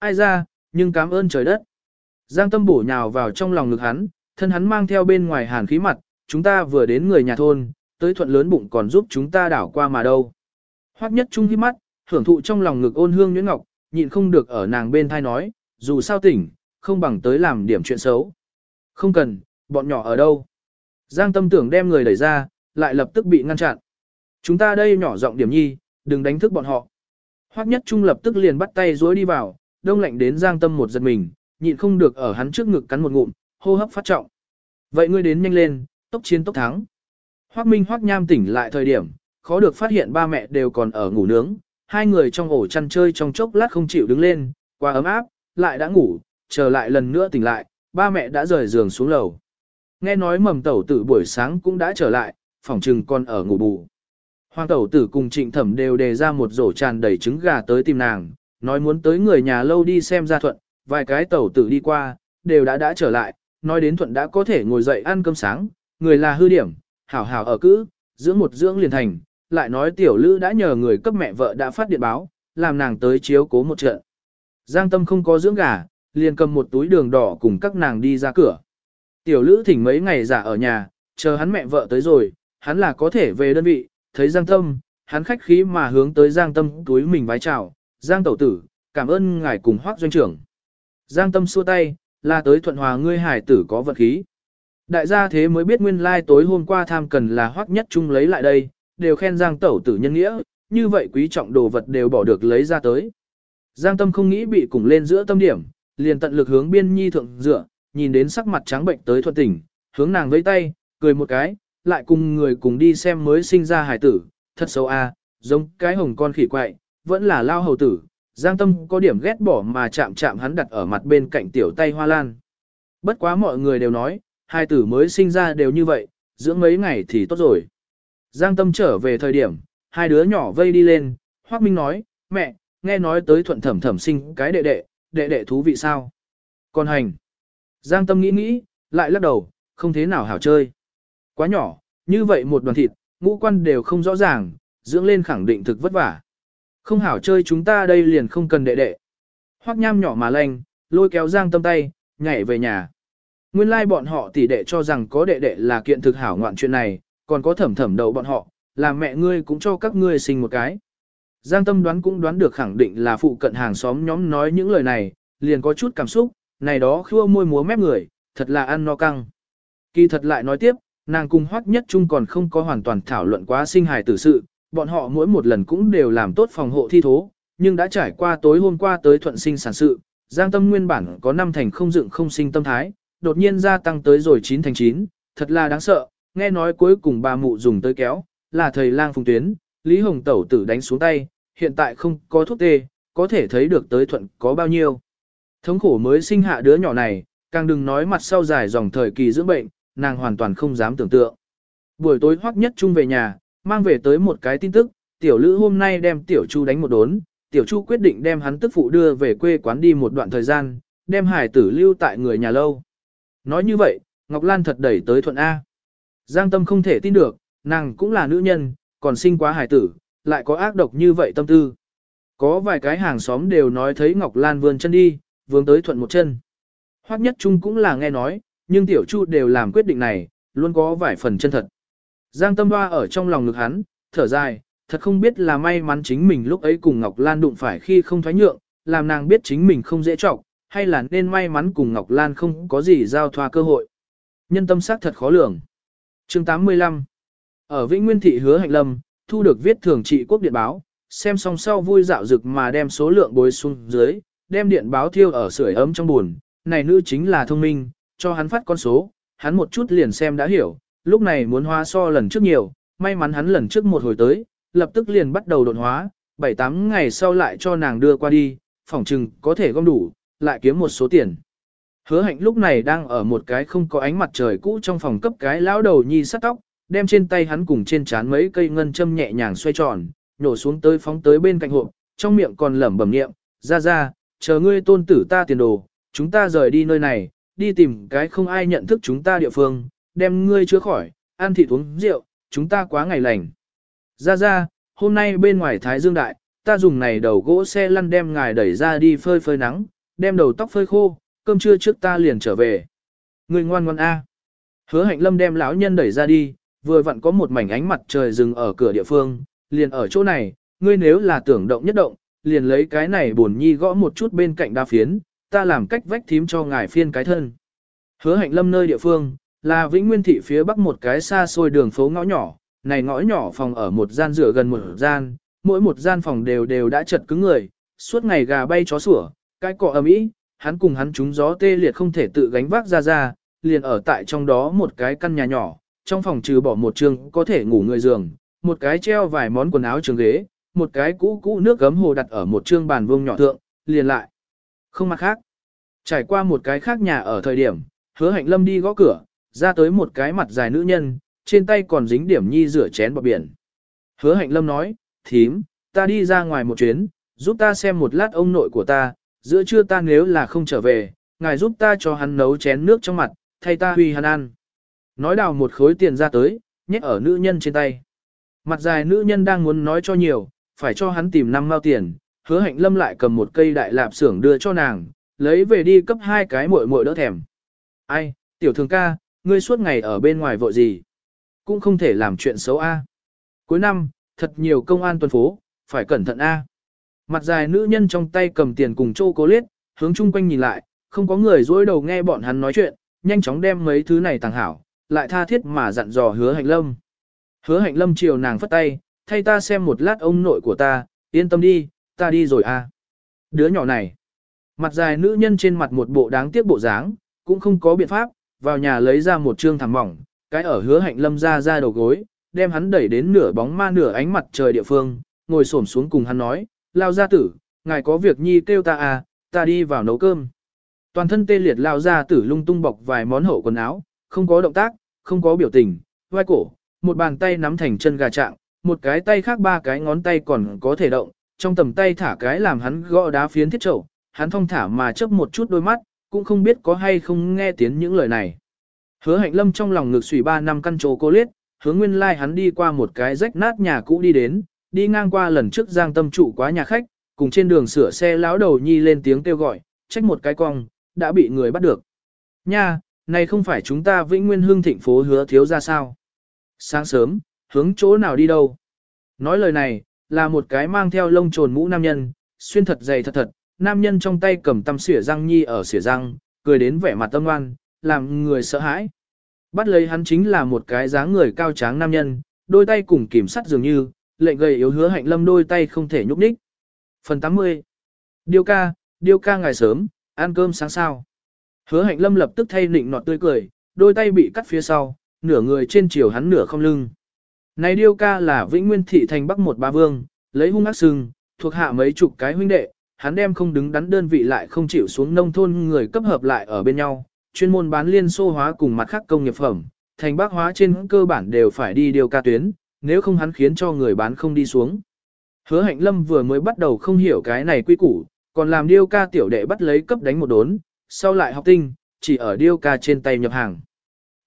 ai ra, nhưng cảm ơn trời đất. Giang tâm bổ nhào vào trong lòng ngực hắn, thân hắn mang theo bên ngoài hàn khí mặt, chúng ta vừa đến người nhà thôn, tới thuận lớn bụng còn giúp chúng ta đảo qua mà đâu. Hoắc nhất trung hít mắt, hưởng thụ trong lòng ngực ôn hương nhuyễn ngọc, nhịn không được ở nàng bên thai nói, dù sao tỉnh, không bằng tới làm điểm chuyện xấu. Không cần, bọn nhỏ ở đâu. Giang tâm tưởng đem người đẩy ra, lại lập tức bị ngăn chặn. Chúng ta đây nhỏ giọng điểm nhi, đừng đánh thức bọn họ. Hoắc nhất trung lập tức liền bắt tay dối đi vào, đông lạnh đến giang tâm một giật mình, nhịn không được ở hắn trước ngực cắn một ngụm, hô hấp phát trọng. Vậy ngươi đến nhanh lên, tốc chiến tốc thắng. Hoắc Minh Hoắc Nham tỉnh lại thời điểm, khó được phát hiện ba mẹ đều còn ở ngủ nướng, hai người trong ổ chăn chơi trong chốc lát không chịu đứng lên, quá ấm áp, lại đã ngủ, chờ lại lần nữa tỉnh lại, ba mẹ đã rời giường xuống lầu. Nghe nói mầm tẩu tử buổi sáng cũng đã trở lại, phòng trừng còn ở ngủ bù. Hoàng tẩu tử cùng trịnh thẩm đều đề ra một rổ tràn đầy trứng gà tới tìm nàng, nói muốn tới người nhà lâu đi xem gia thuận, vài cái tẩu tử đi qua, đều đã đã trở lại, nói đến thuận đã có thể ngồi dậy ăn cơm sáng, người là hư điểm, hảo hảo ở cữ, dưỡng một dưỡng liền thành, lại nói tiểu lữ đã nhờ người cấp mẹ vợ đã phát điện báo, làm nàng tới chiếu cố một trận. Giang tâm không có dưỡng gà, liền cầm một túi đường đỏ cùng các nàng đi ra cửa. Tiểu lữ thỉnh mấy ngày giả ở nhà, chờ hắn mẹ vợ tới rồi, hắn là có thể về đơn vị, thấy Giang tâm, hắn khách khí mà hướng tới Giang tâm túi mình vái chào, Giang tẩu tử, cảm ơn ngài cùng hoác doanh trưởng. Giang tâm xua tay, là tới thuận hòa ngươi hải tử có vật khí. Đại gia thế mới biết nguyên lai like tối hôm qua tham cần là hoác nhất trung lấy lại đây, đều khen Giang tẩu tử nhân nghĩa, như vậy quý trọng đồ vật đều bỏ được lấy ra tới. Giang tâm không nghĩ bị cùng lên giữa tâm điểm, liền tận lực hướng biên nhi thượng dựa, nhìn đến sắc mặt trắng bệnh tới thuận tỉnh, hướng nàng vẫy tay, cười một cái, lại cùng người cùng đi xem mới sinh ra hải tử, thật xấu a, giống cái hồng con khỉ quậy, vẫn là lao hầu tử. Giang tâm có điểm ghét bỏ mà chạm chạm hắn đặt ở mặt bên cạnh tiểu tay hoa lan. Bất quá mọi người đều nói, hai tử mới sinh ra đều như vậy, dưỡng mấy ngày thì tốt rồi. Giang tâm trở về thời điểm, hai đứa nhỏ vây đi lên, Hoác Minh nói, mẹ, nghe nói tới thuận thẩm thẩm sinh cái đệ đệ, đệ đệ thú vị sao? Còn hành. Giang tâm nghĩ nghĩ, lại lắc đầu, không thế nào hảo chơi. Quá nhỏ, như vậy một đoàn thịt, ngũ quan đều không rõ ràng, dưỡng lên khẳng định thực vất vả. Không hảo chơi chúng ta đây liền không cần đệ đệ. Hoác nham nhỏ mà lanh, lôi kéo Giang tâm tay, nhảy về nhà. Nguyên lai like bọn họ tỷ đệ cho rằng có đệ đệ là kiện thực hảo ngoạn chuyện này, còn có thẩm thẩm đầu bọn họ, là mẹ ngươi cũng cho các ngươi sinh một cái. Giang tâm đoán cũng đoán được khẳng định là phụ cận hàng xóm nhóm nói những lời này, liền có chút cảm xúc, này đó khua môi múa mép người, thật là ăn no căng. Kỳ thật lại nói tiếp, nàng cùng hoắc nhất chung còn không có hoàn toàn thảo luận quá sinh hài tử sự, bọn họ mỗi một lần cũng đều làm tốt phòng hộ thi thố, nhưng đã trải qua tối hôm qua tới thuận sinh sản sự, Giang tâm nguyên bản có năm thành không dựng không sinh tâm thái, đột nhiên gia tăng tới rồi 9 thành 9, thật là đáng sợ, nghe nói cuối cùng bà mụ dùng tới kéo, là thầy lang phùng tuyến, Lý Hồng Tẩu tử đánh xuống tay, hiện tại không có thuốc tê, có thể thấy được tới thuận có bao nhiêu. Thống khổ mới sinh hạ đứa nhỏ này, càng đừng nói mặt sau dài dòng thời kỳ dưỡng bệnh, nàng hoàn toàn không dám tưởng tượng. Buổi tối hoắc nhất chung về nhà, mang về tới một cái tin tức, tiểu lữ hôm nay đem tiểu chu đánh một đốn, tiểu chu quyết định đem hắn tức phụ đưa về quê quán đi một đoạn thời gian, đem hải tử lưu tại người nhà lâu. Nói như vậy, Ngọc Lan thật đẩy tới thuận A. Giang tâm không thể tin được, nàng cũng là nữ nhân, còn sinh quá hải tử, lại có ác độc như vậy tâm tư. Có vài cái hàng xóm đều nói thấy Ngọc Lan vươn chân đi, vướng tới thuận một chân. Hoắc nhất trung cũng là nghe nói, nhưng tiểu chu đều làm quyết định này, luôn có vài phần chân thật. Giang tâm hoa ở trong lòng ngực hắn, thở dài, thật không biết là may mắn chính mình lúc ấy cùng Ngọc Lan đụng phải khi không thoái nhượng, làm nàng biết chính mình không dễ trọng, hay là nên may mắn cùng Ngọc Lan không có gì giao thoa cơ hội. Nhân tâm sắc thật khó lường. chương 85 Ở Vĩnh Nguyên Thị hứa hạnh lâm, thu được viết thường trị quốc điện báo, xem xong sau vui dạo dực mà đem số lượng bối xuống dưới, đem điện báo thiêu ở sưởi ấm trong buồn, này nữ chính là thông minh, cho hắn phát con số, hắn một chút liền xem đã hiểu, lúc này muốn hóa so lần trước nhiều, may mắn hắn lần trước một hồi tới, lập tức liền bắt đầu đột hóa, 7-8 ngày sau lại cho nàng đưa qua đi, phỏng chừng có thể gom đủ, lại kiếm một số tiền. Hứa hạnh lúc này đang ở một cái không có ánh mặt trời cũ trong phòng cấp cái lão đầu nhi sắt tóc, đem trên tay hắn cùng trên trán mấy cây ngân châm nhẹ nhàng xoay tròn, nhổ xuống tới phóng tới bên cạnh hộp, trong miệng còn lẩm bẩm niệm, ra ra, chờ ngươi tôn tử ta tiền đồ, chúng ta rời đi nơi này, đi tìm cái không ai nhận thức chúng ta địa phương, đem ngươi chữa khỏi, ăn thịt uống rượu, chúng ta quá ngày lành. Ra ra, hôm nay bên ngoài Thái Dương Đại, ta dùng này đầu gỗ xe lăn đem ngài đẩy ra đi phơi phơi nắng, đem đầu tóc phơi khô, cơm trưa trước ta liền trở về. Ngươi ngoan ngoan A. Hứa hạnh lâm đem lão nhân đẩy ra đi, vừa vặn có một mảnh ánh mặt trời dừng ở cửa địa phương, liền ở chỗ này, ngươi nếu là tưởng động nhất động, liền lấy cái này buồn nhi gõ một chút bên cạnh đa phiến, ta làm cách vách thím cho ngài phiên cái thân. Hứa hạnh lâm nơi địa phương, là Vĩnh Nguyên Thị phía bắc một cái xa xôi đường phố ngõ nhỏ, này ngõ nhỏ phòng ở một gian rửa gần một gian, mỗi một gian phòng đều đều đã chật cứng người, suốt ngày gà bay chó sủa, cái cọ ầm ĩ, hắn cùng hắn trúng gió tê liệt không thể tự gánh vác ra ra, liền ở tại trong đó một cái căn nhà nhỏ, trong phòng trừ bỏ một trường có thể ngủ người giường, một cái treo vài món quần áo trường ghế, một cái cũ cũ nước gấm hồ đặt ở một trương bàn vuông nhỏ thượng, liền lại. Không mặt khác. Trải qua một cái khác nhà ở thời điểm, hứa hạnh lâm đi gõ cửa, ra tới một cái mặt dài nữ nhân, trên tay còn dính điểm nhi rửa chén bọc biển. Hứa hạnh lâm nói, thím, ta đi ra ngoài một chuyến, giúp ta xem một lát ông nội của ta, giữa trưa ta nếu là không trở về, ngài giúp ta cho hắn nấu chén nước trong mặt, thay ta huy hắn ăn. Nói đào một khối tiền ra tới, nhét ở nữ nhân trên tay. Mặt dài nữ nhân đang muốn nói cho nhiều, phải cho hắn tìm năm mao tiền, hứa hạnh lâm lại cầm một cây đại lạp xưởng đưa cho nàng, lấy về đi cấp hai cái muội muội đỡ thèm. Ai, tiểu thường ca, ngươi suốt ngày ở bên ngoài vội gì? Cũng không thể làm chuyện xấu a. Cuối năm, thật nhiều công an tuần phố, phải cẩn thận a. Mặt dài nữ nhân trong tay cầm tiền cùng chô cố liết, hướng chung quanh nhìn lại, không có người dối đầu nghe bọn hắn nói chuyện, nhanh chóng đem mấy thứ này tàng hảo, lại tha thiết mà dặn dò hứa hạnh lâm. Hứa hạnh lâm chiều nàng phất tay, thay ta xem một lát ông nội của ta, yên tâm đi, ta đi rồi a. Đứa nhỏ này, mặt dài nữ nhân trên mặt một bộ đáng tiếc bộ dáng, cũng không có biện pháp, vào nhà lấy ra một trương thảm mỏng, cái ở hứa hạnh lâm ra ra đầu gối, đem hắn đẩy đến nửa bóng ma nửa ánh mặt trời địa phương, ngồi xổm xuống cùng hắn nói, lao gia tử, ngài có việc nhi kêu ta à, ta đi vào nấu cơm. Toàn thân tê liệt lao gia tử lung tung bọc vài món hậu quần áo, không có động tác, không có biểu tình, vai cổ, một bàn tay nắm thành chân gà trạng, một cái tay khác ba cái ngón tay còn có thể động, trong tầm tay thả cái làm hắn gõ đá phiến thiết trậu, hắn thong thả mà chớp một chút đôi mắt, cũng không biết có hay không nghe tiếng những lời này. Hứa hạnh lâm trong lòng ngực xùy ba năm căn trồ cô liết, hướng nguyên lai like hắn đi qua một cái rách nát nhà cũ đi đến, đi ngang qua lần trước giang tâm trụ quá nhà khách, cùng trên đường sửa xe lão đầu nhi lên tiếng kêu gọi, trách một cái cong, đã bị người bắt được. Nha, này không phải chúng ta vĩnh nguyên hương thịnh phố hứa thiếu ra sao? Sáng sớm, hướng chỗ nào đi đâu? Nói lời này, là một cái mang theo lông trồn mũ nam nhân, xuyên thật dày thật thật, nam nhân trong tay cầm tăm xỉa răng nhi ở xỉa răng, cười đến vẻ mặt tâm ngoan, làm người sợ hãi. Bắt lấy hắn chính là một cái dáng người cao tráng nam nhân, đôi tay cùng kiểm sắt dường như, lệnh gầy yếu hứa hạnh lâm đôi tay không thể nhúc nhích. Phần 80 Điêu ca, điêu ca ngày sớm, ăn cơm sáng sao. Hứa hạnh lâm lập tức thay nịnh nọt tươi cười, đôi tay bị cắt phía sau, nửa người trên chiều hắn nửa không lưng. Này điêu ca là vĩnh nguyên thị thành bắc một ba vương, lấy hung ác sừng, thuộc hạ mấy chục cái huynh đệ, hắn đem không đứng đắn đơn vị lại không chịu xuống nông thôn người cấp hợp lại ở bên nhau, chuyên môn bán liên xô hóa cùng mặt khác công nghiệp phẩm, thành bác hóa trên cơ bản đều phải đi điều ca tuyến, nếu không hắn khiến cho người bán không đi xuống. Hứa hạnh lâm vừa mới bắt đầu không hiểu cái này quy củ, còn làm điêu ca tiểu đệ bắt lấy cấp đánh một đốn, sau lại học tinh, chỉ ở điêu ca trên tay nhập hàng.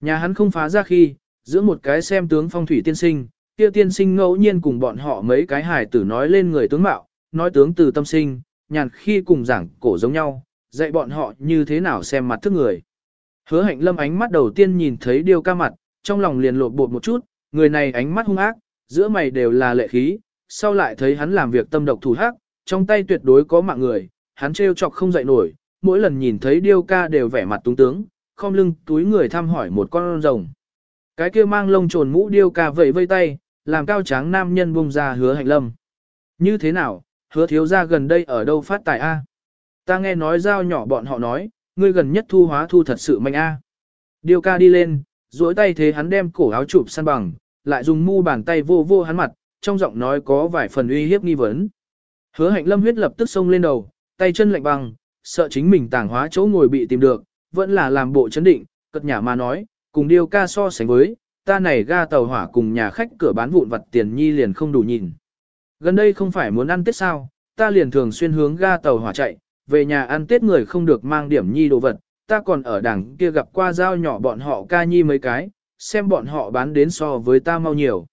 Nhà hắn không phá ra khi, giữa một cái xem tướng phong thủy tiên sinh, kia tiên sinh ngẫu nhiên cùng bọn họ mấy cái hài tử nói lên người tướng mạo, nói tướng từ tâm sinh, nhàn khi cùng giảng cổ giống nhau, dạy bọn họ như thế nào xem mặt thức người. Hứa hạnh lâm ánh mắt đầu tiên nhìn thấy điêu ca mặt, trong lòng liền lột bột một chút, người này ánh mắt hung ác, giữa mày đều là lệ khí, sau lại thấy hắn làm việc tâm độc thủ hắc, trong tay tuyệt đối có mạng người, hắn trêu chọc không dậy nổi, mỗi lần nhìn thấy điêu ca đều vẻ mặt túng tướng, không lưng túi người thăm hỏi một con rồng. Cái kia mang lông trồn mũ điêu ca vẫy vây tay, làm cao tráng nam nhân bung ra hứa hạnh lâm. Như thế nào, hứa thiếu ra gần đây ở đâu phát tài A? Ta nghe nói giao nhỏ bọn họ nói, ngươi gần nhất thu hóa thu thật sự mạnh A. Điêu ca đi lên, duỗi tay thế hắn đem cổ áo chụp săn bằng, lại dùng mu bàn tay vô vô hắn mặt, trong giọng nói có vài phần uy hiếp nghi vấn. Hứa hạnh lâm huyết lập tức xông lên đầu, tay chân lạnh băng, sợ chính mình tàng hóa chỗ ngồi bị tìm được, vẫn là làm bộ chấn định, cất nhả mà nói, cùng điêu ca so sánh với, ta này ga tàu hỏa cùng nhà khách cửa bán vụn vặt tiền nhi liền không đủ nhìn. Gần đây không phải muốn ăn tết sao, ta liền thường xuyên hướng ga tàu hỏa chạy, về nhà ăn tết người không được mang điểm nhi đồ vật, ta còn ở đằng kia gặp qua giao nhỏ bọn họ ca nhi mấy cái, xem bọn họ bán đến so với ta mau nhiều.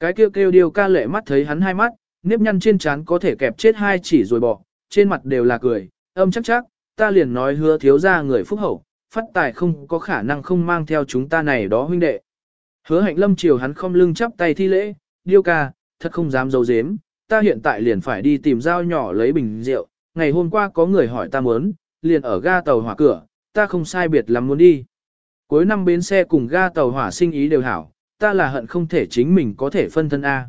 Cái kêu kêu điêu ca lệ mắt thấy hắn hai mắt, Nếp nhăn trên trán có thể kẹp chết hai chỉ rồi bỏ, trên mặt đều là cười, âm chắc chắc, ta liền nói hứa thiếu ra người phúc hậu, phát tài không có khả năng không mang theo chúng ta này đó huynh đệ. Hứa hạnh lâm chiều hắn không lưng chắp tay thi lễ, điêu ca, thật không dám dấu dếm, ta hiện tại liền phải đi tìm dao nhỏ lấy bình rượu, ngày hôm qua có người hỏi ta muốn, liền ở ga tàu hỏa cửa, ta không sai biệt lắm muốn đi. Cuối năm bến xe cùng ga tàu hỏa sinh ý đều hảo, ta là hận không thể chính mình có thể phân thân A.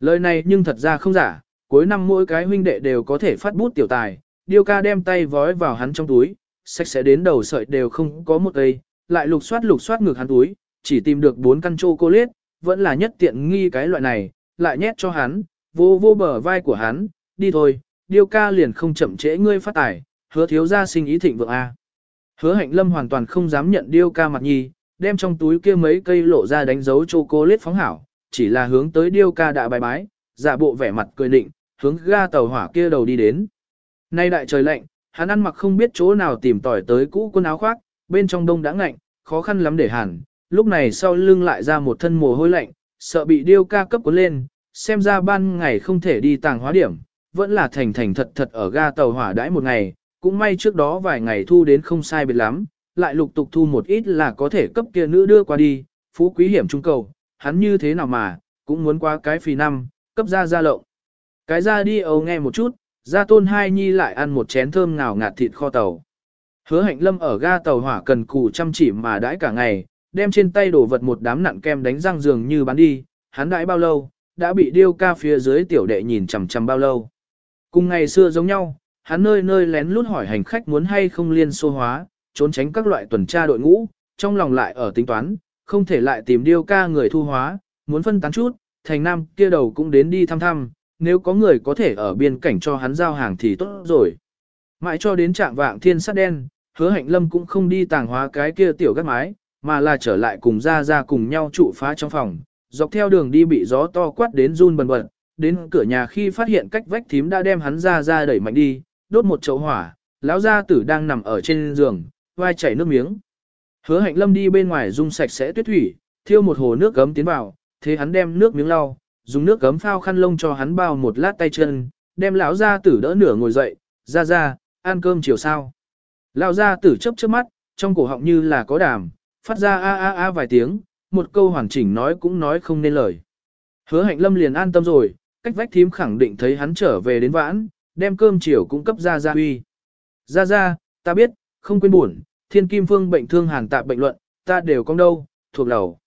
Lời này nhưng thật ra không giả, cuối năm mỗi cái huynh đệ đều có thể phát bút tiểu tài, điêu ca đem tay vói vào hắn trong túi, sạch sẽ đến đầu sợi đều không có một cây, lại lục soát lục soát ngược hắn túi, chỉ tìm được bốn căn chocolate, vẫn là nhất tiện nghi cái loại này, lại nhét cho hắn, vô vô bờ vai của hắn, đi thôi, điêu ca liền không chậm trễ ngươi phát tài, hứa thiếu ra sinh ý thịnh vượng A. Hứa hạnh lâm hoàn toàn không dám nhận điêu ca mặt nhi, đem trong túi kia mấy cây lộ ra đánh dấu cho cô lết phóng hảo, chỉ là hướng tới điêu ca đã bài bái, giả bộ vẻ mặt cười định, hướng ga tàu hỏa kia đầu đi đến. Nay đại trời lạnh, hắn ăn mặc không biết chỗ nào tìm tỏi tới cũ quần áo khoác, bên trong đông đã ngạnh, khó khăn lắm để hàn, lúc này sau lưng lại ra một thân mồ hôi lạnh, sợ bị điêu ca cấp cuốn lên, xem ra ban ngày không thể đi tàng hóa điểm, vẫn là thành thành thật thật ở ga tàu hỏa đãi một ngày, cũng may trước đó vài ngày thu đến không sai biệt lắm, lại lục tục thu một ít là có thể cấp kia nữ đưa qua đi, phú quý hiểm trung cầu, hắn như thế nào mà, cũng muốn qua cái phì năm, cấp ra ra lộng. Cái ra đi ấu nghe một chút, ra tôn hai nhi lại ăn một chén thơm ngào ngạt thịt kho tàu. Hứa hạnh lâm ở ga tàu hỏa cần cù chăm chỉ mà đãi cả ngày, đem trên tay đổ vật một đám nặn kem đánh răng giường như bán đi, hắn đãi bao lâu, đã bị điêu ca phía dưới tiểu đệ nhìn chằm chằm bao lâu. Cùng ngày xưa giống nhau, hắn nơi nơi lén lút hỏi hành khách muốn hay không liên xô hóa, trốn tránh các loại tuần tra đội ngũ, trong lòng lại ở tính toán, không thể lại tìm điêu ca người thu hóa, muốn phân tán chút, thành nam kia đầu cũng đến đi thăm thăm, nếu có người có thể ở biên cảnh cho hắn giao hàng thì tốt rồi. Mãi cho đến trạng vạng thiên sát đen, hứa hạnh lâm cũng không đi tàng hóa cái kia tiểu gác mái, mà là trở lại cùng ra ra cùng nhau trụ phá trong phòng, dọc theo đường đi bị gió to quát đến run bần bật, đến cửa nhà khi phát hiện cách vách thím đã đem hắn ra ra đẩy mạnh đi, đốt một chậu hỏa, lão gia tử đang nằm ở trên giường, vai chảy nước miếng. Hứa hạnh lâm đi bên ngoài dung sạch sẽ tuyết thủy, thiêu một hồ nước gấm tiến vào, thế hắn đem nước miếng lau, dùng nước gấm phao khăn lông cho hắn bao một lát tay chân, đem lão gia tử đỡ nửa ngồi dậy, ra ra, ăn cơm chiều sao. Lão gia tử chớp chớp mắt, trong cổ họng như là có đàm, phát ra a a a vài tiếng, một câu hoàn chỉnh nói cũng nói không nên lời. Hứa hạnh lâm liền an tâm rồi, cách vách thím khẳng định thấy hắn trở về đến vãn, đem cơm chiều cung cấp ra ra huy. Ra ra, ta biết, không quên buồn, thiên kim phương bệnh thương hàn tạ bệnh luận, ta đều có đâu, thuộc đầu.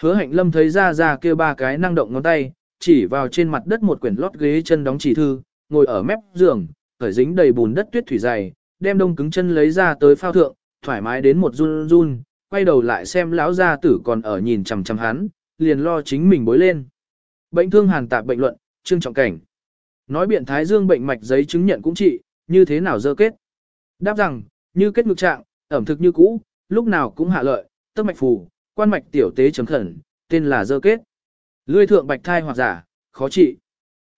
Hứa hạnh lâm thấy ra ra kêu ba cái năng động ngón tay, chỉ vào trên mặt đất một quyển lót ghế chân đóng chỉ thư, ngồi ở mép giường, khởi dính đầy bùn đất tuyết thủy dày, đem đông cứng chân lấy ra tới phao thượng, thoải mái đến một run run, quay đầu lại xem lão gia tử còn ở nhìn chằm chằm hắn, liền lo chính mình bối lên. Bệnh thương hàn tạp bệnh luận, trương trọng cảnh. Nói biện thái dương bệnh mạch giấy chứng nhận cũng trị, như thế nào dơ kết. Đáp rằng, như kết ngược trạng, ẩm thực như cũ, lúc nào cũng hạ lợi, tức mạch phù, quan mạch tiểu tế chấm khẩn, tên là dơ kết. Lươi thượng bạch thai hoặc giả, khó trị.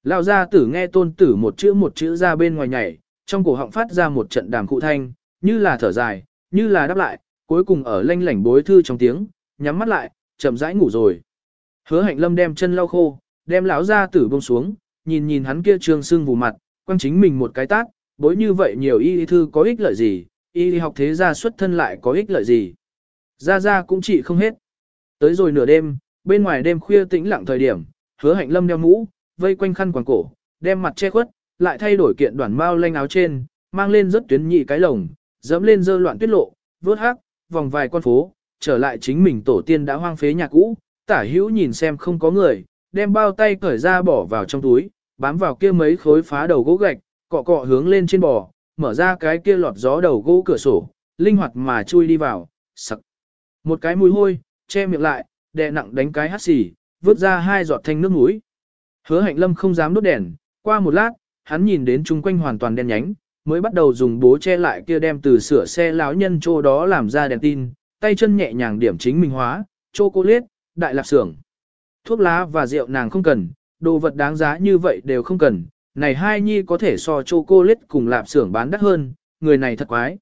Lão gia tử nghe tôn tử một chữ một chữ ra bên ngoài nhảy, trong cổ họng phát ra một trận đàm cụ thanh, như là thở dài, như là đáp lại, cuối cùng ở lanh lảnh bối thư trong tiếng, nhắm mắt lại, chậm rãi ngủ rồi. Hứa hạnh lâm đem chân lau khô, đem lão gia tử bông xuống, nhìn nhìn hắn kia trương xương vù mặt, quăng chính mình một cái tát, bối như vậy nhiều y thư có ích lợi gì, y học thế gia xuất thân lại có ích lợi gì. Gia Gia cũng chỉ không hết. Tới rồi nửa đêm, bên ngoài đêm khuya tĩnh lặng thời điểm, hứa hạnh lâm đeo mũ, vây quanh khăn quàng cổ, đem mặt che khuất, lại thay đổi kiện đoàn mao lanh áo trên, mang lên rất tuyến nhị cái lồng, dẫm lên dơ loạn tuyết lộ, vớt hắc, vòng vài con phố, trở lại chính mình tổ tiên đã hoang phế nhà cũ, tả hữu nhìn xem không có người, đem bao tay cởi ra bỏ vào trong túi, bám vào kia mấy khối phá đầu gỗ gạch, cọ cọ hướng lên trên bò, mở ra cái kia lọt gió đầu gỗ cửa sổ, linh hoạt mà chui đi vào, sặc. Một cái mùi hôi, che miệng lại, đè nặng đánh cái hắt xì, vứt ra hai giọt thanh nước mũi. Hứa hạnh lâm không dám đốt đèn, qua một lát, hắn nhìn đến chung quanh hoàn toàn đen nhánh, mới bắt đầu dùng bố che lại kia đem từ sửa xe lão nhân chỗ đó làm ra đèn tin, tay chân nhẹ nhàng điểm chính mình hóa, chocolate, đại lạp xưởng. Thuốc lá và rượu nàng không cần, đồ vật đáng giá như vậy đều không cần, này hai nhi có thể so chocolate cùng lạp xưởng bán đắt hơn, người này thật quái.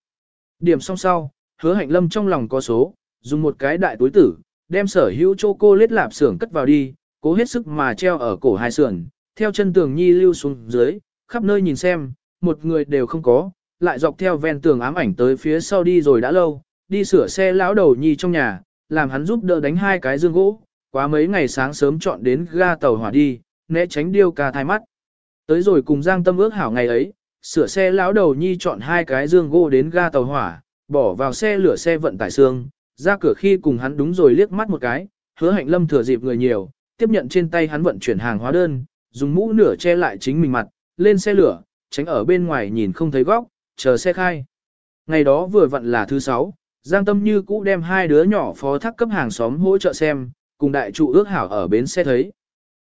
Điểm xong sau, hứa hạnh lâm trong lòng có số, dùng một cái đại túi tử, đem sở hữu chocolate lạp xưởng cất vào đi, cố hết sức mà treo ở cổ hai sườn, theo chân tường nhi lưu xuống dưới, khắp nơi nhìn xem, một người đều không có, lại dọc theo ven tường ám ảnh tới phía sau đi rồi đã lâu, đi sửa xe lão đầu nhi trong nhà, làm hắn giúp đỡ đánh hai cái dương gỗ, quá mấy ngày sáng sớm chọn đến ga tàu hỏa đi, né tránh điêu ca thai mắt. Tới rồi cùng Giang Tâm ước hảo ngày ấy, sửa xe lão đầu nhi chọn hai cái dương gỗ đến ga tàu hỏa, bỏ vào xe lửa xe vận tải xương, ra cửa khi cùng hắn đúng rồi liếc mắt một cái, hứa hạnh lâm thừa dịp người nhiều, tiếp nhận trên tay hắn vận chuyển hàng hóa đơn, dùng mũ nửa che lại chính mình mặt, lên xe lửa, tránh ở bên ngoài nhìn không thấy góc, chờ xe khai. Ngày đó vừa vặn là thứ sáu, Giang Tâm như cũ đem hai đứa nhỏ phó thác cấp hàng xóm hỗ trợ xem, cùng đại trụ ước hảo ở bến xe thấy.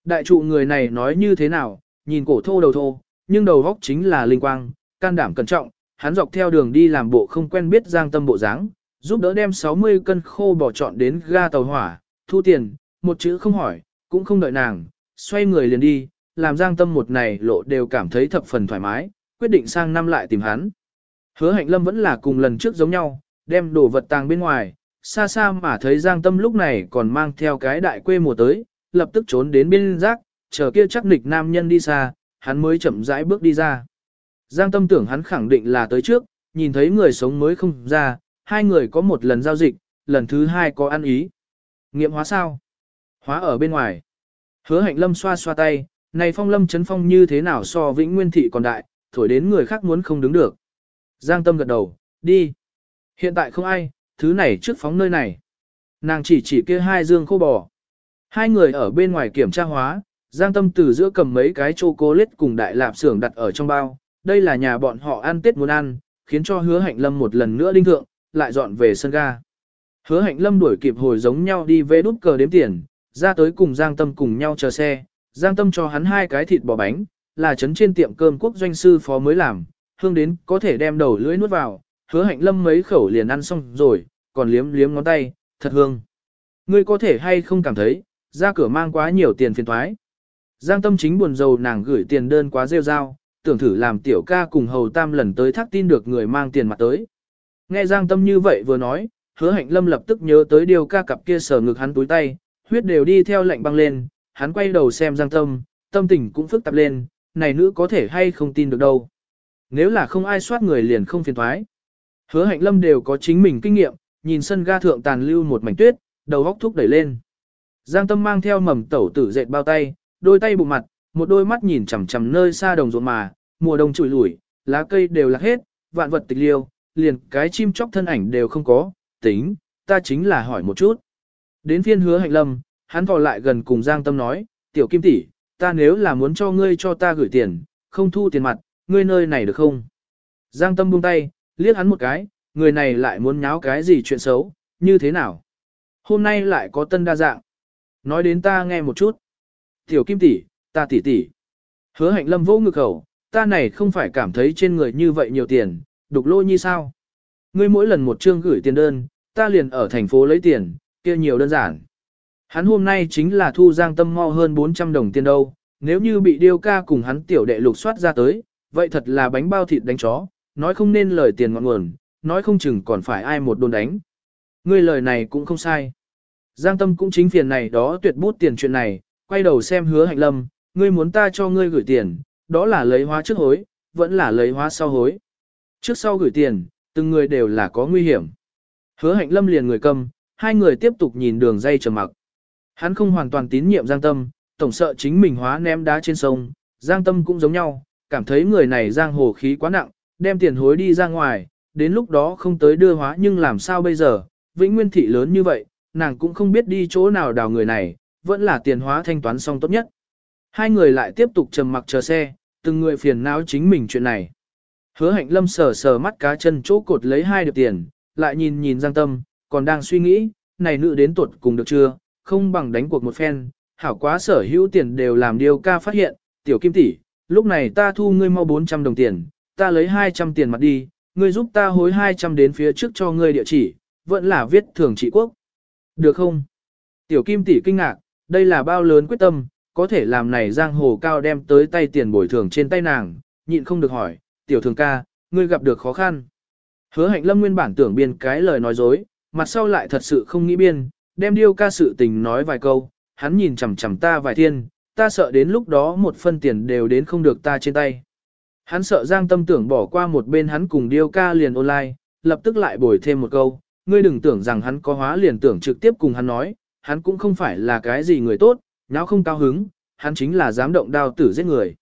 Đại trụ người này nói như thế nào, nhìn cổ thô đầu thô, nhưng đầu góc chính là linh quang, can đảm cẩn trọng, hắn dọc theo đường đi làm bộ không quen biết Giang Tâm bộ dáng, giúp đỡ đem 60 cân khô bỏ chọn đến ga tàu hỏa, thu tiền, một chữ không hỏi, cũng không đợi nàng, xoay người liền đi, làm Giang Tâm một này lộ đều cảm thấy thập phần thoải mái, quyết định sang năm lại tìm hắn. Hứa hạnh lâm vẫn là cùng lần trước giống nhau, đem đồ vật tàng bên ngoài, xa xa mà thấy Giang Tâm lúc này còn mang theo cái đại quê mùa tới, lập tức trốn đến bên rác, chờ kia chắc nịch nam nhân đi xa, hắn mới chậm rãi bước đi ra. Giang Tâm tưởng hắn khẳng định là tới trước, nhìn thấy người sống mới không ra, hai người có một lần giao dịch, lần thứ hai có ăn ý. Nghiệm hóa sao? Hóa ở bên ngoài. Hứa hạnh lâm xoa xoa tay, này phong lâm chấn phong như thế nào so vĩnh nguyên thị còn đại, thổi đến người khác muốn không đứng được. Giang tâm gật đầu, đi. Hiện tại không ai, thứ này trước phóng nơi này. Nàng chỉ chỉ kia hai dương khô bò. Hai người ở bên ngoài kiểm tra hóa, Giang tâm từ giữa cầm mấy cái chocolate cùng đại lạp xưởng đặt ở trong bao. Đây là nhà bọn họ ăn tết muốn ăn, khiến cho hứa hạnh lâm một lần nữa đinh thượng, lại dọn về sân ga. Hứa hạnh lâm đuổi kịp hồi giống nhau đi về đút cờ đếm tiền, ra tới cùng Giang Tâm cùng nhau chờ xe, Giang Tâm cho hắn hai cái thịt bò bánh, là trấn trên tiệm cơm quốc doanh sư phó mới làm, hương đến có thể đem đầu lưỡi nuốt vào, hứa hạnh lâm mấy khẩu liền ăn xong rồi, còn liếm liếm ngón tay, thật hương. Ngươi có thể hay không cảm thấy, ra cửa mang quá nhiều tiền phiền thoái. Giang Tâm chính buồn rầu nàng gửi tiền đơn quá rêu rao, tưởng thử làm tiểu ca cùng hầu tam lần tới thác tin được người mang tiền mặt tới. Nghe Giang Tâm như vậy vừa nói, hứa hạnh lâm lập tức nhớ tới điều ca cặp kia sờ ngực hắn túi tay, huyết đều đi theo lạnh băng lên, hắn quay đầu xem Giang Tâm, tâm tình cũng phức tạp lên, này nữ có thể hay không tin được đâu. Nếu là không ai soát người liền không phiền thoái. Hứa hạnh lâm đều có chính mình kinh nghiệm, nhìn sân ga thượng tàn lưu một mảnh tuyết, đầu góc thúc đẩy lên. Giang Tâm mang theo mầm tẩu tử dệt bao tay, đôi tay bụng mặt, một đôi mắt nhìn chằm chằm nơi xa đồng ruộng mà, mùa đông trùi lủi, lá cây đều lạc hết, vạn vật tịch liêu, liền cái chim chóc thân ảnh đều không có, tính, ta chính là hỏi một chút. Đến phiên hứa hạnh lâm, hắn thò lại gần cùng Giang Tâm nói, tiểu kim tỷ, ta nếu là muốn cho ngươi cho ta gửi tiền, không thu tiền mặt, ngươi nơi này được không? Giang Tâm buông tay, liếc hắn một cái, người này lại muốn nháo cái gì chuyện xấu, như thế nào? Hôm nay lại có tân đa dạng. Nói đến ta nghe một chút. Tiểu kim tỷ, ta tỷ tỷ. Hứa hạnh lâm vô ngực khẩu, ta này không phải cảm thấy trên người như vậy nhiều tiền, đục lô như sao? Ngươi mỗi lần một chương gửi tiền đơn, ta liền ở thành phố lấy tiền, kia nhiều đơn giản. Hắn hôm nay chính là thu giang tâm mo hơn 400 đồng tiền đâu, nếu như bị điêu ca cùng hắn tiểu đệ lục soát ra tới, vậy thật là bánh bao thịt đánh chó, nói không nên lời tiền ngọn nguồn, nói không chừng còn phải ai một đồn đánh. Ngươi lời này cũng không sai. Giang tâm cũng chính phiền này đó tuyệt bút tiền chuyện này, quay đầu xem hứa hạnh lâm, ngươi muốn ta cho ngươi gửi tiền, đó là lấy hóa trước hối, vẫn là lấy hóa sau hối. Trước sau gửi tiền, từng người đều là có nguy hiểm. Hứa hạnh lâm liền người câm, hai người tiếp tục nhìn đường dây trầm mặc. Hắn không hoàn toàn tín nhiệm Giang Tâm, tổng sợ chính mình hóa ném đá trên sông, Giang Tâm cũng giống nhau, cảm thấy người này giang hồ khí quá nặng, đem tiền hối đi ra ngoài, đến lúc đó không tới đưa hóa nhưng làm sao bây giờ, vĩnh nguyên thị lớn như vậy, nàng cũng không biết đi chỗ nào đào người này, vẫn là tiền hóa thanh toán xong tốt nhất. Hai người lại tiếp tục trầm mặc chờ xe, từng người phiền não chính mình chuyện này. Hứa hạnh lâm sờ sờ mắt cá chân chỗ cột lấy hai điệp tiền, lại nhìn nhìn Giang Tâm, còn đang suy nghĩ, này nữ đến tuột cùng được chưa, không bằng đánh cuộc một phen, hảo quá sở hữu tiền đều làm điều ca phát hiện, tiểu kim tỷ, lúc này ta thu ngươi mau 400 đồng tiền, ta lấy 200 tiền mặt đi, ngươi giúp ta hối 200 đến phía trước cho ngươi địa chỉ, vẫn là viết thường trị quốc. Được không? Tiểu kim tỷ kinh ngạc, đây là bao lớn quyết tâm, có thể làm này giang hồ cao đem tới tay tiền bồi thường trên tay nàng, nhịn không được hỏi, tiểu thường ca, ngươi gặp được khó khăn. Hứa hạnh lâm nguyên bản tưởng biên cái lời nói dối, mặt sau lại thật sự không nghĩ biên, đem điêu ca sự tình nói vài câu, hắn nhìn chằm chằm ta vài thiên, ta sợ đến lúc đó một phân tiền đều đến không được ta trên tay. Hắn sợ Giang Tâm tưởng bỏ qua một bên hắn cùng điêu ca liền online, lập tức lại bồi thêm một câu, ngươi đừng tưởng rằng hắn có hóa liền tưởng trực tiếp cùng hắn nói, hắn cũng không phải là cái gì người tốt, nháo không cao hứng, hắn chính là dám động đao tử giết người.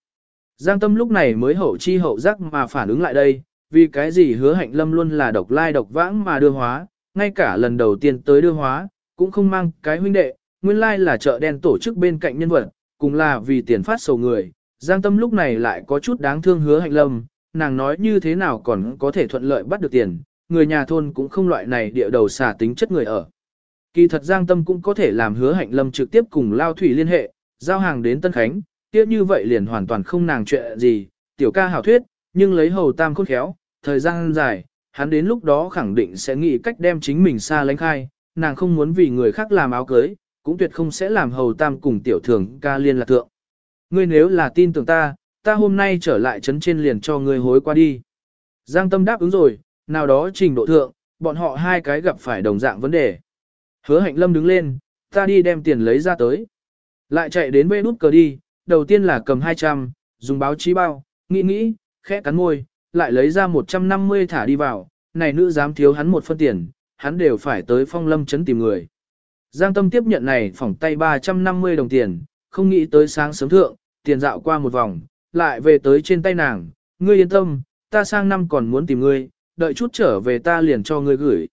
Giang Tâm lúc này mới hậu chi hậu giác mà phản ứng lại đây, vì cái gì hứa hạnh lâm luôn là độc lai độc vãng mà đưa hóa, ngay cả lần đầu tiên tới đưa hóa, cũng không mang cái huynh đệ, nguyên lai là chợ đen tổ chức bên cạnh nhân vật, cùng là vì tiền phát sầu người. Giang Tâm lúc này lại có chút đáng thương hứa hạnh lâm, nàng nói như thế nào còn có thể thuận lợi bắt được tiền, người nhà thôn cũng không loại này địa đầu xả tính chất người ở. Kỳ thật Giang Tâm cũng có thể làm hứa hạnh lâm trực tiếp cùng Lao Thủy liên hệ, giao hàng đến Tân Khánh, tiếp như vậy liền hoàn toàn không nàng chuyện gì, tiểu ca hảo thuyết, nhưng lấy hầu tam khôn khéo, thời gian dài, hắn đến lúc đó khẳng định sẽ nghĩ cách đem chính mình xa lánh khai, nàng không muốn vì người khác làm áo cưới, cũng tuyệt không sẽ làm hầu tam cùng tiểu thường ca liên lạc thượng. Ngươi nếu là tin tưởng ta, ta hôm nay trở lại trấn trên liền cho ngươi hối qua đi. Giang tâm đáp ứng rồi, nào đó trình độ thượng, bọn họ hai cái gặp phải đồng dạng vấn đề. Hứa hạnh lâm đứng lên, ta đi đem tiền lấy ra tới. Lại chạy đến bê nút cờ đi, đầu tiên là cầm 200, dùng báo chí bao, nghĩ nghĩ, khẽ cắn môi, lại lấy ra 150 thả đi vào, này nữ dám thiếu hắn một phân tiền, hắn đều phải tới phong lâm chấn tìm người. Giang Tâm tiếp nhận này phỏng tay 350 đồng tiền, không nghĩ tới sáng sớm thượng, tiền dạo qua một vòng, lại về tới trên tay nàng, ngươi yên tâm, ta sang năm còn muốn tìm ngươi, đợi chút trở về ta liền cho ngươi gửi.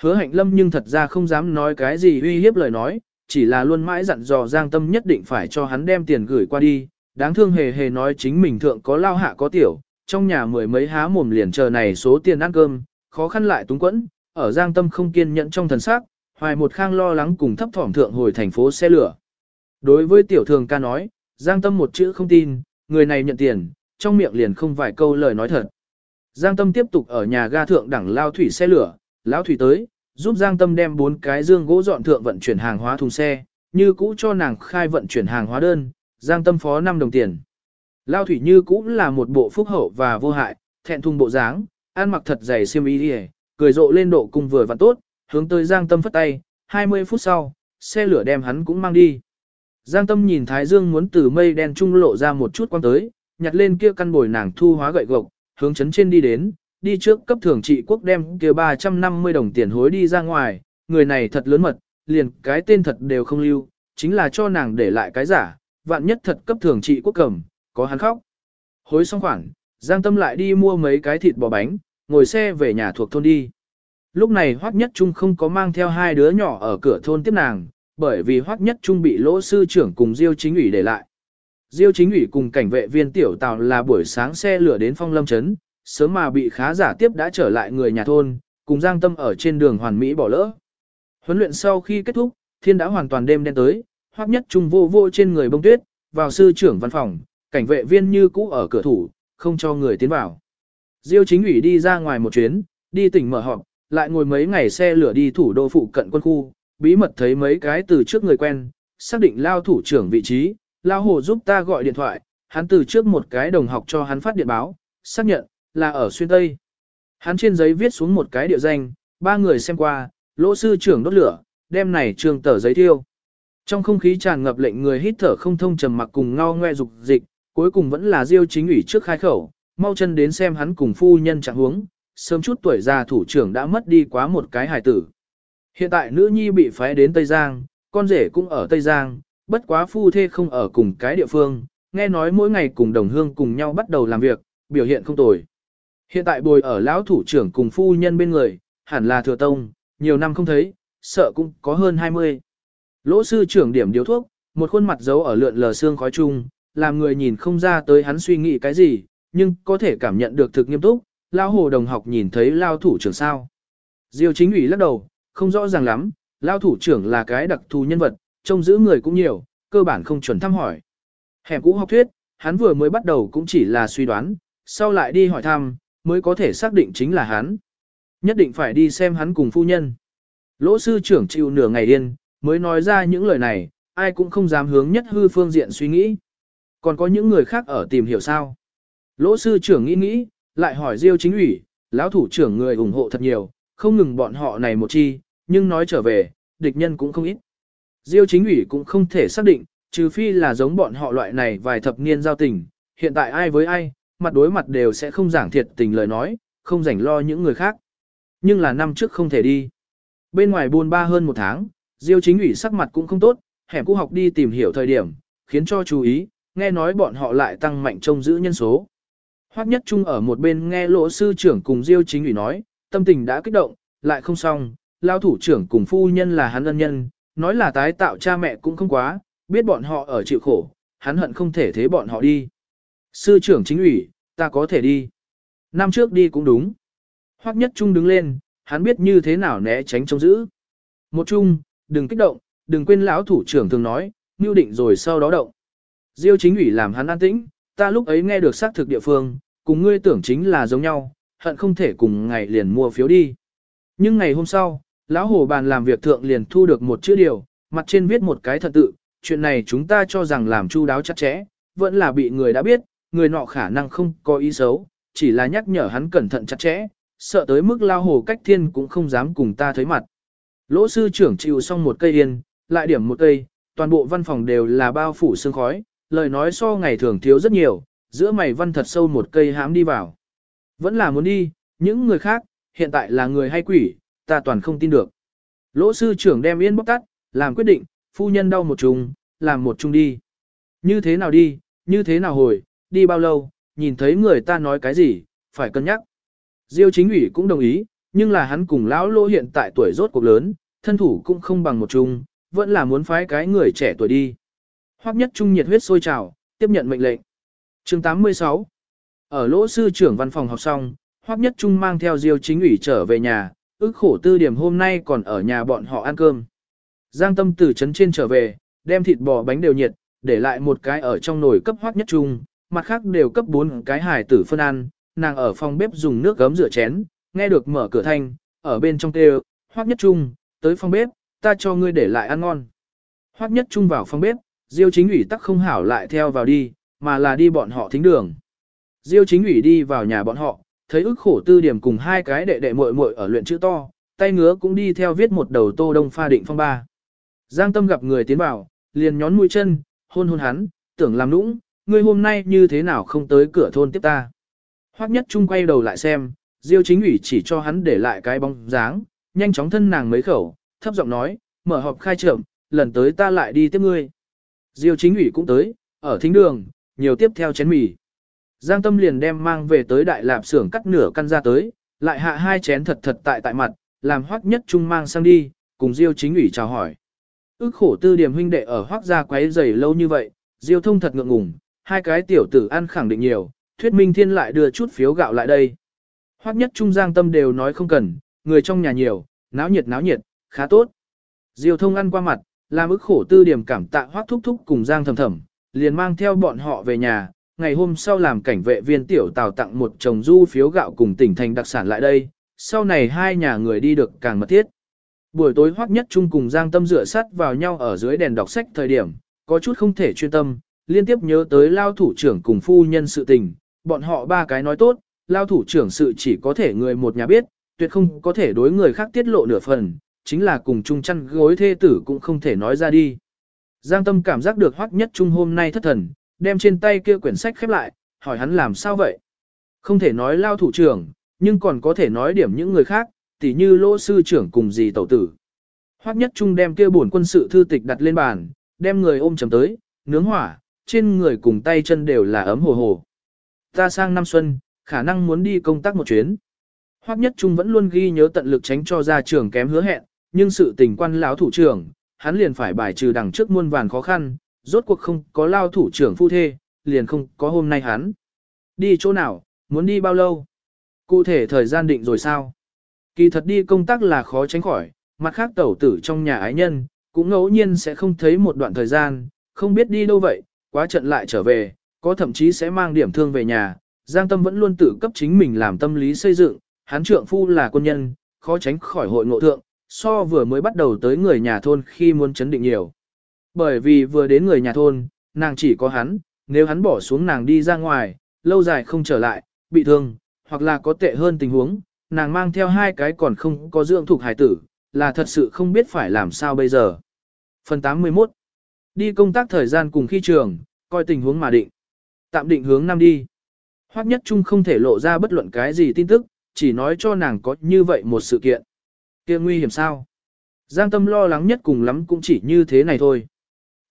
Hứa hạnh lâm nhưng thật ra không dám nói cái gì uy hiếp lời nói, chỉ là luôn mãi dặn dò Giang Tâm nhất định phải cho hắn đem tiền gửi qua đi, đáng thương hề hề nói chính mình thượng có lao hạ có tiểu, trong nhà mười mấy há mồm liền chờ này số tiền ăn cơm, khó khăn lại túng quẫn, ở Giang Tâm không kiên nhẫn trong thần sắc, hoài một khang lo lắng cùng thấp thỏm thượng hồi thành phố xe lửa. Đối với tiểu thường ca nói, Giang Tâm một chữ không tin, người này nhận tiền, trong miệng liền không vài câu lời nói thật. Giang Tâm tiếp tục ở nhà ga thượng đẳng lao thủy xe lửa, lão thủy tới, giúp Giang Tâm đem bốn cái dương gỗ dọn thượng vận chuyển hàng hóa thùng xe, như cũ cho nàng khai vận chuyển hàng hóa đơn, Giang Tâm phó 5 đồng tiền. Lao thủy như cũ là một bộ phúc hậu và vô hại, thẹn thùng bộ dáng, ăn mặc thật dày xiêm y cười rộ lên độ cung vừa và tốt, hướng tới Giang Tâm phất tay, 20 phút sau, xe lửa đem hắn cũng mang đi. Giang Tâm nhìn Thái Dương muốn từ mây đen trung lộ ra một chút quang tới, nhặt lên kia căn bồi nàng thu hóa gậy gộc, hướng chấn trên đi đến, đi trước cấp thưởng trị quốc đem kia 350 đồng tiền hối đi ra ngoài, người này thật lớn mật, liền cái tên thật đều không lưu, chính là cho nàng để lại cái giả, vạn nhất thật cấp thưởng trị quốc cầm, có hắn khóc. Hối xong khoản, Giang Tâm lại đi mua mấy cái thịt bò bánh, ngồi xe về nhà thuộc thôn đi. Lúc này Hoắc Nhất Trung không có mang theo hai đứa nhỏ ở cửa thôn tiếp nàng, bởi vì Hoắc Nhất Trung bị lỗ sư trưởng cùng Diêu chính ủy để lại. Diêu chính ủy cùng cảnh vệ viên tiểu tàu là buổi sáng xe lửa đến phong lâm trấn, sớm mà bị khá giả tiếp đã trở lại người nhà thôn, cùng Giang Tâm ở trên đường hoàn mỹ bỏ lỡ. Huấn luyện sau khi kết thúc, thiên đã hoàn toàn đêm đen tới, Hoắc Nhất Trung vô vô trên người bông tuyết, vào sư trưởng văn phòng, cảnh vệ viên như cũ ở cửa thủ, không cho người tiến vào. Diêu chính ủy đi ra ngoài một chuyến, đi tỉnh mở họp, lại ngồi mấy ngày xe lửa đi thủ đô phụ cận quân khu, bí mật thấy mấy cái từ trước người quen, xác định lao thủ trưởng vị trí, lao hồ giúp ta gọi điện thoại, hắn từ trước một cái đồng học cho hắn phát điện báo, xác nhận, là ở xuyên Tây. Hắn trên giấy viết xuống một cái địa danh, ba người xem qua, lỗ sư trưởng đốt lửa, đem này trường tờ giấy thiêu. Trong không khí tràn ngập lệnh người hít thở không thông trầm mặc cùng ngao ngoe dục dịch, cuối cùng vẫn là Diêu chính ủy trước khai khẩu, mau chân đến xem hắn cùng phu nhân trạng huống, sớm chút tuổi già thủ trưởng đã mất đi quá một cái hài tử. Hiện tại nữ nhi bị phái đến Tây Giang, con rể cũng ở Tây Giang, bất quá phu thê không ở cùng cái địa phương, nghe nói mỗi ngày cùng đồng hương cùng nhau bắt đầu làm việc, biểu hiện không tồi. Hiện tại bồi ở lão thủ trưởng cùng phu nhân bên người, hẳn là thừa tông, nhiều năm không thấy, sợ cũng có hơn 20. Lỗ sư trưởng điểm điếu thuốc, một khuôn mặt giấu ở lượn lờ xương khói chung, làm người nhìn không ra tới hắn suy nghĩ cái gì, nhưng có thể cảm nhận được thực nghiêm túc, lao hồ đồng học nhìn thấy lao thủ trưởng sao. Diêu chính ủy lắc đầu, không rõ ràng lắm, lao thủ trưởng là cái đặc thù nhân vật, trông giữ người cũng nhiều, cơ bản không chuẩn thăm hỏi. Hẻm cũ học thuyết, hắn vừa mới bắt đầu cũng chỉ là suy đoán, sau lại đi hỏi thăm, mới có thể xác định chính là hắn. Nhất định phải đi xem hắn cùng phu nhân. Lỗ sư trưởng chịu nửa ngày điên, mới nói ra những lời này, ai cũng không dám hướng nhất hư phương diện suy nghĩ. Còn có những người khác ở tìm hiểu sao. Lỗ sư trưởng nghĩ nghĩ, lại hỏi Diêu chính ủy, lão thủ trưởng người ủng hộ thật nhiều, không ngừng bọn họ này một chi, nhưng nói trở về, địch nhân cũng không ít. Diêu chính ủy cũng không thể xác định, Trừ phi là giống bọn họ loại này vài thập niên giao tình, hiện tại ai với ai, mặt đối mặt đều sẽ không giảng thiệt tình lời nói, không rảnh lo những người khác. Nhưng là năm trước không thể đi. Bên ngoài buôn ba hơn một tháng, Diêu chính ủy sắc mặt cũng không tốt, hẻm cũ học đi tìm hiểu thời điểm, khiến cho chú ý, nghe nói bọn họ lại tăng mạnh trông giữ nhân số. Hoắc Nhất Trung ở một bên nghe lỗ sư trưởng cùng Diêu chính ủy nói, tâm tình đã kích động, lại không xong, lao thủ trưởng cùng phu nhân là hắn ân nhân, nói là tái tạo cha mẹ cũng không quá, biết bọn họ ở chịu khổ, hắn hận không thể thế bọn họ đi. Sư trưởng chính ủy, ta có thể đi. Năm trước đi cũng đúng. Hoắc Nhất Trung đứng lên, hắn biết như thế nào né tránh trông giữ. Một chung, đừng kích động, đừng quên lão thủ trưởng thường nói, nưu định rồi sau đó động. Diêu chính ủy làm hắn an tĩnh, ta lúc ấy nghe được xác thực địa phương, cùng ngươi tưởng chính là giống nhau, hận không thể cùng ngày liền mua phiếu đi. Nhưng ngày hôm sau, lão hồ bàn làm việc thượng liền thu được một chữ điều, mặt trên viết một cái thật tự, chuyện này chúng ta cho rằng làm chu đáo chắc chẽ, vẫn là bị người đã biết, người nọ khả năng không có ý xấu, chỉ là nhắc nhở hắn cẩn thận chặt chẽ, sợ tới mức lao hồ cách thiên cũng không dám cùng ta thấy mặt. Lỗ sư trưởng chịu xong một cây yên, lại điểm một cây, toàn bộ văn phòng đều là bao phủ sương khói, lời nói so ngày thường thiếu rất nhiều, giữa mày văn thật sâu một cây hãm đi vào. Vẫn là muốn đi, những người khác, hiện tại là người hay quỷ, ta toàn không tin được. Lỗ sư trưởng đem yên bóc tắt, làm quyết định, phu nhân đau một chung, làm một chung đi. Như thế nào đi, như thế nào hồi, đi bao lâu, nhìn thấy người ta nói cái gì, phải cân nhắc. Diêu chính ủy cũng đồng ý, nhưng là hắn cùng lão lỗ hiện tại tuổi rốt cuộc lớn, thân thủ cũng không bằng một chung, vẫn là muốn phái cái người trẻ tuổi đi. Hoắc nhất trung nhiệt huyết sôi trào, tiếp nhận mệnh lệnh. chương 86 Ở lỗ sư trưởng văn phòng học xong, Hoắc nhất trung mang theo Diêu chính ủy trở về nhà, ước khổ tư điểm hôm nay còn ở nhà bọn họ ăn cơm. Giang tâm từ trấn trên trở về, đem thịt bò bánh đều nhiệt, để lại một cái ở trong nồi cấp Hoắc nhất trung, mặt khác đều cấp bốn cái hải tử phân ăn, nàng ở phòng bếp dùng nước gấm rửa chén, nghe được mở cửa thanh, ở bên trong kêu, Hoắc nhất trung, tới phòng bếp, ta cho ngươi để lại ăn ngon. Hoắc nhất trung vào phòng bếp, Diêu chính ủy tắc không hảo lại theo vào đi, mà là đi bọn họ thính đường. Diêu chính ủy đi vào nhà bọn họ, thấy ức khổ tư điểm cùng hai cái đệ đệ muội muội ở luyện chữ to, tay ngứa cũng đi theo viết một đầu tô đông pha định phong ba. Giang tâm gặp người tiến vào, liền nhón mũi chân, hôn hôn hắn, tưởng làm nũng, ngươi hôm nay như thế nào không tới cửa thôn tiếp ta. Hoắc nhất trung quay đầu lại xem, Diêu chính ủy chỉ cho hắn để lại cái bóng dáng, nhanh chóng thân nàng mấy khẩu, thấp giọng nói, mở họp khai trưởng, lần tới ta lại đi tiếp ngươi. Diêu chính ủy cũng tới, ở thính đường, nhiều tiếp theo chén mì. Giang tâm liền đem mang về tới đại lạp xưởng cắt nửa căn ra tới, lại hạ hai chén thật thật tại tại mặt, làm hoắc nhất trung mang sang đi, cùng Diêu chính ủy chào hỏi. Ước khổ tư điểm huynh đệ ở hoắc gia quấy rầy lâu như vậy, Diêu thông thật ngượng ngùng, hai cái tiểu tử ăn khẳng định nhiều, thuyết minh thiên lại đưa chút phiếu gạo lại đây. Hoắc nhất trung giang tâm đều nói không cần, người trong nhà nhiều, náo nhiệt náo nhiệt, khá tốt. Diêu thông ăn qua mặt, làm ức khổ tư điểm cảm tạ hoác thúc thúc cùng giang thầm thầm, liền mang theo bọn họ về nhà, ngày hôm sau làm cảnh vệ viên tiểu tào tặng một chồng du phiếu gạo cùng tỉnh thành đặc sản lại đây, sau này hai nhà người đi được càng mật thiết. Buổi tối hoắc nhất chung cùng giang tâm dựa sắt vào nhau ở dưới đèn đọc sách thời điểm, có chút không thể chuyên tâm, liên tiếp nhớ tới lao thủ trưởng cùng phu nhân sự tình, bọn họ ba cái nói tốt, lao thủ trưởng sự chỉ có thể người một nhà biết, tuyệt không có thể đối người khác tiết lộ nửa phần, chính là cùng chung chăn gối thê tử cũng không thể nói ra đi. Giang Tâm cảm giác được hoắc nhất trung hôm nay thất thần, đem trên tay kia quyển sách khép lại, hỏi hắn làm sao vậy. Không thể nói lao thủ trưởng, nhưng còn có thể nói điểm những người khác, tỉ như lỗ sư trưởng cùng gì tẩu tử. Hoắc nhất trung đem kia bổn quân sự thư tịch đặt lên bàn, đem người ôm chầm tới, nướng hỏa, trên người cùng tay chân đều là ấm hồ hồ. Ta sang năm xuân, khả năng muốn đi công tác một chuyến. Hoắc Nhất Trung vẫn luôn ghi nhớ tận lực tránh cho ra trường kém hứa hẹn, nhưng sự tình quan lão thủ trưởng, hắn liền phải bài trừ đằng trước muôn vàn khó khăn, rốt cuộc không có lao thủ trưởng phu thê, liền không có hôm nay hắn. Đi chỗ nào, muốn đi bao lâu? Cụ thể thời gian định rồi sao? Kỳ thật đi công tác là khó tránh khỏi, mặt khác tẩu tử trong nhà ái nhân, cũng ngẫu nhiên sẽ không thấy một đoạn thời gian, không biết đi đâu vậy, quá trận lại trở về, có thậm chí sẽ mang điểm thương về nhà. Giang Tâm vẫn luôn tự cấp chính mình làm tâm lý xây dựng, hắn trượng phu là quân nhân, khó tránh khỏi hội ngộ thượng, so vừa mới bắt đầu tới người nhà thôn khi muốn chấn định nhiều. Bởi vì vừa đến người nhà thôn, nàng chỉ có hắn, nếu hắn bỏ xuống nàng đi ra ngoài, lâu dài không trở lại, bị thương, hoặc là có tệ hơn tình huống, nàng mang theo hai cái còn không có dưỡng thuộc hải tử, là thật sự không biết phải làm sao bây giờ. Phần 81 Đi công tác thời gian cùng khi trường, coi tình huống mà định. Tạm định hướng năm đi. Hoắc nhất trung không thể lộ ra bất luận cái gì tin tức, chỉ nói cho nàng có như vậy một sự kiện kia nguy hiểm sao? Giang tâm lo lắng nhất cùng lắm cũng chỉ như thế này thôi.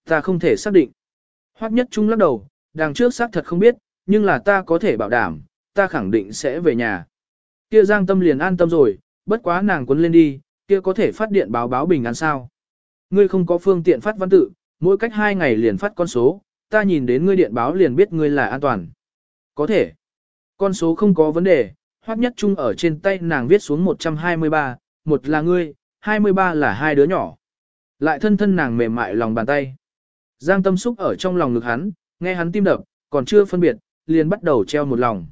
Ta không thể xác định. Hoắc nhất trung lắc đầu, đằng trước xác thật không biết, nhưng là ta có thể bảo đảm, ta khẳng định sẽ về nhà. Kia Giang tâm liền an tâm rồi, bất quá nàng quấn lên đi, kia có thể phát điện báo báo bình an sao. Ngươi không có phương tiện phát văn tự, mỗi cách hai ngày liền phát con số, ta nhìn đến ngươi điện báo liền biết ngươi là an toàn. Có thể. Con số không có vấn đề, hoắc nhất trung ở trên tay nàng viết xuống 123, một là ngươi, 23 là hai đứa nhỏ. Lại thân thân nàng mềm mại lòng bàn tay. Giang tâm xúc ở trong lòng ngực hắn, nghe hắn tim đập, còn chưa phân biệt, liền bắt đầu treo một lòng.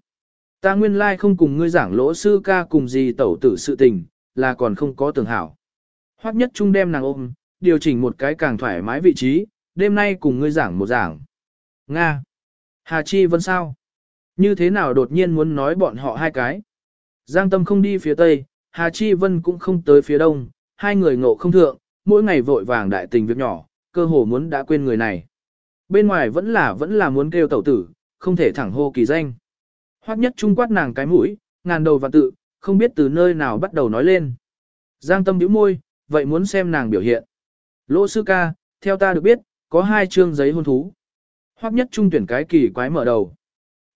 Ta nguyên lai like không cùng ngươi giảng lỗ sư ca cùng gì tẩu tử sự tình, là còn không có tưởng hảo. Hoắc nhất trung đem nàng ôm, điều chỉnh một cái càng thoải mái vị trí, đêm nay cùng ngươi giảng một giảng. Nga. Hà Chi Vân sao? Như thế nào đột nhiên muốn nói bọn họ hai cái? Giang Tâm không đi phía tây, Hà Chi Vân cũng không tới phía đông, hai người ngộ không thượng, mỗi ngày vội vàng đại tình việc nhỏ, cơ hồ muốn đã quên người này. Bên ngoài vẫn là vẫn là muốn kêu tẩu tử, không thể thẳng hô kỳ danh. Hoắc nhất trung quát nàng cái mũi, ngàn đầu và tự, không biết từ nơi nào bắt đầu nói lên. Giang tâm nhíu môi, vậy muốn xem nàng biểu hiện. Lỗ sư ca, theo ta được biết, có hai chương giấy hôn thú. Hoắc nhất trung tuyển cái kỳ quái mở đầu.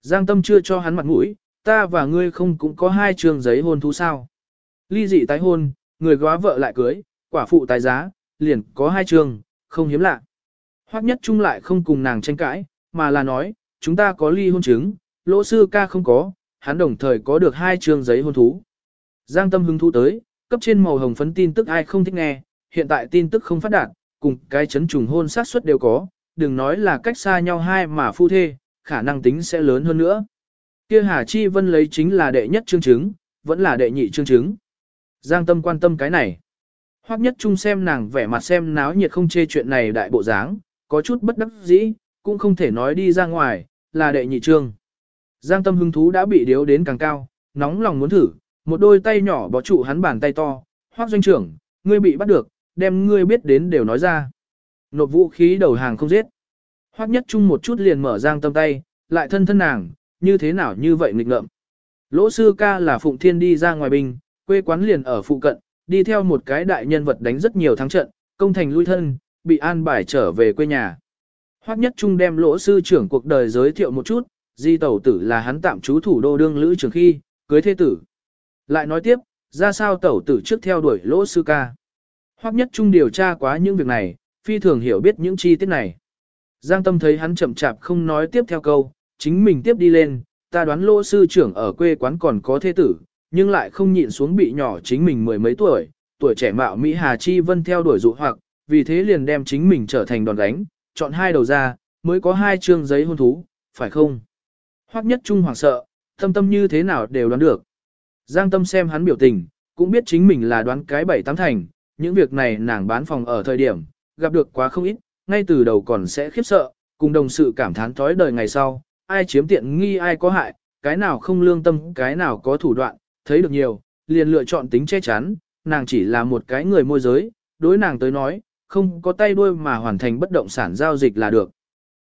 Giang tâm chưa cho hắn mặt mũi, ta và ngươi không cũng có hai chương giấy hôn thú sao. Ly dị tái hôn, người góa vợ lại cưới, quả phụ tái giá, liền có hai trường, không hiếm lạ. Hoắc nhất trung lại không cùng nàng tranh cãi, mà là nói, chúng ta có ly hôn chứng, lỗ sư ca không có, hắn đồng thời có được hai trường giấy hôn thú. Giang tâm hứng thú tới, cấp trên màu hồng phấn tin tức ai không thích nghe, hiện tại tin tức không phát đạt, cùng cái chấn trùng hôn sát suất đều có, đừng nói là cách xa nhau hai mà phu thê, khả năng tính sẽ lớn hơn nữa. Kia Hà Chi Vân lấy chính là đệ nhất chương chứng, vẫn là đệ nhị chương chứng. Giang tâm quan tâm cái này. Hoắc nhất trung xem nàng vẻ mặt xem náo nhiệt không chê chuyện này đại bộ dáng, có chút bất đắc dĩ, cũng không thể nói đi ra ngoài, là đệ nhị trương. Giang tâm hứng thú đã bị điếu đến càng cao, nóng lòng muốn thử, một đôi tay nhỏ bó trụ hắn bàn tay to, Hoắc doanh trưởng, ngươi bị bắt được, đem ngươi biết đến đều nói ra. Nộp vũ khí đầu hàng không giết. Hoắc nhất Trung một chút liền mở giang tâm tay, lại thân thân nàng, như thế nào như vậy nghịch ngợm. Lỗ sư ca là Phụng Thiên đi ra ngoài binh, quê quán liền ở phụ cận, đi theo một cái đại nhân vật đánh rất nhiều thắng trận, công thành lui thân, bị an bài trở về quê nhà. Hoắc Nhất Trung đem lỗ sư trưởng cuộc đời giới thiệu một chút, di tẩu tử là hắn tạm trú thủ đô đương lữ trường khi, cưới thế tử. Lại nói tiếp, ra sao tẩu tử trước theo đuổi lỗ sư ca. Hoắc nhất trung điều tra quá những việc này, phi thường hiểu biết những chi tiết này. Giang tâm thấy hắn chậm chạp không nói tiếp theo câu, chính mình tiếp đi lên, ta đoán lỗ sư trưởng ở quê quán còn có thế tử, nhưng lại không nhịn xuống bị nhỏ chính mình mười mấy tuổi, tuổi trẻ mạo Mỹ Hà Chi Vân theo đuổi dụ hoặc, vì thế liền đem chính mình trở thành đòn đánh, chọn hai đầu ra, mới có hai chương giấy hôn thú, phải không? Hoắc nhất trung hoảng sợ, tâm tâm như thế nào đều đoán được. Giang tâm xem hắn biểu tình, cũng biết chính mình là đoán cái bảy tám thành, những việc này nàng bán phòng ở thời điểm, gặp được quá không ít, ngay từ đầu còn sẽ khiếp sợ, cùng đồng sự cảm thán thói đời ngày sau, ai chiếm tiện nghi ai có hại, cái nào không lương tâm, cái nào có thủ đoạn, thấy được nhiều, liền lựa chọn tính che chắn, nàng chỉ là một cái người môi giới, đối nàng tới nói, không có tay đuôi mà hoàn thành bất động sản giao dịch là được.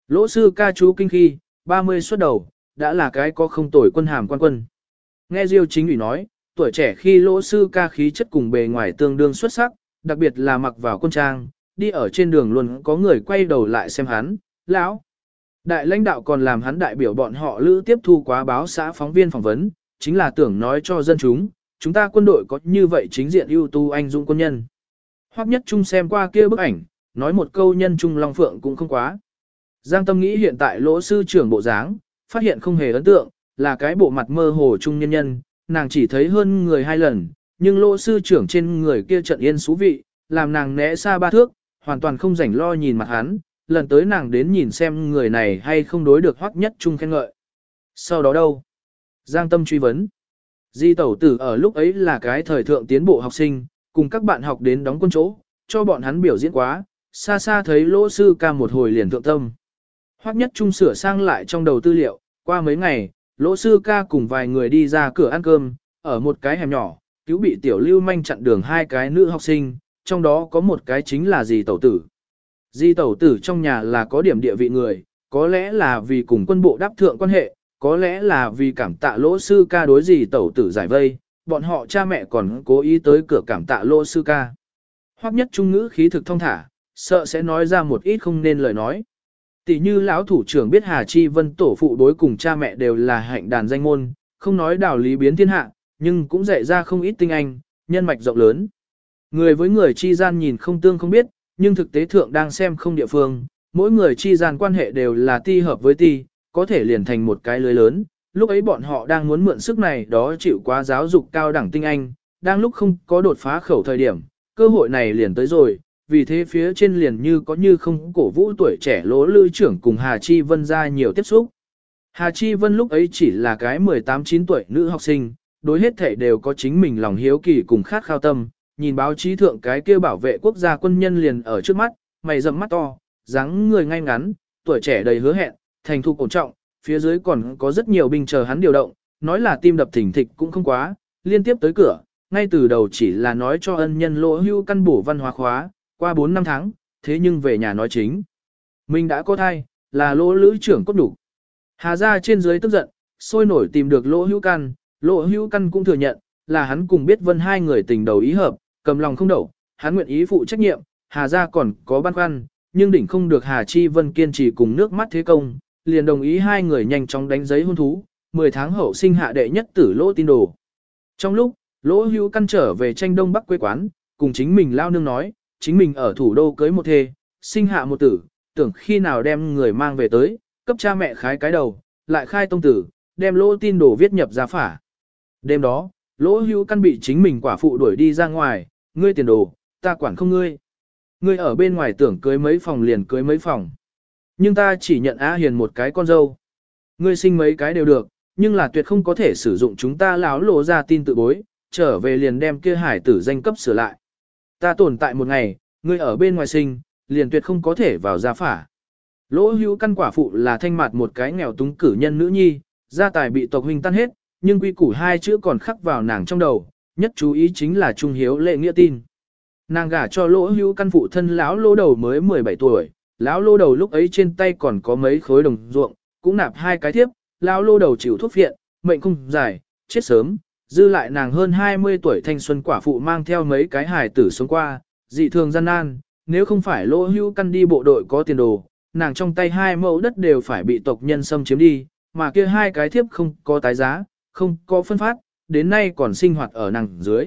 Lỗ sư ca chú kinh khi, 30 xuất đầu, đã là cái có không tuổi quân hàm quan quân. Nghe Diêu chính ủy nói, tuổi trẻ khi lỗ sư ca khí chất cùng bề ngoài tương đương xuất sắc, đặc biệt là mặc vào quân trang, đi ở trên đường luôn có người quay đầu lại xem hắn, lão. Đại lãnh đạo còn làm hắn đại biểu bọn họ lữ tiếp thu quá báo xã phóng viên phỏng vấn, chính là tưởng nói cho dân chúng, chúng ta quân đội có như vậy chính diện ưu tú anh dũng quân nhân. Hoắc nhất trung xem qua kia bức ảnh, nói một câu nhân trung long phượng cũng không quá. Giang tâm nghĩ hiện tại lỗ sư trưởng bộ dáng, phát hiện không hề ấn tượng, là cái bộ mặt mơ hồ trung nhân nhân, nàng chỉ thấy hơn người hai lần, nhưng lỗ sư trưởng trên người kia trận yên xú vị, làm nàng né xa ba thước, hoàn toàn không rảnh lo nhìn mặt hắn, lần tới nàng đến nhìn xem người này hay không đối được hoắc nhất trung khen ngợi. Sau đó đâu? Giang tâm truy vấn. Di tẩu tử ở lúc ấy là cái thời thượng tiến bộ học sinh, cùng các bạn học đến đóng quân chỗ, cho bọn hắn biểu diễn quá, xa xa thấy lỗ sư ca một hồi liền thượng tâm. Hoắc nhất trung sửa sang lại trong đầu tư liệu, qua mấy ngày, lỗ sư ca cùng vài người đi ra cửa ăn cơm, ở một cái hẻm nhỏ, cứu bị tiểu lưu manh chặn đường hai cái nữ học sinh, trong đó có một cái chính là dì tẩu tử. Di tẩu tử trong nhà là có điểm địa vị người, có lẽ là vì cùng quân bộ đáp thượng quan hệ, có lẽ là vì cảm tạ lỗ sư ca đối gì tẩu tử giải vây, bọn họ cha mẹ còn cố ý tới cửa cảm tạ lỗ sư ca. Hoặc nhất trung ngữ khí thực thông thả, sợ sẽ nói ra một ít không nên lời nói. Tỷ như lão thủ trưởng biết Hà Chi Vân tổ phụ đối cùng cha mẹ đều là hạnh đàn danh môn, không nói đạo lý biến thiên hạ, nhưng cũng dạy ra không ít tinh anh, nhân mạch rộng lớn. Người với người chi gian nhìn không tương không biết, nhưng thực tế thượng đang xem không địa phương, mỗi người chi gian quan hệ đều là ti hợp với ti, có thể liền thành một cái lưới lớn. Lúc ấy bọn họ đang muốn mượn sức này đó chịu quá giáo dục cao đẳng tinh anh, đang lúc không có đột phá khẩu thời điểm, cơ hội này liền tới rồi, vì thế phía trên liền như có như không cổ vũ tuổi trẻ lỗ lư trưởng cùng Hà Chi Vân ra nhiều tiếp xúc. Hà Chi Vân lúc ấy chỉ là cái 18-9 tuổi nữ học sinh, đối hết thể đều có chính mình lòng hiếu kỳ cùng khát khao tâm, nhìn báo chí thượng cái kia bảo vệ quốc gia quân nhân liền ở trước mắt, mày rậm mắt to, dáng người ngay ngắn, tuổi trẻ đầy hứa hẹn, thành thục ổn trọng, phía dưới còn có rất nhiều binh chờ hắn điều động, nói là tim đập thỉnh thịch cũng không quá, liên tiếp tới cửa, ngay từ đầu chỉ là nói cho ân nhân lỗ hưu căn bổ văn hóa khóa, qua 4 năm tháng, thế nhưng về nhà nói chính. Mình đã có thai, là lỗ lữ trưởng cốt đủ. Hà ra trên dưới tức giận, sôi nổi tìm được lỗ hưu căn, lỗ hưu căn cũng thừa nhận, là hắn cùng biết vân hai người tình đầu ý hợp, cầm lòng không đậu, hắn nguyện ý phụ trách nhiệm, Hà ra còn có băn khoăn, nhưng đỉnh không được Hà Chi Vân kiên trì cùng nước mắt thế công, liền đồng ý hai người nhanh chóng đánh giấy hôn thú, 10 tháng hậu sinh hạ đệ nhất tử lỗ tin đồ. Trong lúc, lỗ hưu căn trở về tranh đông bắc quê quán, cùng chính mình lao nương nói, chính mình ở thủ đô cưới một thê, sinh hạ một tử, tưởng khi nào đem người mang về tới, cấp cha mẹ khái cái đầu, lại khai tông tử, đem lỗ tin đồ viết nhập ra phả. Đêm đó, lỗ hưu căn bị chính mình quả phụ đuổi đi ra ngoài, ngươi tiền đồ, ta quản không ngươi. Ngươi ở bên ngoài tưởng cưới mấy phòng liền cưới mấy phòng. Nhưng ta chỉ nhận A Hiền một cái con dâu. Ngươi sinh mấy cái đều được, nhưng là tuyệt không có thể sử dụng chúng ta lão lộ ra tin tự bối, trở về liền đem kia hải tử danh cấp sửa lại. Ta tồn tại một ngày, ngươi ở bên ngoài sinh, liền tuyệt không có thể vào gia phả. Lỗ hữu căn quả phụ là thanh mặt một cái nghèo túng cử nhân nữ nhi, gia tài bị tộc huynh tan hết, nhưng quy củ hai chữ còn khắc vào nàng trong đầu, nhất chú ý chính là trung hiếu lệ nghĩa tin. Nàng gả cho lỗ hữu căn phụ thân lão lỗ đầu mới 17 tuổi, lão lô đầu lúc ấy trên tay còn có mấy khối đồng ruộng, cũng nạp hai cái thiếp, lão lô đầu chịu thuốc viện, mệnh không dài, chết sớm, dư lại nàng hơn 20 tuổi thanh xuân quả phụ mang theo mấy cái hài tử sống qua, dị thường gian nan, nếu không phải lô hữu căn đi bộ đội có tiền đồ, nàng trong tay hai mẫu đất đều phải bị tộc nhân xâm chiếm đi, mà kia hai cái thiếp không có tái giá, không có phân phát, đến nay còn sinh hoạt ở nàng dưới.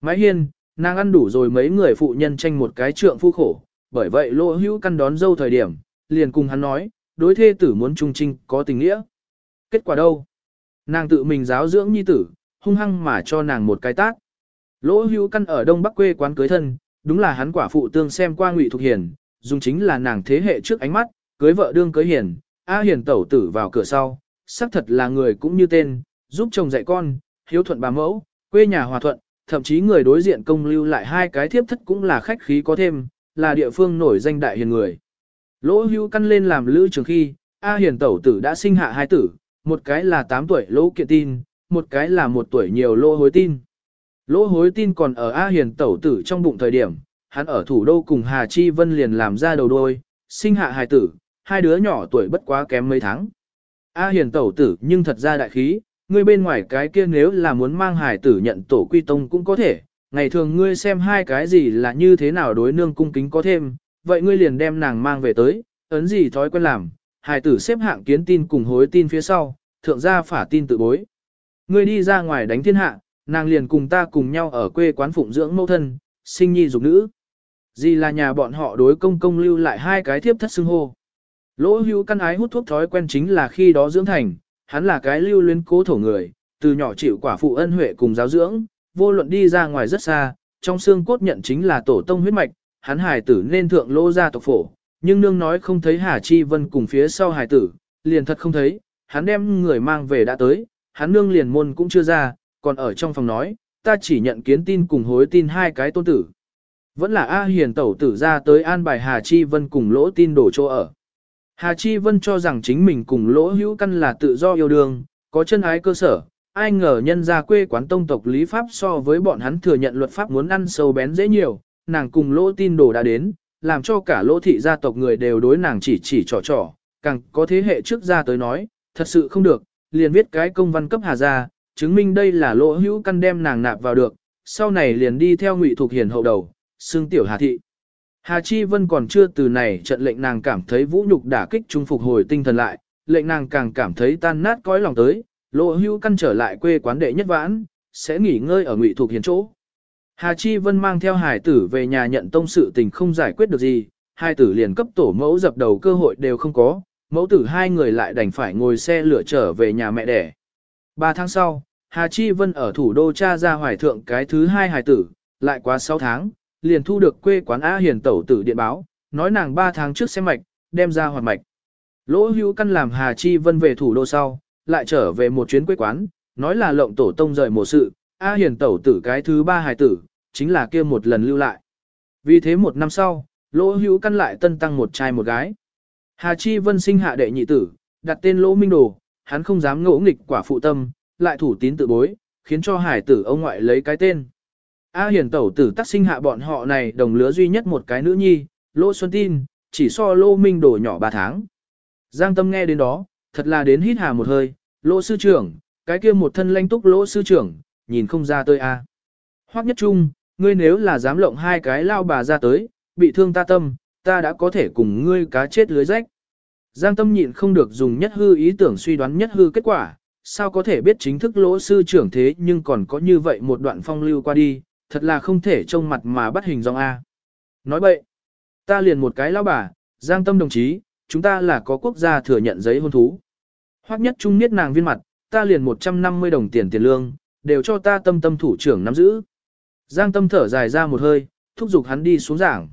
Mãi hiên, nàng ăn đủ rồi mấy người phụ nhân tranh một cái trượng phu khổ, bởi vậy lỗ hữu căn đón dâu thời điểm, liền cùng hắn nói, đối thê tử muốn trung trinh có tình nghĩa. Kết quả đâu? Nàng tự mình giáo dưỡng nhi tử, hung hăng mà cho nàng một cái tác. Lỗ hữu căn ở đông bắc quê quán cưới thân, đúng là hắn quả phụ tương xem qua ngụy thuộc hiền, dùng chính là nàng thế hệ trước ánh mắt, cưới vợ đương cưới hiền, A hiền tẩu tử vào cửa sau, xác thật là người cũng như tên, giúp chồng dạy con, hiếu thuận bà mẫu, quê nhà hòa thuận, thậm chí người đối diện công lưu lại hai cái thiếp thất cũng là khách khí có thêm, là địa phương nổi danh đại hiền người. Lỗ hưu căn lên làm lữ trường khi, A hiền tẩu tử đã sinh hạ hai tử, một cái là 8 tuổi lỗ kiện tin, một cái là một tuổi nhiều lỗ hối tin. Lỗ hối tin còn ở A hiền tẩu tử trong bụng thời điểm, hắn ở thủ đô cùng Hà Chi Vân liền làm ra đầu đôi, sinh hạ hài tử, hai đứa nhỏ tuổi bất quá kém mấy tháng. A hiền tẩu tử nhưng thật ra đại khí, người bên ngoài cái kia nếu là muốn mang hài tử nhận tổ quy tông cũng có thể, ngày thường ngươi xem hai cái gì là như thế nào đối nương cung kính có thêm, vậy ngươi liền đem nàng mang về tới, ấn gì thói quen làm, hài tử xếp hạng kiến tin cùng hối tin phía sau, thượng gia phả tin tự bối. Ngươi đi ra ngoài đánh thiên hạ, nàng liền cùng ta cùng nhau ở quê quán phụng dưỡng mẫu thân, sinh nhi dục nữ. Gì là nhà bọn họ đối công công lưu lại hai cái thiếp thất xưng hô. Lỗ hưu căn ái hút thuốc thói quen chính là khi đó dưỡng thành, hắn là cái lưu luyến cố thổ người, từ nhỏ chịu quả phụ ân huệ cùng giáo dưỡng, vô luận đi ra ngoài rất xa, trong xương cốt nhận chính là tổ tông huyết mạch, hắn hài tử nên thượng lô ra tộc phổ, nhưng nương nói không thấy Hà Chi Vân cùng phía sau hài tử, liền thật không thấy, hắn đem người mang về đã tới, hắn nương liền môn cũng chưa ra, còn ở trong phòng nói, ta chỉ nhận kiến tin cùng hối tin hai cái tôn tử. Vẫn là A Hiền tẩu tử ra tới an bài Hà Chi Vân cùng lỗ tin đổ chỗ ở. Hà Chi Vân cho rằng chính mình cùng lỗ hữu căn là tự do yêu đương, có chân ái cơ sở, ai ngờ nhân ra quê quán tông tộc lý pháp so với bọn hắn thừa nhận luật pháp muốn ăn sâu bén dễ nhiều, nàng cùng lỗ tin đồ đã đến, làm cho cả lỗ thị gia tộc người đều đối nàng chỉ chỉ trò trò, càng có thế hệ trước ra tới nói, thật sự không được, liền viết cái công văn cấp hà ra, chứng minh đây là lỗ hữu căn đem nàng nạp vào được, sau này liền đi theo ngụy thuộc hiền hậu đầu, xương tiểu hà thị. Hà Chi Vân còn chưa từ này trận lệnh nàng cảm thấy vũ nhục đả kích trung phục hồi tinh thần lại, lệnh nàng càng cảm thấy tan nát cõi lòng tới, lộ hưu căn trở lại quê quán đệ nhất vãn, sẽ nghỉ ngơi ở ngụy thuộc hiền chỗ. Hà Chi Vân mang theo hải tử về nhà nhận tông sự tình không giải quyết được gì, hai tử liền cấp tổ mẫu dập đầu cơ hội đều không có, mẫu tử hai người lại đành phải ngồi xe lửa trở về nhà mẹ đẻ. Ba tháng sau, Hà Chi Vân ở thủ đô cha ra hoài thượng cái thứ hai hài tử, lại quá 6 tháng, liền thu được quê quán A Hiền tẩu tử điện báo, nói nàng 3 tháng trước xem mạch, đem ra hoạt mạch. Lỗ hữu căn làm Hà Chi Vân về thủ đô sau, lại trở về một chuyến quê quán, nói là lộng tổ tông rời một sự, A Hiền tẩu tử cái thứ ba hài tử, chính là kia một lần lưu lại. Vì thế một năm sau, Lỗ hữu căn lại tân tăng một trai một gái. Hà Chi Vân sinh hạ đệ nhị tử, đặt tên Lỗ Minh Đồ, hắn không dám ngỗ nghịch quả phụ tâm, lại thủ tín tự bối, khiến cho hải tử ông ngoại lấy cái tên. A hiền tẩu tử tác sinh hạ bọn họ này đồng lứa duy nhất một cái nữ nhi, lỗ Xuân Tin, chỉ so Lô Minh đồ nhỏ 3 tháng. Giang Tâm nghe đến đó, thật là đến hít hà một hơi, lỗ sư trưởng, cái kia một thân lanh túc lỗ sư trưởng, nhìn không ra tôi a. À. Hoắc nhất trung, ngươi nếu là dám lộng hai cái lao bà ra tới, bị thương ta tâm, ta đã có thể cùng ngươi cá chết lưới rách. Giang Tâm nhịn không được dùng nhất hư ý tưởng suy đoán nhất hư kết quả, sao có thể biết chính thức lỗ sư trưởng thế nhưng còn có như vậy một đoạn phong lưu qua đi, thật là không thể trông mặt mà bắt hình dong A. Nói vậy, ta liền một cái lao bà, giang tâm đồng chí, chúng ta là có quốc gia thừa nhận giấy hôn thú. Hoắc nhất trung niết nàng viên mặt, ta liền 150 đồng tiền tiền lương, đều cho ta tâm tâm thủ trưởng nắm giữ. Giang tâm thở dài ra một hơi, thúc giục hắn đi xuống giảng.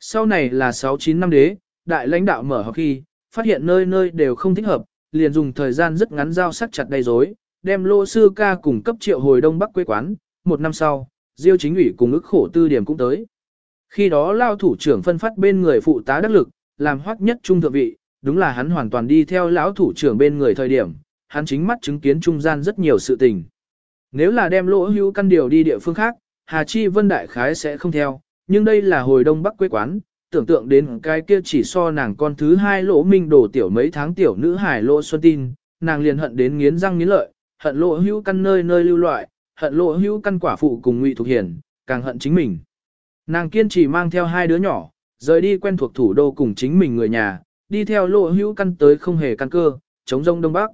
Sau này là 6-9 năm đế, đại lãnh đạo mở học khi, phát hiện nơi nơi đều không thích hợp, liền dùng thời gian rất ngắn giao sắc chặt đầy rối, đem lô sư ca cùng cấp triệu hồi đông bắc quê quán, một năm sau, diêu chính ủy cùng ức khổ tư điểm cũng tới. Khi đó lao thủ trưởng phân phát bên người phụ tá đắc lực, làm hoắc nhất trung thượng vị, đúng là hắn hoàn toàn đi theo lão thủ trưởng bên người thời điểm, hắn chính mắt chứng kiến trung gian rất nhiều sự tình. Nếu là đem lỗ hữu căn điều đi địa phương khác, Hà Chi Vân Đại Khái sẽ không theo, nhưng đây là hồi đông bắc quê quán, tưởng tượng đến cái kia chỉ so nàng con thứ hai lỗ minh đổ tiểu mấy tháng tiểu nữ hải lỗ xuân tin, nàng liền hận đến nghiến răng nghiến lợi, hận lỗ hữu căn nơi nơi lưu loại, hận lỗ hữu căn quả phụ cùng ngụy thuộc hiền, càng hận chính mình. Nàng kiên trì mang theo hai đứa nhỏ, rời đi quen thuộc thủ đô cùng chính mình người nhà, đi theo lộ hữu căn tới không hề căn cơ, chống rông đông bắc.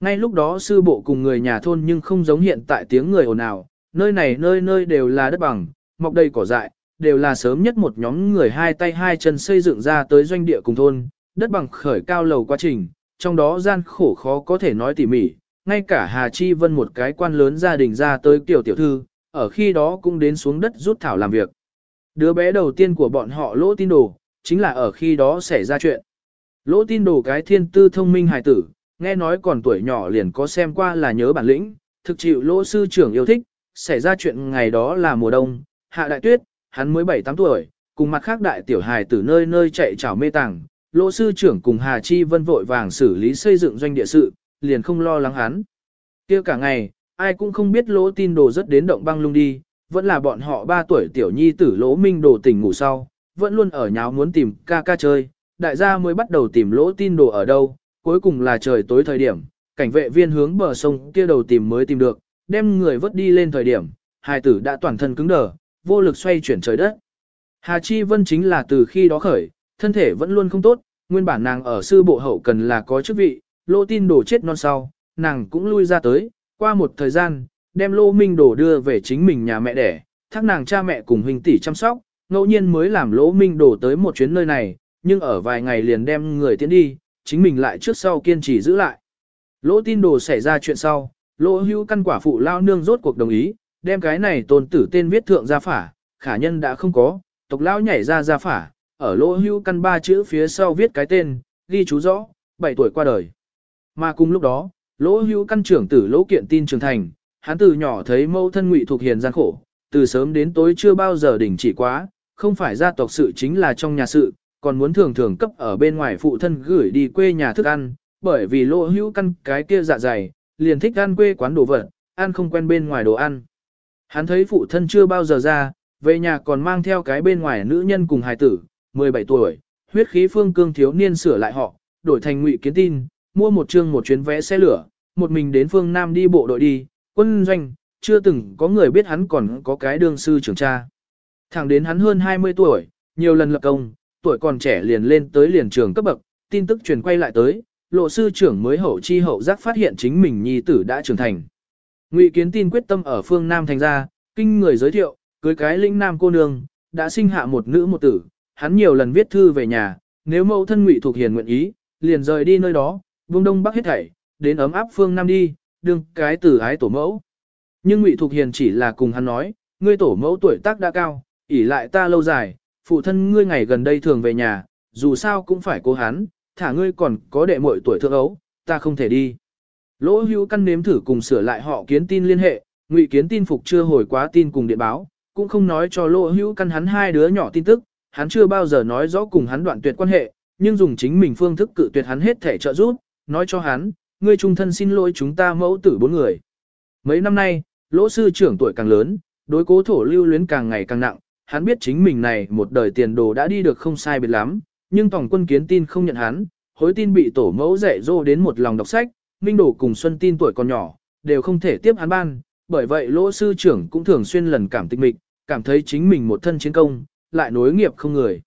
Ngay lúc đó sư bộ cùng người nhà thôn nhưng không giống hiện tại tiếng người ồn ào, nơi này nơi nơi đều là đất bằng, mọc đầy cỏ dại, đều là sớm nhất một nhóm người hai tay hai chân xây dựng ra tới doanh địa cùng thôn, đất bằng khởi cao lầu quá trình, trong đó gian khổ khó có thể nói tỉ mỉ, ngay cả Hà Chi Vân một cái quan lớn gia đình ra tới tiểu tiểu thư, ở khi đó cũng đến xuống đất rút thảo làm việc. Đứa bé đầu tiên của bọn họ lỗ tin đồ, chính là ở khi đó xảy ra chuyện. Lỗ tin đồ cái thiên tư thông minh hài tử, nghe nói còn tuổi nhỏ liền có xem qua là nhớ bản lĩnh, thực chịu lỗ sư trưởng yêu thích, xảy ra chuyện ngày đó là mùa đông, hạ đại tuyết, hắn mới 7-8 tuổi, cùng mặt khác đại tiểu hài tử nơi nơi chạy chảo mê tàng, lỗ sư trưởng cùng Hà Chi Vân vội vàng xử lý xây dựng doanh địa sự, liền không lo lắng hắn. kia cả ngày, ai cũng không biết lỗ tin đồ rất đến động băng lung đi, vẫn là bọn họ 3 tuổi tiểu nhi tử lỗ minh đồ tỉnh ngủ sau, vẫn luôn ở nháo muốn tìm ca ca chơi, đại gia mới bắt đầu tìm lỗ tin đồ ở đâu, cuối cùng là trời tối thời điểm, cảnh vệ viên hướng bờ sông kia đầu tìm mới tìm được, đem người vớt đi lên thời điểm, hài tử đã toàn thân cứng đờ, vô lực xoay chuyển trời đất. Hà Chi Vân chính là từ khi đó khởi, thân thể vẫn luôn không tốt, nguyên bản nàng ở sư bộ hậu cần là có chức vị, lỗ tin đồ chết non sau, nàng cũng lui ra tới, qua một thời gian, đem lô minh Đồ đưa về chính mình nhà mẹ đẻ, thác nàng cha mẹ cùng huynh tỷ chăm sóc, ngẫu nhiên mới làm lỗ minh Đồ tới một chuyến nơi này, nhưng ở vài ngày liền đem người tiến đi, chính mình lại trước sau kiên trì giữ lại. Lỗ tin đồ xảy ra chuyện sau, lỗ hưu căn quả phụ lao nương rốt cuộc đồng ý, đem cái này tôn tử tên viết thượng gia phả, khả nhân đã không có, tộc lão nhảy ra gia phả, ở lỗ hưu căn ba chữ phía sau viết cái tên, ghi chú rõ, 7 tuổi qua đời. Mà cùng lúc đó, lỗ hưu căn trưởng tử lỗ kiện tin trưởng thành, hắn từ nhỏ thấy mẫu thân ngụy thuộc hiền gian khổ, từ sớm đến tối chưa bao giờ đình chỉ quá, không phải gia tộc sự chính là trong nhà sự, còn muốn thường thường cấp ở bên ngoài phụ thân gửi đi quê nhà thức ăn, bởi vì lỗ hữu căn cái kia dạ dày, liền thích ăn quê quán đồ vật, ăn không quen bên ngoài đồ ăn. Hắn thấy phụ thân chưa bao giờ ra, về nhà còn mang theo cái bên ngoài nữ nhân cùng hài tử, 17 tuổi, huyết khí phương cương thiếu niên sửa lại họ, đổi thành ngụy kiến tin, mua một chương một chuyến vé xe lửa, một mình đến phương Nam đi bộ đội đi, quân doanh, chưa từng có người biết hắn còn có cái đương sư trưởng cha. Thẳng đến hắn hơn 20 tuổi, nhiều lần lập công, tuổi còn trẻ liền lên tới liền trường cấp bậc, tin tức truyền quay lại tới, lộ sư trưởng mới hậu chi hậu giác phát hiện chính mình nhi tử đã trưởng thành. Ngụy Kiến tin quyết tâm ở phương Nam thành ra, kinh người giới thiệu, cưới cái linh nam cô nương, đã sinh hạ một nữ một tử, hắn nhiều lần viết thư về nhà, nếu mẫu thân Ngụy thuộc hiền nguyện ý, liền rời đi nơi đó, vùng đông bắc hết thảy, đến ấm áp phương Nam đi, đương cái tử ái tổ mẫu. Nhưng Ngụy Thục Hiền chỉ là cùng hắn nói, ngươi tổ mẫu tuổi tác đã cao, ỷ lại ta lâu dài, phụ thân ngươi ngày gần đây thường về nhà, dù sao cũng phải cố hắn, thả ngươi còn có đệ muội tuổi thượng ấu, ta không thể đi. Lỗ hữu căn nếm thử cùng sửa lại họ kiến tin liên hệ, ngụy kiến tin phục chưa hồi quá tin cùng điện báo, cũng không nói cho lỗ hữu căn hắn hai đứa nhỏ tin tức, hắn chưa bao giờ nói rõ cùng hắn đoạn tuyệt quan hệ, nhưng dùng chính mình phương thức cự tuyệt hắn hết thể trợ giúp, nói cho hắn, ngươi trung thân xin lỗi chúng ta mẫu tử bốn người. Mấy năm nay, lỗ sư trưởng tuổi càng lớn, đối cố thổ lưu luyến càng ngày càng nặng, hắn biết chính mình này một đời tiền đồ đã đi được không sai biệt lắm, nhưng tổng quân kiến tin không nhận hắn, hối tin bị tổ mẫu dạy dỗ đến một lòng đọc sách, minh đổ cùng xuân tin tuổi còn nhỏ, đều không thể tiếp hắn ban, bởi vậy lỗ sư trưởng cũng thường xuyên lần cảm tịch mịch, cảm thấy chính mình một thân chiến công, lại nối nghiệp không người.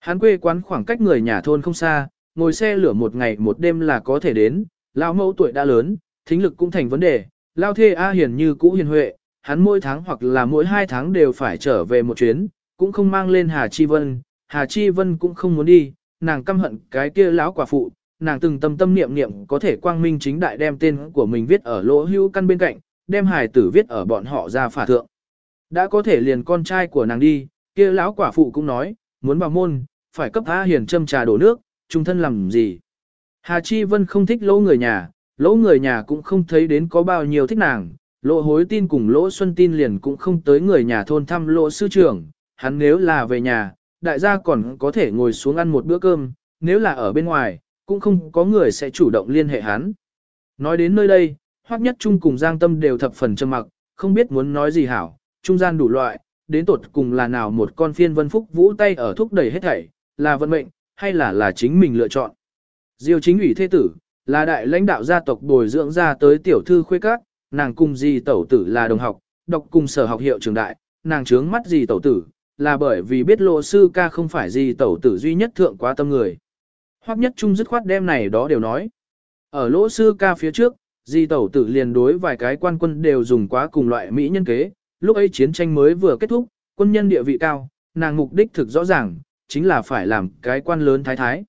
Hắn quê quán khoảng cách người nhà thôn không xa, ngồi xe lửa một ngày một đêm là có thể đến, lão mẫu tuổi đã lớn, thính lực cũng thành vấn đề, lao thê A hiền như cũ hiền huệ, hắn mỗi tháng hoặc là mỗi hai tháng đều phải trở về một chuyến, cũng không mang lên Hà Chi Vân, Hà Chi Vân cũng không muốn đi, nàng căm hận cái kia lão quả phụ, nàng từng tâm tâm niệm niệm có thể quang minh chính đại đem tên của mình viết ở lỗ hưu căn bên cạnh, đem hài tử viết ở bọn họ ra phả thượng. Đã có thể liền con trai của nàng đi, kia lão quả phụ cũng nói, muốn vào môn, phải cấp A hiền châm trà đổ nước, trung thân làm gì. Hà Chi Vân không thích lỗ người nhà, lỗ người nhà cũng không thấy đến có bao nhiêu thích nàng, lỗ hối tin cùng lỗ xuân tin liền cũng không tới người nhà thôn thăm lỗ sư trưởng, hắn nếu là về nhà, đại gia còn có thể ngồi xuống ăn một bữa cơm, nếu là ở bên ngoài, cũng không có người sẽ chủ động liên hệ hắn. Nói đến nơi đây, Hoắc Nhất Trung cùng Giang Tâm đều thập phần trầm mặc, không biết muốn nói gì hảo, trung gian đủ loại, đến tột cùng là nào một con phiên vân phúc vũ tay ở thúc đẩy hết thảy, là vận mệnh, hay là là chính mình lựa chọn. Diêu chính ủy thế tử, là đại lãnh đạo gia tộc bồi dưỡng ra tới tiểu thư khuê các, nàng cùng dì tẩu tử là đồng học, đọc cùng sở học hiệu trường đại, nàng trướng mắt dì tẩu tử, là bởi vì biết lộ sư ca không phải dì tẩu tử duy nhất thượng quá tâm người. hoặc nhất trung dứt khoát đem này đó đều nói. Ở lỗ sư ca phía trước, di tẩu tử liền đối vài cái quan quân đều dùng quá cùng loại mỹ nhân kế, lúc ấy chiến tranh mới vừa kết thúc, quân nhân địa vị cao, nàng mục đích thực rõ ràng, chính là phải làm cái quan lớn thái thái.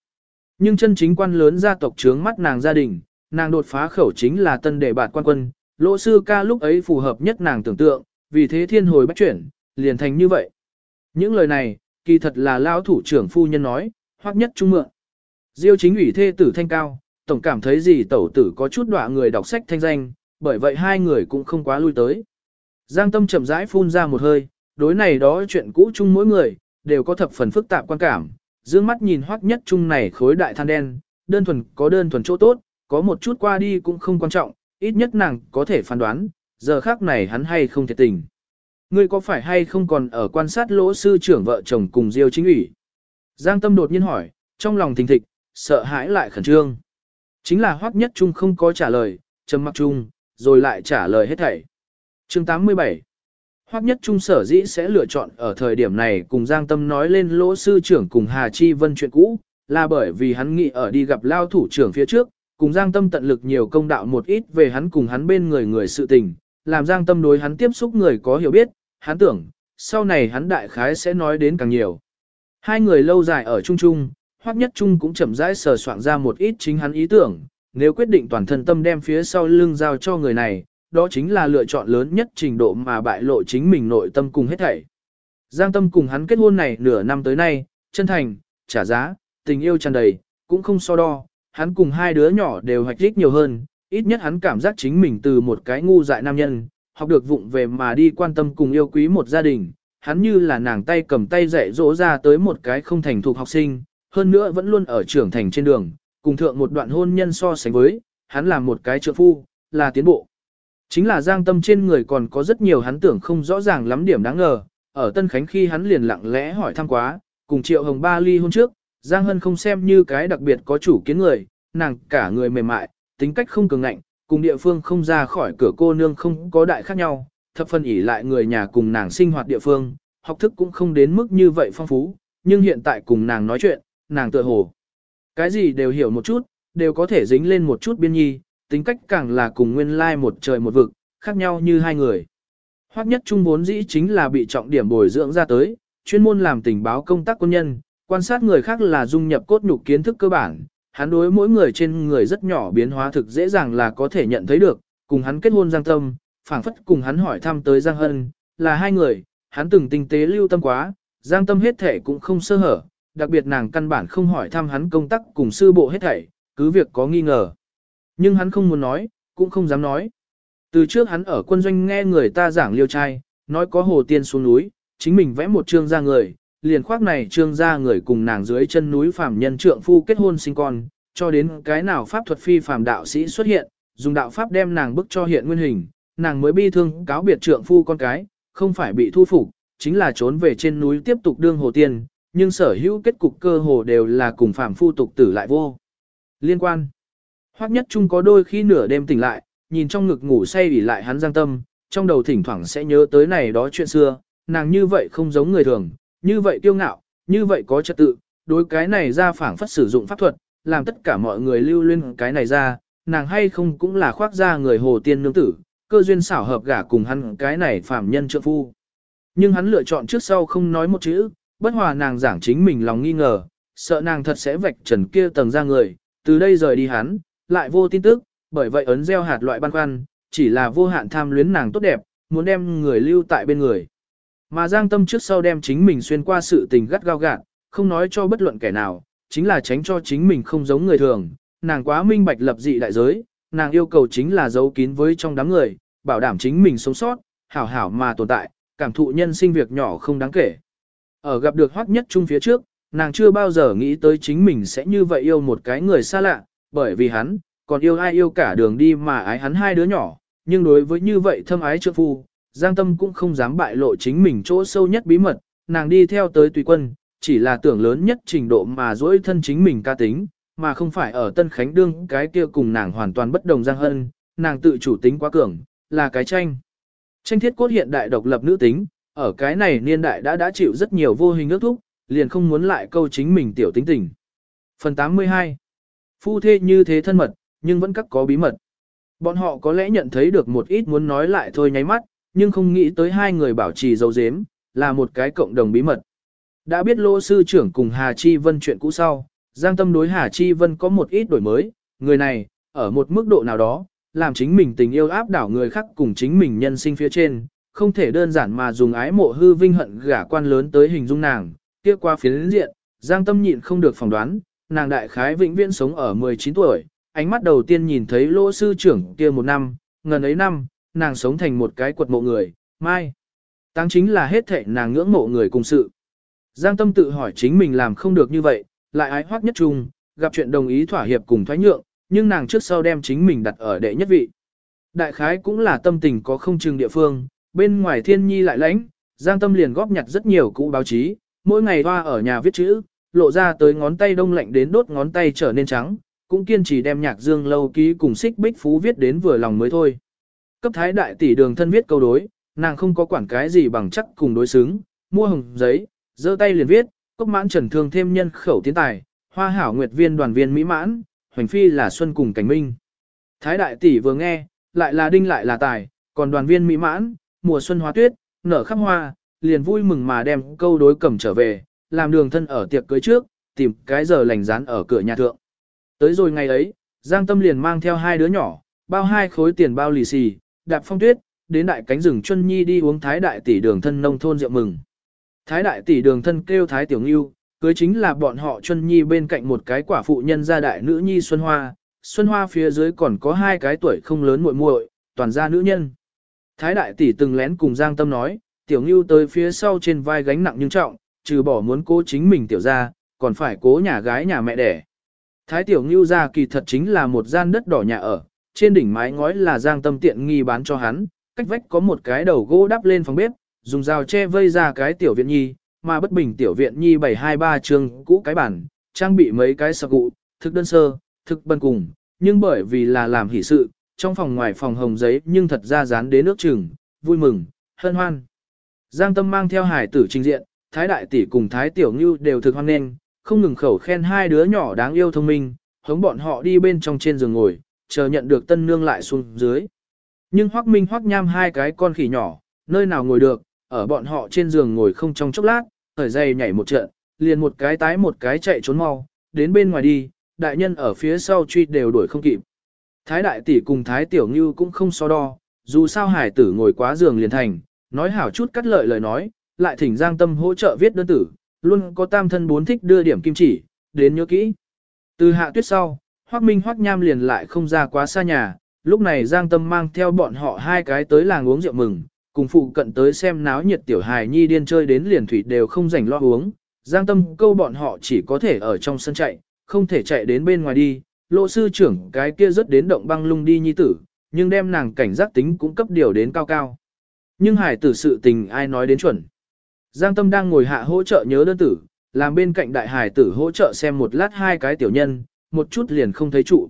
Nhưng chân chính quan lớn gia tộc trướng mắt nàng gia đình, nàng đột phá khẩu chính là tân đệ bạt quan quân, lỗ sư ca lúc ấy phù hợp nhất nàng tưởng tượng, vì thế thiên hồi bách chuyển, liền thành như vậy. Những lời này, kỳ thật là lao thủ trưởng phu nhân nói, hoặc nhất trung mượn. Diêu chính ủy thê tử thanh cao, tổng cảm thấy gì tẩu tử có chút đọa người đọc sách thanh danh, bởi vậy hai người cũng không quá lui tới. Giang tâm chậm rãi phun ra một hơi, đối này đó chuyện cũ chung mỗi người, đều có thập phần phức tạp quan cảm, dương mắt nhìn hoắc nhất trung này khối đại than đen, đơn thuần có đơn thuần chỗ tốt, có một chút qua đi cũng không quan trọng, ít nhất nàng có thể phán đoán, giờ khác này hắn hay không thiệt tình. Ngươi có phải hay không còn ở quan sát lỗ sư trưởng vợ chồng cùng Diêu chính ủy? Giang tâm đột nhiên hỏi, trong lòng thình thịch, sợ hãi lại khẩn trương. Chính là hoắc nhất trung không có trả lời, trầm mặc trung, rồi lại trả lời hết thảy. Chương 87 Hoắc nhất trung sở dĩ sẽ lựa chọn ở thời điểm này cùng Giang Tâm nói lên lỗ sư trưởng cùng Hà Chi Vân chuyện cũ, là bởi vì hắn nghĩ ở đi gặp lao thủ trưởng phía trước, cùng Giang Tâm tận lực nhiều công đạo một ít về hắn cùng hắn bên người người sự tình, làm Giang Tâm đối hắn tiếp xúc người có hiểu biết, hắn tưởng, sau này hắn đại khái sẽ nói đến càng nhiều. Hai người lâu dài ở chung chung, Hoắc Nhất Trung cũng chậm rãi sờ soạn ra một ít chính hắn ý tưởng, nếu quyết định toàn thân tâm đem phía sau lưng giao cho người này, đó chính là lựa chọn lớn nhất trình độ mà bại lộ chính mình nội tâm cùng hết thảy. Giang Tâm cùng hắn kết hôn này nửa năm tới nay, chân thành, trả giá, tình yêu tràn đầy, cũng không so đo, hắn cùng hai đứa nhỏ đều hoạch rích nhiều hơn, ít nhất hắn cảm giác chính mình từ một cái ngu dại nam nhân, học được vụng về mà đi quan tâm cùng yêu quý một gia đình, hắn như là nàng tay cầm tay dạy dỗ ra tới một cái không thành thục học sinh, hơn nữa vẫn luôn ở trưởng thành trên đường, cùng thượng một đoạn hôn nhân so sánh với, hắn là một cái trợ phu, là tiến bộ. Chính là giang tâm trên người còn có rất nhiều hắn tưởng không rõ ràng lắm điểm đáng ngờ, ở Tân Khánh khi hắn liền lặng lẽ hỏi thăm quá, cùng Triệu Hồng Ba ly hôn trước, Giang Hân không xem như cái đặc biệt có chủ kiến người, nàng cả người mềm mại, tính cách không cường ngạnh, cùng địa phương không ra khỏi cửa cô nương không có đại khác nhau, thập phần ỉ lại người nhà cùng nàng sinh hoạt địa phương, học thức cũng không đến mức như vậy phong phú, nhưng hiện tại cùng nàng nói chuyện, nàng tựa hồ. Cái gì đều hiểu một chút, đều có thể dính lên một chút biên nhi, tính cách càng là cùng nguyên lai một trời một vực, khác nhau như hai người. Hoắc nhất trung vốn dĩ chính là bị trọng điểm bồi dưỡng ra tới, chuyên môn làm tình báo công tác quân nhân, quan sát người khác là dung nhập cốt nhục kiến thức cơ bản, hắn đối mỗi người trên người rất nhỏ biến hóa thực dễ dàng là có thể nhận thấy được, cùng hắn kết hôn Giang Tâm, phảng phất cùng hắn hỏi thăm tới Giang Hân, là hai người, hắn từng tinh tế lưu tâm quá, Giang Tâm hết thể cũng không sơ hở, đặc biệt nàng căn bản không hỏi thăm hắn công tác cùng sư bộ hết thảy, cứ việc có nghi ngờ. Nhưng hắn không muốn nói, cũng không dám nói. Từ trước hắn ở quân doanh nghe người ta giảng liêu trai, nói có hồ tiên xuống núi, chính mình vẽ một trương ra người, liền khoác này trương ra người cùng nàng dưới chân núi phàm nhân trượng phu kết hôn sinh con, cho đến cái nào pháp thuật phi phàm đạo sĩ xuất hiện, dùng đạo pháp đem nàng bức cho hiện nguyên hình, nàng mới bi thương cáo biệt trượng phu con cái, không phải bị thu phục, chính là trốn về trên núi tiếp tục đương hồ tiên, nhưng sở hữu kết cục cơ hồ đều là cùng phàm phu tục tử lại vô. Liên quan Hoắc nhất chung có đôi khi nửa đêm tỉnh lại, nhìn trong ngực ngủ say ủy lại hắn giang tâm, trong đầu thỉnh thoảng sẽ nhớ tới này đó chuyện xưa, nàng như vậy không giống người thường, như vậy kiêu ngạo, như vậy có trật tự, đối cái này ra phảng phất sử dụng pháp thuật, làm tất cả mọi người lưu luyên cái này ra, nàng hay không cũng là khoác ra người hồ tiên nương tử, cơ duyên xảo hợp gả cùng hắn cái này phàm nhân trợ phu. Nhưng hắn lựa chọn trước sau không nói một chữ, bất hòa nàng giảng chính mình lòng nghi ngờ, sợ nàng thật sẽ vạch trần kia tầng ra người, từ đây rời đi hắn, lại vô tin tức, bởi vậy ấn gieo hạt loại băn khoăn, chỉ là vô hạn tham luyến nàng tốt đẹp, muốn đem người lưu tại bên người. Mà Giang Tâm trước sau đem chính mình xuyên qua sự tình gắt gao gạn, không nói cho bất luận kẻ nào, chính là tránh cho chính mình không giống người thường, nàng quá minh bạch lập dị đại giới, nàng yêu cầu chính là giấu kín với trong đám người, bảo đảm chính mình sống sót, hảo hảo mà tồn tại, cảm thụ nhân sinh việc nhỏ không đáng kể. Ở gặp được hoắc nhất chung phía trước, nàng chưa bao giờ nghĩ tới chính mình sẽ như vậy yêu một cái người xa lạ, bởi vì hắn, còn yêu ai yêu cả đường đi mà ái hắn hai đứa nhỏ, nhưng đối với như vậy thâm ái trượng phu, Giang Tâm cũng không dám bại lộ chính mình chỗ sâu nhất bí mật, nàng đi theo tới tùy quân, chỉ là tưởng lớn nhất trình độ mà dỗi thân chính mình ca tính, mà không phải ở Tân Khánh Đương cái kia cùng nàng hoàn toàn bất đồng Giang Hân, nàng tự chủ tính quá cường, là cái tranh. Tranh thiết cốt hiện đại độc lập nữ tính, ở cái này niên đại đã đã chịu rất nhiều vô hình ước thúc, liền không muốn lại câu chính mình tiểu tính tình. Phần 82 Phu thê như thế thân mật, nhưng vẫn các có bí mật. Bọn họ có lẽ nhận thấy được một ít muốn nói lại thôi nháy mắt, nhưng không nghĩ tới hai người bảo trì dấu dếm, là một cái cộng đồng bí mật. Đã biết lô sư trưởng cùng Hà Chi Vân chuyện cũ sau, Giang Tâm đối Hà Chi Vân có một ít đổi mới, người này, ở một mức độ nào đó, làm chính mình tình yêu áp đảo người khác cùng chính mình nhân sinh phía trên, không thể đơn giản mà dùng ái mộ hư vinh hận gả quan lớn tới hình dung nàng, kia qua phiến diện, Giang Tâm nhịn không được phỏng đoán, nàng đại khái vĩnh viễn sống ở 19 tuổi, ánh mắt đầu tiên nhìn thấy lỗ sư trưởng kia một năm, ngần ấy năm, nàng sống thành một cái quật mộ người, mai. Tăng chính là hết thệ nàng ngưỡng mộ người cùng sự. Giang tâm tự hỏi chính mình làm không được như vậy, lại ái hoắc nhất trung, gặp chuyện đồng ý thỏa hiệp cùng thoái nhượng, nhưng nàng trước sau đem chính mình đặt ở đệ nhất vị. Đại khái cũng là tâm tình có không chừng địa phương, bên ngoài thiên nhi lại lãnh, Giang tâm liền góp nhặt rất nhiều cũ báo chí, mỗi ngày hoa ở nhà viết chữ, lộ ra tới ngón tay đông lạnh đến đốt ngón tay trở nên trắng, cũng kiên trì đem nhạc dương lâu ký cùng xích bích phú viết đến vừa lòng mới thôi. Cấp thái đại tỷ đường thân viết câu đối, nàng không có quản cái gì bằng chắc cùng đối xứng, mua hồng giấy, giơ tay liền viết, cốc mãn trần thương thêm nhân khẩu tiến tài, hoa hảo nguyệt viên đoàn viên mỹ mãn, hoành phi là xuân cùng cảnh minh. Thái đại tỷ vừa nghe, lại là đinh lại là tài, còn đoàn viên mỹ mãn, mùa xuân hoa tuyết, nở khắp hoa, liền vui mừng mà đem câu đối cầm trở về, làm đường thân ở tiệc cưới trước, tìm cái giờ lành rán ở cửa nhà thượng. Tới rồi ngày ấy, Giang Tâm liền mang theo hai đứa nhỏ, bao hai khối tiền bao lì xì, đạp phong tuyết, đến đại cánh rừng Chuân Nhi đi uống thái đại tỷ đường thân nông thôn rượu mừng. Thái đại tỷ đường thân kêu thái tiểu ngưu, cưới chính là bọn họ Chuân Nhi bên cạnh một cái quả phụ nhân gia đại nữ nhi Xuân Hoa, Xuân Hoa phía dưới còn có hai cái tuổi không lớn muội muội, toàn gia nữ nhân. Thái đại tỷ từng lén cùng Giang Tâm nói, tiểu ngưu tới phía sau trên vai gánh nặng nhưng trọng, trừ bỏ muốn cố chính mình tiểu ra, còn phải cố nhà gái nhà mẹ đẻ. Thái tiểu ngưu ra kỳ thật chính là một gian đất đỏ nhà ở, trên đỉnh mái ngói là giang tâm tiện nghi bán cho hắn, cách vách có một cái đầu gỗ đắp lên phòng bếp, dùng rào che vây ra cái tiểu viện nhi, mà bất bình tiểu viện nhi 723 trường cũ cái bản, trang bị mấy cái sạc cụ, thực đơn sơ, thực bần cùng, nhưng bởi vì là làm hỷ sự, trong phòng ngoài phòng hồng giấy nhưng thật ra dán đến nước chừng, vui mừng, hân hoan. Giang Tâm mang theo hải tử trình diện, Thái Đại Tỷ cùng Thái Tiểu Ngưu đều thực hoan nghênh, không ngừng khẩu khen hai đứa nhỏ đáng yêu thông minh, hống bọn họ đi bên trong trên giường ngồi, chờ nhận được tân nương lại xuống dưới. Nhưng Hoắc Minh Hoắc Nham hai cái con khỉ nhỏ, nơi nào ngồi được, ở bọn họ trên giường ngồi không trong chốc lát, thời dây nhảy một trận, liền một cái tái một cái chạy trốn mau, đến bên ngoài đi, đại nhân ở phía sau truy đều đuổi không kịp. Thái đại tỷ cùng Thái tiểu ngưu cũng không so đo, dù sao hải tử ngồi quá giường liền thành, nói hảo chút cắt lợi lời nói, lại thỉnh Giang Tâm hỗ trợ viết đơn tử, luôn có tam thân bốn thích đưa điểm kim chỉ, đến nhớ kỹ. Từ hạ tuyết sau, Hoắc Minh Hoắc Nham liền lại không ra quá xa nhà, lúc này Giang Tâm mang theo bọn họ hai cái tới làng uống rượu mừng, cùng phụ cận tới xem náo nhiệt tiểu hài nhi điên chơi đến liền thủy đều không rảnh lo uống. Giang Tâm câu bọn họ chỉ có thể ở trong sân chạy, không thể chạy đến bên ngoài đi, lộ sư trưởng cái kia rất đến động băng lung đi nhi tử, nhưng đem nàng cảnh giác tính cũng cấp điều đến cao cao. Nhưng hải tử sự tình ai nói đến chuẩn. Giang Tâm đang ngồi hạ hỗ trợ nhớ đơn tử, làm bên cạnh đại hải tử hỗ trợ xem một lát hai cái tiểu nhân, một chút liền không thấy trụ.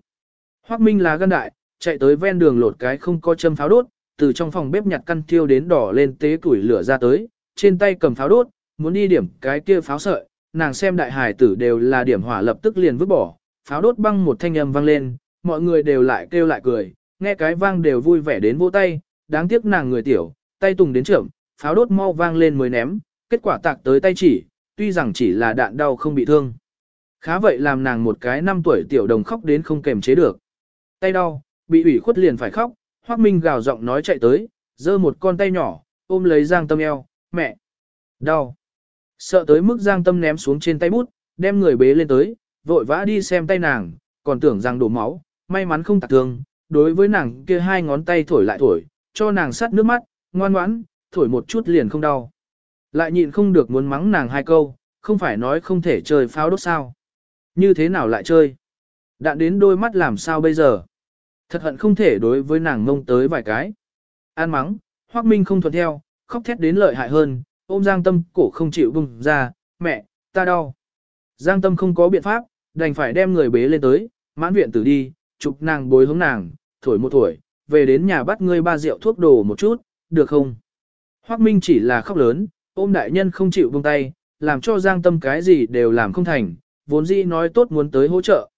Hoắc Minh là gan đại, chạy tới ven đường lột cái không có châm pháo đốt, từ trong phòng bếp nhặt căn thiêu đến đỏ lên tế củi lửa ra tới, trên tay cầm pháo đốt, muốn đi điểm cái kia pháo sợi, nàng xem đại hải tử đều là điểm hỏa lập tức liền vứt bỏ, pháo đốt băng một thanh âm vang lên, mọi người đều lại kêu lại cười, nghe cái vang đều vui vẻ đến vỗ tay, đáng tiếc nàng người tiểu, tay tùng đến trưởng, pháo đốt mau vang lên mới ném, kết quả tạc tới tay chỉ, tuy rằng chỉ là đạn đau không bị thương. Khá vậy làm nàng một cái năm tuổi tiểu đồng khóc đến không kềm chế được. Tay đau, bị ủy khuất liền phải khóc, Hoắc Minh gào giọng nói chạy tới, giơ một con tay nhỏ, ôm lấy Giang Tâm eo, mẹ, đau. Sợ tới mức Giang Tâm ném xuống trên tay bút, đem người bế lên tới, vội vã đi xem tay nàng, còn tưởng rằng đổ máu, may mắn không tạc thương, đối với nàng kia hai ngón tay thổi lại thổi, cho nàng sắt nước mắt, ngoan ngoãn, thổi một chút liền không đau. Lại nhịn không được muốn mắng nàng hai câu, không phải nói không thể chơi pháo đốt sao. Như thế nào lại chơi? Đạn đến đôi mắt làm sao bây giờ? Thật hận không thể đối với nàng mông tới vài cái. An mắng, Hoác Minh không thuận theo, khóc thét đến lợi hại hơn, ôm Giang Tâm cổ không chịu bùng ra, mẹ, ta đau. Giang Tâm không có biện pháp, đành phải đem người bế lên tới, mãn viện tử đi, chụp nàng bối hướng nàng, thổi một tuổi, về đến nhà bắt ngươi ba rượu thuốc đồ một chút, được không? Hoác Minh chỉ là khóc lớn, ôm đại nhân không chịu buông tay, làm cho Giang Tâm cái gì đều làm không thành, vốn dĩ nói tốt muốn tới hỗ trợ.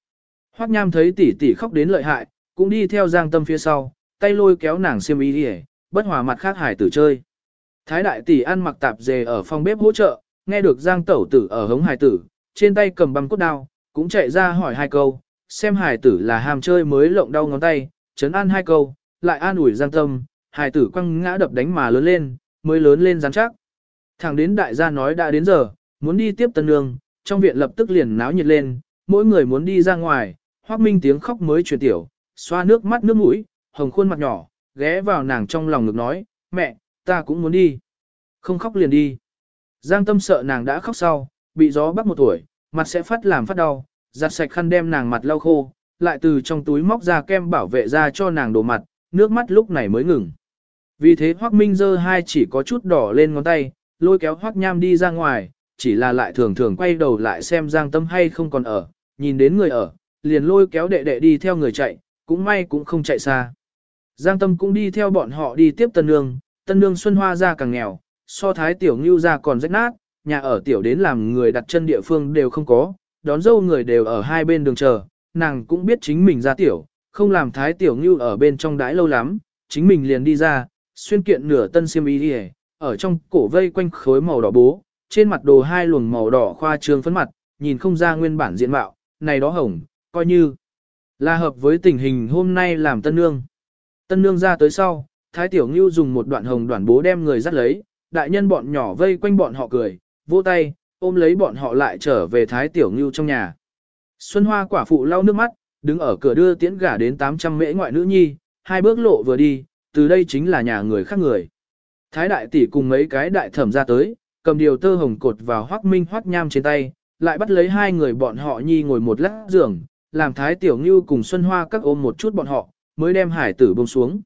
Hoắc Nham thấy tỷ tỷ khóc đến lợi hại, cũng đi theo Giang Tâm phía sau, tay lôi kéo nàng xiêm y đi bất hòa mặt khác hải tử chơi. Thái đại tỷ ăn mặc tạp dề ở phòng bếp hỗ trợ, nghe được Giang tẩu tử ở hống hải tử, trên tay cầm băng cốt đao, cũng chạy ra hỏi hai câu, xem hải tử là ham chơi mới lộng đau ngón tay, chấn an hai câu, lại an ủi Giang Tâm, hải tử quăng ngã đập đánh mà lớn lên, mới lớn lên rắn chắc. Thẳng đến đại gia nói đã đến giờ, muốn đi tiếp tân nương, trong viện lập tức liền náo nhiệt lên, mỗi người muốn đi ra ngoài, hoác minh tiếng khóc mới truyền tiểu, xoa nước mắt nước mũi, hồng khuôn mặt nhỏ, ghé vào nàng trong lòng ngực nói, mẹ, ta cũng muốn đi. Không khóc liền đi. Giang tâm sợ nàng đã khóc sau, bị gió bắt một tuổi, mặt sẽ phát làm phát đau, giặt sạch khăn đem nàng mặt lau khô, lại từ trong túi móc ra kem bảo vệ ra cho nàng đổ mặt, nước mắt lúc này mới ngừng. Vì thế Hoắc Minh giơ hai chỉ có chút đỏ lên ngón tay, lôi kéo Hoắc Nham đi ra ngoài, chỉ là lại thường thường quay đầu lại xem Giang Tâm hay không còn ở, nhìn đến người ở, liền lôi kéo đệ đệ đi theo người chạy, cũng may cũng không chạy xa. Giang Tâm cũng đi theo bọn họ đi tiếp Tân Nương, Tân Nương Xuân Hoa ra càng nghèo, so thái tiểu ngưu ra còn rách nát, nhà ở tiểu đến làm người đặt chân địa phương đều không có, đón dâu người đều ở hai bên đường chờ, nàng cũng biết chính mình ra tiểu, không làm thái tiểu ngưu ở bên trong đãi lâu lắm, chính mình liền đi ra, xuyên kiện nửa tân xiêm y đi ở trong cổ vây quanh khối màu đỏ bố, trên mặt đồ hai luồng màu đỏ khoa trương phấn mặt, nhìn không ra nguyên bản diện mạo, này đó hồng, coi như là hợp với tình hình hôm nay làm tân nương. Tân nương ra tới sau, Thái Tiểu Ngưu dùng một đoạn hồng đoạn bố đem người dắt lấy, đại nhân bọn nhỏ vây quanh bọn họ cười, vỗ tay, ôm lấy bọn họ lại trở về Thái Tiểu Ngưu trong nhà. Xuân Hoa quả phụ lau nước mắt, đứng ở cửa đưa tiễn gả đến 800 mễ ngoại nữ nhi, hai bước lộ vừa đi, từ đây chính là nhà người khác người. Thái đại tỷ cùng mấy cái đại thẩm ra tới, cầm điều tơ hồng cột vào hoắc minh hoắc nham trên tay, lại bắt lấy hai người bọn họ nhi ngồi một lát giường, làm thái tiểu ngưu cùng xuân hoa các ôm một chút bọn họ, mới đem hải tử buông xuống.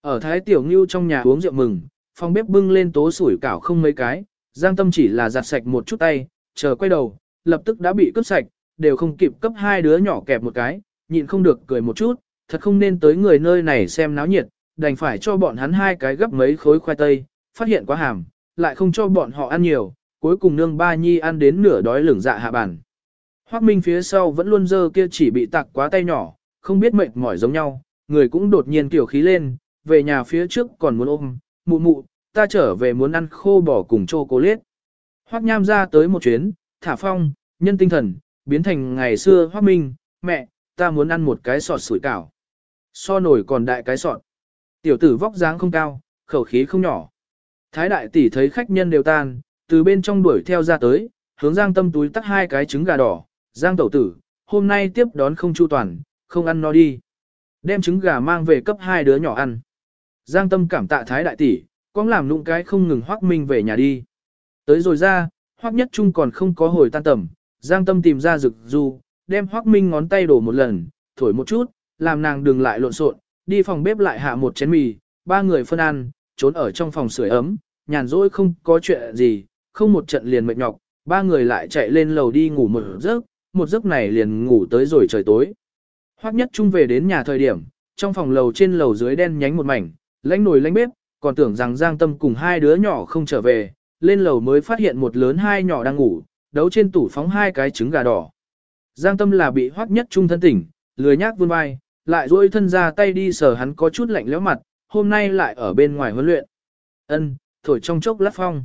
Ở thái tiểu ngưu trong nhà uống rượu mừng, phòng bếp bưng lên tố sủi cảo không mấy cái, Giang Tâm chỉ là giặt sạch một chút tay, chờ quay đầu, lập tức đã bị cướp sạch, đều không kịp cấp hai đứa nhỏ kẹp một cái, nhịn không được cười một chút, thật không nên tới người nơi này xem náo nhiệt, đành phải cho bọn hắn hai cái gấp mấy khối khoai tây, phát hiện quá hàm, lại không cho bọn họ ăn nhiều, cuối cùng nương ba nhi ăn đến nửa đói lửng dạ hạ bản. Hoác Minh phía sau vẫn luôn dơ kia chỉ bị tặc quá tay nhỏ, không biết mệt mỏi giống nhau, người cũng đột nhiên tiểu khí lên, về nhà phía trước còn muốn ôm, mụ mụ, ta trở về muốn ăn khô bò cùng chô cô liết. Hoác Nham ra tới một chuyến, thả phong, nhân tinh thần, biến thành ngày xưa Hoác Minh, mẹ, ta muốn ăn một cái sọt sủi cảo. So nổi còn đại cái sọt. Tiểu tử vóc dáng không cao, khẩu khí không nhỏ. Thái đại tỷ thấy khách nhân đều tan, từ bên trong đuổi theo ra tới, hướng Giang Tâm túi tắt hai cái trứng gà đỏ. Giang tẩu tử, hôm nay tiếp đón không chu toàn, không ăn no đi. Đem trứng gà mang về cấp hai đứa nhỏ ăn. Giang Tâm cảm tạ Thái đại tỷ, con làm nụng cái không ngừng Hoắc Minh về nhà đi. Tới rồi ra, Hoắc Nhất Trung còn không có hồi tan tầm, Giang Tâm tìm ra rực du, đem Hoắc Minh ngón tay đổ một lần, thổi một chút, làm nàng đừng lại lộn xộn, đi phòng bếp lại hạ một chén mì, ba người phân ăn, trốn ở trong phòng sưởi ấm, nhàn rỗi không có chuyện gì, không một trận liền mệt nhọc, ba người lại chạy lên lầu đi ngủ một giấc, một giấc này liền ngủ tới rồi trời tối. Hoắc nhất trung về đến nhà thời điểm, trong phòng lầu trên lầu dưới đen nhánh một mảnh, lãnh nồi lãnh bếp, còn tưởng rằng Giang Tâm cùng hai đứa nhỏ không trở về, lên lầu mới phát hiện một lớn hai nhỏ đang ngủ, đấu trên tủ phóng hai cái trứng gà đỏ. Giang Tâm là bị Hoắc nhất trung thân tỉnh, lười nhác vươn vai, lại duỗi thân ra tay đi sờ hắn có chút lạnh lẽo mặt, hôm nay lại ở bên ngoài huấn luyện. Ân, thổi trong chốc lát phong.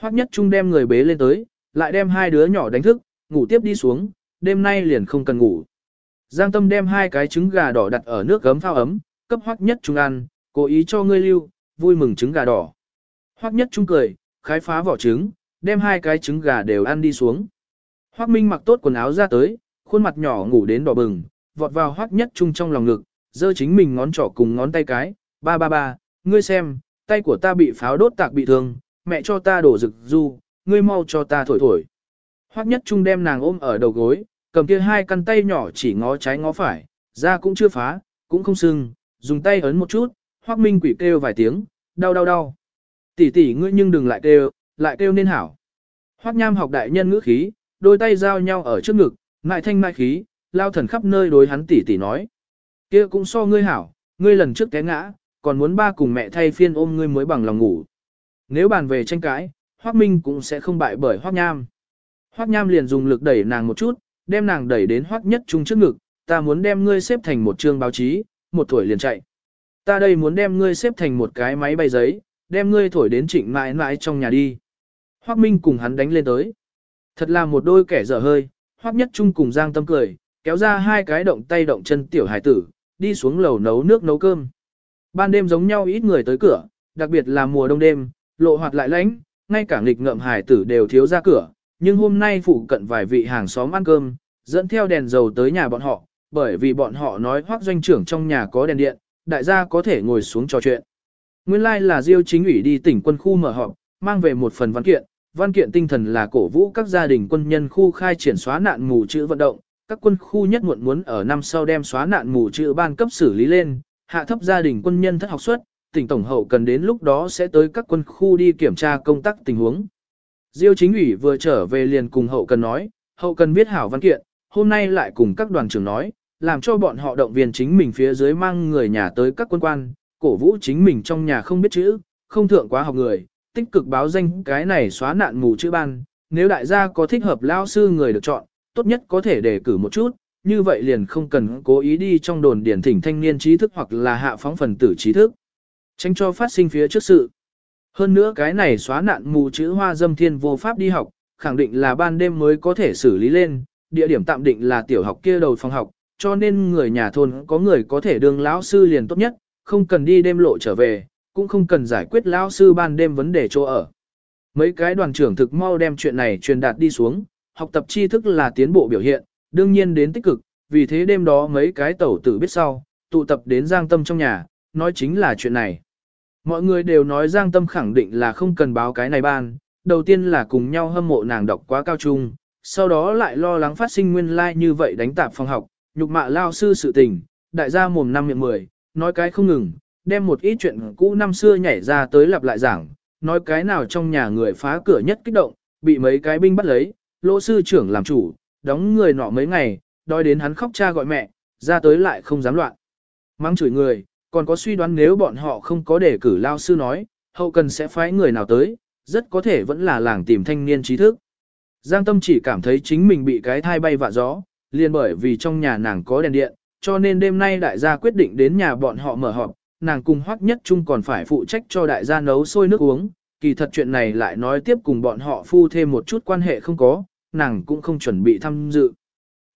Hoắc nhất trung đem người bế lên tới, lại đem hai đứa nhỏ đánh thức, ngủ tiếp đi xuống, đêm nay liền không cần ngủ. Giang Tâm đem hai cái trứng gà đỏ đặt ở nước gấm phao ấm, cấp Hoắc nhất trung ăn, cố ý cho ngươi lưu, vui mừng trứng gà đỏ. Hoắc nhất trung cười, khái phá vỏ trứng, đem hai cái trứng gà đều ăn đi xuống. Hoắc Minh mặc tốt quần áo ra tới, khuôn mặt nhỏ ngủ đến đỏ bừng, vọt vào Hoắc nhất trung trong lòng ngực, giơ chính mình ngón trỏ cùng ngón tay cái, ba ba ba, ngươi xem, tay của ta bị pháo đốt tạc bị thương, mẹ cho ta đổ rực du, ngươi mau cho ta thổi thổi. Hoắc nhất trung đem nàng ôm ở đầu gối, cầm kia hai căn tay nhỏ chỉ ngó trái ngó phải, da cũng chưa phá, cũng không sưng, dùng tay ấn một chút, Hoắc Minh quỷ kêu vài tiếng, đau đau đau. Tỷ tỷ ngươi nhưng đừng lại kêu, lại kêu nên hảo. Hoắc Nham học đại nhân ngữ khí, đôi tay giao nhau ở trước ngực, ngại thanh mai khí, lao thần khắp nơi đối hắn tỉ tỉ nói. kia cũng so ngươi hảo, ngươi lần trước té ngã, còn muốn ba cùng mẹ thay phiên ôm ngươi mới bằng lòng ngủ. Nếu bàn về tranh cãi, Hoắc Minh cũng sẽ không bại bởi Hoắc Nham. Hoắc Nham liền dùng lực đẩy nàng một chút, đem nàng đẩy đến Hoắc Nhất Trung trước ngực, ta muốn đem ngươi xếp thành một chương báo chí, một tuổi liền chạy. Ta đây muốn đem ngươi xếp thành một cái máy bay giấy, đem ngươi thổi đến trịnh mãi mãi trong nhà đi. Hoắc Minh cùng hắn đánh lên tới. Thật là một đôi kẻ dở hơi, Hoắc Nhất Trung cùng Giang Tâm cười, kéo ra hai cái động tay động chân tiểu hải tử, đi xuống lầu nấu nước nấu cơm. Ban đêm giống nhau ít người tới cửa, đặc biệt là mùa đông đêm, lộ hoạt lại lánh, ngay cả nghịch ngợm hải tử đều thiếu ra cửa, nhưng hôm nay phụ cận vài vị hàng xóm ăn cơm, dẫn theo đèn dầu tới nhà bọn họ, bởi vì bọn họ nói hoác doanh trưởng trong nhà có đèn điện, đại gia có thể ngồi xuống trò chuyện. Nguyên lai like là Diêu chính ủy đi tỉnh quân khu mở họp, mang về một phần văn kiện, văn kiện tinh thần là cổ vũ các gia đình quân nhân khu khai triển xóa nạn mù chữ vận động, các quân khu nhất muộn muốn ở năm sau đem xóa nạn mù chữ ban cấp xử lý lên, hạ thấp gia đình quân nhân thất học suất, tỉnh tổng hậu cần đến lúc đó sẽ tới các quân khu đi kiểm tra công tác tình huống. Diêu chính ủy vừa trở về liền cùng hậu cần nói, hậu cần viết hảo văn kiện, hôm nay lại cùng các đoàn trưởng nói, làm cho bọn họ động viên chính mình phía dưới mang người nhà tới các quân quan, cổ vũ chính mình trong nhà không biết chữ, không thượng quá học người, tích cực báo danh cái này xóa nạn mù chữ ban, nếu đại gia có thích hợp lao sư người được chọn, tốt nhất có thể đề cử một chút, như vậy liền không cần cố ý đi trong đồn điển thỉnh thanh niên trí thức hoặc là hạ phóng phần tử trí thức. Tránh cho phát sinh phía trước sự. Hơn nữa cái này xóa nạn mù chữ hoa dâm thiên vô pháp đi học, khẳng định là ban đêm mới có thể xử lý lên, địa điểm tạm định là tiểu học kia đầu phòng học, cho nên người nhà thôn có người có thể đương lão sư liền tốt nhất, không cần đi đêm lộ trở về, cũng không cần giải quyết lão sư ban đêm vấn đề chỗ ở. Mấy cái đoàn trưởng thực mau đem chuyện này truyền đạt đi xuống, học tập tri thức là tiến bộ biểu hiện, đương nhiên đến tích cực, vì thế đêm đó mấy cái tẩu tử biết sau, tụ tập đến Giang Tâm trong nhà, nói chính là chuyện này. Mọi người đều nói Giang Tâm khẳng định là không cần báo cái này ban, đầu tiên là cùng nhau hâm mộ nàng đọc quá cao trung, sau đó lại lo lắng phát sinh nguyên lai like như vậy đánh tạp phòng học, nhục mạ lao sư sự tình, đại gia mồm năm miệng mười, nói cái không ngừng, đem một ít chuyện cũ năm xưa nhảy ra tới lặp lại giảng, nói cái nào trong nhà người phá cửa nhất kích động, bị mấy cái binh bắt lấy, lỗ sư trưởng làm chủ, đóng người nọ mấy ngày, đói đến hắn khóc cha gọi mẹ, ra tới lại không dám loạn. mắng chửi người, còn có suy đoán nếu bọn họ không có để cử lao sư nói, hậu cần sẽ phái người nào tới, rất có thể vẫn là làng tìm thanh niên trí thức. Giang Tâm chỉ cảm thấy chính mình bị cái thai bay vạ gió, liền bởi vì trong nhà nàng có đèn điện, cho nên đêm nay đại gia quyết định đến nhà bọn họ mở họp, nàng cùng hoắc nhất chung còn phải phụ trách cho đại gia nấu sôi nước uống, kỳ thật chuyện này lại nói tiếp cùng bọn họ phu thêm một chút quan hệ không có, nàng cũng không chuẩn bị tham dự.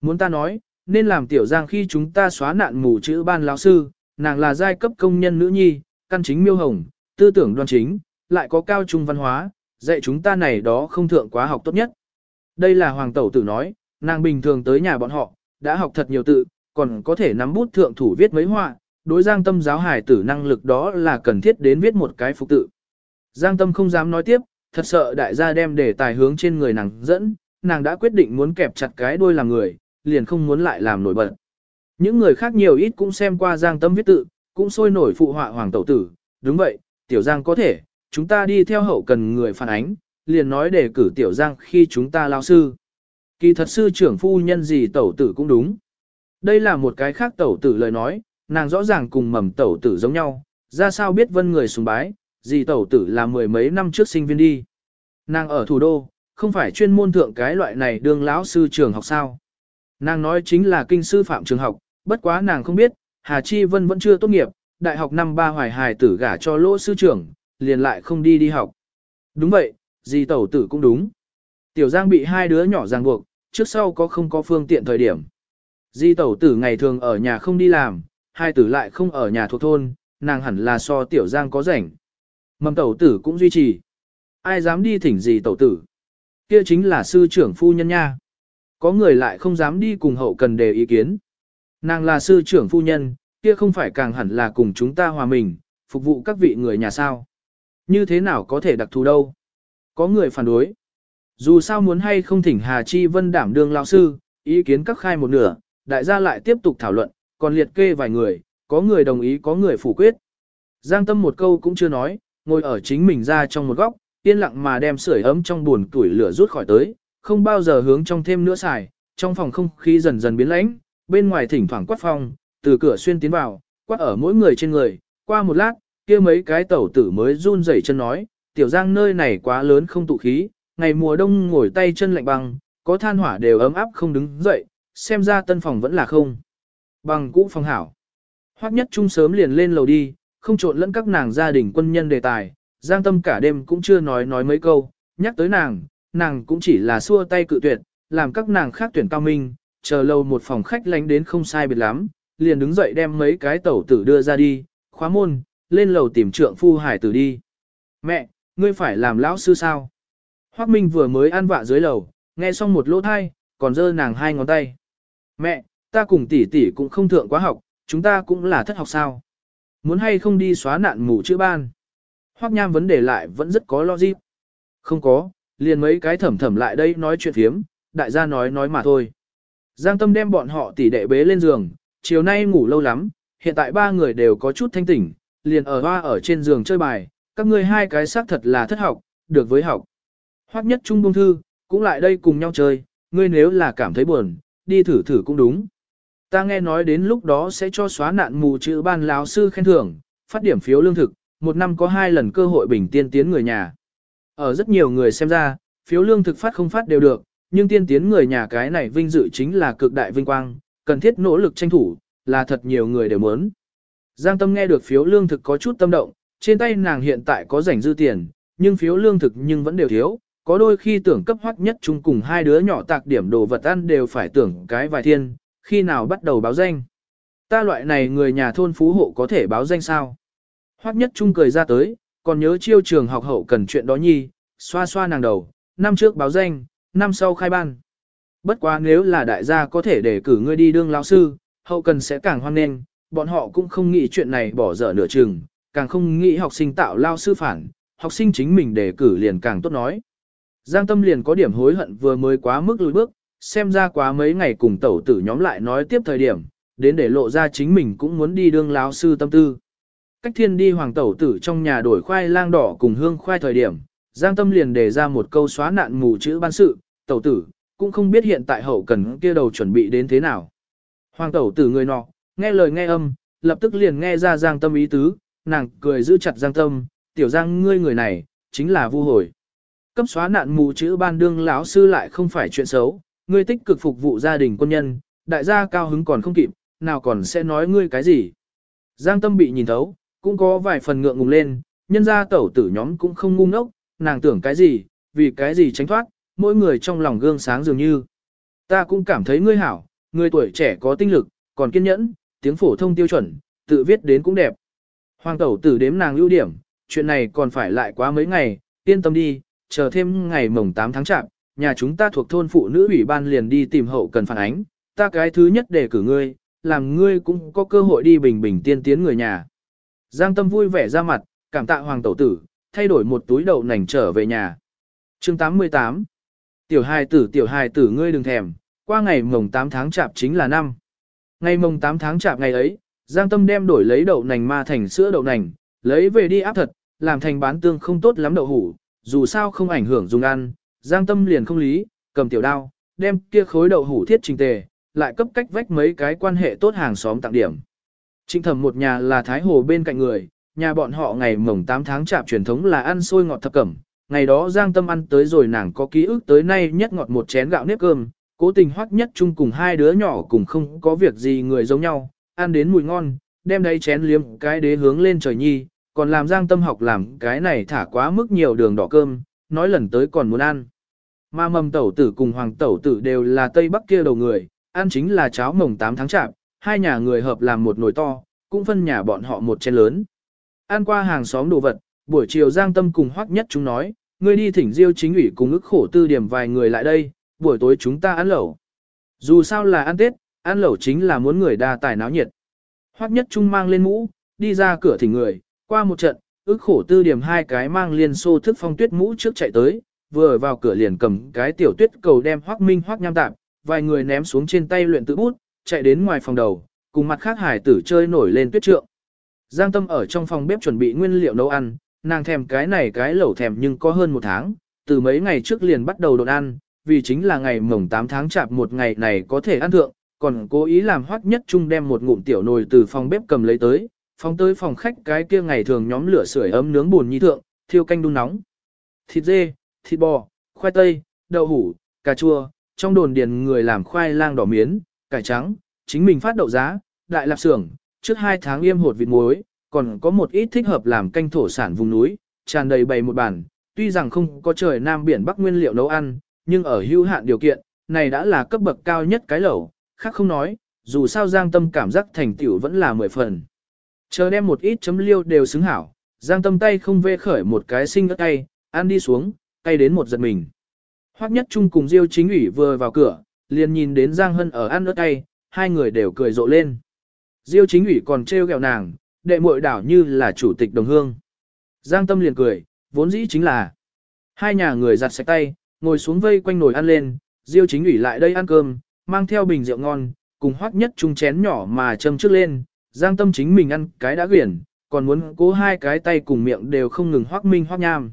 Muốn ta nói, nên làm tiểu giang khi chúng ta xóa nạn mù chữ ban lão sư, nàng là giai cấp công nhân nữ nhi, căn chính miêu hồng, tư tưởng đoan chính, lại có cao trung văn hóa, dạy chúng ta này đó không thượng quá học tốt nhất. Đây là hoàng tẩu tử nói, nàng bình thường tới nhà bọn họ, đã học thật nhiều tự, còn có thể nắm bút thượng thủ viết mấy họa, đối giang tâm giáo hải tử năng lực đó là cần thiết đến viết một cái phục tự. Giang tâm không dám nói tiếp, thật sợ đại gia đem để tài hướng trên người nàng dẫn, nàng đã quyết định muốn kẹp chặt cái đuôi làm người, liền không muốn lại làm nổi bật. Những người khác nhiều ít cũng xem qua Giang Tâm viết tự, cũng sôi nổi phụ họa hoàng tẩu tử, đúng vậy, Tiểu Giang có thể, chúng ta đi theo hậu cần người phản ánh, liền nói để cử Tiểu Giang khi chúng ta lao sư. Kỳ thật sư trưởng phu nhân gì tẩu tử cũng đúng. Đây là một cái khác tẩu tử lời nói, nàng rõ ràng cùng mầm tẩu tử giống nhau, ra sao biết vân người sùng bái, gì tẩu tử là mười mấy năm trước sinh viên đi. Nàng ở thủ đô, không phải chuyên môn thượng cái loại này đương lão sư trường học sao. Nàng nói chính là kinh sư phạm trường học, bất quá nàng không biết, Hà Chi Vân vẫn chưa tốt nghiệp, đại học năm ba hoài hài tử gả cho lỗ sư trưởng, liền lại không đi đi học. Đúng vậy, gì tẩu tử cũng đúng. Tiểu Giang bị hai đứa nhỏ ràng buộc, trước sau có không có phương tiện thời điểm. Di tẩu tử ngày thường ở nhà không đi làm, hai tử lại không ở nhà thuộc thôn, nàng hẳn là so tiểu giang có rảnh. Mầm tẩu tử cũng duy trì. Ai dám đi thỉnh gì tẩu tử? Kia chính là sư trưởng phu nhân nha. Có người lại không dám đi cùng hậu cần đề ý kiến. Nàng là sư trưởng phu nhân, kia không phải càng hẳn là cùng chúng ta hòa mình, phục vụ các vị người nhà sao. Như thế nào có thể đặc thù đâu? Có người phản đối. Dù sao muốn hay không thỉnh Hà Chi Vân đảm đương lao sư, ý kiến các khai một nửa, đại gia lại tiếp tục thảo luận, còn liệt kê vài người, có người đồng ý có người phủ quyết. Giang Tâm một câu cũng chưa nói, ngồi ở chính mình ra trong một góc, yên lặng mà đem sưởi ấm trong buồn tuổi lửa rút khỏi tới, không bao giờ hướng trong thêm nữa xài, trong phòng không khí dần dần biến lãnh, bên ngoài thỉnh thoảng quát phong, từ cửa xuyên tiến vào, quát ở mỗi người trên người, qua một lát, kia mấy cái tẩu tử mới run rẩy chân nói, tiểu giang nơi này quá lớn không tụ khí, ngày mùa đông ngồi tay chân lạnh băng, có than hỏa đều ấm áp không đứng dậy, xem ra tân phòng vẫn là không. Bằng cũ phòng hảo. Hoắc nhất trung sớm liền lên lầu đi, không trộn lẫn các nàng gia đình quân nhân đề tài, giang tâm cả đêm cũng chưa nói nói mấy câu, nhắc tới nàng, nàng cũng chỉ là xua tay cự tuyệt, làm các nàng khác tuyển cao minh, chờ lâu một phòng khách lánh đến không sai biệt lắm, liền đứng dậy đem mấy cái tẩu tử đưa ra đi, khóa môn, lên lầu tìm trượng phu hải tử đi. Mẹ, ngươi phải làm lão sư sao? Hoác Minh vừa mới ăn vạ dưới lầu, nghe xong một lỗ thai, còn dơ nàng hai ngón tay. Mẹ, ta cùng tỷ tỷ cũng không thượng quá học, chúng ta cũng là thất học sao? Muốn hay không đi xóa nạn mù chữ ban? Hoác Nham vấn đề lại vẫn rất có logic. Không có, liền mấy cái thẩm thẩm lại đây nói chuyện phiếm, đại gia nói nói mà thôi. Giang Tâm đem bọn họ tỉ đệ bế lên giường, chiều nay ngủ lâu lắm, hiện tại ba người đều có chút thanh tỉnh, liền ở hoa ở trên giường chơi bài, các ngươi hai cái xác thật là thất học, được với học. Hoắc nhất trung bông thư, cũng lại đây cùng nhau chơi, ngươi nếu là cảm thấy buồn, đi thử thử cũng đúng. Ta nghe nói đến lúc đó sẽ cho xóa nạn mù chữ ban lão sư khen thưởng, phát điểm phiếu lương thực, một năm có hai lần cơ hội bình tiên tiến người nhà. Ở rất nhiều người xem ra, phiếu lương thực phát không phát đều được, nhưng tiên tiến người nhà cái này vinh dự chính là cực đại vinh quang, cần thiết nỗ lực tranh thủ, là thật nhiều người đều muốn. Giang Tâm nghe được phiếu lương thực có chút tâm động, trên tay nàng hiện tại có rảnh dư tiền, nhưng phiếu lương thực nhưng vẫn đều thiếu, có đôi khi tưởng cấp hoắc nhất chung cùng hai đứa nhỏ tạc điểm đồ vật ăn đều phải tưởng cái vài thiên, khi nào bắt đầu báo danh. Ta loại này người nhà thôn phú hộ có thể báo danh sao? Hoắc nhất trung cười ra tới, còn nhớ chiêu trường học hậu cần chuyện đó nhi, xoa xoa nàng đầu, năm trước báo danh, năm sau khai ban. Bất quá nếu là đại gia có thể để cử ngươi đi đương lão sư, hậu cần sẽ càng hoan nghênh, bọn họ cũng không nghĩ chuyện này bỏ dở nửa chừng, càng không nghĩ học sinh tạo lao sư phản, học sinh chính mình để cử liền càng tốt nói. Giang Tâm liền có điểm hối hận vừa mới quá mức lùi bước, xem ra quá mấy ngày cùng tẩu tử nhóm lại nói tiếp thời điểm, đến để lộ ra chính mình cũng muốn đi đương lão sư tâm tư. Cách thiên đi hoàng tẩu tử trong nhà đổi khoai lang đỏ cùng hương khoai thời điểm, Giang Tâm liền đề ra một câu xóa nạn mù chữ ban sự, tẩu tử, cũng không biết hiện tại hậu cần kia đầu chuẩn bị đến thế nào. Hoàng tẩu tử người nọ, nghe lời nghe âm, lập tức liền nghe ra Giang Tâm ý tứ, nàng cười giữ chặt Giang Tâm, tiểu Giang ngươi người này, chính là vu hồi. Cấp xóa nạn mù chữ ban đương lão sư lại không phải chuyện xấu, ngươi tích cực phục vụ gia đình quân nhân, đại gia cao hứng còn không kịp, nào còn sẽ nói ngươi cái gì. Giang Tâm bị nhìn thấu, cũng có vài phần ngượng ngùng lên, nhân gia tẩu tử nhóm cũng không ngu ngốc, nàng tưởng cái gì, vì cái gì tránh thoát, mỗi người trong lòng gương sáng dường như. Ta cũng cảm thấy ngươi hảo, người tuổi trẻ có tinh lực, còn kiên nhẫn, tiếng phổ thông tiêu chuẩn, tự viết đến cũng đẹp. Hoàng tẩu tử đếm nàng ưu điểm, chuyện này còn phải lại quá mấy ngày, yên tâm đi, chờ thêm ngày mồng 8 tháng chạp, nhà chúng ta thuộc thôn phụ nữ ủy ban liền đi tìm hậu cần phản ánh, ta cái thứ nhất để cử ngươi, làm ngươi cũng có cơ hội đi bình bình tiên tiến người nhà. Giang Tâm vui vẻ ra mặt, cảm tạ hoàng tẩu tử, thay đổi một túi đậu nành trở về nhà. chương 88 Tiểu hài tử tiểu hài tử ngươi đừng thèm, qua ngày mồng 8 tháng chạp chính là năm. Ngày mồng 8 tháng chạp ngày ấy, Giang Tâm đem đổi lấy đậu nành ma thành sữa đậu nành, lấy về đi áp thật, làm thành bán tương không tốt lắm đậu hủ, dù sao không ảnh hưởng dùng ăn, Giang Tâm liền không lý, cầm tiểu đao, đem kia khối đậu hủ thiết trình tề, lại cấp cách vách mấy cái quan hệ tốt hàng xóm tặng điểm. Trịnh thẩm một nhà là Thái Hồ bên cạnh người, nhà bọn họ ngày mồng 8 tháng chạp truyền thống là ăn xôi ngọt thập cẩm. Ngày đó Giang Tâm ăn tới rồi nàng có ký ức tới nay nhất ngọt một chén gạo nếp cơm, cố tình hoắc nhất chung cùng hai đứa nhỏ cùng không có việc gì người giống nhau, ăn đến mùi ngon, đem đấy chén liếm cái đế hướng lên trời nhi, còn làm Giang Tâm học làm cái này thả quá mức nhiều đường đỏ cơm, nói lần tới còn muốn ăn. Mà mầm tẩu tử cùng hoàng tẩu tử đều là Tây Bắc kia đầu người, ăn chính là cháo mồng 8 tháng chạp, hai nhà người hợp làm một nồi to, cũng phân nhà bọn họ một chén lớn. Ăn qua hàng xóm đồ vật, buổi chiều Giang Tâm cùng Hoắc Nhất chúng nói, ngươi đi thỉnh Diêu chính ủy cùng ức khổ tư điểm vài người lại đây, buổi tối chúng ta ăn lẩu. Dù sao là ăn Tết, ăn lẩu chính là muốn người đa tài náo nhiệt. Hoắc Nhất Trung mang lên mũ, đi ra cửa thỉnh người, qua một trận, ức khổ tư điểm hai cái mang liên xô thức phong tuyết mũ trước chạy tới, vừa vào cửa liền cầm cái tiểu tuyết cầu đem Hoắc Minh Hoắc nham tạm vài người ném xuống trên tay luyện tự bút, chạy đến ngoài phòng đầu, cùng mặt khác hải tử chơi nổi lên tuyết trượng. Giang Tâm ở trong phòng bếp chuẩn bị nguyên liệu nấu ăn, nàng thèm cái này cái lẩu thèm nhưng có hơn một tháng, từ mấy ngày trước liền bắt đầu đồn ăn, vì chính là ngày mồng 8 tháng chạp một ngày này có thể ăn thượng, còn cố ý làm hoắc nhất chung đem một ngụm tiểu nồi từ phòng bếp cầm lấy tới, phóng tới phòng khách cái kia ngày thường nhóm lửa sưởi ấm nướng buồn nhi thượng, thiêu canh đun nóng. Thịt dê, thịt bò, khoai tây, đậu hủ, cà chua, trong đồn điền người làm khoai lang đỏ miến, cải trắng, chính mình phát đậu giá, đại lạp xưởng, trước hai tháng yêm hột vịt muối, còn có một ít thích hợp làm canh thổ sản vùng núi, tràn đầy bày một bàn, tuy rằng không có trời nam biển bắc nguyên liệu nấu ăn, nhưng ở hữu hạn điều kiện, này đã là cấp bậc cao nhất cái lẩu, khác không nói, dù sao Giang Tâm cảm giác thành tiểu vẫn là mười phần. Chờ đem một ít chấm liêu đều xứng hảo, Giang Tâm tay không vê khởi một cái sinh ớt tay, ăn đi xuống, tay đến một giật mình. Hoắc Nhất Trung cùng Diêu Chính ủy vừa vào cửa, liền nhìn đến Giang Hân ở ăn ớt tay, hai người đều cười rộ lên. Diêu Chính ủy còn trêu ghẹo nàng, đệ muội đảo như là chủ tịch đồng hương. Giang Tâm liền cười, vốn dĩ chính là hai nhà người giặt sạch tay, ngồi xuống vây quanh nồi ăn lên, Diêu Chính ủy lại đây ăn cơm, mang theo bình rượu ngon, cùng Hoắc Nhất chung chén nhỏ mà châm trước lên, Giang Tâm chính mình ăn cái đã quyển, còn muốn cố hai cái tay cùng miệng đều không ngừng Hoắc Minh Hoắc Nham.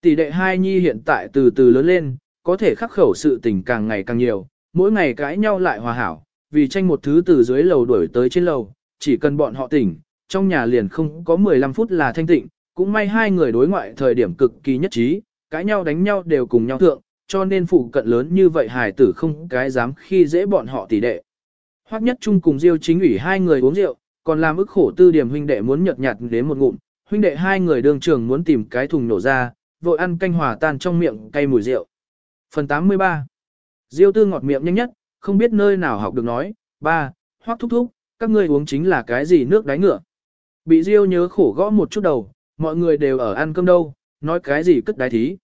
Tỷ đệ hai nhi hiện tại từ từ lớn lên, có thể khắc khẩu sự tình càng ngày càng nhiều, mỗi ngày cãi nhau lại hòa hảo, vì tranh một thứ từ dưới lầu đuổi tới trên lầu, chỉ cần bọn họ tỉnh, trong nhà liền không có 15 phút là thanh tịnh, cũng may hai người đối ngoại thời điểm cực kỳ nhất trí, cãi nhau đánh nhau đều cùng nhau thượng, cho nên phụ cận lớn như vậy hài tử không cái dám khi dễ bọn họ tỷ đệ. Hoắc nhất chung cùng Diêu chính ủy hai người uống rượu, còn làm ức khổ tư điểm huynh đệ muốn nhợt nhạt đến một ngụm, huynh đệ hai người đường trường muốn tìm cái thùng nổ ra, vội ăn canh hòa tan trong miệng cay mùi rượu. Phần 83 Diêu tư ngọt miệng nhanh nhất, không biết nơi nào học được nói, ba, hoác thúc thúc, các ngươi uống chính là cái gì nước đáy ngựa. Bị Diêu nhớ khổ gõ một chút đầu, mọi người đều ở ăn cơm đâu, nói cái gì cất đáy thí.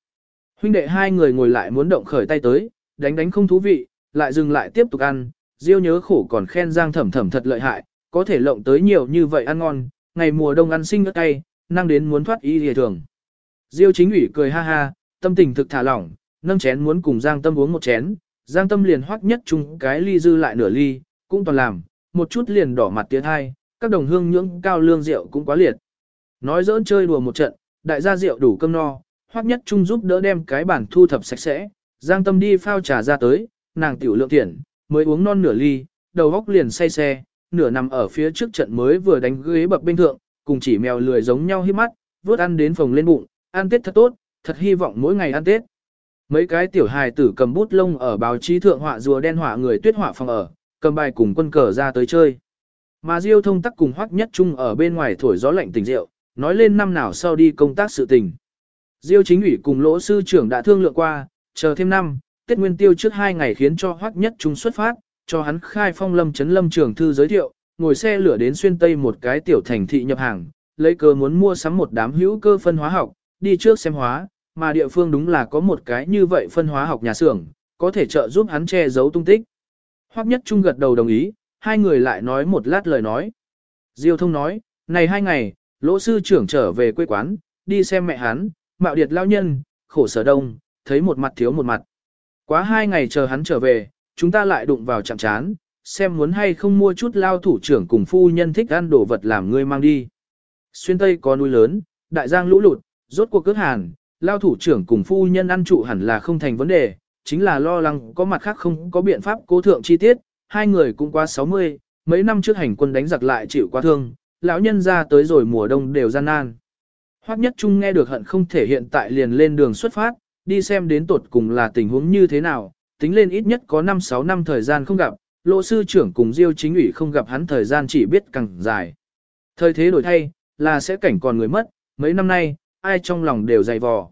Huynh đệ hai người ngồi lại muốn động khởi tay tới, đánh đánh không thú vị, lại dừng lại tiếp tục ăn, Diêu nhớ khổ còn khen Giang thẩm thẩm thật lợi hại, có thể lộng tới nhiều như vậy ăn ngon, ngày mùa đông ăn sinh ngất tay, năng đến muốn thoát y lìa thường. Diêu chính ủy cười ha ha, tâm tình thực thả lỏng, nâng chén muốn cùng Giang tâm uống một chén, Giang tâm liền hoắc nhất chung cái ly dư lại nửa ly, cũng toàn làm, một chút liền đỏ mặt tiếng hai, các đồng hương nhưỡng cao lương rượu cũng quá liệt. Nói giỡn chơi đùa một trận, đại gia rượu đủ cơm no, Hoắc Nhất Trung giúp đỡ đem cái bản thu thập sạch sẽ, Giang Tâm đi phao trà ra tới, nàng tiểu lượng tiền, mới uống non nửa ly, đầu góc liền say xe, nửa nằm ở phía trước trận mới vừa đánh ghế bập bên thượng, cùng chỉ mèo lười giống nhau hiếp mắt, vớt ăn đến phòng lên bụng, ăn Tết thật tốt, thật hy vọng mỗi ngày ăn Tết. Mấy cái tiểu hài tử cầm bút lông ở báo chí thượng họa rùa đen họa người tuyết họa phòng ở, cầm bài cùng quân cờ ra tới chơi. Mà Diêu thông tắc cùng Hoắc Nhất Trung ở bên ngoài thổi gió lạnh tình rượu, nói lên năm nào sau đi công tác sự tình. Diêu chính ủy cùng lỗ sư trưởng đã thương lượng qua, chờ thêm năm, Tết Nguyên Tiêu trước hai ngày khiến cho Hoắc Nhất Trung xuất phát, cho hắn khai phong lâm chấn lâm trường thư giới thiệu, ngồi xe lửa đến xuyên tây một cái tiểu thành thị nhập hàng, lấy cơ muốn mua sắm một đám hữu cơ phân hóa học, đi trước xem hóa, mà địa phương đúng là có một cái như vậy phân hóa học nhà xưởng, có thể trợ giúp hắn che giấu tung tích. Hoắc Nhất Trung gật đầu đồng ý, hai người lại nói một lát lời nói. Diêu thông nói, này hai ngày, lỗ sư trưởng trở về quê quán, đi xem mẹ hắn, mạo điệt lao nhân, khổ sở đông, thấy một mặt thiếu một mặt. Quá hai ngày chờ hắn trở về, chúng ta lại đụng vào chạm chán, xem muốn hay không mua chút lao thủ trưởng cùng phu nhân thích ăn đồ vật làm ngươi mang đi. Xuyên Tây có núi lớn, đại giang lũ lụt, rốt cuộc cước hàn, lao thủ trưởng cùng phu nhân ăn trụ hẳn là không thành vấn đề, chính là lo lắng có mặt khác không có biện pháp cố thượng chi tiết, hai người cũng qua 60, mấy năm trước hành quân đánh giặc lại chịu quá thương, lão nhân ra tới rồi mùa đông đều gian nan. Hoắc Nhất Trung nghe được hận không thể hiện tại liền lên đường xuất phát, đi xem đến tột cùng là tình huống như thế nào, tính lên ít nhất có 5-6 năm thời gian không gặp, lộ sư trưởng cùng Diêu chính ủy không gặp hắn thời gian chỉ biết càng dài. Thời thế đổi thay, là sẽ cảnh còn người mất, mấy năm nay, ai trong lòng đều dày vò.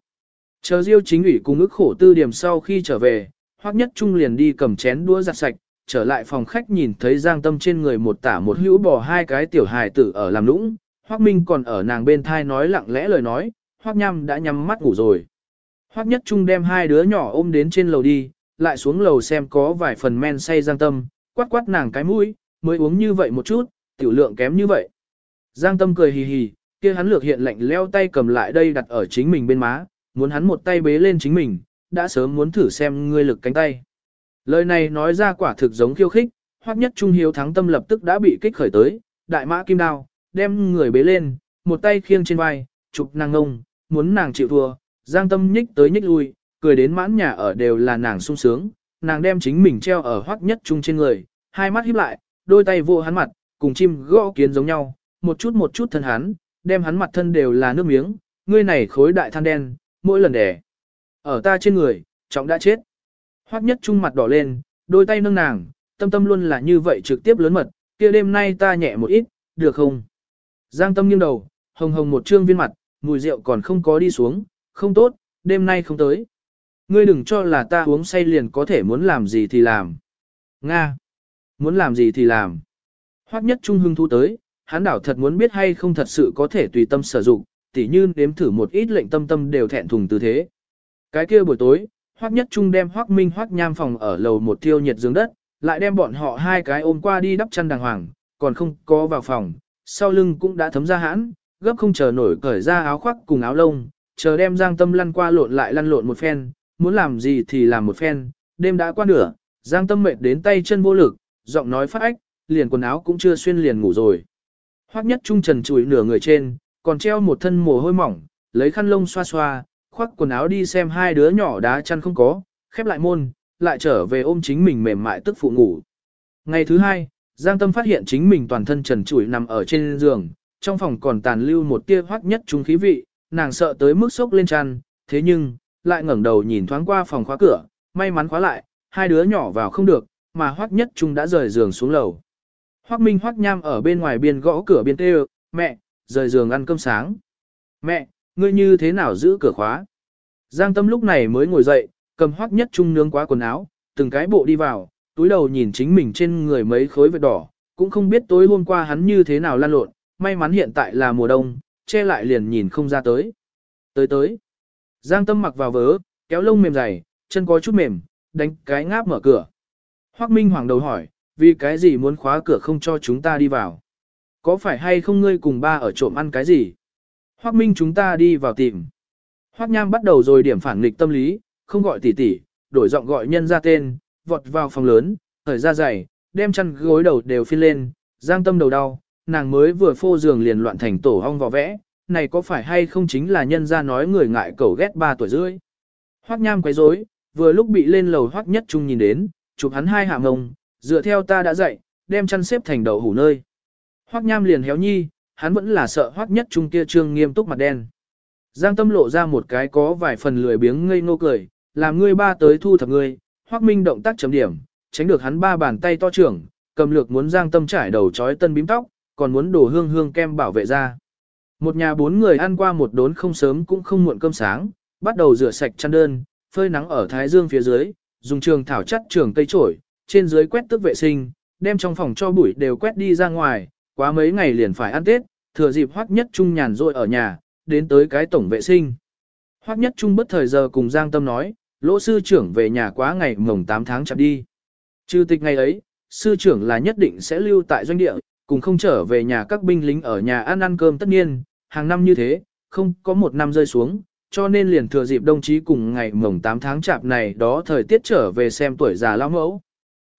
Chờ Diêu chính ủy cùng ức khổ tư điểm sau khi trở về, Hoắc Nhất Trung liền đi cầm chén đũa giặt sạch, trở lại phòng khách nhìn thấy Giang Tâm trên người một tả một hữu bò hai cái tiểu hài tử ở làm lũng, Hoắc Minh còn ở nàng bên thai nói lặng lẽ lời nói, Hoắc Nham đã nhắm mắt ngủ rồi. Hoắc Nhất Trung đem hai đứa nhỏ ôm đến trên lầu đi, lại xuống lầu xem có vài phần men say Giang Tâm, quát quát nàng cái mũi, mới uống như vậy một chút, tiểu lượng kém như vậy. Giang Tâm cười hì hì, kia hắn lược hiện lạnh leo tay cầm lại đây đặt ở chính mình bên má, muốn hắn một tay bế lên chính mình, đã sớm muốn thử xem ngươi lực cánh tay. Lời này nói ra quả thực giống khiêu khích, Hoắc Nhất Trung hiếu thắng tâm lập tức đã bị kích khởi tới, đại mã kim đao, đem người bế lên, một tay khiêng trên vai, chụp nàng ngông, muốn nàng chịu thua, giang tâm nhích tới nhích lui, cười đến mãn nhà ở đều là nàng sung sướng, nàng đem chính mình treo ở hoắc nhất trung trên người, hai mắt híp lại, đôi tay vô hắn mặt, cùng chim gõ kiến giống nhau, một chút một chút thân hắn, đem hắn mặt thân đều là nước miếng, ngươi này khối đại than đen, mỗi lần đẻ. Ở ta trên người, trọng đã chết. Hoắc nhất trung mặt đỏ lên, đôi tay nâng nàng, tâm tâm luôn là như vậy trực tiếp lớn mật, kia đêm nay ta nhẹ một ít, được không? Giang tâm nghiêng đầu, hồng hồng một trương viên mặt, mùi rượu còn không có đi xuống, không tốt, đêm nay không tới. Ngươi đừng cho là ta uống say liền có thể muốn làm gì thì làm. Nga. Muốn làm gì thì làm. Hoắc nhất trung hưng thu tới, hắn đảo thật muốn biết hay không thật sự có thể tùy tâm sử dụng, tỉ như đếm thử một ít lệnh tâm tâm đều thẹn thùng tư thế. Cái kia buổi tối, Hoắc nhất trung đem Hoắc Minh Hoắc Nham phòng ở lầu một thiêu nhiệt giường đất, lại đem bọn họ hai cái ôm qua đi đắp chăn đàng hoàng, còn không có vào phòng, sau lưng cũng đã thấm ra hãn, gấp không chờ nổi cởi ra áo khoác cùng áo lông, chờ đem Giang Tâm lăn qua lộn lại lăn lộn một phen, muốn làm gì thì làm một phen, đêm đã qua nửa, Giang Tâm mệt đến tay chân vô lực, giọng nói phát ách, liền quần áo cũng chưa xuyên liền ngủ rồi. Hoắc nhất trung trần trụi nửa người trên, còn treo một thân mồ hôi mỏng, lấy khăn lông xoa xoa, khoác quần áo đi xem hai đứa nhỏ đá chăn không có, khép lại môn, lại trở về ôm chính mình mềm mại tức phụ ngủ. Ngày thứ hai, Giang Tâm phát hiện chính mình toàn thân trần trụi nằm ở trên giường, trong phòng còn tàn lưu một tia hoắc nhất trung khí vị, nàng sợ tới mức sốc lên chăn, thế nhưng, lại ngẩng đầu nhìn thoáng qua phòng khóa cửa, may mắn khóa lại, hai đứa nhỏ vào không được, mà hoắc nhất trung đã rời giường xuống lầu. Hoắc Minh hoắc nham ở bên ngoài biên gõ cửa biên tê mẹ, rời giường ăn cơm sáng. Mẹ, ngươi như thế nào giữ cửa khóa? Giang Tâm lúc này mới ngồi dậy, cầm hoắc nhất trung nướng quá quần áo, từng cái bộ đi vào, túi đầu nhìn chính mình trên người mấy khối vệt đỏ, cũng không biết tối hôm qua hắn như thế nào lan lộn, may mắn hiện tại là mùa đông, che lại liền nhìn không ra tới. Tới tới, Giang Tâm mặc vào vớ, kéo lông mềm dày, chân có chút mềm, đánh cái ngáp mở cửa. Hoắc Minh Hoàng đầu hỏi, vì cái gì muốn khóa cửa không cho chúng ta đi vào? Có phải hay không ngươi cùng ba ở trộm ăn cái gì? Hoắc Minh chúng ta đi vào tìm. Hoắc Nham bắt đầu rồi điểm phản nghịch tâm lý, không gọi tỷ tỷ, đổi giọng gọi nhân ra tên, vọt vào phòng lớn, thời ra dày, đem chăn gối đầu đều phiên lên, giang tâm đầu đau, nàng mới vừa phô giường liền loạn thành tổ hong vỏ vẽ, này có phải hay không chính là nhân ra nói người ngại cẩu ghét ba tuổi rưỡi. Hoắc nham quấy rối, vừa lúc bị lên lầu Hoắc nhất trung nhìn đến, chụp hắn hai hạ ngông, dựa theo ta đã dạy, đem chăn xếp thành đậu hủ nơi. Hoắc nham liền héo nhi, hắn vẫn là sợ Hoắc nhất trung kia trương nghiêm túc mặt đen. Giang tâm lộ ra một cái có vài phần lười biếng ngây ngô cười, làm ngươi ba tới thu thập ngươi, Hoắc minh động tác chấm điểm, tránh được hắn ba bàn tay to trưởng, cầm lược muốn Giang tâm trải đầu chói tân bím tóc, còn muốn đổ hương hương kem bảo vệ ra. Một nhà bốn người ăn qua một đốn không sớm cũng không muộn cơm sáng, bắt đầu rửa sạch chăn đơn, phơi nắng ở thái dương phía dưới, dùng trường thảo chất trường cây trổi, trên dưới quét tước vệ sinh, đem trong phòng cho bụi đều quét đi ra ngoài, quá mấy ngày liền phải ăn Tết, thừa dịp hoắc nhất trung nhàn rỗi ở nhà, đến tới cái tổng vệ sinh. Hoắc nhất trung bất thời giờ cùng Giang Tâm nói, lỗ sư trưởng về nhà quá ngày mồng 8 tháng chạp đi. Trừ tịch ngày ấy, sư trưởng là nhất định sẽ lưu tại doanh địa, cùng không trở về nhà các binh lính ở nhà ăn ăn cơm tất nhiên, hàng năm như thế, không có một năm rơi xuống, cho nên liền thừa dịp đồng chí cùng ngày mồng 8 tháng chạp này đó thời tiết trở về xem tuổi già lão mẫu.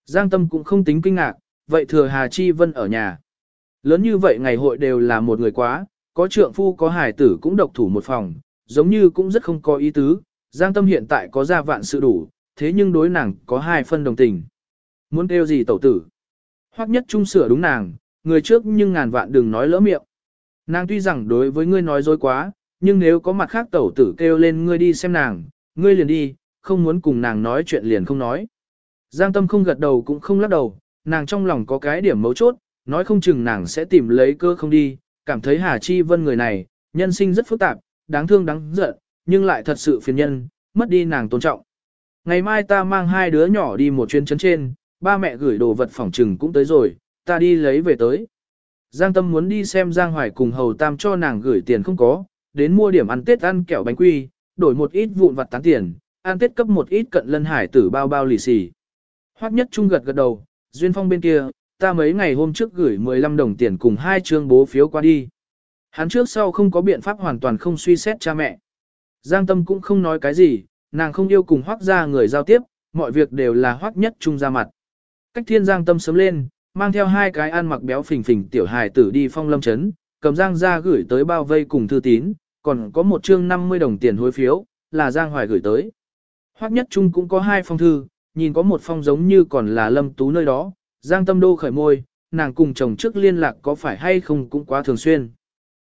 Giang Tâm cũng không tính kinh ngạc, vậy thừa Hà Chi Vân ở nhà. Lớn như vậy ngày hội đều là một người quá, có trượng phu có hài tử cũng độc thủ một phòng, giống như cũng rất không có ý tứ. Giang Tâm hiện tại có gia vạn sự đủ, thế nhưng đối nàng có hai phân đồng tình. Muốn kêu gì tẩu tử? Hoặc nhất trung sửa đúng nàng, người trước nhưng ngàn vạn đừng nói lỡ miệng. Nàng tuy rằng đối với ngươi nói dối quá, nhưng nếu có mặt khác tẩu tử kêu lên ngươi đi xem nàng, ngươi liền đi, không muốn cùng nàng nói chuyện liền không nói. Giang tâm không gật đầu cũng không lắc đầu, nàng trong lòng có cái điểm mấu chốt, nói không chừng nàng sẽ tìm lấy cơ không đi, cảm thấy Hà Chi Vân người này, nhân sinh rất phức tạp, đáng thương đáng giận, nhưng lại thật sự phiền nhân, mất đi nàng tôn trọng. Ngày mai ta mang hai đứa nhỏ đi một chuyến chấn trên, ba mẹ gửi đồ vật phòng trừng cũng tới rồi, ta đi lấy về tới. Giang Tâm muốn đi xem Giang Hoài cùng Hầu Tam cho nàng gửi tiền không có, đến mua điểm ăn Tết ăn kẹo bánh quy, đổi một ít vụn vặt tán tiền, ăn Tết cấp một ít cận lân hải tử bao bao lì xì. Hoắc nhất trung gật gật đầu, Duyên Phong bên kia, ta mấy ngày hôm trước gửi 15 đồng tiền cùng hai chương bố phiếu qua đi. Hắn trước sau không có biện pháp hoàn toàn không suy xét cha mẹ. Giang Tâm cũng không nói cái gì, nàng không yêu cùng Hoắc gia người giao tiếp, mọi việc đều là Hoắc nhất trung ra mặt. Cách thiên Giang Tâm sớm lên, mang theo hai cái ăn mặc béo phình phình tiểu hài tử đi phong lâm chấn, cầm Giang ra gửi tới bao vây cùng thư tín, còn có một chương 50 đồng tiền hối phiếu, là Giang Hoài gửi tới. Hoắc Nhất Trung cũng có hai phong thư, nhìn có một phong giống như còn là Lâm Tú nơi đó, Giang Tâm Đô khởi môi, nàng cùng chồng trước liên lạc có phải hay không cũng quá thường xuyên.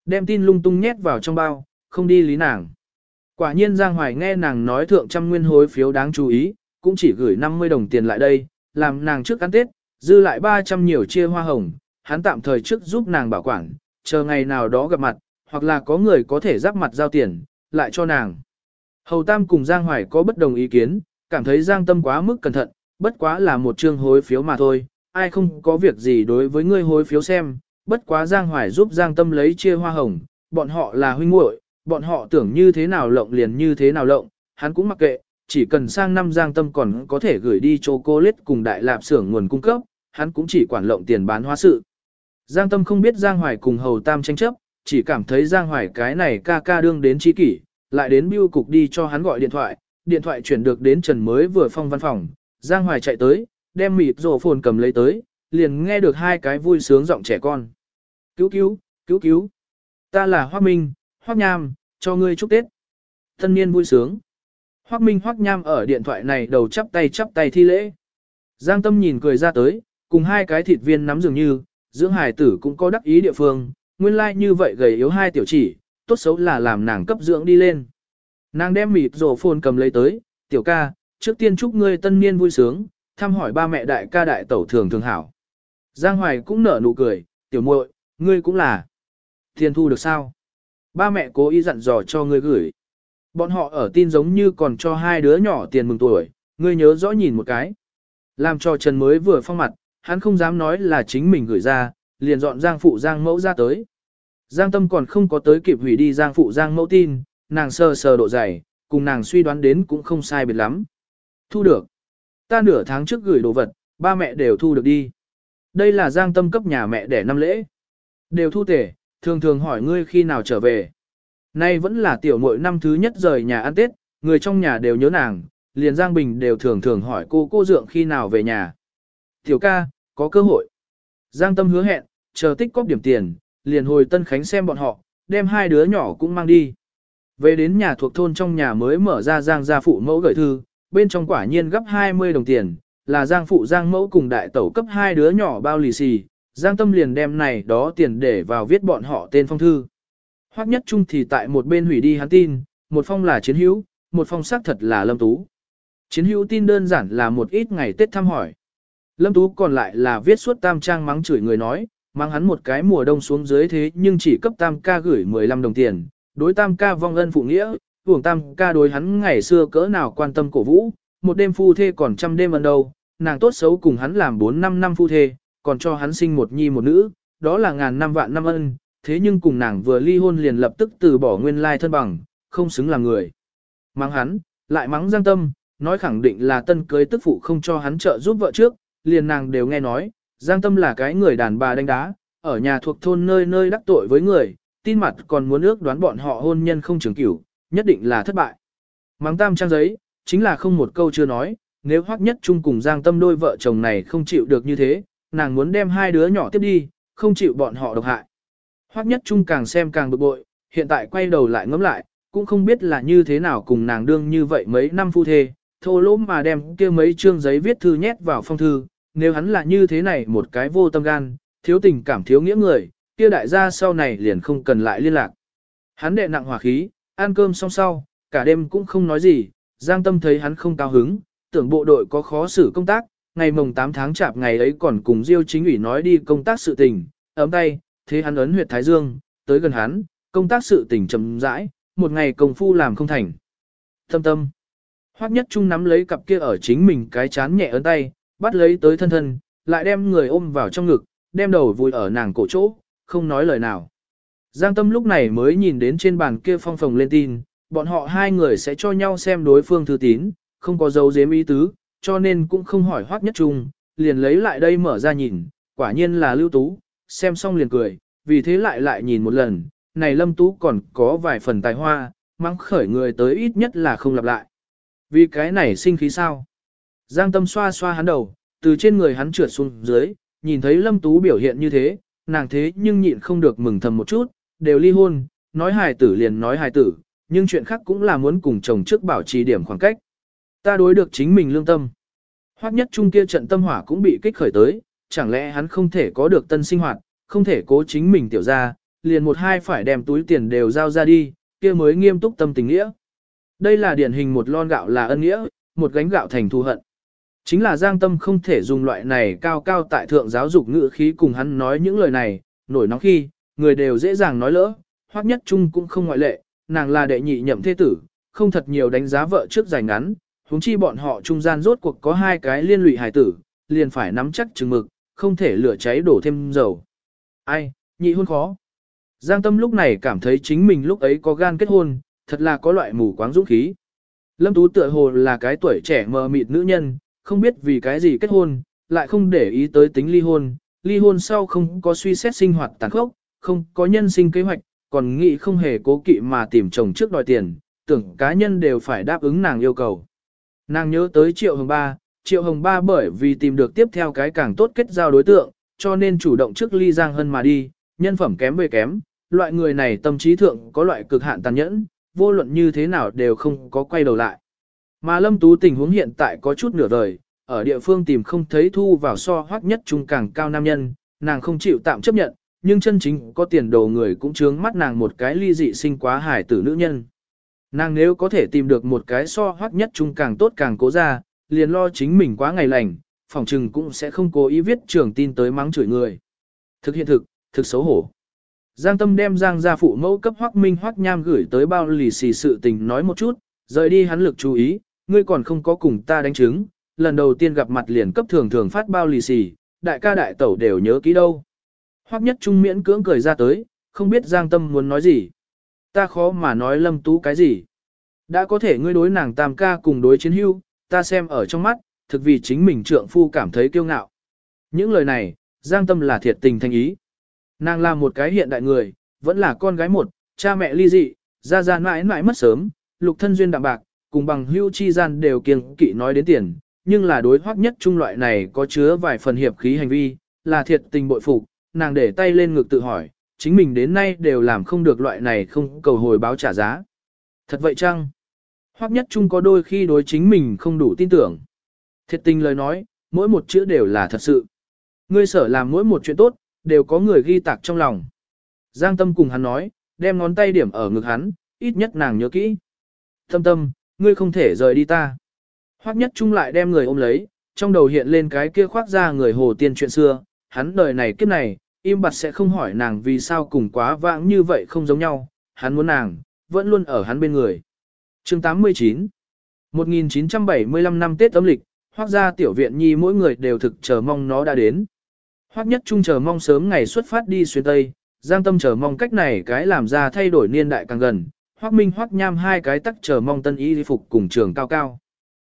Đem tin lung tung nhét vào trong bao, không đi lý nàng. Quả nhiên Giang Hoài nghe nàng nói thượng trăm nguyên hối phiếu đáng chú ý, cũng chỉ gửi 50 đồng tiền lại đây, làm nàng trước ăn Tết, dư lại 300 nhiều chia hoa hồng, hắn tạm thời trước giúp nàng bảo quản, chờ ngày nào đó gặp mặt, hoặc là có người có thể giáp mặt giao tiền, lại cho nàng. Hầu Tam cùng Giang Hoài có bất đồng ý kiến, cảm thấy Giang Tâm quá mức cẩn thận, bất quá là một chương hối phiếu mà thôi, ai không có việc gì đối với ngươi hối phiếu xem, bất quá Giang Hoài giúp Giang Tâm lấy chia hoa hồng, bọn họ là huynh muội, bọn họ tưởng như thế nào lộng liền như thế nào lộng, hắn cũng mặc kệ, chỉ cần sang năm Giang Tâm còn có thể gửi đi chocolate cùng đại lạp xưởng nguồn cung cấp, hắn cũng chỉ quản lộng tiền bán hóa sự. Giang Tâm không biết Giang Hoài cùng Hầu Tam tranh chấp, chỉ cảm thấy Giang Hoài cái này ca ca đương đến chi kỷ, lại đến bưu cục đi cho hắn gọi điện thoại, điện thoại chuyển được đến Trần mới vừa phong văn phòng, Giang Hoài chạy tới, đem mịt rổ phồn cầm lấy tới, liền nghe được hai cái vui sướng giọng trẻ con. Cứu cứu, cứu cứu. Ta là Hoác Minh, Hoác Nham, cho ngươi chúc Tết. Thân niên vui sướng. Hoác Minh Hoác Nham ở điện thoại này đầu chắp tay chắp tay thi lễ. Giang Tâm nhìn cười ra tới, cùng hai cái thịt viên nắm dường như, dưỡng hải tử cũng có đắc ý địa phương, nguyên lai like như vậy gầy yếu hai tiểu chỉ, tốt xấu là làm nàng cấp dưỡng đi lên. Nàng đem mịt rổ phồn cầm lấy tới, tiểu ca, trước tiên chúc ngươi tân niên vui sướng, thăm hỏi ba mẹ đại ca đại tẩu thường thường hảo. Giang Hoài cũng nở nụ cười, tiểu muội, ngươi cũng là. thiên thu được sao? Ba mẹ cố ý dặn dò cho ngươi gửi. Bọn họ ở tin giống như còn cho hai đứa nhỏ tiền mừng tuổi, ngươi nhớ rõ nhìn một cái. Làm cho Trần mới vừa phong mặt, hắn không dám nói là chính mình gửi ra, liền dọn Giang phụ Giang mẫu ra tới. Giang tâm còn không có tới kịp hủy đi Giang phụ Giang mẫu tin, nàng sờ sờ độ dày, cùng nàng suy đoán đến cũng không sai biệt lắm. Thu được. Ta nửa tháng trước gửi đồ vật, ba mẹ đều thu được đi. Đây là Giang tâm cấp nhà mẹ để năm lễ. Đều thu tể, thường thường hỏi ngươi khi nào trở về. Nay vẫn là tiểu muội năm thứ nhất rời nhà ăn Tết, người trong nhà đều nhớ nàng, liền Giang Bình đều thường thường hỏi cô cô dượng khi nào về nhà. Tiểu ca, có cơ hội. Giang Tâm hứa hẹn, chờ tích cóp điểm tiền, liền hồi Tân Khánh xem bọn họ, đem hai đứa nhỏ cũng mang đi. Về đến nhà thuộc thôn trong nhà mới mở ra Giang gia phụ mẫu gửi thư, bên trong quả nhiên gấp 20 đồng tiền, là Giang phụ Giang mẫu cùng đại tẩu cấp hai đứa nhỏ bao lì xì, Giang tâm liền đem này đó tiền để vào viết bọn họ tên phong thư. Hoắc nhất trung thì tại một bên hủy đi hắn tin, một phong là chiến hữu, một phong xác thật là lâm tú. Chiến hữu tin đơn giản là một ít ngày Tết thăm hỏi. Lâm tú còn lại là viết suốt tam trang mắng chửi người nói, mang hắn một cái mùa đông xuống dưới thế nhưng chỉ cấp tam ca gửi 15 đồng tiền, đối tam ca vong ân phụ nghĩa, hưởng tam ca đối hắn ngày xưa cỡ nào quan tâm cổ vũ, một đêm phu thê còn trăm đêm ân đâu, nàng tốt xấu cùng hắn làm 4-5 năm phu thê, còn cho hắn sinh một nhi một nữ, đó là ngàn năm vạn năm ân, thế nhưng cùng nàng vừa ly hôn liền lập tức từ bỏ nguyên lai thân bằng, không xứng làm người. Mắng hắn, lại mắng giang tâm, nói khẳng định là tân cưới tức phụ không cho hắn trợ giúp vợ trước, liền nàng đều nghe nói, giang tâm là cái người đàn bà đánh đá, ở nhà thuộc thôn nơi nơi đắc tội với người, tin mặt còn muốn ước đoán bọn họ hôn nhân không trường cửu, nhất định là thất bại. Mắng tam trang giấy, chính là không một câu chưa nói, nếu hoắc nhất chung cùng giang tâm đôi vợ chồng này không chịu được như thế, nàng muốn đem hai đứa nhỏ tiếp đi, không chịu bọn họ độc hại. Hoắc nhất trung càng xem càng bực bội, hiện tại quay đầu lại ngẫm lại, cũng không biết là như thế nào cùng nàng đương như vậy mấy năm phu thê, thô lỗ mà đem kia mấy chương giấy viết thư nhét vào phong thư, nếu hắn là như thế này một cái vô tâm gan, thiếu tình cảm thiếu nghĩa người, kia đại gia sau này liền không cần lại liên lạc. Hắn đệ nặng hỏa khí, ăn cơm xong sau, cả đêm cũng không nói gì, Giang Tâm thấy hắn không cao hứng, tưởng bộ đội có khó xử công tác, ngày mồng 8 tháng chạp ngày ấy còn cùng Diêu chính ủy nói đi công tác sự tình, ấm tay, thế hắn ấn huyệt Thái Dương, tới gần hắn, công tác sự tình chậm rãi, một ngày công phu làm không thành. Tâm tâm. Hoắc nhất trung nắm lấy cặp kia ở chính mình cái chán nhẹ ấn tay, bắt lấy tới thân thân, lại đem người ôm vào trong ngực, đem đầu vùi ở nàng cổ chỗ, không nói lời nào. Giang tâm lúc này mới nhìn đến trên bàn kia phong phồng lên tin, bọn họ hai người sẽ cho nhau xem đối phương thư tín, không có dấu dếm ý tứ, cho nên cũng không hỏi Hoắc nhất trung, liền lấy lại đây mở ra nhìn, quả nhiên là lưu tú, xem xong liền cười, vì thế lại lại nhìn một lần, này lâm tú còn có vài phần tài hoa, mang khởi người tới ít nhất là không lặp lại. Vì cái này sinh khí sao? Giang tâm xoa xoa hắn đầu, từ trên người hắn trượt xuống dưới, nhìn thấy lâm tú biểu hiện như thế, nàng thế nhưng nhịn không được mừng thầm một chút, đều ly hôn, nói hài tử liền nói hài tử, nhưng chuyện khác cũng là muốn cùng chồng trước bảo trì điểm khoảng cách. Ta đối được chính mình lương tâm. Hoắc nhất trung kia trận tâm hỏa cũng bị kích khởi tới, chẳng lẽ hắn không thể có được tân sinh hoạt, không thể cố chính mình tiểu ra, liền một hai phải đem túi tiền đều giao ra đi, kia mới nghiêm túc tâm tình nghĩa. Đây là điển hình một lon gạo là ân nghĩa, một gánh gạo thành thù hận. Chính là Giang Tâm không thể dùng loại này cao cao tại thượng giáo dục ngữ khí cùng hắn nói những lời này, nổi nóng khi, người đều dễ dàng nói lỡ, Hoắc nhất trung cũng không ngoại lệ, nàng là đệ nhị nhậm thế tử, không thật nhiều đánh giá vợ trước dài ngắn, huống chi bọn họ trung gian rốt cuộc có hai cái liên lụy hài tử, liền phải nắm chắc chừng mực, không thể lửa cháy đổ thêm dầu. Ai, nhị hôn khó. Giang Tâm lúc này cảm thấy chính mình lúc ấy có gan kết hôn, thật là có loại mù quáng dũng khí. Lâm Tú tựa hồ là cái tuổi trẻ mờ mịt nữ nhân, không biết vì cái gì kết hôn, lại không để ý tới tính ly hôn, ly hôn sau không có suy xét sinh hoạt tàn khốc, không có nhân sinh kế hoạch, còn nghĩ không hề cố kỵ mà tìm chồng trước đòi tiền, tưởng cá nhân đều phải đáp ứng nàng yêu cầu. Nàng nhớ tới Triệu Hồng Ba, Triệu Hồng Ba bởi vì tìm được tiếp theo cái càng tốt kết giao đối tượng, cho nên chủ động trước ly Giang Hân mà đi, nhân phẩm kém về kém, loại người này tâm trí thượng có loại cực hạn tàn nhẫn, vô luận như thế nào đều không có quay đầu lại. Mà Lâm Tú tình huống hiện tại có chút nửa đời, ở địa phương tìm không thấy thu vào so hoắc nhất trung càng cao nam nhân, nàng không chịu tạm chấp nhận, nhưng chân chính có tiền đồ người cũng chướng mắt nàng một cái ly dị sinh quá hài tử nữ nhân. Nàng nếu có thể tìm được một cái so hoắc nhất trung càng tốt càng cố ra, liền lo chính mình quá ngày lành, phòng trừng cũng sẽ không cố ý viết trưởng tin tới mắng chửi người. Thực hiện thực, thực xấu hổ. Giang Tâm đem Giang gia phụ mẫu cấp Hoắc Minh Hoắc Nham gửi tới bao lì xì sự tình nói một chút, rời đi hắn lực chú ý, ngươi còn không có cùng ta đánh chứng, lần đầu tiên gặp mặt liền cấp thường thường phát bao lì xì, đại ca đại tẩu đều nhớ kỹ đâu. Hoắc Nhất Trung miễn cưỡng cười ra tới, không biết Giang Tâm muốn nói gì. Ta khó mà nói Lâm Tú cái gì. Đã có thể ngươi đối nàng tam ca cùng đối chiến hưu, ta xem ở trong mắt, thực vì chính mình trượng phu cảm thấy kiêu ngạo. Những lời này, Giang Tâm là thiệt tình thành ý. Nàng là một cái hiện đại người, vẫn là con gái một, cha mẹ ly dị, ra ra mãi mãi mất sớm, lục thân duyên đạm bạc, cùng bằng hưu chi gian đều kiêng kỵ nói đến tiền, nhưng là đối hoắc nhất trung loại này có chứa vài phần hiệp khí hành vi, là thiệt tình bội phục, nàng để tay lên ngực tự hỏi, chính mình đến nay đều làm không được loại này không cầu hồi báo trả giá. Thật vậy chăng? Hoắc nhất trung có đôi khi đối chính mình không đủ tin tưởng. Thiệt tình lời nói, mỗi một chữ đều là thật sự. Ngươi sở làm mỗi một chuyện tốt, đều có người ghi tạc trong lòng. Giang tâm cùng hắn nói, đem ngón tay điểm ở ngực hắn, ít nhất nàng nhớ kỹ. Tâm tâm, ngươi không thể rời đi ta. Hoắc nhất trung lại đem người ôm lấy, trong đầu hiện lên cái kia khoác ra người hồ tiên chuyện xưa, hắn đời này kiếp này, im bặt sẽ không hỏi nàng vì sao cùng quá vãng như vậy không giống nhau, hắn muốn nàng, vẫn luôn ở hắn bên người. Chương 89 1975 năm Tết âm lịch, hoác ra tiểu viện nhi mỗi người đều thực chờ mong nó đã đến. Hoác nhất trung chờ mong sớm ngày xuất phát đi xuyên Tây, giang tâm chờ mong cách này cái làm ra thay đổi niên đại càng gần, hoác minh hoác nham hai cái tắc chờ mong tân y phục cùng trường cao cao.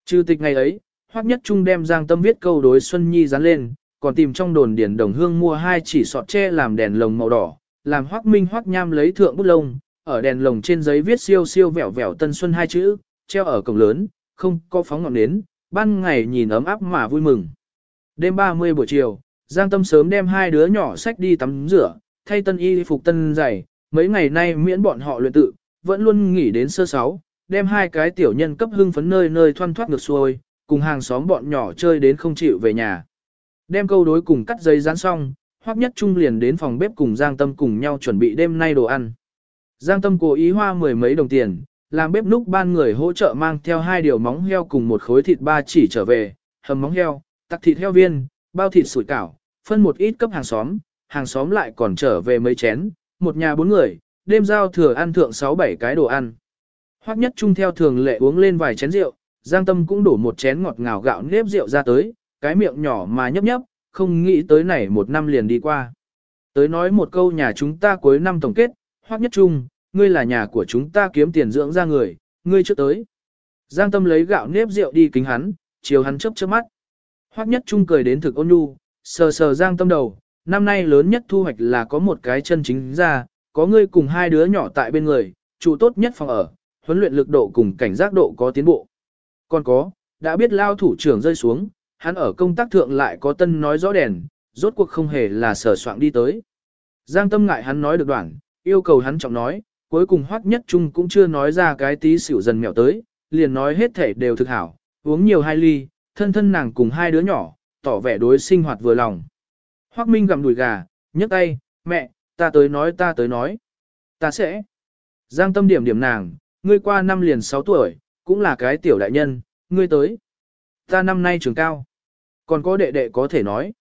Trừ tịch ngày ấy, hoác nhất trung đem giang tâm viết câu đối Xuân Nhi dán lên, còn tìm trong đồn điền đồng hương mua hai chỉ sọt tre làm đèn lồng màu đỏ, làm hoác minh hoác nham lấy thượng bút lông, ở đèn lồng trên giấy viết siêu siêu vẻo vẻo tân xuân hai chữ, treo ở cổng lớn, không có phóng ngọn nến, ban ngày nhìn ấm áp mà vui mừng. Đêm 30 buổi chiều, Giang Tâm sớm đem hai đứa nhỏ sách đi tắm rửa, thay tân y phục tân giày, mấy ngày nay miễn bọn họ luyện tự, vẫn luôn nghỉ đến sơ sáu, đem hai cái tiểu nhân cấp hưng phấn nơi nơi thoăn thoát ngược xuôi, cùng hàng xóm bọn nhỏ chơi đến không chịu về nhà. Đem câu đối cùng cắt giấy dán xong, Hoắc Nhất Trung liền đến phòng bếp cùng Giang Tâm cùng nhau chuẩn bị đêm nay đồ ăn. Giang Tâm cố ý hoa mười mấy đồng tiền, làm bếp núc ban người hỗ trợ mang theo hai điều móng heo cùng một khối thịt ba chỉ trở về, hầm móng heo, tặc thịt heo viên, bao thịt sủi cảo, phân một ít cấp hàng xóm, hàng xóm lại còn trở về mấy chén, một nhà bốn người, đêm giao thừa ăn thượng sáu bảy cái đồ ăn. Hoắc Nhất Trung theo thường lệ uống lên vài chén rượu, Giang Tâm cũng đổ một chén ngọt ngào gạo nếp rượu ra tới, cái miệng nhỏ mà nhấp nhấp, không nghĩ tới này một năm liền đi qua. Tới nói một câu nhà chúng ta cuối năm tổng kết, Hoắc Nhất Trung, ngươi là nhà của chúng ta kiếm tiền dưỡng ra người, ngươi trước tới. Giang Tâm lấy gạo nếp rượu đi kính hắn, chiều hắn chớp chớp mắt. Hoắc Nhất Trung cười đến thực ôn nhu, sờ sờ Giang Tâm đầu, năm nay lớn nhất thu hoạch là có một cái chân chính ra, có ngươi cùng hai đứa nhỏ tại bên người, chủ tốt nhất phòng ở, huấn luyện lực độ cùng cảnh giác độ có tiến bộ. Còn có, đã biết lao thủ trưởng rơi xuống, hắn ở công tác thượng lại có tân nói rõ đèn, rốt cuộc không hề là sở soạn đi tới. Giang tâm ngại hắn nói được đoạn, yêu cầu hắn trọng nói, cuối cùng hoắc nhất trung cũng chưa nói ra cái tí xỉu dần mèo tới, liền nói hết thể đều thực hảo, uống nhiều hai ly, thân thân nàng cùng hai đứa nhỏ, tỏ vẻ đối sinh hoạt vừa lòng. Hoắc Minh gặm đùi gà, nhấc tay, mẹ, ta tới nói ta tới nói. Ta sẽ. Giang tâm điểm điểm nàng, ngươi qua năm liền 6 tuổi, cũng là cái tiểu đại nhân, ngươi tới. Ta năm nay trường cao. Còn có đệ đệ có thể nói.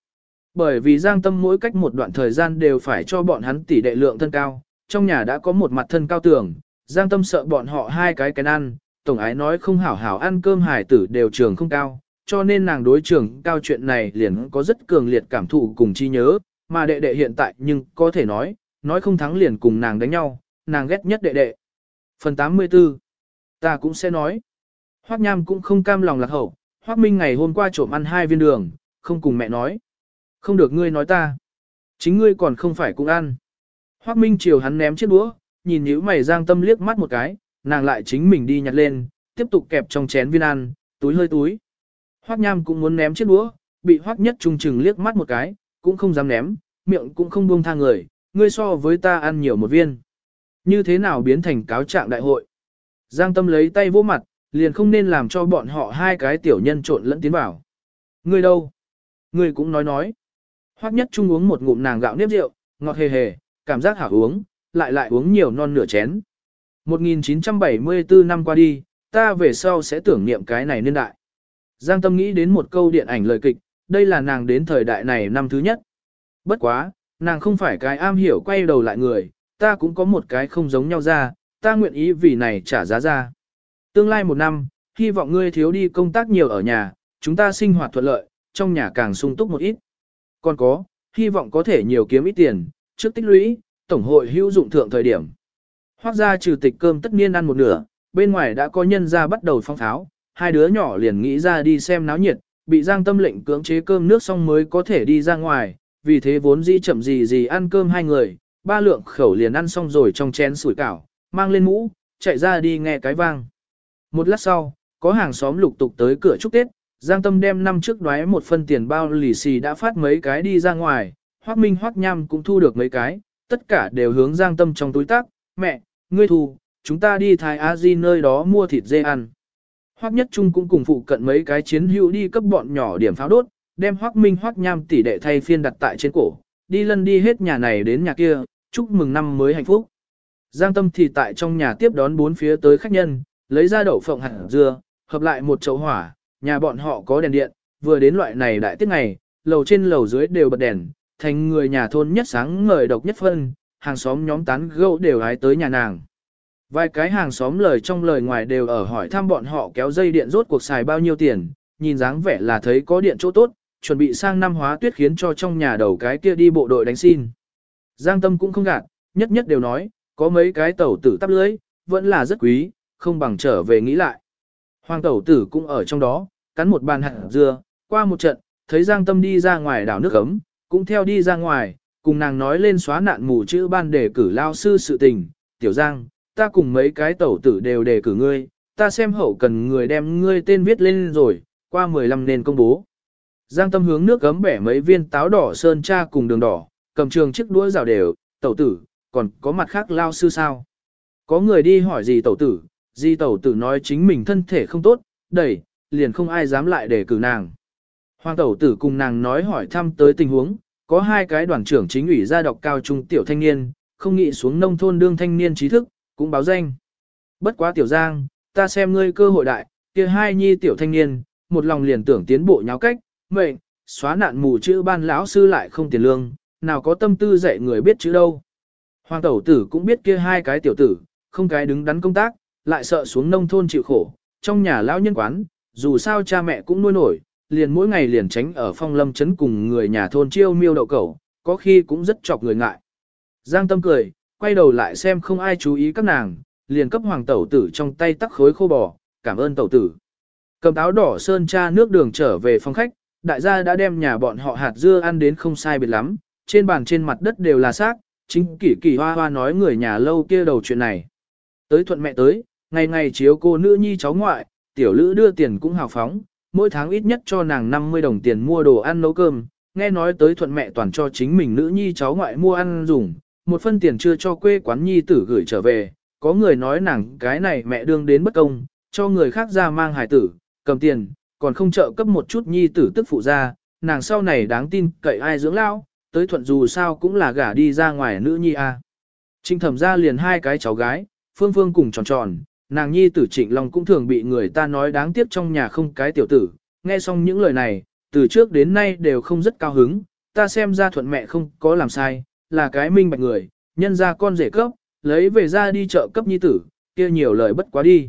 Bởi vì Giang Tâm mỗi cách một đoạn thời gian đều phải cho bọn hắn tỷ đệ lượng thân cao, trong nhà đã có một mặt thân cao tường, Giang Tâm sợ bọn họ hai cái cái ăn, tổng ái nói không hảo hảo ăn cơm hải tử đều trường không cao, cho nên nàng đối trường cao chuyện này liền có rất cường liệt cảm thụ cùng chi nhớ, mà đệ đệ hiện tại nhưng có thể nói, nói không thắng liền cùng nàng đánh nhau, nàng ghét nhất đệ đệ. Phần 84 Ta cũng sẽ nói. Hoác Nham cũng không cam lòng lạc hậu, Hoác Minh ngày hôm qua trộm ăn hai viên đường, không cùng mẹ nói. Không được ngươi nói ta. Chính ngươi còn không phải cũng ăn. Hoác Minh chiều hắn ném chiếc đũa, nhìn nhíu mày giang tâm liếc mắt một cái, nàng lại chính mình đi nhặt lên, tiếp tục kẹp trong chén viên ăn, túi hơi túi. Hoác Nham cũng muốn ném chiếc đũa, bị Hoác Nhất trung chừng liếc mắt một cái, cũng không dám ném, miệng cũng không buông tha người, ngươi so với ta ăn nhiều một viên. Như thế nào biến thành cáo trạng đại hội? Giang Tâm lấy tay vỗ mặt, liền không nên làm cho bọn họ hai cái tiểu nhân trộn lẫn tiến vào. Ngươi đâu? Ngươi cũng nói nói. Hoắc nhất trung uống một ngụm nàng gạo nếp rượu, ngọt hề hề, cảm giác hảo uống, lại lại uống nhiều non nửa chén. 1974 năm qua đi, ta về sau sẽ tưởng niệm cái này niên đại. Giang Tâm nghĩ đến một câu điện ảnh lời kịch, đây là nàng đến thời đại này năm thứ nhất. Bất quá, nàng không phải cái am hiểu quay đầu lại người, ta cũng có một cái không giống nhau ra, ta nguyện ý vì này trả giá ra. Tương lai một năm, hy vọng ngươi thiếu đi công tác nhiều ở nhà, chúng ta sinh hoạt thuận lợi, trong nhà càng sung túc một ít. Còn có, hy vọng có thể nhiều kiếm ít tiền, trước tích lũy, tổng hội hữu dụng thượng thời điểm. Hoác ra trừ tịch cơm tất niên ăn một nửa, bên ngoài đã có nhân ra bắt đầu phong tháo, hai đứa nhỏ liền nghĩ ra đi xem náo nhiệt, bị giang tâm lệnh cưỡng chế cơm nước xong mới có thể đi ra ngoài, vì thế vốn dĩ chậm gì gì ăn cơm hai người, ba lượng khẩu liền ăn xong rồi trong chén sủi cảo, mang lên mũ, chạy ra đi nghe cái vang. Một lát sau, có hàng xóm lục tục tới cửa chúc Tết, Giang Tâm đem năm trước đoái một phân tiền bao lì xì đã phát mấy cái đi ra ngoài, Hoắc Minh Hoắc Nham cũng thu được mấy cái, Tất cả đều hướng Giang Tâm trong túi tác, mẹ, ngươi thù, chúng ta đi Thái A Di nơi đó mua thịt dê ăn. Hoắc Nhất Trung cũng cùng phụ cận mấy cái chiến hữu đi cấp bọn nhỏ điểm pháo đốt, đem Hoắc Minh Hoắc Nham tỷ đệ thay phiên đặt tại trên cổ, đi lân đi hết nhà này đến nhà kia, chúc mừng năm mới hạnh phúc. Giang Tâm thì tại trong nhà tiếp đón bốn phía tới khách nhân, lấy ra đậu phộng hạt dưa, hợp lại một chậu hỏa, nhà bọn họ có đèn điện, vừa đến loại này đại tiết ngày, lầu trên lầu dưới đều bật đèn, thành người nhà thôn nhất sáng ngời độc nhất phân, hàng xóm nhóm tán gẫu đều hái tới nhà nàng. Vài cái hàng xóm lời trong lời ngoài đều ở hỏi thăm bọn họ kéo dây điện rốt cuộc xài bao nhiêu tiền, nhìn dáng vẻ là thấy có điện chỗ tốt, chuẩn bị sang năm hóa tuyết khiến cho trong nhà đầu cái kia đi bộ đội đánh xin. Giang Tâm cũng không gạt, nhất nhất đều nói, có mấy cái tẩu tử tắp lưới, vẫn là rất quý, không bằng trở về nghĩ lại. Hoàng tẩu tử cũng ở trong đó, cắn một bàn hạt dưa, qua một trận, thấy Giang Tâm đi ra ngoài đảo nước ấm, cũng theo đi ra ngoài, cùng nàng nói lên xóa nạn mù chữ ban để cử lao sư sự tình, tiểu Giang, ta cùng mấy cái tẩu tử đều đề cử ngươi, ta xem hậu cần người đem ngươi tên viết lên rồi, qua 15 nên công bố. Giang Tâm hướng nước gấm bẻ mấy viên táo đỏ sơn cha cùng đường đỏ, cầm trường chiếc đũa rào đều, tẩu tử, còn có mặt khác lao sư sao? Có người đi hỏi gì tẩu tử, gì tẩu tử nói chính mình thân thể không tốt, đẩy, liền không ai dám lại để cử nàng. Hoàng tẩu tử cùng nàng nói hỏi thăm tới tình huống, có hai cái đoàn trưởng chính ủy ra đọc cao trung tiểu thanh niên, không nghĩ xuống nông thôn đương thanh niên trí thức, cũng báo danh. Bất quá tiểu giang, ta xem ngươi cơ hội đại, kia hai nhi tiểu thanh niên, một lòng liền tưởng tiến bộ nháo cách, mệnh, xóa nạn mù chữ ban lão sư lại không tiền lương, nào có tâm tư dạy người biết chữ đâu. Hoàng tẩu tử cũng biết kia hai cái tiểu tử, không cái đứng đắn công tác, lại sợ xuống nông thôn chịu khổ, trong nhà lão nhân quán, dù sao cha mẹ cũng nuôi nổi, liền mỗi ngày liền tránh ở phong lâm chấn cùng người nhà thôn chiêu miêu đậu cẩu, có khi cũng rất chọc người ngại. Giang tâm cười, quay đầu lại xem không ai chú ý các nàng, liền cấp hoàng tẩu tử trong tay tắc khối khô bò, cảm ơn tẩu tử. Cầm táo đỏ sơn cha nước đường trở về phòng khách, đại gia đã đem nhà bọn họ hạt dưa ăn đến không sai biệt lắm, trên bàn trên mặt đất đều là xác, chính kỷ kỷ hoa hoa nói người nhà lâu kia đầu chuyện này. Tới thuận mẹ tới, ngày ngày chiếu cô nữ nhi cháu ngoại, tiểu lữ đưa tiền cũng hào phóng, mỗi tháng ít nhất cho nàng 50 đồng tiền mua đồ ăn nấu cơm, nghe nói tới thuận mẹ toàn cho chính mình nữ nhi cháu ngoại mua ăn dùng, một phân tiền chưa cho quê quán nhi tử gửi trở về, có người nói nàng cái này mẹ đương đến bất công, cho người khác ra mang hài tử, cầm tiền, còn không trợ cấp một chút nhi tử tức phụ ra, nàng sau này đáng tin cậy ai dưỡng lao, tới thuận dù sao cũng là gả đi ra ngoài nữ nhi a. À. Trinh thẩm ra liền hai cái cháu gái, phương phương cùng tròn tròn, nàng nhi tử trịnh long cũng thường bị người ta nói đáng tiếc trong nhà không cái tiểu tử, nghe xong những lời này, từ trước đến nay đều không rất cao hứng, ta xem ra thuận mẹ không có làm sai, là cái minh bạch người, nhân ra con rể cấp, lấy về ra đi chợ cấp nhi tử, kia nhiều lời bất quá đi.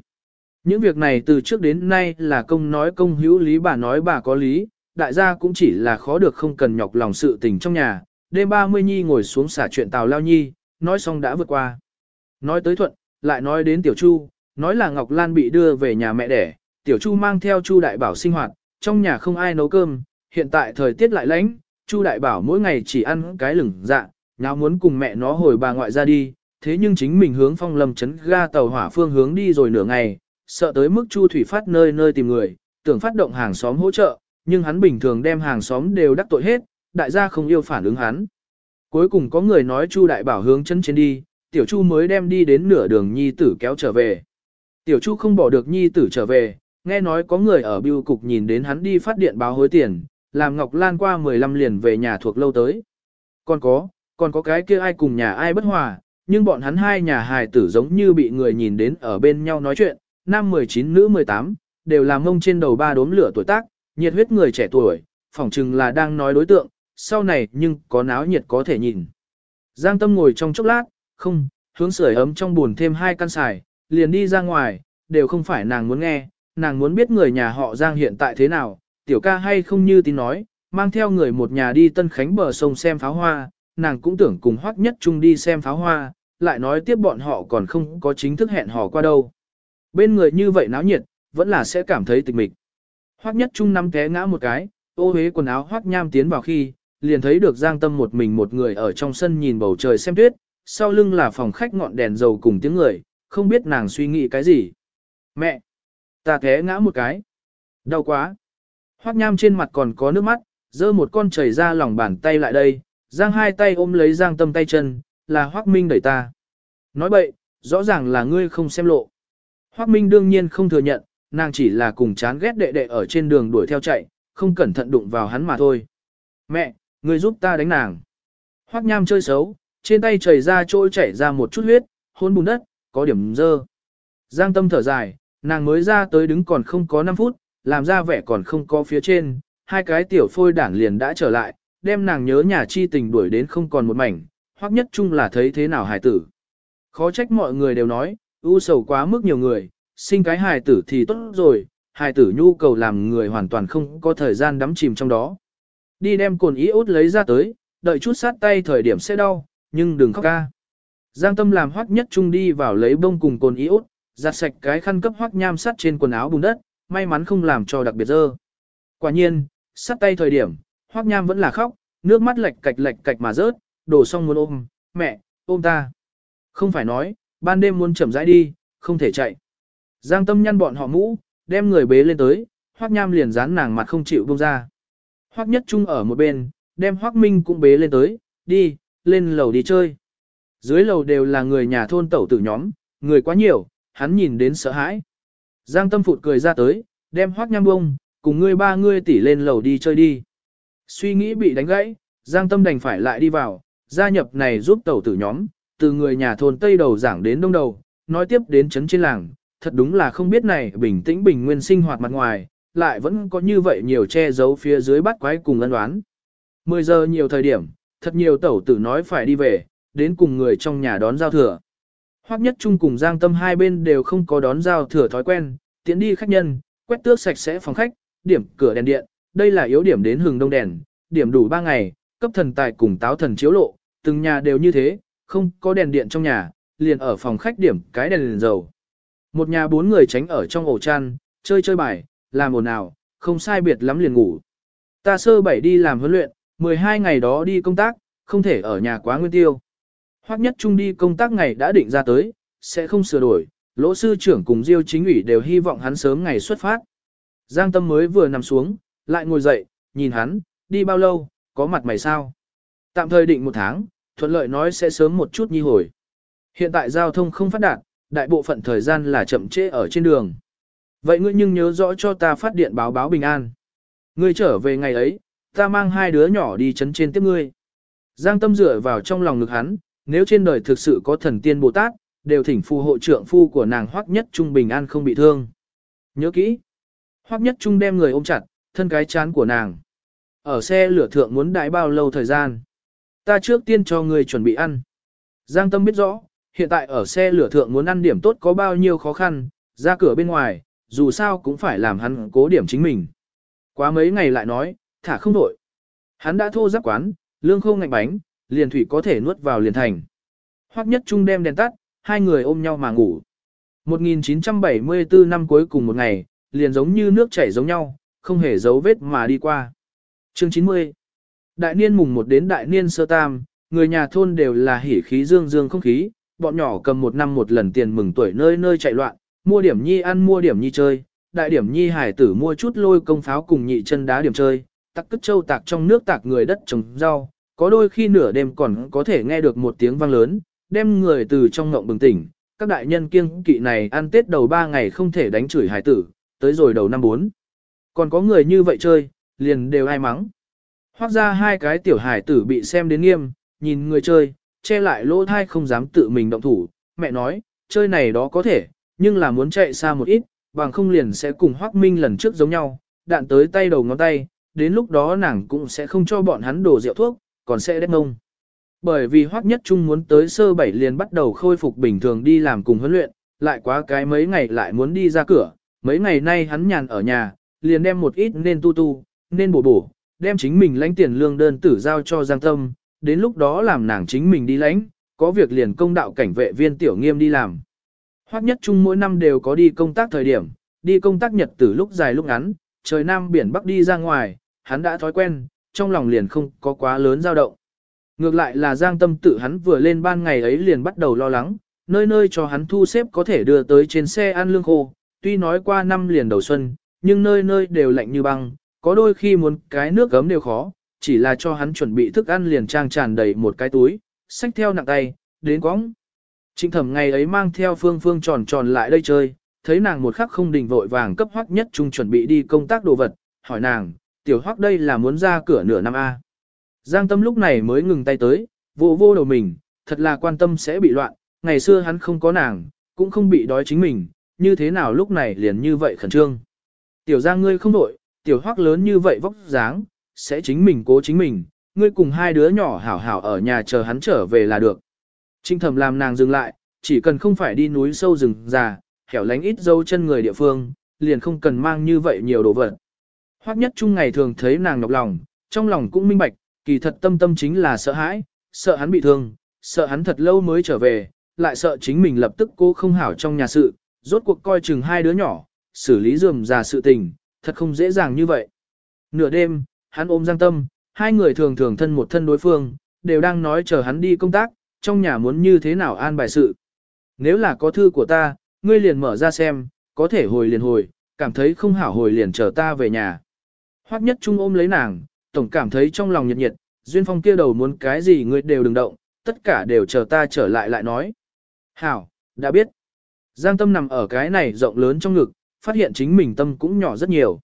Những việc này từ trước đến nay là công nói công hữu lý bà nói bà có lý, đại gia cũng chỉ là khó được không cần nhọc lòng sự tình trong nhà. Đêm 30 nhi ngồi xuống xả chuyện tào lao nhi, nói xong đã vượt qua. Nói tới thuận, lại nói đến tiểu chu, nói là Ngọc Lan bị đưa về nhà mẹ đẻ, tiểu chu mang theo chu đại bảo sinh hoạt, trong nhà không ai nấu cơm, hiện tại thời tiết lại lạnh, chu đại bảo mỗi ngày chỉ ăn cái lửng dạ, nào muốn cùng mẹ nó hồi bà ngoại ra đi, thế nhưng chính mình hướng phong lâm chấn ga tàu hỏa phương hướng đi rồi nửa ngày, sợ tới mức Chu Thủy Phát nơi nơi tìm người, tưởng phát động hàng xóm hỗ trợ, nhưng hắn bình thường đem hàng xóm đều đắc tội hết, đại gia không yêu phản ứng hắn. Cuối cùng có người nói Chu đại bảo hướng chân trên đi, tiểu Chu mới đem đi đến nửa đường nhi tử kéo trở về. Tiểu Chu không bỏ được nhi tử trở về, nghe nói có người ở biêu cục nhìn đến hắn đi phát điện báo hối tiền, làm Ngọc Lan qua 15 liền về nhà thuộc lâu tới. Còn có, còn có cái kia ai cùng nhà ai bất hòa, nhưng bọn hắn hai nhà hài tử giống như bị người nhìn đến ở bên nhau nói chuyện, nam 19 nữ 18, đều làm mông trên đầu ba đốm lửa tuổi tác, nhiệt huyết người trẻ tuổi, phỏng chừng là đang nói đối tượng, sau này nhưng có náo nhiệt có thể nhìn. Giang Tâm ngồi trong chốc lát, không, hướng sưởi ấm trong buồn thêm hai căn xài, liền đi ra ngoài, đều không phải nàng muốn nghe, nàng muốn biết người nhà họ Giang hiện tại thế nào, tiểu ca hay không như tin nói, mang theo người một nhà đi Tân Khánh bờ sông xem pháo hoa, nàng cũng tưởng cùng Hoắc Nhất Trung đi xem pháo hoa, lại nói tiếp bọn họ còn không có chính thức hẹn hò qua đâu. Bên người như vậy náo nhiệt, vẫn là sẽ cảm thấy tịch mịch. Hoắc nhất trung nắm té ngã một cái, ô huế quần áo Hoắc nham tiến vào khi, liền thấy được Giang Tâm một mình một người ở trong sân nhìn bầu trời xem tuyết, sau lưng là phòng khách ngọn đèn dầu cùng tiếng người, không biết nàng suy nghĩ cái gì. Mẹ! Ta té ngã một cái. Đau quá. Hoắc nham trên mặt còn có nước mắt, giơ một con chảy ra lòng bàn tay lại đây, Giang hai tay ôm lấy Giang Tâm tay chân, là Hoắc Minh đẩy ta. Nói bậy, rõ ràng là ngươi không xem lộ. Hoắc Minh đương nhiên không thừa nhận, nàng chỉ là cùng chán ghét đệ đệ ở trên đường đuổi theo chạy, không cẩn thận đụng vào hắn mà thôi. Mẹ, ngươi giúp ta đánh nàng. Hoắc Nham chơi xấu, trên tay chảy ra trôi chảy ra một chút huyết, hôn bùn đất, có điểm dơ. Giang tâm thở dài, nàng mới ra tới đứng còn không có 5 phút, làm ra vẻ còn không có phía trên, hai cái tiểu phôi đảng liền đã trở lại, đem nàng nhớ nhà chi tình đuổi đến không còn một mảnh, hoặc nhất chung là thấy thế nào hài tử. Khó trách mọi người đều nói, ưu sầu quá mức nhiều người, sinh cái hài tử thì tốt rồi, hài tử nhu cầu làm người hoàn toàn không có thời gian đắm chìm trong đó. Đi đem cồn ý út lấy ra tới, đợi chút sát tay thời điểm sẽ đau, nhưng đừng khóc ca. Giang tâm làm hoắc nhất trung đi vào lấy bông cùng cồn ý út, giặt sạch cái khăn cấp hoắc nham sắt trên quần áo bùn đất, may mắn không làm cho đặc biệt dơ. Quả nhiên, sắt tay thời điểm, hoắc nham vẫn là khóc, nước mắt lệch cạch lệch cạch mà rớt, đổ xong muốn ôm, mẹ, ôm ta. Không phải nói, ban đêm muốn chậm rãi đi, không thể chạy. Giang tâm nhăn bọn họ mũ, đem người bế lên tới, hoắc nham liền dán nàng mặt không chịu buông ra. Hoắc nhất trung ở một bên, đem hoắc minh cũng bế lên tới, đi, lên lầu đi chơi. Dưới lầu đều là người nhà thôn tẩu tử nhóm, người quá nhiều, hắn nhìn đến sợ hãi. Giang tâm phụt cười ra tới, đem hoác nham bông, cùng ngươi ba ngươi tỷ lên lầu đi chơi đi. Suy nghĩ bị đánh gãy, Giang tâm đành phải lại đi vào, gia nhập này giúp tẩu tử nhóm, từ người nhà thôn Tây đầu giảng đến đông đầu, nói tiếp đến chấn trên làng, thật đúng là không biết này bình tĩnh bình nguyên sinh hoạt mặt ngoài, lại vẫn có như vậy nhiều che giấu phía dưới bắt quái cùng ân đoán. 10 giờ nhiều thời điểm, thật nhiều tẩu tử nói phải đi về, đến cùng người trong nhà đón giao thừa. Hoắc nhất chung cùng Giang Tâm hai bên đều không có đón giao thừa thói quen, tiến đi khách nhân, quét tước sạch sẽ phòng khách, điểm cửa đèn điện, đây là yếu điểm đến hừng đông đèn, điểm đủ 3 ngày, cấp thần tài cùng táo thần chiếu lộ, từng nhà đều như thế, không có đèn điện trong nhà, liền ở phòng khách điểm cái đèn liền dầu. Một nhà bốn người tránh ở trong ổ chăn, chơi chơi bài, làm ồn ào, không sai biệt lắm liền ngủ. Ta sơ bảy đi làm huấn luyện, 12 ngày đó đi công tác, không thể ở nhà quá nguyên tiêu. Hoắc nhất trung đi công tác ngày đã định ra tới, sẽ không sửa đổi, lỗ sư trưởng cùng Diêu chính ủy đều hy vọng hắn sớm ngày xuất phát. Giang tâm mới vừa nằm xuống, lại ngồi dậy, nhìn hắn, đi bao lâu, có mặt mày sao? Tạm thời định một tháng, thuận lợi nói sẽ sớm một chút nhi hồi. Hiện tại giao thông không phát đạt, đại bộ phận thời gian là chậm trễ ở trên đường. Vậy ngươi nhưng nhớ rõ cho ta phát điện báo báo bình an. Ngươi trở về ngày ấy, ta mang hai đứa nhỏ đi chấn trên tiếp ngươi. Giang tâm dựa vào trong lòng ngực hắn, nếu trên đời thực sự có thần tiên Bồ Tát, đều thỉnh phù hộ trưởng phu của nàng Hoắc Nhất Trung bình an không bị thương. Nhớ kỹ. Hoắc Nhất Trung đem người ôm chặt, thân cái chán của nàng. Ở xe lửa thượng muốn đãi bao lâu thời gian. Ta trước tiên cho người chuẩn bị ăn. Giang Tâm biết rõ, hiện tại ở xe lửa thượng muốn ăn điểm tốt có bao nhiêu khó khăn, ra cửa bên ngoài, dù sao cũng phải làm hắn cố điểm chính mình. Quá mấy ngày lại nói, thả không đổi. Hắn đã thô giáp quán, lương khô ngạnh bánh, liền thủy có thể nuốt vào liền thành. Hoắc nhất trung đem đèn tắt, hai người ôm nhau mà ngủ. 1974 năm cuối cùng một ngày, liền giống như nước chảy giống nhau, không hề dấu vết mà đi qua. Chương 90 Đại niên mùng 1 đến đại niên sơ tam, người nhà thôn đều là hỉ khí dương dương không khí, bọn nhỏ cầm một năm một lần tiền mừng tuổi nơi nơi chạy loạn, mua điểm nhi ăn mua điểm nhi chơi, đại điểm nhi hải tử mua chút lôi công pháo cùng nhị chân đá điểm chơi, tắc cất châu tạc trong nước tạc người đất trồng rau, có đôi khi nửa đêm còn có thể nghe được một tiếng vang lớn, đem người từ trong ngộng bừng tỉnh, các đại nhân kiêng kỵ này ăn tết đầu ba ngày không thể đánh chửi hải tử, tới rồi đầu năm bốn. Còn có người như vậy chơi, liền đều ai mắng. Hoác ra hai cái tiểu hải tử bị xem đến nghiêm, nhìn người chơi, che lại lỗ thai không dám tự mình động thủ, mẹ nói, chơi này đó có thể, nhưng là muốn chạy xa một ít, bằng không liền sẽ cùng Hoác Minh lần trước giống nhau, đạn tới tay đầu ngón tay, đến lúc đó nàng cũng sẽ không cho bọn hắn đổ rượu thuốc, còn sẽ đét ngông. Bởi vì Hoắc Nhất Trung muốn tới sơ bảy liền bắt đầu khôi phục bình thường đi làm cùng huấn luyện, lại quá cái mấy ngày lại muốn đi ra cửa, mấy ngày nay hắn nhàn ở nhà, liền đem một ít nên tu tu, nên bổ bổ, đem chính mình lãnh tiền lương đơn tử giao cho Giang Tâm, đến lúc đó làm nàng chính mình đi lãnh, có việc liền công đạo cảnh vệ viên tiểu nghiêm đi làm. Hoắc Nhất Trung mỗi năm đều có đi công tác thời điểm, đi công tác nhật từ lúc dài lúc ngắn, trời nam biển bắc đi ra ngoài, hắn đã thói quen, trong lòng liền không có quá lớn dao động. Ngược lại là Giang Tâm tự hắn vừa lên ban ngày ấy liền bắt đầu lo lắng, nơi nơi cho hắn thu xếp có thể đưa tới trên xe ăn lương khô, tuy nói qua năm liền đầu xuân, nhưng nơi nơi đều lạnh như băng, có đôi khi muốn cái nước gấm đều khó, chỉ là cho hắn chuẩn bị thức ăn liền trang tràn đầy một cái túi, xách theo nặng tay, đến quõng. Trịnh thẩm ngày ấy mang theo phương phương tròn tròn lại đây chơi, thấy nàng một khắc không đình vội vàng cấp hoắc nhất trung chuẩn bị đi công tác đồ vật, hỏi nàng, tiểu hoắc đây là muốn ra cửa nửa năm A. Giang tâm lúc này mới ngừng tay tới, vô vô đầu mình, thật là quan tâm sẽ bị loạn, ngày xưa hắn không có nàng, cũng không bị đói chính mình, như thế nào lúc này liền như vậy khẩn trương. Tiểu Giang ngươi không đổi, tiểu hoắc lớn như vậy vóc dáng, sẽ chính mình cố chính mình, ngươi cùng hai đứa nhỏ hảo hảo ở nhà chờ hắn trở về là được. Trinh thầm làm nàng dừng lại, chỉ cần không phải đi núi sâu rừng già, hẻo lánh ít dâu chân người địa phương, liền không cần mang như vậy nhiều đồ vật. Hoắc nhất chung ngày thường thấy nàng nhọc lòng, trong lòng cũng minh bạch, kỳ thật tâm tâm chính là sợ hãi, sợ hắn bị thương, sợ hắn thật lâu mới trở về, lại sợ chính mình lập tức cô không hảo trong nhà sự, rốt cuộc coi chừng hai đứa nhỏ, xử lý dườm già sự tình, thật không dễ dàng như vậy. Nửa đêm, hắn ôm Giang Tâm, hai người thường thường thân một thân đối phương, đều đang nói chờ hắn đi công tác, trong nhà muốn như thế nào an bài sự. Nếu là có thư của ta, ngươi liền mở ra xem, có thể hồi liền hồi, cảm thấy không hảo hồi liền chờ ta về nhà. Hoắc nhất trung ôm lấy nàng, tổng cảm thấy trong lòng nhiệt nhiệt, duyên phong kia đầu muốn cái gì ngươi đều đừng động, tất cả đều chờ ta trở lại lại nói. Hảo, đã biết. Giang tâm nằm ở cái này rộng lớn trong ngực, phát hiện chính mình tâm cũng nhỏ rất nhiều.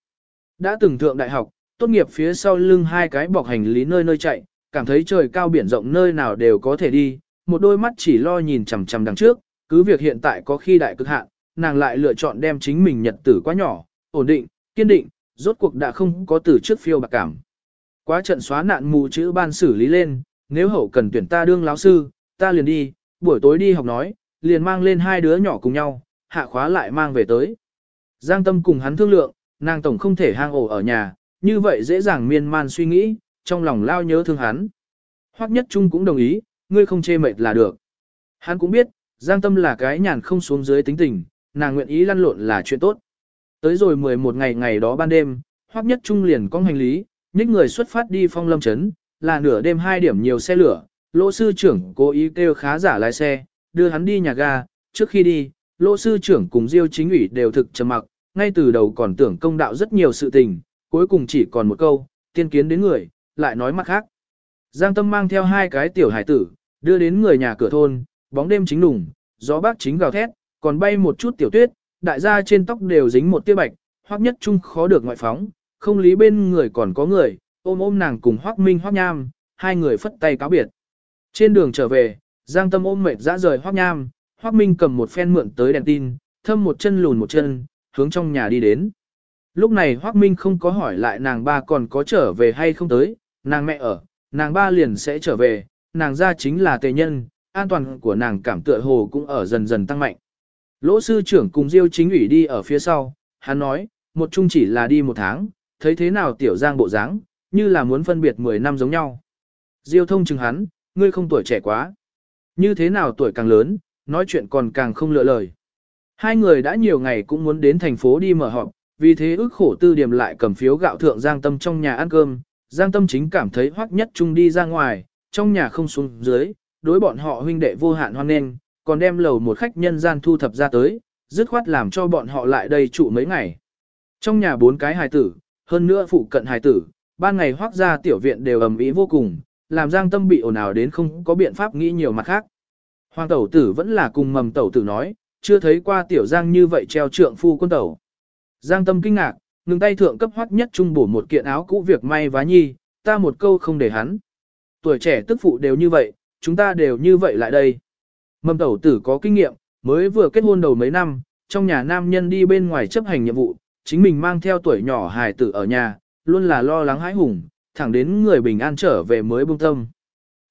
Đã từng thượng đại học, tốt nghiệp phía sau lưng hai cái bọc hành lý nơi nơi chạy, cảm thấy trời cao biển rộng nơi nào đều có thể đi, một đôi mắt chỉ lo nhìn chằm chằm đằng trước, cứ việc hiện tại có khi đại cực hạn, nàng lại lựa chọn đem chính mình nhật tử quá nhỏ, ổn định, kiên định, rốt cuộc đã không có từ trước phiêu bạc cảm. Quá trận xóa nạn mù chữ ban xử lý lên, nếu hậu cần tuyển ta đương lão sư, ta liền đi, buổi tối đi học nói, liền mang lên hai đứa nhỏ cùng nhau, hạ khóa lại mang về tới. Giang tâm cùng hắn thương lượng, nàng tổng không thể hang ổ ở nhà, như vậy dễ dàng miên man suy nghĩ, trong lòng lao nhớ thương hắn. Hoắc nhất trung cũng đồng ý, ngươi không chê mệt là được. Hắn cũng biết, Giang tâm là cái nhàn không xuống dưới tính tình, nàng nguyện ý lăn lộn là chuyện tốt. Tới rồi 11 ngày ngày đó ban đêm, Hoắc nhất trung liền có hành lý, nhích người xuất phát đi phong lâm chấn, là nửa đêm hai điểm nhiều xe lửa, lỗ sư trưởng cố ý kêu khá giả lái xe, đưa hắn đi nhà ga, trước khi đi, lỗ sư trưởng cùng Diêu chính ủy đều thực trầm mặc, ngay từ đầu còn tưởng công đạo rất nhiều sự tình, cuối cùng chỉ còn một câu, tiên kiến đến người, lại nói mặt khác. Giang Tâm mang theo hai cái tiểu hải tử, đưa đến người nhà cửa thôn, bóng đêm chính đủng, gió bác chính gào thét, còn bay một chút tiểu tuyết, đại gia trên tóc đều dính một tia bạch, hoắc nhất trung khó được ngoại phóng, không lý bên người còn có người, ôm ôm nàng cùng hoắc minh hoắc nham, hai người phất tay cáo biệt. Trên đường trở về, Giang Tâm ôm mệt dã rời hoắc nham, hoắc minh cầm một phen mượn tới đèn tin, thâm một chân lùn một chân, hướng trong nhà đi đến. Lúc này hoắc minh không có hỏi lại nàng ba còn có trở về hay không tới, nàng mẹ ở, nàng ba liền sẽ trở về, nàng ra chính là tề nhân, an toàn của nàng cảm tựa hồ cũng ở dần dần tăng mạnh. Lỗ sư trưởng cùng Diêu chính ủy đi ở phía sau, hắn nói, một chung chỉ là đi một tháng, thấy thế nào tiểu giang bộ dáng, như là muốn phân biệt 10 năm giống nhau. Diêu thông chừng hắn, ngươi không tuổi trẻ quá. Như thế nào tuổi càng lớn, nói chuyện còn càng không lựa lời. Hai người đã nhiều ngày cũng muốn đến thành phố đi mở họp, vì thế ước khổ tư điểm lại cầm phiếu gạo thượng Giang Tâm trong nhà ăn cơm. Giang Tâm chính cảm thấy hoắc nhất chung đi ra ngoài, trong nhà không xuống dưới, đối bọn họ huynh đệ vô hạn hoan nghênh, còn đem lầu một khách nhân gian thu thập ra tới, dứt khoát làm cho bọn họ lại đây trụ mấy ngày. Trong nhà bốn cái hài tử, hơn nữa phụ cận hài tử, ban ngày hoắc ra tiểu viện đều ầm ĩ vô cùng, làm Giang Tâm bị ồn ào đến không có biện pháp nghĩ nhiều mặt khác. Hoàng tẩu tử vẫn là cùng mầm tẩu tử nói, chưa thấy qua tiểu Giang như vậy treo trượng phu quân tẩu. Giang Tâm kinh ngạc, ngừng tay thượng cấp hoắc nhất trung bổ một kiện áo cũ việc may vá nhi, ta một câu không để hắn. Tuổi trẻ tức phụ đều như vậy, chúng ta đều như vậy lại đây. Mầm tẩu tử có kinh nghiệm, mới vừa kết hôn đầu mấy năm, trong nhà nam nhân đi bên ngoài chấp hành nhiệm vụ, chính mình mang theo tuổi nhỏ hài tử ở nhà, luôn là lo lắng hãi hùng, thẳng đến người bình an trở về mới buông tâm.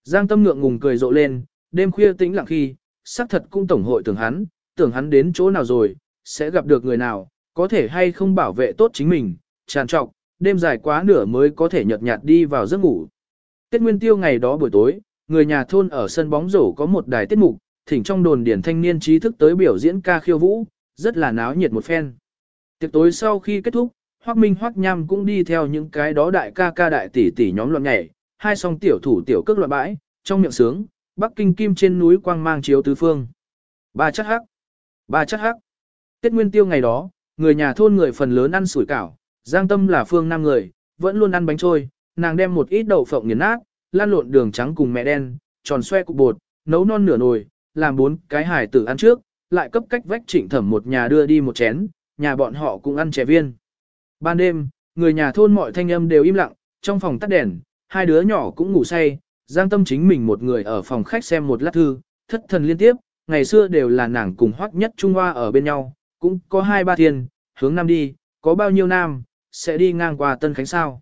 Giang tâm ngượng ngùng cười rộ lên, đêm khuya tĩnh lặng khi, xác thật cũng tổng hội tưởng hắn, tưởng hắn đến chỗ nào rồi, sẽ gặp được người nào, có thể hay không bảo vệ tốt chính mình, tràn trọc, đêm dài quá nửa mới có thể nhợt nhạt đi vào giấc ngủ. Tết Nguyên Tiêu ngày đó buổi tối, người nhà thôn ở sân bóng rổ có một đài tiết mục, thỉnh trong đồn điển thanh niên trí thức tới biểu diễn ca khiêu vũ, rất là náo nhiệt một phen. Tiệc tối sau khi kết thúc, Hoắc Minh Hoắc Nham cũng đi theo những cái đó đại ca ca đại tỷ tỷ nhóm loạn nhảy, hai song tiểu thủ tiểu cước loạn bãi, trong miệng sướng, Bắc Kinh Kim trên núi quang mang chiếu tứ phương. Ba chất hắc, ba chất hắc. Tết Nguyên Tiêu ngày đó, người nhà thôn người phần lớn ăn sủi cảo, Giang Tâm là phương năm người, vẫn luôn ăn bánh trôi, nàng đem một ít đậu phộng nghiền nát, lan lộn đường trắng cùng mẹ đen, tròn xoe cục bột, nấu non nửa nồi, làm bốn cái hải tử ăn trước, lại cấp cách vách trịnh thẩm một nhà đưa đi một chén, nhà bọn họ cũng ăn chè viên. Ban đêm, người nhà thôn mọi thanh âm đều im lặng, trong phòng tắt đèn, hai đứa nhỏ cũng ngủ say, Giang Tâm chính mình một người ở phòng khách xem một lát thư, thất thần liên tiếp, ngày xưa đều là nàng cùng hoắc nhất Trung Hoa ở bên nhau, cũng có hai ba thiên, hướng nam đi, có bao nhiêu nam, sẽ đi ngang qua Tân Khánh sao.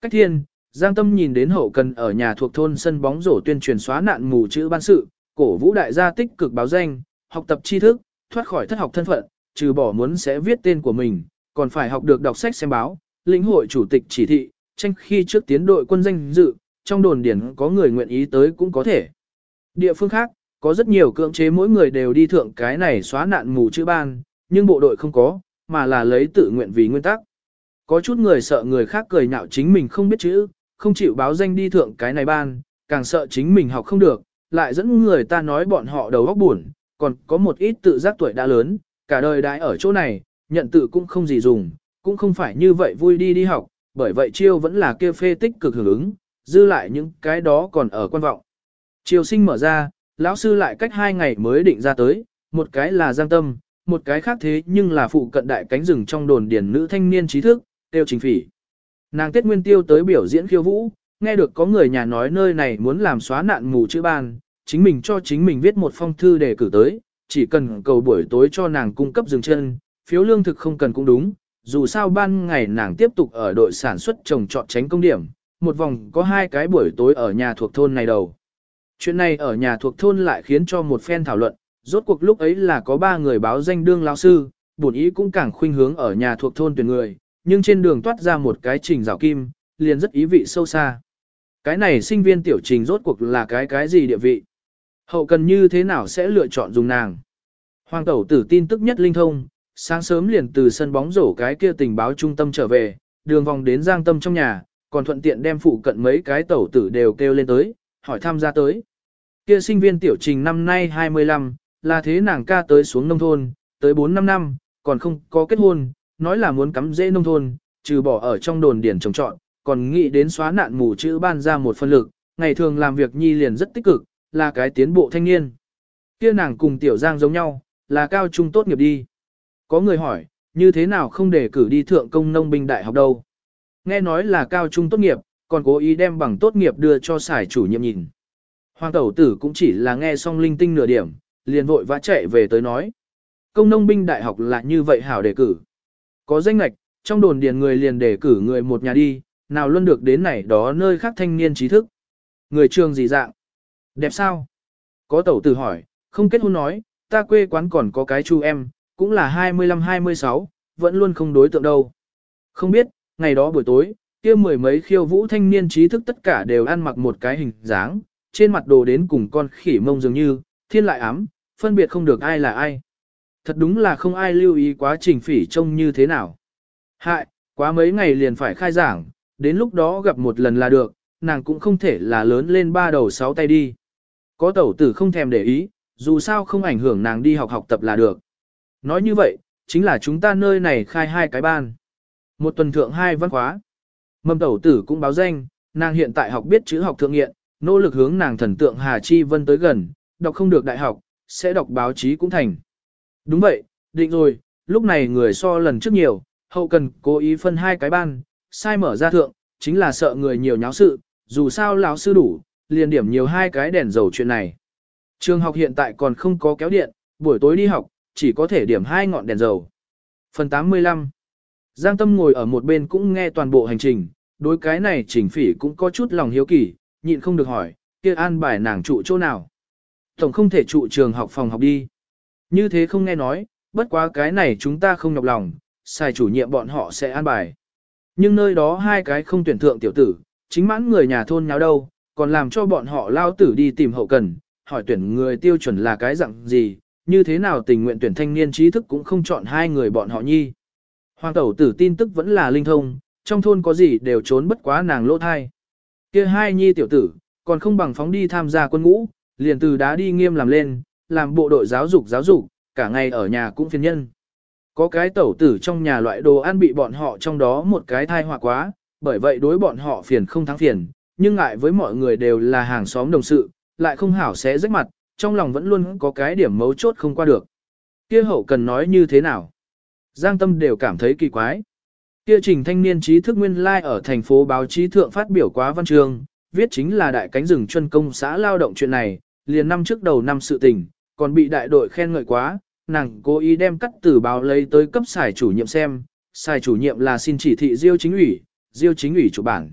Cách thiên, Giang Tâm nhìn đến hậu cần ở nhà thuộc thôn sân bóng rổ tuyên truyền xóa nạn mù chữ ban sự, cổ vũ đại gia tích cực báo danh, học tập tri thức, thoát khỏi thất học thân phận, trừ bỏ muốn sẽ viết tên của mình, còn phải học được đọc sách xem báo, lĩnh hội chủ tịch chỉ thị, tranh khi trước tiến đội quân danh dự, trong đồn điển có người nguyện ý tới cũng có thể. Địa phương khác, có rất nhiều cưỡng chế mỗi người đều đi thượng cái này xóa nạn mù chữ ban, nhưng bộ đội không có, mà là lấy tự nguyện vì nguyên tắc. Có chút người sợ người khác cười nhạo chính mình không biết chữ, không chịu báo danh đi thượng cái này ban, càng sợ chính mình học không được, lại dẫn người ta nói bọn họ đầu óc buồn, còn có một ít tự giác tuổi đã lớn, cả đời đãi ở chỗ này, nhận tự cũng không gì dùng, cũng không phải như vậy vui đi đi học, bởi vậy chiêu vẫn là kia phê tích cực hưởng ứng, dư lại những cái đó còn ở quan vọng. Chiều sinh mở ra, lão sư lại cách hai ngày mới định ra tới, một cái là giang tâm, một cái khác thế nhưng là phụ cận đại cánh rừng trong đồn điển nữ thanh niên trí thức, tiêu chính phỉ. Nàng Tết Nguyên Tiêu tới biểu diễn khiêu vũ, nghe được có người nhà nói nơi này muốn làm xóa nạn mù chữ ban, chính mình cho chính mình viết một phong thư để cử tới, chỉ cần cầu buổi tối cho nàng cung cấp dừng chân, phiếu lương thực không cần cũng đúng, dù sao ban ngày nàng tiếp tục ở đội sản xuất trồng trọt tránh công điểm, một vòng có hai cái buổi tối ở nhà thuộc thôn này đầu. Chuyện này ở nhà thuộc thôn lại khiến cho một phen thảo luận, rốt cuộc lúc ấy là có ba người báo danh đương lao sư, bổn ý cũng càng khuynh hướng ở nhà thuộc thôn tuyển người, nhưng trên đường toát ra một cái trình rào kim, liền rất ý vị sâu xa. Cái này sinh viên tiểu trình rốt cuộc là cái cái gì địa vị? Hậu cần như thế nào sẽ lựa chọn dùng nàng? Hoàng tẩu tử tin tức nhất linh thông, sáng sớm liền từ sân bóng rổ cái kia tình báo trung tâm trở về, đường vòng đến giang tâm trong nhà, còn thuận tiện đem phụ cận mấy cái tẩu tử đều kêu lên tới, hỏi tham gia tới. Kia sinh viên tiểu trình năm nay 25, là thế nàng ca tới xuống nông thôn, tới 4 năm năm, còn không có kết hôn, nói là muốn cắm dễ nông thôn, trừ bỏ ở trong đồn điển trồng trọn, còn nghĩ đến xóa nạn mù chữ ban ra một phân lực, ngày thường làm việc nhi liền rất tích cực, là cái tiến bộ thanh niên. Kia nàng cùng tiểu giang giống nhau, là cao trung tốt nghiệp đi. Có người hỏi, như thế nào không để cử đi thượng công nông binh đại học đâu? Nghe nói là cao trung tốt nghiệp, còn cố ý đem bằng tốt nghiệp đưa cho sải chủ nhiệm nhìn. Hoàng tẩu tử cũng chỉ là nghe xong linh tinh nửa điểm, liền vội vã chạy về tới nói. Công nông binh đại học là như vậy hảo đề cử. Có danh lạch, trong đồn điền người liền đề cử người một nhà đi, nào luôn được đến này đó nơi khác thanh niên trí thức. Người trường gì dạng? Đẹp sao? Có tẩu tử hỏi, không kết hôn nói, ta quê quán còn có cái chu em, cũng là 25-26, vẫn luôn không đối tượng đâu. Không biết, ngày đó buổi tối, kia mười mấy khiêu vũ thanh niên trí thức tất cả đều ăn mặc một cái hình dáng, trên mặt đồ đến cùng con khỉ mông dường như, thiên lại ám, phân biệt không được ai là ai. Thật đúng là không ai lưu ý quá trình phỉ trông như thế nào. Hại, quá mấy ngày liền phải khai giảng, đến lúc đó gặp một lần là được, nàng cũng không thể là lớn lên ba đầu sáu tay đi. Có tẩu tử không thèm để ý, dù sao không ảnh hưởng nàng đi học học tập là được. Nói như vậy, chính là chúng ta nơi này khai hai cái ban. Một tuần thượng hai văn khóa. Mầm tẩu tử cũng báo danh, nàng hiện tại học biết chữ học thượng nghiện, nỗ lực hướng nàng thần tượng Hà Chi Vân tới gần, đọc không được đại học, sẽ đọc báo chí cũng thành. Đúng vậy, định rồi, lúc này người so lần trước nhiều, hậu cần cố ý phân hai cái ban, sai mở ra thượng, chính là sợ người nhiều nháo sự, dù sao lão sư đủ, liền điểm nhiều hai cái đèn dầu chuyện này. Trường học hiện tại còn không có kéo điện, buổi tối đi học, chỉ có thể điểm hai ngọn đèn dầu. Phần 85 Giang Tâm ngồi ở một bên cũng nghe toàn bộ hành trình, đối cái này chỉnh phỉ cũng có chút lòng hiếu kỳ, nhịn không được hỏi, kia an bài nàng trụ chỗ nào. Tổng không thể trụ trường học phòng học đi. Như thế không nghe nói, bất quá cái này chúng ta không nhọc lòng, xài chủ nhiệm bọn họ sẽ an bài. Nhưng nơi đó hai cái không tuyển thượng tiểu tử, chính mãn người nhà thôn nháo đâu, còn làm cho bọn họ lao tử đi tìm hậu cần, hỏi tuyển người tiêu chuẩn là cái dạng gì, như thế nào tình nguyện tuyển thanh niên trí thức cũng không chọn hai người bọn họ nhi. Hoàng tẩu tử tin tức vẫn là linh thông, trong thôn có gì đều trốn bất quá nàng lỗ thai kia hai nhi tiểu tử, còn không bằng phóng đi tham gia quân ngũ, liền từ đá đi nghiêm làm lên, làm bộ đội giáo dục giáo dục, cả ngày ở nhà cũng phiền nhân. Có cái tẩu tử trong nhà loại đồ ăn bị bọn họ trong đó một cái thai họa quá, bởi vậy đối bọn họ phiền không thắng phiền, nhưng ngại với mọi người đều là hàng xóm đồng sự, lại không hảo sẽ rách mặt, trong lòng vẫn luôn có cái điểm mấu chốt không qua được. Kia hậu cần nói như thế nào? Giang Tâm đều cảm thấy kỳ quái. Kia trình thanh niên trí thức nguyên lai like ở thành phố báo chí thượng phát biểu quá văn trường, viết chính là đại cánh rừng chuyên công xã lao động chuyện này, liền năm trước đầu năm sự tình, còn bị đại đội khen ngợi quá, nàng cố ý đem cắt tử báo lấy tới cấp xài chủ nhiệm xem, xài chủ nhiệm là xin chỉ thị diêu chính ủy, diêu chính ủy chủ bản.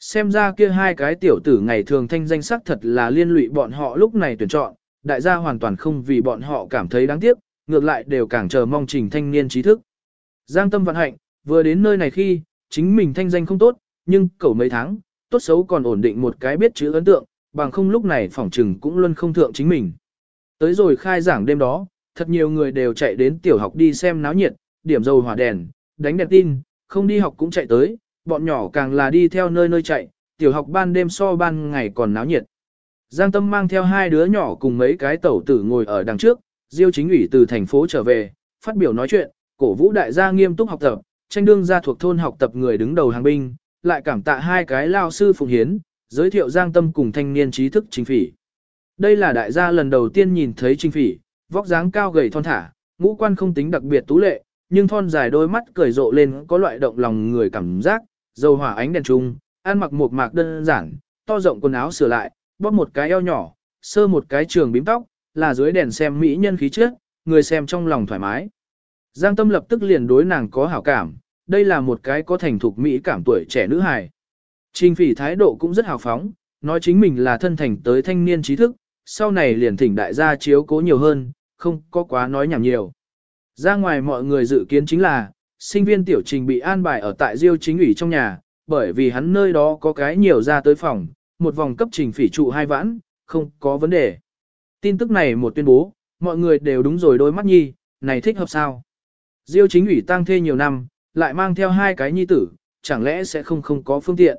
Xem ra kia hai cái tiểu tử ngày thường thanh danh sắc thật là liên lụy bọn họ lúc này tuyển chọn, đại gia hoàn toàn không vì bọn họ cảm thấy đáng tiếc, ngược lại đều càng chờ mong trình thanh niên trí thức. Giang tâm vận hạnh, vừa đến nơi này khi, chính mình thanh danh không tốt, nhưng cầu mấy tháng, tốt xấu còn ổn định một cái biết chữ ấn tượng, bằng không lúc này phỏng trừng cũng luôn không thượng chính mình. Tới rồi khai giảng đêm đó, thật nhiều người đều chạy đến tiểu học đi xem náo nhiệt, điểm dầu hỏa đèn, đánh đèn tin, không đi học cũng chạy tới, bọn nhỏ càng là đi theo nơi nơi chạy, tiểu học ban đêm so ban ngày còn náo nhiệt. Giang Tâm mang theo hai đứa nhỏ cùng mấy cái tẩu tử ngồi ở đằng trước, Diêu chính ủy từ thành phố trở về, phát biểu nói chuyện, cổ vũ đại gia nghiêm túc học tập, tranh đương gia thuộc thôn học tập người đứng đầu hàng binh, lại cảm tạ hai cái lao sư phụng hiến, giới thiệu Giang Tâm cùng thanh niên trí thức Trình phỉ. Đây là đại gia lần đầu tiên nhìn thấy trình phỉ, vóc dáng cao gầy thon thả, ngũ quan không tính đặc biệt tú lệ, nhưng thon dài đôi mắt cười rộ lên có loại động lòng người cảm giác, dầu hỏa ánh đèn trung, ăn mặc một mạc đơn giản, to rộng quần áo sửa lại, bóp một cái eo nhỏ, sơ một cái trường bím tóc, là dưới đèn xem mỹ nhân khí trước, người xem trong lòng thoải mái. Giang Tâm lập tức liền đối nàng có hảo cảm, đây là một cái có thành thục mỹ cảm tuổi trẻ nữ hài. Trình phỉ thái độ cũng rất hào phóng, nói chính mình là thân thành tới thanh niên trí thức, sau này liền thỉnh đại gia chiếu cố nhiều hơn, không có quá nói nhảm nhiều. Ra ngoài mọi người dự kiến chính là, sinh viên tiểu trình bị an bài ở tại Diêu chính ủy trong nhà, bởi vì hắn nơi đó có cái nhiều ra tới phòng, một vòng cấp trình phỉ trụ hai vãn, không có vấn đề. Tin tức này một tuyên bố, mọi người đều đúng rồi đôi mắt nhi, này thích hợp sao? Diêu chính ủy tăng thê nhiều năm, lại mang theo hai cái nhi tử, chẳng lẽ sẽ không không có phương tiện.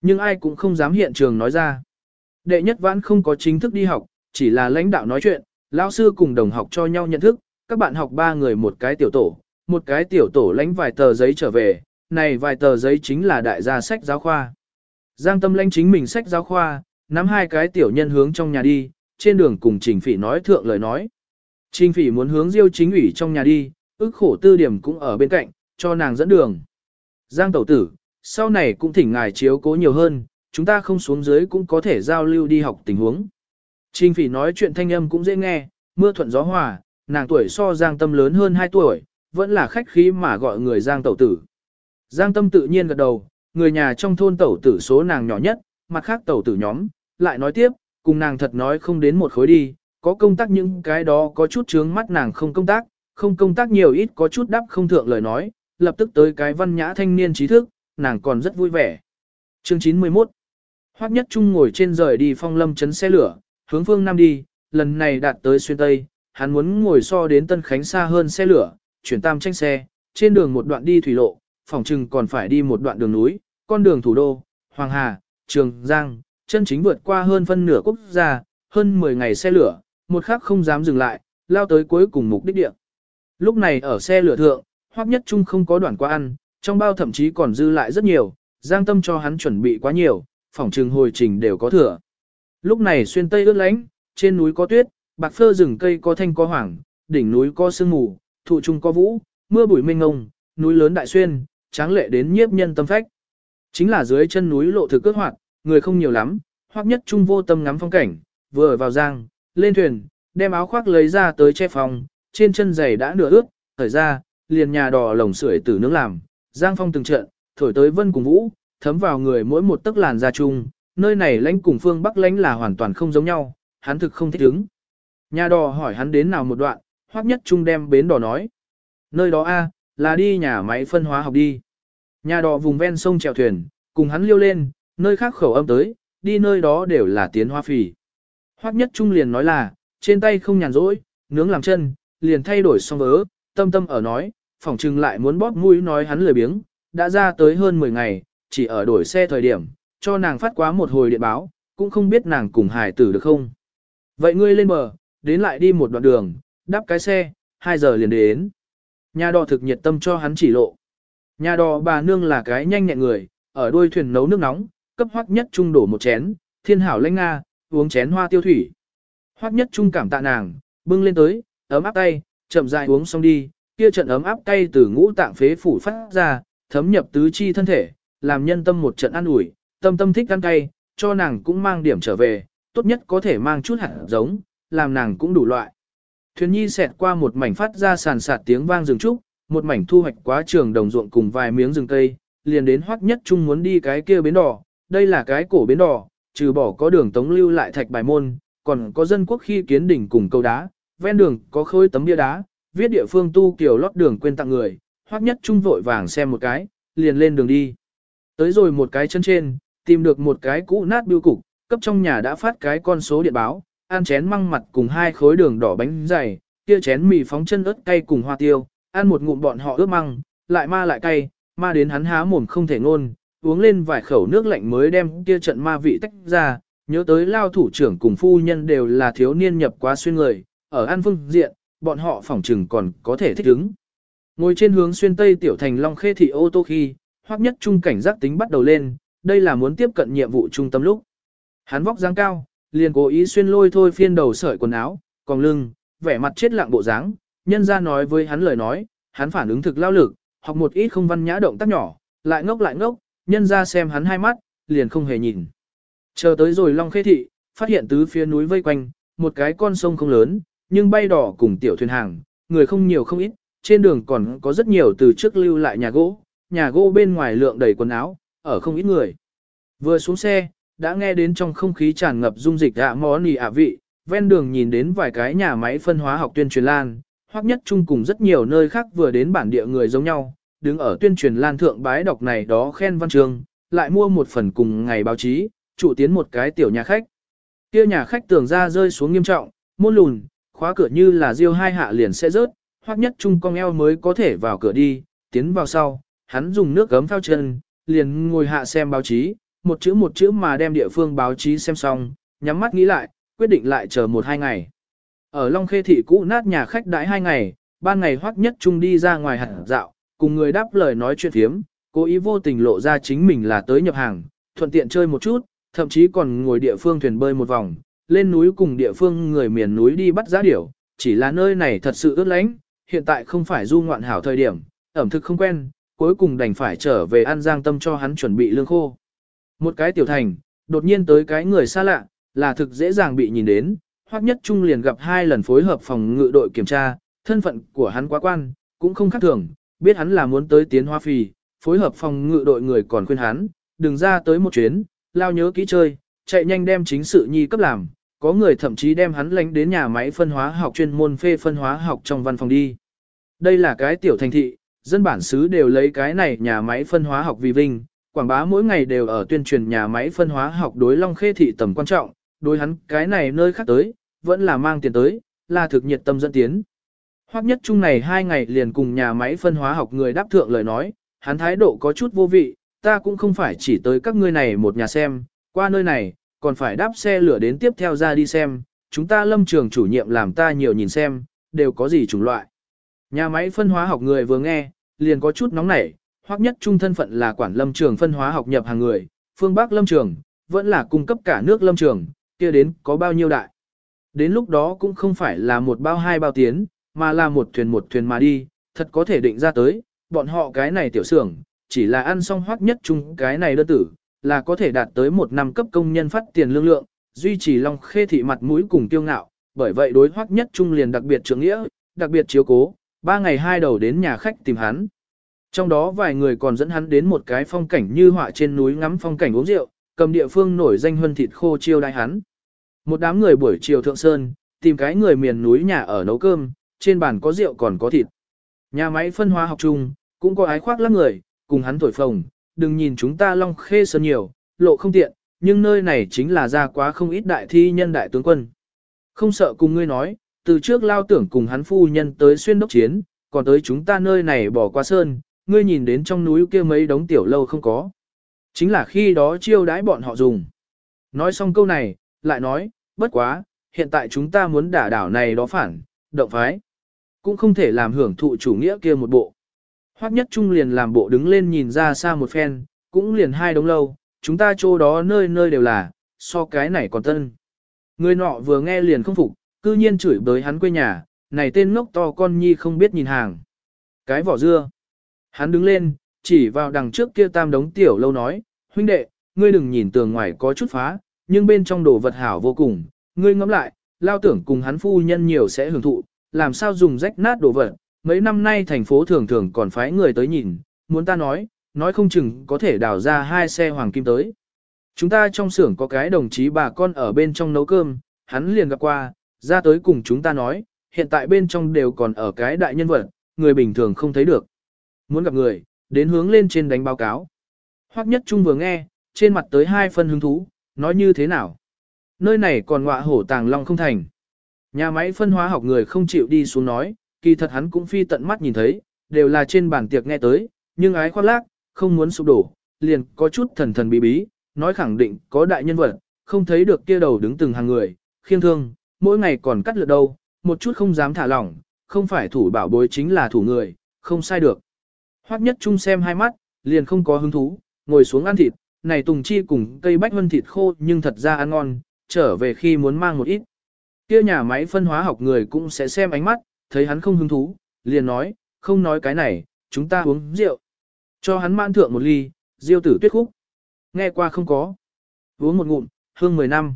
Nhưng ai cũng không dám hiện trường nói ra. Đệ nhất vãn không có chính thức đi học, chỉ là lãnh đạo nói chuyện, lão sư cùng đồng học cho nhau nhận thức, các bạn học ba người một cái tiểu tổ, một cái tiểu tổ lãnh vài tờ giấy trở về, này vài tờ giấy chính là đại gia sách giáo khoa. Giang tâm lãnh chính mình sách giáo khoa, nắm hai cái tiểu nhân hướng trong nhà đi, trên đường cùng Trình Phỉ nói thượng lời nói. Trình Phỉ muốn hướng Diêu chính ủy trong nhà đi, ức khổ tư điểm cũng ở bên cạnh, cho nàng dẫn đường. Giang tẩu tử, sau này cũng thỉnh ngài chiếu cố nhiều hơn, chúng ta không xuống dưới cũng có thể giao lưu đi học tình huống. Trình phỉ nói chuyện thanh âm cũng dễ nghe, mưa thuận gió hòa, nàng tuổi so Giang Tâm lớn hơn 2 tuổi, vẫn là khách khí mà gọi người Giang tẩu tử. Giang Tâm tự nhiên gật đầu, người nhà trong thôn tẩu tử số nàng nhỏ nhất, mặt khác tẩu tử nhóm, lại nói tiếp, cùng nàng thật nói không đến một khối đi, có công tác những cái đó có chút chướng mắt nàng không công tác, không công tác nhiều ít có chút đắp không thượng lời nói, lập tức tới cái văn nhã thanh niên trí thức, nàng còn rất vui vẻ. Chương 91 Hoắc Nhất Trung ngồi trên rời đi phong lâm chấn xe lửa, hướng phương Nam đi, lần này đạt tới xuyên Tây, hắn muốn ngồi so đến Tân Khánh xa hơn xe lửa, chuyển tam tranh xe, trên đường một đoạn đi thủy lộ, phòng trừng còn phải đi một đoạn đường núi, con đường thủ đô, Hoàng Hà, Trường Giang, chân chính vượt qua hơn phân nửa quốc gia, hơn 10 ngày xe lửa, một khắc không dám dừng lại, lao tới cuối cùng mục đích địa. Lúc này ở xe lửa thượng, Hoắc Nhất Trung không có đoạn qua ăn, trong bao thậm chí còn dư lại rất nhiều, Giang Tâm cho hắn chuẩn bị quá nhiều, phòng trường hồi trình đều có thừa. Lúc này xuyên tây ướt lánh, trên núi có tuyết, bạc phơ rừng cây có thanh có hoàng, đỉnh núi có sương mù, thụ trung có vũ, mưa bụi mênh ngông, núi lớn đại xuyên, tráng lệ đến nhiếp nhân tâm phách. Chính là dưới chân núi lộ thực cước hoạt, người không nhiều lắm, hoặc nhất trung vô tâm ngắm phong cảnh, vừa vào giang, lên thuyền, đem áo khoác lấy ra tới che phòng, trên chân giày đã nửa ướt, thời ra, liền nhà đỏ lồng sưởi tử nướng làm, giang phong từng trận, thổi tới vân cùng vũ, thấm vào người mỗi một tấc làn da chung, nơi này lãnh cùng phương Bắc lãnh là hoàn toàn không giống nhau, hắn thực không thích ứng. Nhà đò hỏi hắn đến nào một đoạn, hoắc nhất trung đem bến đò nói. Nơi đó a là đi nhà máy phân hóa học đi. Nhà đò vùng ven sông chèo thuyền, cùng hắn liêu lên, nơi khác khẩu âm tới, đi nơi đó đều là tiến hoa phì. Hoắc nhất trung liền nói là, trên tay không nhàn rỗi, nướng làm chân, liền thay đổi xong vớ, tâm tâm ở nói, phỏng trừng lại muốn bóp mũi nói hắn lười biếng, đã ra tới hơn 10 ngày, chỉ ở đổi xe thời điểm, cho nàng phát quá một hồi điện báo, cũng không biết nàng cùng hải tử được không. Vậy ngươi lên bờ, đến lại đi một đoạn đường, đáp cái xe, 2 giờ liền đến. Nhà đò thực nhiệt tâm cho hắn chỉ lộ. Nhà đò bà nương là cái nhanh nhẹn người, ở đuôi thuyền nấu nước nóng, cấp hoắc nhất trung đổ một chén, thiên hảo lanh nga, uống chén hoa tiêu thủy. Hoắc nhất trung cảm tạ nàng, bưng lên tới, ấm áp tay, chậm rãi uống xong đi, kia trận ấm áp cay từ ngũ tạng phế phủ phát ra, thấm nhập tứ chi thân thể, làm nhân tâm một trận an ủi, tâm tâm thích ăn cay, cho nàng cũng mang điểm trở về, tốt nhất có thể mang chút hạt giống, làm nàng cũng đủ loại. Thuyền nhi xẹt qua một mảnh phát ra sàn sạt tiếng vang rừng trúc, một mảnh thu hoạch quá trường đồng ruộng cùng vài miếng rừng cây, liền đến hoắc nhất trung muốn đi cái kia bến đỏ, đây là cái cổ bến đỏ, trừ bỏ có đường tống lưu lại thạch bài môn, còn có dân quốc khi kiến đỉnh cùng câu đá, ven đường có khối tấm bia đá, viết địa phương tu kiểu lót đường quên tặng người, hoắc nhất trung vội vàng xem một cái, liền lên đường đi. Tới rồi một cái chân trên, tìm được một cái cũ nát biêu cục, cấp trong nhà đã phát cái con số điện báo, ăn chén măng mặt cùng hai khối đường đỏ bánh dày, kia chén mì phóng chân ớt cay cùng hoa tiêu, ăn một ngụm bọn họ ướp măng, lại ma lại cay, ma đến hắn há mồm không thể ngôn, uống lên vài khẩu nước lạnh mới đem kia trận ma vị tách ra, nhớ tới lao thủ trưởng cùng phu nhân đều là thiếu niên nhập quá xuyên người, ở an phương diện, bọn họ phỏng trừng còn có thể thích ứng. Ngồi trên hướng xuyên tây tiểu thành Long Khê thị ô tô khi, hoặc nhất trung cảnh giác tính bắt đầu lên, đây là muốn tiếp cận nhiệm vụ trung tâm lúc. Hắn vóc dáng cao, liền cố ý xuyên lôi thôi phiên đầu sợi quần áo, còn lưng, vẻ mặt chết lặng bộ dáng, nhân ra nói với hắn lời nói, hắn phản ứng thực lao lực, học một ít không văn nhã động tác nhỏ, lại ngốc lại ngốc, nhân ra xem hắn hai mắt, liền không hề nhìn. Chờ tới rồi Long Khê Thị, phát hiện tứ phía núi vây quanh, một cái con sông không lớn, nhưng bay đỏ cùng tiểu thuyền hàng, người không nhiều không ít, trên đường còn có rất nhiều từ trước lưu lại nhà gỗ, nhà gỗ bên ngoài lượng đầy quần áo, ở không ít người. Vừa xuống xe, đã nghe đến trong không khí tràn ngập dung dịch ạ mó nì ạ vị, ven đường nhìn đến vài cái nhà máy phân hóa học tuyên truyền lan, hoặc nhất chung cùng rất nhiều nơi khác vừa đến bản địa người giống nhau, đứng ở tuyên truyền lan thượng bái đọc này đó khen văn trường, lại mua một phần cùng ngày báo chí, chủ tiến một cái tiểu nhà khách. Kia nhà khách tường ra rơi xuống nghiêm trọng, môn lùn, khóa cửa như là riêu hai hạ liền sẽ rớt, hoặc nhất chung cong eo mới có thể vào cửa đi, tiến vào sau, hắn dùng nước gấm phao chân, liền ngồi hạ xem báo chí, một chữ một chữ mà đem địa phương báo chí xem xong, nhắm mắt nghĩ lại, quyết định lại chờ một hai ngày. Ở Long Khê thị cũ nát nhà khách đãi hai ngày, ban ngày hoắc nhất trung đi ra ngoài hẳn dạo, cùng người đáp lời nói chuyện thiếm, cố ý vô tình lộ ra chính mình là tới nhập hàng, thuận tiện chơi một chút, thậm chí còn ngồi địa phương thuyền bơi một vòng, lên núi cùng địa phương người miền núi đi bắt giá điểu, chỉ là nơi này thật sự ướt lánh, hiện tại không phải du ngoạn hảo thời điểm, ẩm thực không quen, cuối cùng đành phải trở về ăn giang tâm cho hắn chuẩn bị lương khô. Một cái tiểu thành, đột nhiên tới cái người xa lạ, là thực dễ dàng bị nhìn đến, hoặc nhất trung liền gặp hai lần phối hợp phòng ngự đội kiểm tra, thân phận của hắn quá quan, cũng không khác thường, biết hắn là muốn tới tiến hoa phì, phối hợp phòng ngự đội người còn khuyên hắn, đừng ra tới một chuyến, lao nhớ kỹ chơi, chạy nhanh đem chính sự nhi cấp làm, có người thậm chí đem hắn lánh đến nhà máy phân hóa học chuyên môn phê phân hóa học trong văn phòng đi. Đây là cái tiểu thành thị, dân bản xứ đều lấy cái này nhà máy phân hóa học vì vinh, quảng bá mỗi ngày đều ở tuyên truyền nhà máy phân hóa học đối Long Khê thị tầm quan trọng, đối hắn cái này nơi khác tới, vẫn là mang tiền tới, là thực nhiệt tâm dẫn tiến. Hoặc nhất chung này hai ngày liền cùng nhà máy phân hóa học người đáp thượng lời nói, hắn thái độ có chút vô vị, ta cũng không phải chỉ tới các ngươi này một nhà xem, qua nơi này, còn phải đáp xe lửa đến tiếp theo ra đi xem, chúng ta lâm trường chủ nhiệm làm ta nhiều nhìn xem, đều có gì chủng loại. Nhà máy phân hóa học người vừa nghe, liền có chút nóng nảy, hoặc nhất trung thân phận là quản lâm trường phân hóa học nhập hàng người, phương Bắc lâm trường, vẫn là cung cấp cả nước lâm trường, kia đến có bao nhiêu đại. Đến lúc đó cũng không phải là một bao hai bao tiến, mà là một thuyền một thuyền mà đi, thật có thể định ra tới, bọn họ cái này tiểu xưởng, chỉ là ăn xong hoắc nhất chung cái này đơn tử, là có thể đạt tới một năm cấp công nhân phát tiền lương lượng, duy trì long khê thị mặt mũi cùng kiêu ngạo, bởi vậy đối hoắc nhất trung liền đặc biệt trưởng nghĩa, đặc biệt chiếu cố, ba ngày hai đầu đến nhà khách tìm hắn. Trong đó vài người còn dẫn hắn đến một cái phong cảnh như họa trên núi ngắm phong cảnh uống rượu, cầm địa phương nổi danh hơn thịt khô chiêu đãi hắn. Một đám người buổi chiều thượng sơn, tìm cái người miền núi nhà ở nấu cơm, trên bàn có rượu còn có thịt. Nhà máy phân hóa học chung, cũng có ái khoác lắm người, cùng hắn thổi phồng, đừng nhìn chúng ta long khê sơn nhiều, lộ không tiện, nhưng nơi này chính là ra quá không ít đại thi nhân đại tướng quân. Không sợ cùng ngươi nói, từ trước lao tưởng cùng hắn phu nhân tới xuyên đốc chiến, còn tới chúng ta nơi này bỏ qua sơn, ngươi nhìn đến trong núi kia mấy đống tiểu lâu không có. Chính là khi đó chiêu đãi bọn họ dùng. Nói xong câu này, lại nói, bất quá, hiện tại chúng ta muốn đả đảo này đó phản, động phái. Cũng không thể làm hưởng thụ chủ nghĩa kia một bộ. Hoắc nhất trung liền làm bộ đứng lên nhìn ra xa một phen, cũng liền hai đống lâu, chúng ta chỗ đó nơi nơi đều là, so cái này còn tân. Người nọ vừa nghe liền không phục, cư nhiên chửi bới hắn quê nhà, này tên ngốc to con nhi không biết nhìn hàng. Cái vỏ dưa. Hắn đứng lên, chỉ vào đằng trước kia tam đống tiểu lâu nói, huynh đệ, ngươi đừng nhìn tường ngoài có chút phá, nhưng bên trong đồ vật hảo vô cùng, ngươi ngẫm lại, lao tưởng cùng hắn phu nhân nhiều sẽ hưởng thụ, làm sao dùng rách nát đồ vật, mấy năm nay thành phố thường thường còn phái người tới nhìn, muốn ta nói, nói không chừng có thể đào ra hai xe hoàng kim tới. Chúng ta trong xưởng có cái đồng chí bà con ở bên trong nấu cơm, hắn liền gặp qua, ra tới cùng chúng ta nói, hiện tại bên trong đều còn ở cái đại nhân vật, người bình thường không thấy được. Muốn gặp người, đến hướng lên trên đánh báo cáo. Hoắc nhất trung vừa nghe, trên mặt tới hai phân hứng thú, nói như thế nào? Nơi này còn ngọa hổ tàng long không thành. Nhà máy phân hóa học người không chịu đi xuống nói, kỳ thật hắn cũng phi tận mắt nhìn thấy, đều là trên bàn tiệc nghe tới, nhưng ái khoác lác, không muốn sụp đổ, liền có chút thần thần bí bí, nói khẳng định có đại nhân vật, không thấy được kia đầu đứng từng hàng người, khiêng thương, mỗi ngày còn cắt lượt đâu, một chút không dám thả lỏng, không phải thủ bảo bối chính là thủ người, không sai được. Hoắc nhất trung xem hai mắt, liền không có hứng thú, ngồi xuống ăn thịt, này tùng chi cùng cây bách vân thịt khô nhưng thật ra ăn ngon, trở về khi muốn mang một ít. Kia nhà máy phân hóa học người cũng sẽ xem ánh mắt, thấy hắn không hứng thú, liền nói, không nói cái này, chúng ta uống rượu. Cho hắn mãn thượng một ly, diêu tử tuyết khúc. Nghe qua không có. Uống một ngụm, hương 10 năm.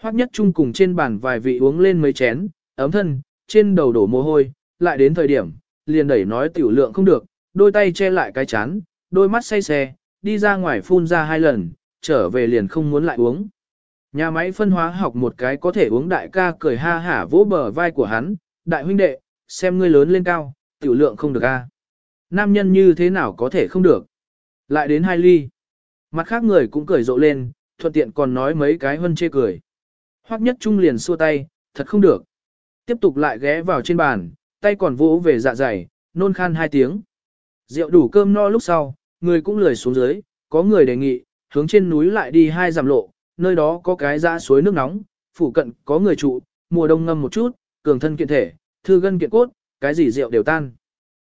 Hoắc nhất chung cùng trên bàn vài vị uống lên mấy chén, ấm thân, trên đầu đổ mồ hôi, lại đến thời điểm, liền đẩy nói tiểu lượng không được, đôi tay che lại cái chán, đôi mắt say xe, đi ra ngoài phun ra hai lần, trở về liền không muốn lại uống. Nhà máy phân hóa học một cái có thể uống đại ca cười ha hả vỗ bờ vai của hắn, đại huynh đệ, xem ngươi lớn lên cao, tiểu lượng không được a. Nam nhân như thế nào có thể không được. Lại đến hai ly. Mặt khác người cũng cười rộ lên, thuận tiện còn nói mấy cái hân chê cười. Hoắc nhất trung liền xua tay, thật không được. Tiếp tục lại ghé vào trên bàn, tay còn vỗ về dạ dày, nôn khan hai tiếng. Rượu đủ cơm no lúc sau, người cũng lười xuống dưới, có người đề nghị, hướng trên núi lại đi hai dặm lộ, nơi đó có cái ra suối nước nóng, phủ cận có người trụ, mùa đông ngâm một chút, cường thân kiện thể, thư gân kiện cốt, cái gì rượu đều tan.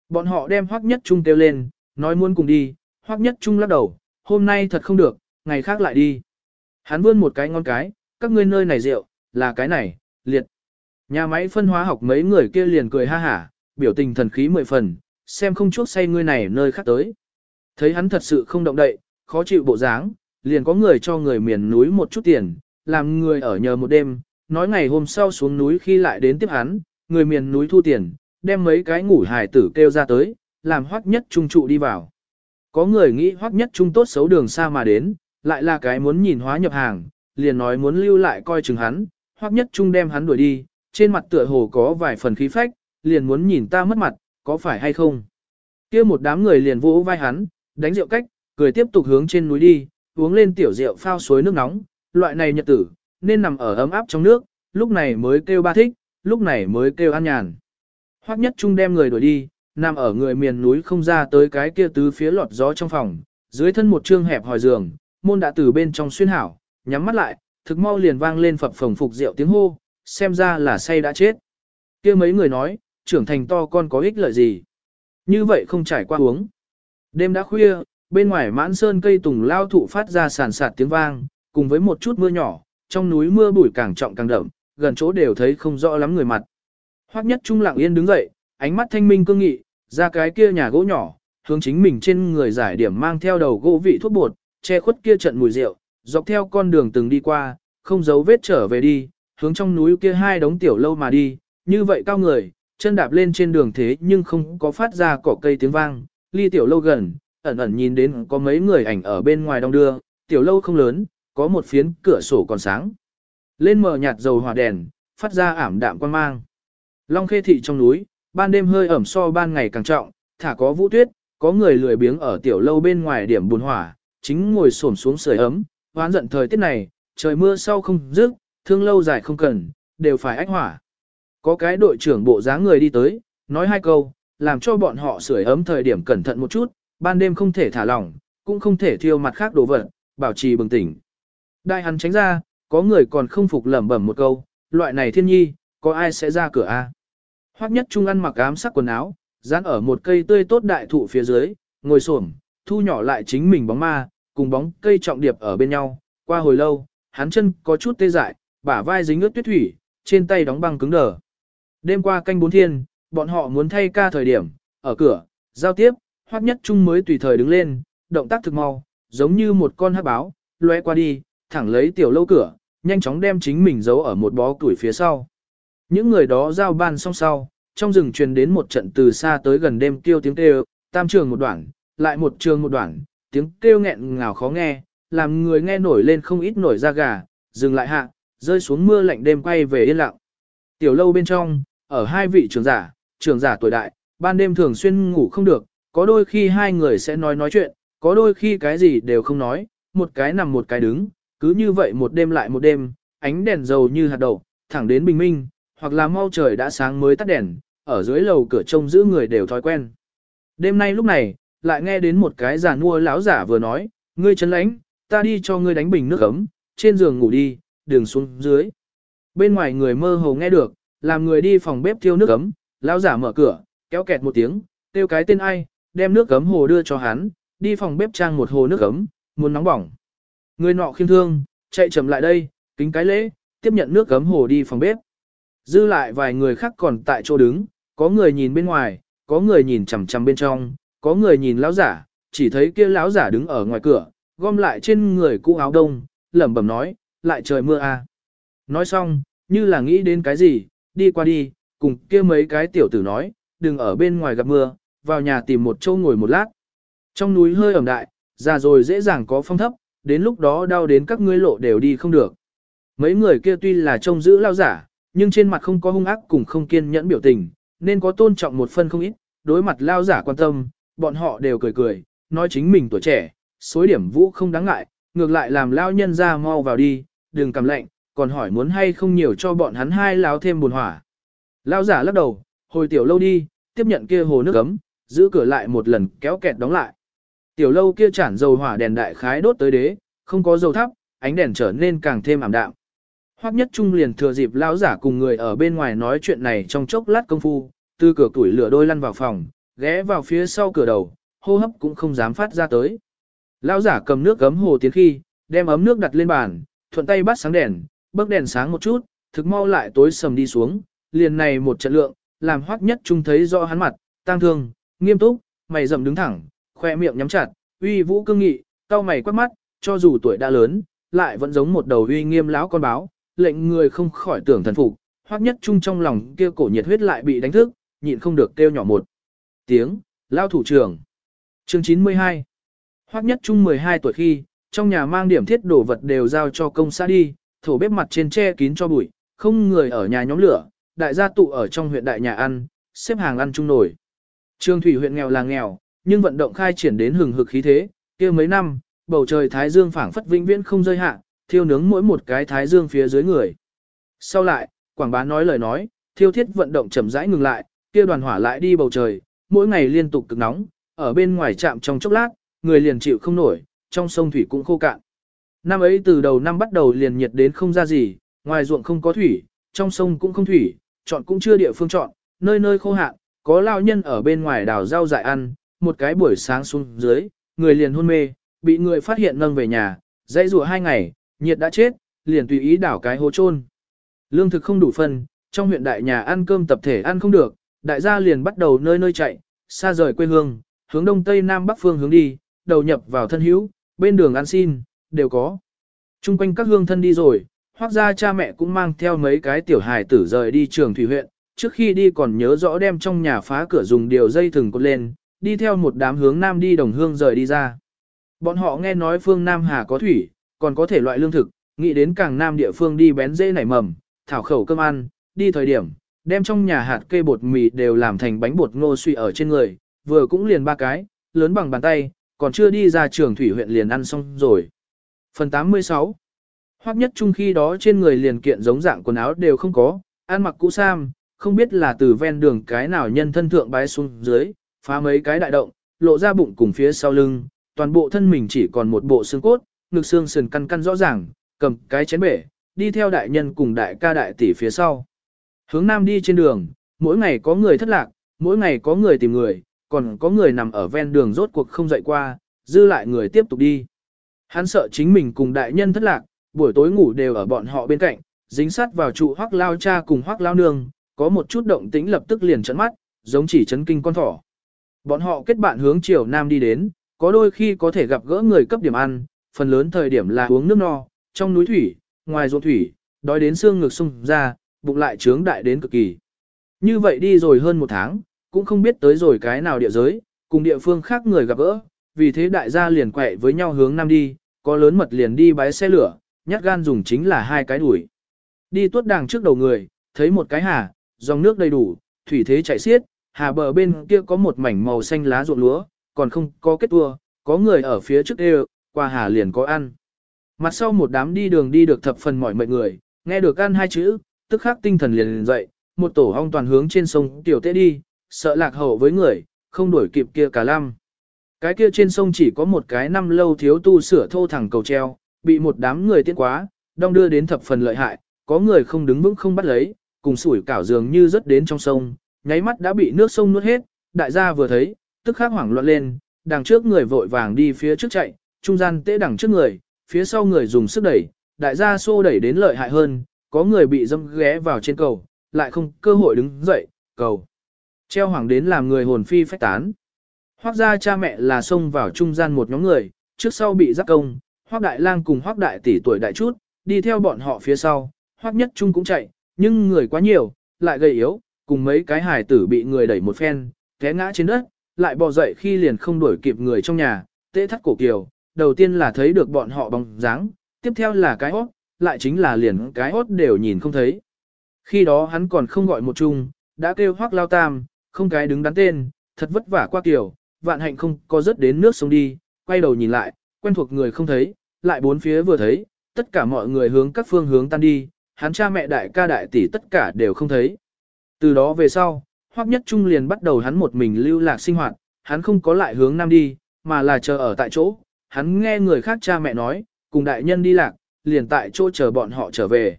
Bọn họ đem Hoắc Nhất Trung kêu lên, nói muốn cùng đi, Hoắc Nhất Trung lắc đầu, hôm nay thật không được, ngày khác lại đi. Hắn vươn một cái ngón cái, các ngươi nơi này rượu, là cái này, liệt. Nhà máy phân hóa học mấy người kia liền cười ha hả, biểu tình thần khí mười phần, xem không chuốc say ngươi này nơi khác tới. Thấy hắn thật sự không động đậy, khó chịu bộ dáng, liền có người cho người miền núi một chút tiền, làm người ở nhờ một đêm, nói ngày hôm sau xuống núi khi lại đến tiếp hắn, người miền núi thu tiền, đem mấy cái ngủ hài tử kêu ra tới, làm hoắc nhất trung trụ đi vào. Có người nghĩ hoắc nhất trung tốt xấu đường xa mà đến, lại là cái muốn nhìn hóa nhập hàng, liền nói muốn lưu lại coi chừng hắn, hoắc nhất trung đem hắn đuổi đi, trên mặt tựa hồ có vài phần khí phách, liền muốn nhìn ta mất mặt, có phải hay không? kia một đám người liền vỗ vai hắn, đánh rượu cách, cười tiếp tục hướng trên núi đi, uống lên tiểu rượu phao suối nước nóng, loại này nhật tử, nên nằm ở ấm áp trong nước, lúc này mới kêu ba thích, lúc này mới kêu an nhàn. Hoắc nhất trung đem người đuổi đi, nằm ở người miền núi không ra tới cái kia tứ phía lọt gió trong phòng, dưới thân một trương hẹp hòi giường, môn đã từ bên trong xuyên hảo, nhắm mắt lại, thực mau liền vang lên phập phồng phục rượu tiếng hô, xem ra là say đã chết. kia mấy người nói, trưởng thành to con có ích lợi gì. Như vậy không trải qua uống. Đêm đã khuya, bên ngoài mãn sơn cây tùng lao thụ phát ra sàn sạt tiếng vang, cùng với một chút mưa nhỏ, trong núi mưa bụi càng trọng càng đậm, gần chỗ đều thấy không rõ lắm người mặt. Hoắc nhất trung lặng yên đứng dậy, ánh mắt thanh minh cương nghị, ra cái kia nhà gỗ nhỏ, hướng chính mình trên người giải điểm mang theo đầu gỗ vị thuốc bột, che khuất kia trận mùi rượu, dọc theo con đường từng đi qua, không giấu vết trở về đi, hướng trong núi kia hai đống tiểu lâu mà đi, như vậy cao người, chân đạp lên trên đường thế nhưng không có phát ra cỏ cây tiếng vang, ly tiểu lâu gần, ẩn ẩn nhìn đến có mấy người ảnh ở bên ngoài đông đưa, tiểu lâu không lớn, có một phiến cửa sổ còn sáng. Lên mở nhạt dầu hỏa đèn, phát ra ảm đạm quan mang. Long khê thị trong núi, ban đêm hơi ẩm so ban ngày càng trọng, thả có vũ tuyết, có người lười biếng ở tiểu lâu bên ngoài điểm buồn hỏa, chính ngồi xổm xuống sưởi ấm, hoán giận thời tiết này, trời mưa sau không dứt, thương lâu dài không cần, đều phải ách hỏa. Có cái đội trưởng bộ dáng người đi tới, nói hai câu, làm cho bọn họ sưởi ấm thời điểm cẩn thận một chút, ban đêm không thể thả lỏng, cũng không thể thiêu mặt khác đồ vật, bảo trì bừng tỉnh. Đại hắn tránh ra, có người còn không phục lẩm bẩm một câu, loại này thiên nhi, có ai sẽ ra cửa a? Hoắc nhất trung ăn mặc ám sắc quần áo, dán ở một cây tươi tốt đại thụ phía dưới, ngồi xổm, thu nhỏ lại chính mình bóng ma, cùng bóng cây trọng điệp ở bên nhau. Qua hồi lâu, hắn chân có chút tê dại, bả vai dính ướt tuyết thủy, trên tay đóng băng cứng đờ. Đêm qua canh bốn thiên, bọn họ muốn thay ca thời điểm, ở cửa, giao tiếp, Hoắc Nhất Trung mới tùy thời đứng lên, động tác thực mau, giống như một con hắc báo, lóe qua đi, thẳng lấy tiểu lâu cửa, nhanh chóng đem chính mình giấu ở một bó củi phía sau. Những người đó giao ban xong sau, trong rừng truyền đến một trận từ xa tới gần đêm kêu tiếng kêu, tam trường một đoạn, lại một trường một đoạn, tiếng kêu nghẹn ngào khó nghe, làm người nghe nổi lên không ít nổi da gà, dừng lại hạ, rơi xuống mưa lạnh đêm quay về yên lặng. Tiểu lâu bên trong, ở hai vị trưởng giả, trưởng giả tuổi đại, ban đêm thường xuyên ngủ không được, có đôi khi hai người sẽ nói nói chuyện, có đôi khi cái gì đều không nói, một cái nằm một cái đứng, cứ như vậy một đêm lại một đêm, ánh đèn dầu như hạt đậu, thẳng đến bình minh, hoặc là mau trời đã sáng mới tắt đèn, ở dưới lầu cửa trông giữ người đều thói quen. Đêm nay lúc này, lại nghe đến một cái già nua lão giả vừa nói, ngươi chấn lãnh, ta đi cho ngươi đánh bình nước ấm, trên giường ngủ đi, đường xuống dưới. Bên ngoài người mơ hồ nghe được, làm người đi phòng bếp thiêu nước ấm, lão giả mở cửa, kéo kẹt một tiếng, tiêu cái tên ai, đem nước ấm hồ đưa cho hắn, đi phòng bếp trang một hồ nước ấm, muốn nóng bỏng. Người nọ khiêm thương, chạy chậm lại đây, kính cái lễ, tiếp nhận nước gấm hồ đi phòng bếp. Dư lại vài người khác còn tại chỗ đứng, có người nhìn bên ngoài, có người nhìn chằm chằm bên trong, có người nhìn lão giả, chỉ thấy kia lão giả đứng ở ngoài cửa, gom lại trên người cũ áo đông, lẩm bẩm nói, lại trời mưa à. Nói xong, như là nghĩ đến cái gì, đi qua đi, cùng kia mấy cái tiểu tử nói, đừng ở bên ngoài gặp mưa, vào nhà tìm một chỗ ngồi một lát. Trong núi hơi ẩm đại, già rồi dễ dàng có phong thấp, đến lúc đó đau đến các ngươi lộ đều đi không được. Mấy người kia tuy là trông giữ lao giả, nhưng trên mặt không có hung ác cùng không kiên nhẫn biểu tình, nên có tôn trọng một phân không ít, đối mặt lao giả quan tâm, bọn họ đều cười cười, nói chính mình tuổi trẻ, xối điểm vũ không đáng ngại, ngược lại làm lao nhân ra mau vào đi, đừng cầm lệnh, còn hỏi muốn hay không nhiều cho bọn hắn hai láo thêm buồn hỏa. Lao giả lắc đầu, hồi tiểu lâu đi, tiếp nhận kia hồ nước ấm, giữ cửa lại một lần kéo kẹt đóng lại. Tiểu lâu kia chản dầu hỏa đèn đại khái đốt tới đế, không có dầu thắp, ánh đèn trở nên càng thêm ảm đạm. Hoắc nhất trung liền thừa dịp lão giả cùng người ở bên ngoài nói chuyện này trong chốc lát công phu, từ cửa tuổi lửa đôi lăn vào phòng, ghé vào phía sau cửa đầu, hô hấp cũng không dám phát ra tới. Lão giả cầm nước gấm hồ tiến khi, đem ấm nước đặt lên bàn, thuận tay bắt sáng đèn, bấc đèn sáng một chút, thực mau lại tối sầm đi xuống, liền này một trận lượng, làm Hoắc nhất trung thấy rõ hắn mặt, tang thương, nghiêm túc, mày rậm đứng thẳng, khoe miệng nhắm chặt, uy vũ cương nghị, cau mày quát mắt, cho dù tuổi đã lớn, lại vẫn giống một đầu uy nghiêm lão con báo, lệnh người không khỏi tưởng thần phục, hoắc nhất trung trong lòng kia cổ nhiệt huyết lại bị đánh thức, nhịn không được kêu nhỏ một tiếng, lao thủ trưởng. Chương 92 Hoắc nhất trung 12 tuổi khi, trong nhà mang điểm thiết đồ vật đều giao cho công xã đi, thổ bếp mặt trên che kín cho bụi, không người ở nhà nhóm lửa, đại gia tụ ở trong huyện đại nhà ăn, xếp hàng ăn chung nổi. Trương Thủy huyện nghèo là nghèo, nhưng vận động khai triển đến hừng hực khí thế, kia mấy năm, bầu trời thái dương phảng phất vĩnh viễn không rơi hạ, thiêu nướng mỗi một cái thái dương phía dưới người. Sau lại, quảng bá nói lời nói, thiêu thiết vận động chậm rãi ngừng lại, kia đoàn hỏa lại đi bầu trời, mỗi ngày liên tục cực nóng, ở bên ngoài trạm trong chốc lát, người liền chịu không nổi, trong sông thủy cũng khô cạn. Năm ấy từ đầu năm bắt đầu liền nhiệt đến không ra gì, ngoài ruộng không có thủy, trong sông cũng không thủy, chọn cũng chưa địa phương chọn, nơi nơi khô hạn, có lao nhân ở bên ngoài đào rau dại ăn, một cái buổi sáng xuống dưới, người liền hôn mê, bị người phát hiện nâng về nhà, dãy rùa hai ngày, nhiệt đã chết, liền tùy ý đảo cái hố chôn. Lương thực không đủ phân, trong huyện đại nhà ăn cơm tập thể ăn không được, đại gia liền bắt đầu nơi nơi chạy, xa rời quê hương, hướng đông tây nam bắc phương hướng đi, đầu nhập vào thân hữu, bên đường ăn xin, đều có. Trung quanh các hương thân đi rồi, hoặc ra cha mẹ cũng mang theo mấy cái tiểu hài tử rời đi trường thủy huyện, trước khi đi còn nhớ rõ đem trong nhà phá cửa dùng điều dây thừng cột lên, đi theo một đám hướng nam đi đồng hương rời đi ra. Bọn họ nghe nói phương Nam Hà có thủy, còn có thể loại lương thực, nghĩ đến càng nam địa phương đi bén dễ nảy mầm, thảo khẩu cơm ăn, đi thời điểm, đem trong nhà hạt cây bột mì đều làm thành bánh bột ngô suy ở trên người, vừa cũng liền ba cái, lớn bằng bàn tay, còn chưa đi ra trường thủy huyện liền ăn xong rồi. Phần 86 Hoắc nhất chung khi đó trên người liền kiện giống dạng quần áo đều không có, ăn mặc cũ sam, không biết là từ ven đường cái nào nhân thân thượng bái xuống dưới, phá mấy cái đại động, lộ ra bụng cùng phía sau lưng, toàn bộ thân mình chỉ còn một bộ xương cốt, ngực xương sườn căn căn rõ ràng, cầm cái chén bể, đi theo đại nhân cùng đại ca đại tỷ phía sau. Hướng nam đi trên đường, mỗi ngày có người thất lạc, mỗi ngày có người tìm người, còn có người nằm ở ven đường rốt cuộc không dậy qua, dư lại người tiếp tục đi. Hắn sợ chính mình cùng đại nhân thất lạc, buổi tối ngủ đều ở bọn họ bên cạnh, dính sát vào trụ hoác lao cha cùng hoác lao nương, có một chút động tĩnh lập tức liền trấn mắt, giống chỉ chấn kinh con thỏ. Bọn họ kết bạn hướng chiều nam đi đến, có đôi khi có thể gặp gỡ người cấp điểm ăn, phần lớn thời điểm là uống nước no, trong núi thủy, ngoài ruộng thủy, đói đến xương ngực sung ra, bụng lại trướng đại đến cực kỳ. Như vậy đi rồi hơn một tháng, cũng không biết tới rồi cái nào địa giới, cùng địa phương khác người gặp gỡ, vì thế đại gia liền quẹ với nhau hướng nam đi, có lớn mật liền đi bái xe lửa, nhát gan dùng chính là hai cái đuổi. Đi tuốt đàng trước đầu người, thấy một cái hà, dòng nước đầy đủ, thủy thế chảy xiết, hà bờ bên kia có một mảnh màu xanh lá ruộng lúa, còn không có kết tua, có người ở phía trước đều, qua hà liền có ăn. Mặt sau một đám đi đường đi được thập phần mỏi mệt người, nghe được ăn hai chữ, tức khắc tinh thần liền, dậy, một tổ hong toàn hướng trên sông tiểu tế đi, sợ lạc hậu với người, không đuổi kịp kia cả lăm. Cái kia trên sông chỉ có một cái năm lâu thiếu tu sửa thô thẳng cầu treo, bị một đám người tiến quá, đong đưa đến thập phần lợi hại, có người không đứng vững không bắt lấy, cùng sủi cảo dường như rớt đến trong sông, nháy mắt đã bị nước sông nuốt hết, đại gia vừa thấy, tức khắc hoảng loạn lên, đằng trước người vội vàng đi phía trước chạy, trung gian tễ đằng trước người, phía sau người dùng sức đẩy, đại gia xô đẩy đến lợi hại hơn, có người bị dâm ghé vào trên cầu, lại không cơ hội đứng dậy, cầu. Treo hoàng đến làm người hồn phi phách tán. Hoác gia cha mẹ là xông vào trung gian một nhóm người, trước sau bị giáp công, hoác đại lang cùng hoác đại tỷ tuổi đại chút, đi theo bọn họ phía sau, hoác nhất trung cũng chạy, nhưng người quá nhiều, lại gầy yếu, cùng mấy cái hài tử bị người đẩy một phen, té ngã trên đất, lại bò dậy khi liền không đuổi kịp người trong nhà, tê thắt cổ kiều, đầu tiên là thấy được bọn họ bóng dáng, tiếp theo là cái hốt, lại chính là liền cái hốt đều nhìn không thấy. Khi đó hắn còn không gọi một chung, đã kêu hoác lao tam, không cái đứng đắn tên, thật vất vả qua kiểu, vạn hạnh không có rớt đến nước sông đi, quay đầu nhìn lại, quen thuộc người không thấy, lại bốn phía vừa thấy, tất cả mọi người hướng các phương hướng tan đi, hắn cha mẹ đại ca đại tỷ tất cả đều không thấy. Từ đó về sau, Hoắc Nhất Trung liền bắt đầu hắn một mình lưu lạc sinh hoạt, hắn không có lại hướng nam đi, mà là chờ ở tại chỗ, hắn nghe người khác cha mẹ nói, cùng đại nhân đi lạc, liền tại chỗ chờ bọn họ trở về.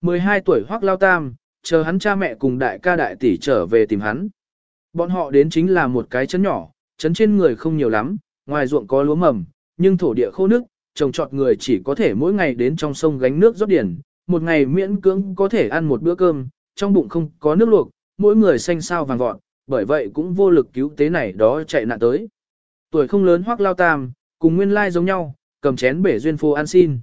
12 tuổi Hoắc Lao Tam, chờ hắn cha mẹ cùng đại ca đại tỷ trở về tìm hắn. Bọn họ đến chính là một cái chấn nhỏ, chấn trên người không nhiều lắm, ngoài ruộng có lúa mầm, nhưng thổ địa khô nước, trồng trọt người chỉ có thể mỗi ngày đến trong sông gánh nước rót điển, một ngày miễn cưỡng có thể ăn một bữa cơm, trong bụng không có nước luộc, mỗi người xanh sao vàng vọt, bởi vậy cũng vô lực cứu tế này đó chạy nạn tới. Tuổi không lớn hoắc lao tam, cùng nguyên lai giống nhau, cầm chén bể duyên phô ăn xin.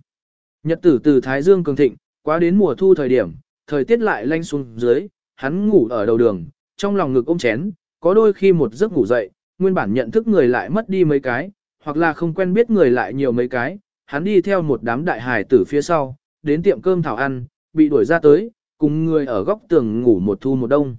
Nhật tử từ Thái Dương cường thịnh, quá đến mùa thu thời điểm, thời tiết lại lanh xuống dưới, hắn ngủ ở đầu đường, trong lòng ngực ôm chén, có đôi khi một giấc ngủ dậy, nguyên bản nhận thức người lại mất đi mấy cái, hoặc là không quen biết người lại nhiều mấy cái, hắn đi theo một đám đại hài tử phía sau, đến tiệm cơm thảo ăn, bị đuổi ra tới, cùng người ở góc tường ngủ một thu một đông.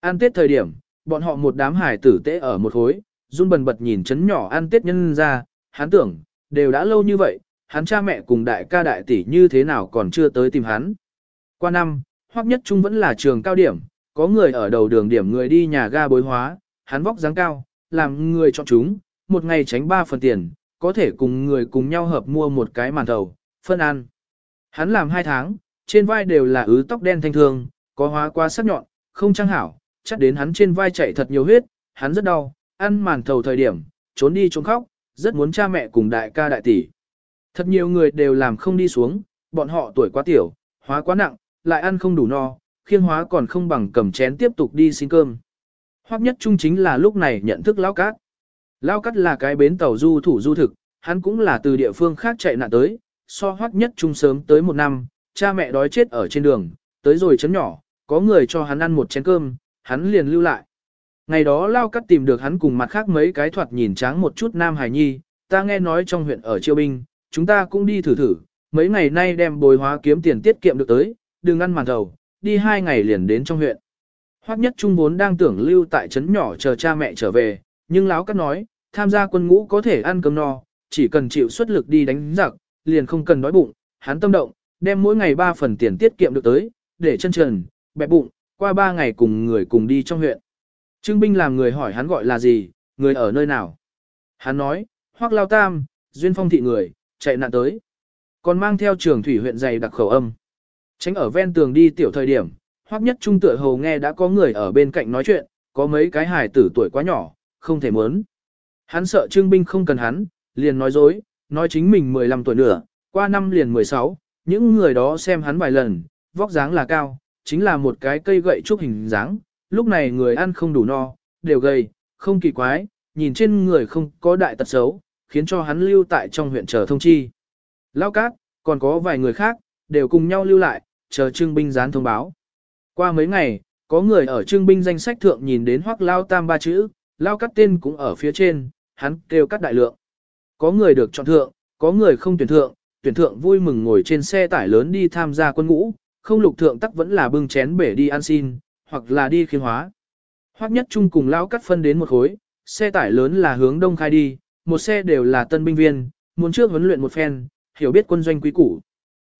an tết thời điểm, bọn họ một đám hải tử tế ở một hối, run bần bật nhìn chấn nhỏ an tết nhân ra, hắn tưởng, đều đã lâu như vậy, hắn cha mẹ cùng đại ca đại tỷ như thế nào còn chưa tới tìm hắn. Qua năm, hoặc nhất trung vẫn là trường cao điểm, có người ở đầu đường điểm người đi nhà ga bối hóa, hắn vóc dáng cao, làm người chọn chúng, một ngày tránh ba phần tiền, có thể cùng người cùng nhau hợp mua một cái màn thầu, phân ăn. Hắn làm hai tháng, trên vai đều là ứ tóc đen thanh thường, có hóa quá sắc nhọn, không trang hảo, chắc đến hắn trên vai chạy thật nhiều huyết, hắn rất đau, ăn màn thầu thời điểm, trốn đi trốn khóc, rất muốn cha mẹ cùng đại ca đại tỷ. Thật nhiều người đều làm không đi xuống, bọn họ tuổi quá tiểu, hóa quá nặng, lại ăn không đủ no, khiêng hóa còn không bằng cầm chén tiếp tục đi xin cơm. Hoắc nhất trung chính là lúc này nhận thức Lão Cát. Lão Cát là cái bến tàu du thủ du thực, hắn cũng là từ địa phương khác chạy nạn tới, so Hoắc nhất trung sớm tới một năm, cha mẹ đói chết ở trên đường, tới rồi chấn nhỏ, có người cho hắn ăn một chén cơm, hắn liền lưu lại. Ngày đó Lao cắt tìm được hắn cùng mặt khác mấy cái thoạt nhìn tráng một chút Nam Hải Nhi, ta nghe nói trong huyện ở Chiêu Binh, chúng ta cũng đi thử thử, mấy ngày nay đem bồi hóa kiếm tiền tiết kiệm được tới, đừng ăn màn thầu, đi hai ngày liền đến trong huyện. Hoắc nhất trung vốn đang tưởng lưu tại trấn nhỏ chờ cha mẹ trở về, nhưng láo cắt nói, tham gia quân ngũ có thể ăn cơm no, chỉ cần chịu xuất lực đi đánh giặc, liền không cần đói bụng, hắn tâm động, đem mỗi ngày ba phần tiền tiết kiệm được tới, để chân trần, bẹp bụng, qua ba ngày cùng người cùng đi trong huyện. Trương binh làm người hỏi hắn gọi là gì, người ở nơi nào. Hắn nói, Hoắc Lao Tam, duyên phong thị người, chạy nạn tới. Còn mang theo trường thủy huyện dày đặc khẩu âm. Tránh ở ven tường đi tiểu thời điểm, Hoặc nhất trung tựa hầu nghe đã có người ở bên cạnh nói chuyện, có mấy cái hài tử tuổi quá nhỏ, không thể muốn. Hắn sợ trương binh không cần hắn, liền nói dối, nói chính mình 15 tuổi nữa, qua năm liền 16, những người đó xem hắn vài lần, vóc dáng là cao, chính là một cái cây gậy trúc hình dáng, lúc này người ăn không đủ no, đều gầy, không kỳ quái, nhìn trên người không có đại tật xấu, khiến cho hắn lưu tại trong huyện chờ thông chi. Lao cát, còn có vài người khác, đều cùng nhau lưu lại, chờ trương binh gián thông báo. Qua mấy ngày, có người ở trương binh danh sách thượng nhìn đến hoắc lao tam ba chữ, lao cát tên cũng ở phía trên, hắn kêu cắt đại lượng. Có người được chọn thượng, có người không tuyển thượng, tuyển thượng vui mừng ngồi trên xe tải lớn đi tham gia quân ngũ, không lục thượng tắc vẫn là bưng chén bể đi ăn xin, hoặc là đi khiên hóa. Hoắc nhất chung cùng lão cắt phân đến một khối, xe tải lớn là hướng đông khai đi, một xe đều là tân binh viên, muốn trước huấn luyện một phen, hiểu biết quân doanh quý củ.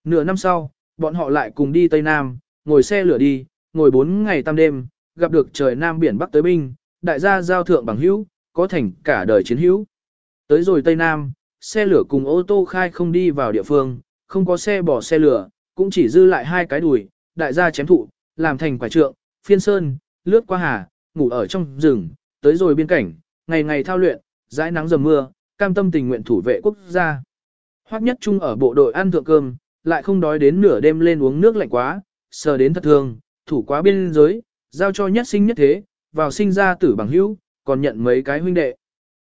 Nửa năm sau, bọn họ lại cùng đi Tây Nam, ngồi xe lửa đi, ngồi bốn ngày tam đêm, gặp được trời Nam biển Bắc tới binh, đại gia giao thượng bằng hữu, có thành cả đời chiến hữu. Tới rồi Tây Nam, xe lửa cùng ô tô khai không đi vào địa phương, không có xe bỏ xe lửa, cũng chỉ dư lại hai cái đùi, đại gia chém thụ, làm thành quả trượng, phiên sơn, lướt qua hà, ngủ ở trong rừng, tới rồi biên cảnh, ngày ngày thao luyện, dãi nắng dầm mưa, cam tâm tình nguyện thủ vệ quốc gia. Hoắc nhất trung ở bộ đội ăn thượng cơm, lại không đói đến nửa đêm lên uống nước lạnh quá, sờ đến thật thương, thủ quá biên giới, giao cho nhất sinh nhất thế, vào sinh ra tử bằng hữu, còn nhận mấy cái huynh đệ.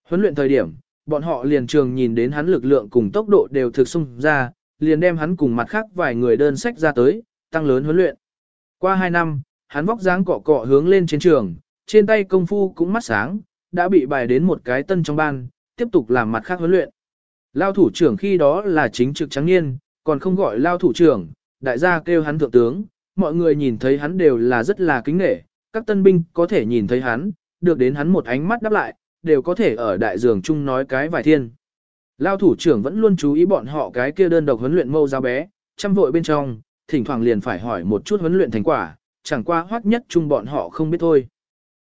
Huấn luyện thời điểm, bọn họ liền trường nhìn đến hắn lực lượng cùng tốc độ đều thực sung ra, liền đem hắn cùng mặt khác vài người đơn sách ra tới, tăng lớn huấn luyện. Qua 2 năm, hắn vóc dáng cọ cọ hướng lên trên trường, trên tay công phu cũng mắt sáng, đã bị bài đến một cái tân trong ban, tiếp tục làm mặt khác huấn luyện. Lao thủ trưởng khi đó là chính trực trắng niên, còn không gọi lao thủ trưởng, đại gia kêu hắn thượng tướng, mọi người nhìn thấy hắn đều là rất là kính nể, các tân binh có thể nhìn thấy hắn, được đến hắn một ánh mắt đáp lại, đều có thể ở đại giường chung nói cái vài thiên. Lao thủ trưởng vẫn luôn chú ý bọn họ cái kia đơn độc huấn luyện mâu giáo bé, chăm vội bên trong, thỉnh thoảng liền phải hỏi một chút huấn luyện thành quả, chẳng qua hoắc nhất chung bọn họ không biết thôi.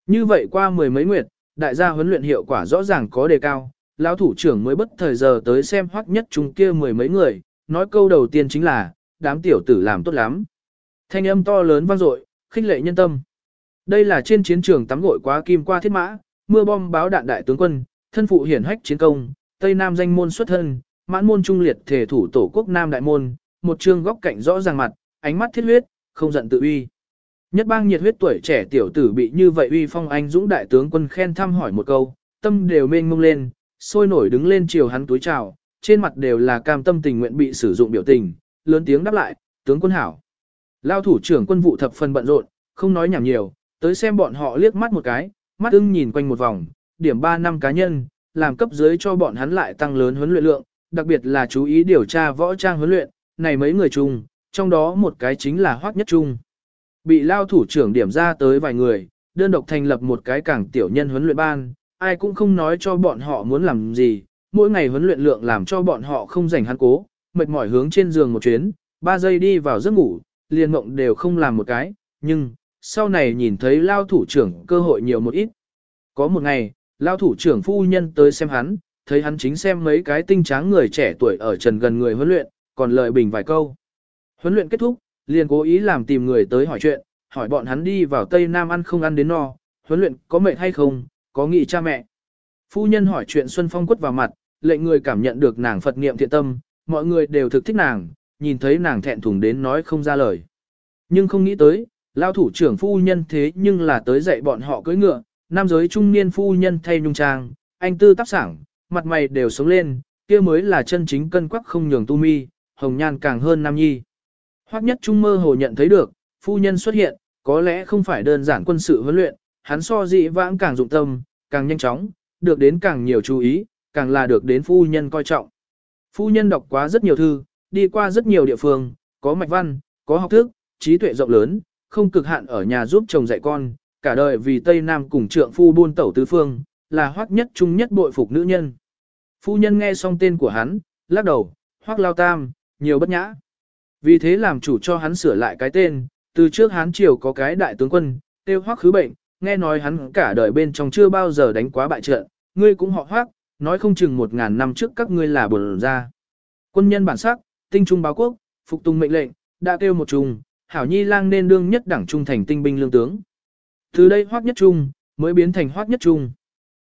Như vậy qua mười mấy nguyệt, đại gia huấn luyện hiệu quả rõ ràng có đề cao, lão thủ trưởng mới bất thời giờ tới xem hoắc nhất chung kia mười mấy người, nói câu đầu tiên chính là, đám tiểu tử làm tốt lắm. Thanh âm to lớn vang dội, khích lệ nhân tâm. Đây là trên chiến trường tắm gội quá kim qua thiết mã, mưa bom báo đạn đại tướng quân, thân phụ hiển hách chiến công, Tây Nam danh môn xuất thân, mãn môn trung liệt thể thủ tổ quốc Nam đại môn, một trương góc cạnh rõ ràng mặt, ánh mắt thiết huyết, không giận tự uy. Nhất bang nhiệt huyết tuổi trẻ tiểu tử bị như vậy uy phong anh dũng đại tướng quân khen thăm hỏi một câu, tâm đều mênh mông lên, sôi nổi đứng lên chiều hắn túi chào, trên mặt đều là cam tâm tình nguyện bị sử dụng biểu tình, lớn tiếng đáp lại, tướng quân hảo. Lao thủ trưởng quân vụ thập phần bận rộn, không nói nhảm nhiều, tới xem bọn họ liếc mắt một cái, mắt ưng nhìn quanh một vòng, điểm 3 năm cá nhân, làm cấp dưới cho bọn hắn lại tăng lớn huấn luyện lượng, đặc biệt là chú ý điều tra võ trang huấn luyện, này mấy người chung, trong đó một cái chính là Hoắc Nhất Trung. Bị lao thủ trưởng điểm ra tới vài người, đơn độc thành lập một cái cảng tiểu nhân huấn luyện ban, ai cũng không nói cho bọn họ muốn làm gì, mỗi ngày huấn luyện lượng làm cho bọn họ không rảnh hắn cố, mệt mỏi hướng trên giường một chuyến, ba giây đi vào giấc ngủ, liền mộng đều không làm một cái, nhưng, sau này nhìn thấy lao thủ trưởng cơ hội nhiều một ít. Có một ngày, lao thủ trưởng phu nhân tới xem hắn, thấy hắn chính xem mấy cái tinh tráng người trẻ tuổi ở trần gần người huấn luyện, còn lợi bình vài câu. Huấn luyện kết thúc, liền cố ý làm tìm người tới hỏi chuyện, hỏi bọn hắn đi vào Tây Nam ăn không ăn đến no, huấn luyện có mệt hay không, có nghị cha mẹ. Phu nhân hỏi chuyện Xuân Phong quất vào mặt, lệnh người cảm nhận được nàng Phật niệm thiện tâm, mọi người đều thực thích nàng, nhìn thấy nàng thẹn thùng đến nói không ra lời. Nhưng không nghĩ tới, lao thủ trưởng phu nhân thế nhưng là tới dạy bọn họ cưỡi ngựa, nam giới trung niên phu nhân thay nhung trang, anh tư tác sảng, mặt mày đều sống lên, kia mới là chân chính cân quắc không nhường tu mi, hồng nhan càng hơn nam nhi. Hoắc nhất trung mơ hồ nhận thấy được, phu nhân xuất hiện, có lẽ không phải đơn giản quân sự huấn luyện, hắn so dị vãng càng dụng tâm, càng nhanh chóng, được đến càng nhiều chú ý, càng là được đến phu nhân coi trọng. Phu nhân đọc quá rất nhiều thư, đi qua rất nhiều địa phương, có mạch văn, có học thức, trí tuệ rộng lớn, không cực hạn ở nhà giúp chồng dạy con, cả đời vì Tây Nam cùng trượng phu buôn tẩu tứ phương, là hoắc nhất trung nhất bội phục nữ nhân. Phu nhân nghe xong tên của hắn, lắc đầu, hoắc lao tam, nhiều bất nhã. Vì thế làm chủ cho hắn sửa lại cái tên, từ trước hắn triều có cái đại tướng quân, tiêu hoắc khứ bệnh, nghe nói hắn cả đời bên trong chưa bao giờ đánh quá bại trận, ngươi cũng họ hoắc, nói không chừng một ngàn năm trước các ngươi là bổn ra. Quân nhân bản sắc, tinh trung báo quốc, phục tùng mệnh lệnh, đã kêu một trùng, hảo nhi lang nên đương nhất đẳng trung thành tinh binh lương tướng. Từ đây hoắc nhất trung, mới biến thành hoắc nhất trung.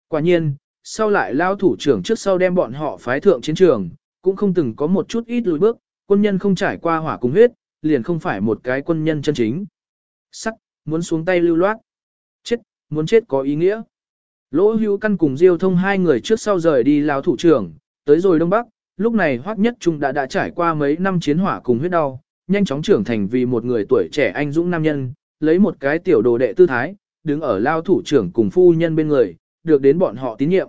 Quả nhiên, sau lại lao thủ trưởng trước sau đem bọn họ phái thượng chiến trường, cũng không từng có một chút ít lùi bước, quân nhân không trải qua hỏa cùng huyết, liền không phải một cái quân nhân chân chính. Sắc, muốn xuống tay lưu loát. Chết, muốn chết có ý nghĩa. Lỗ hưu căn cùng diêu thông hai người trước sau rời đi lao thủ trưởng, tới rồi Đông Bắc, lúc này Hoắc Nhất Trung đã đã trải qua mấy năm chiến hỏa cùng huyết đau, nhanh chóng trưởng thành vì một người tuổi trẻ anh dũng nam nhân, lấy một cái tiểu đồ đệ tư thái, đứng ở lao thủ trưởng cùng phu nhân bên người, được đến bọn họ tín nhiệm.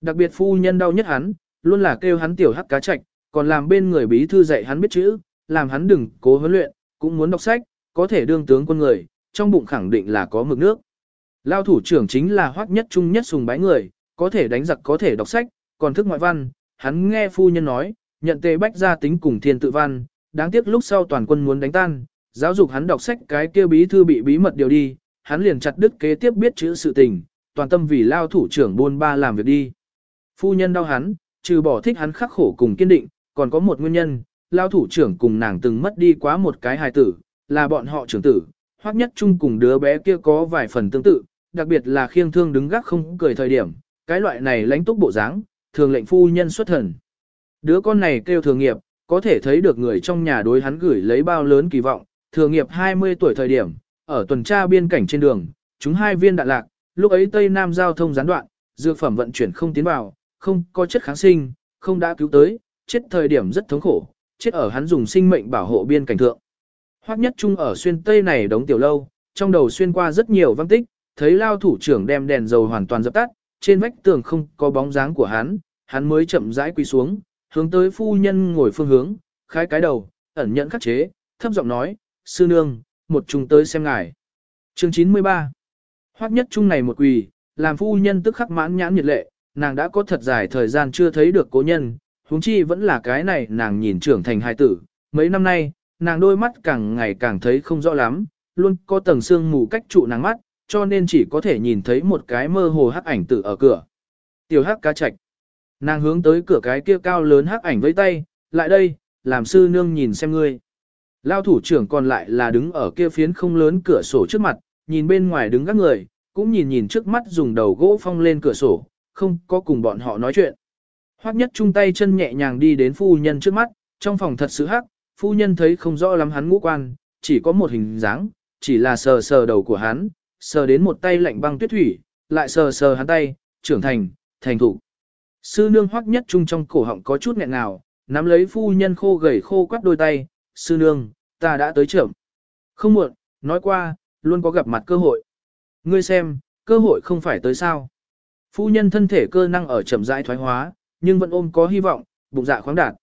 Đặc biệt phu nhân đau nhất hắn, luôn là kêu hắn tiểu hắc cá trạch, còn làm bên người bí thư dạy hắn biết chữ, làm hắn đừng cố huấn luyện, cũng muốn đọc sách, có thể đương tướng quân người, trong bụng khẳng định là có mực nước. Lao thủ trưởng chính là hoắc nhất trung nhất sùng bái người, có thể đánh giặc có thể đọc sách, còn thức ngoại văn, hắn nghe phu nhân nói, nhận tề bách gia tính cùng thiên tự văn, đáng tiếc lúc sau toàn quân muốn đánh tan, giáo dục hắn đọc sách cái kia bí thư bị bí mật điều đi, hắn liền chặt đứt kế tiếp biết chữ sự tình, toàn tâm vì lao thủ trưởng buôn ba làm việc đi. Phu nhân đau hắn, trừ bỏ thích hắn khắc khổ cùng kiên định, còn có một nguyên nhân, lao thủ trưởng cùng nàng từng mất đi quá một cái hài tử, là bọn họ trưởng tử, hoặc nhất chung cùng đứa bé kia có vài phần tương tự, đặc biệt là khiêng thương đứng gác không cười thời điểm, cái loại này lãnh túc bộ dáng, thường lệnh phu nhân xuất thần. Đứa con này kêu thường nghiệp, có thể thấy được người trong nhà đối hắn gửi lấy bao lớn kỳ vọng, thường nghiệp 20 tuổi thời điểm, ở tuần tra biên cảnh trên đường, chúng hai viên đạn lạc, lúc ấy Tây Nam giao thông gián đoạn, dược phẩm vận chuyển không tiến vào, không có chất kháng sinh, không đã cứu tới, chết thời điểm rất thống khổ, chết ở hắn dùng sinh mệnh bảo hộ biên cảnh thượng. Hoắc nhất trung ở xuyên Tây này đóng tiểu lâu, trong đầu xuyên qua rất nhiều văn tích, thấy lao thủ trưởng đem đèn dầu hoàn toàn dập tắt, trên vách tường không có bóng dáng của hắn, hắn mới chậm rãi quỳ xuống, hướng tới phu nhân ngồi phương hướng, khai cái đầu, ẩn nhận khắc chế, thấp giọng nói, sư nương, một chúng tới xem ngài. Chương 93 Hoắc nhất trung này một quỳ, làm phu nhân tức khắc mãn nhãn nhiệt lệ, nàng đã có thật dài thời gian chưa thấy được cố nhân, huống chi vẫn là cái này nàng nhìn trưởng thành hai tử. Mấy năm nay, nàng đôi mắt càng ngày càng thấy không rõ lắm, luôn có tầng xương mù cách trụ nàng mắt, cho nên chỉ có thể nhìn thấy một cái mơ hồ hắc ảnh tử ở cửa. Tiểu hắc cá trạch. Nàng hướng tới cửa cái kia cao lớn hắc ảnh với tay, lại đây, làm sư nương nhìn xem ngươi. Lao thủ trưởng còn lại là đứng ở kia phiến không lớn cửa sổ trước mặt, nhìn bên ngoài đứng các người, cũng nhìn nhìn trước mắt dùng đầu gỗ phong lên cửa sổ, không có cùng bọn họ nói chuyện. Hoắc nhất chung tay chân nhẹ nhàng đi đến phu nhân trước mắt, trong phòng thật sự hắc, phu nhân thấy không rõ lắm hắn ngũ quan, chỉ có một hình dáng, chỉ là sờ sờ đầu của hắn, sờ đến một tay lạnh băng tuyết thủy, lại sờ sờ hắn tay, trưởng thành, thành thủ. Sư nương Hoắc nhất trung trong cổ họng có chút nghẹn nào, nắm lấy phu nhân khô gầy khô quắt đôi tay, sư nương, ta đã tới trưởng. Không muộn, nói qua, luôn có gặp mặt cơ hội. Ngươi xem, cơ hội không phải tới sao. Phu nhân thân thể cơ năng ở chậm rãi thoái hóa, nhưng vẫn ôm có hy vọng, bụng dạ khoáng đạt.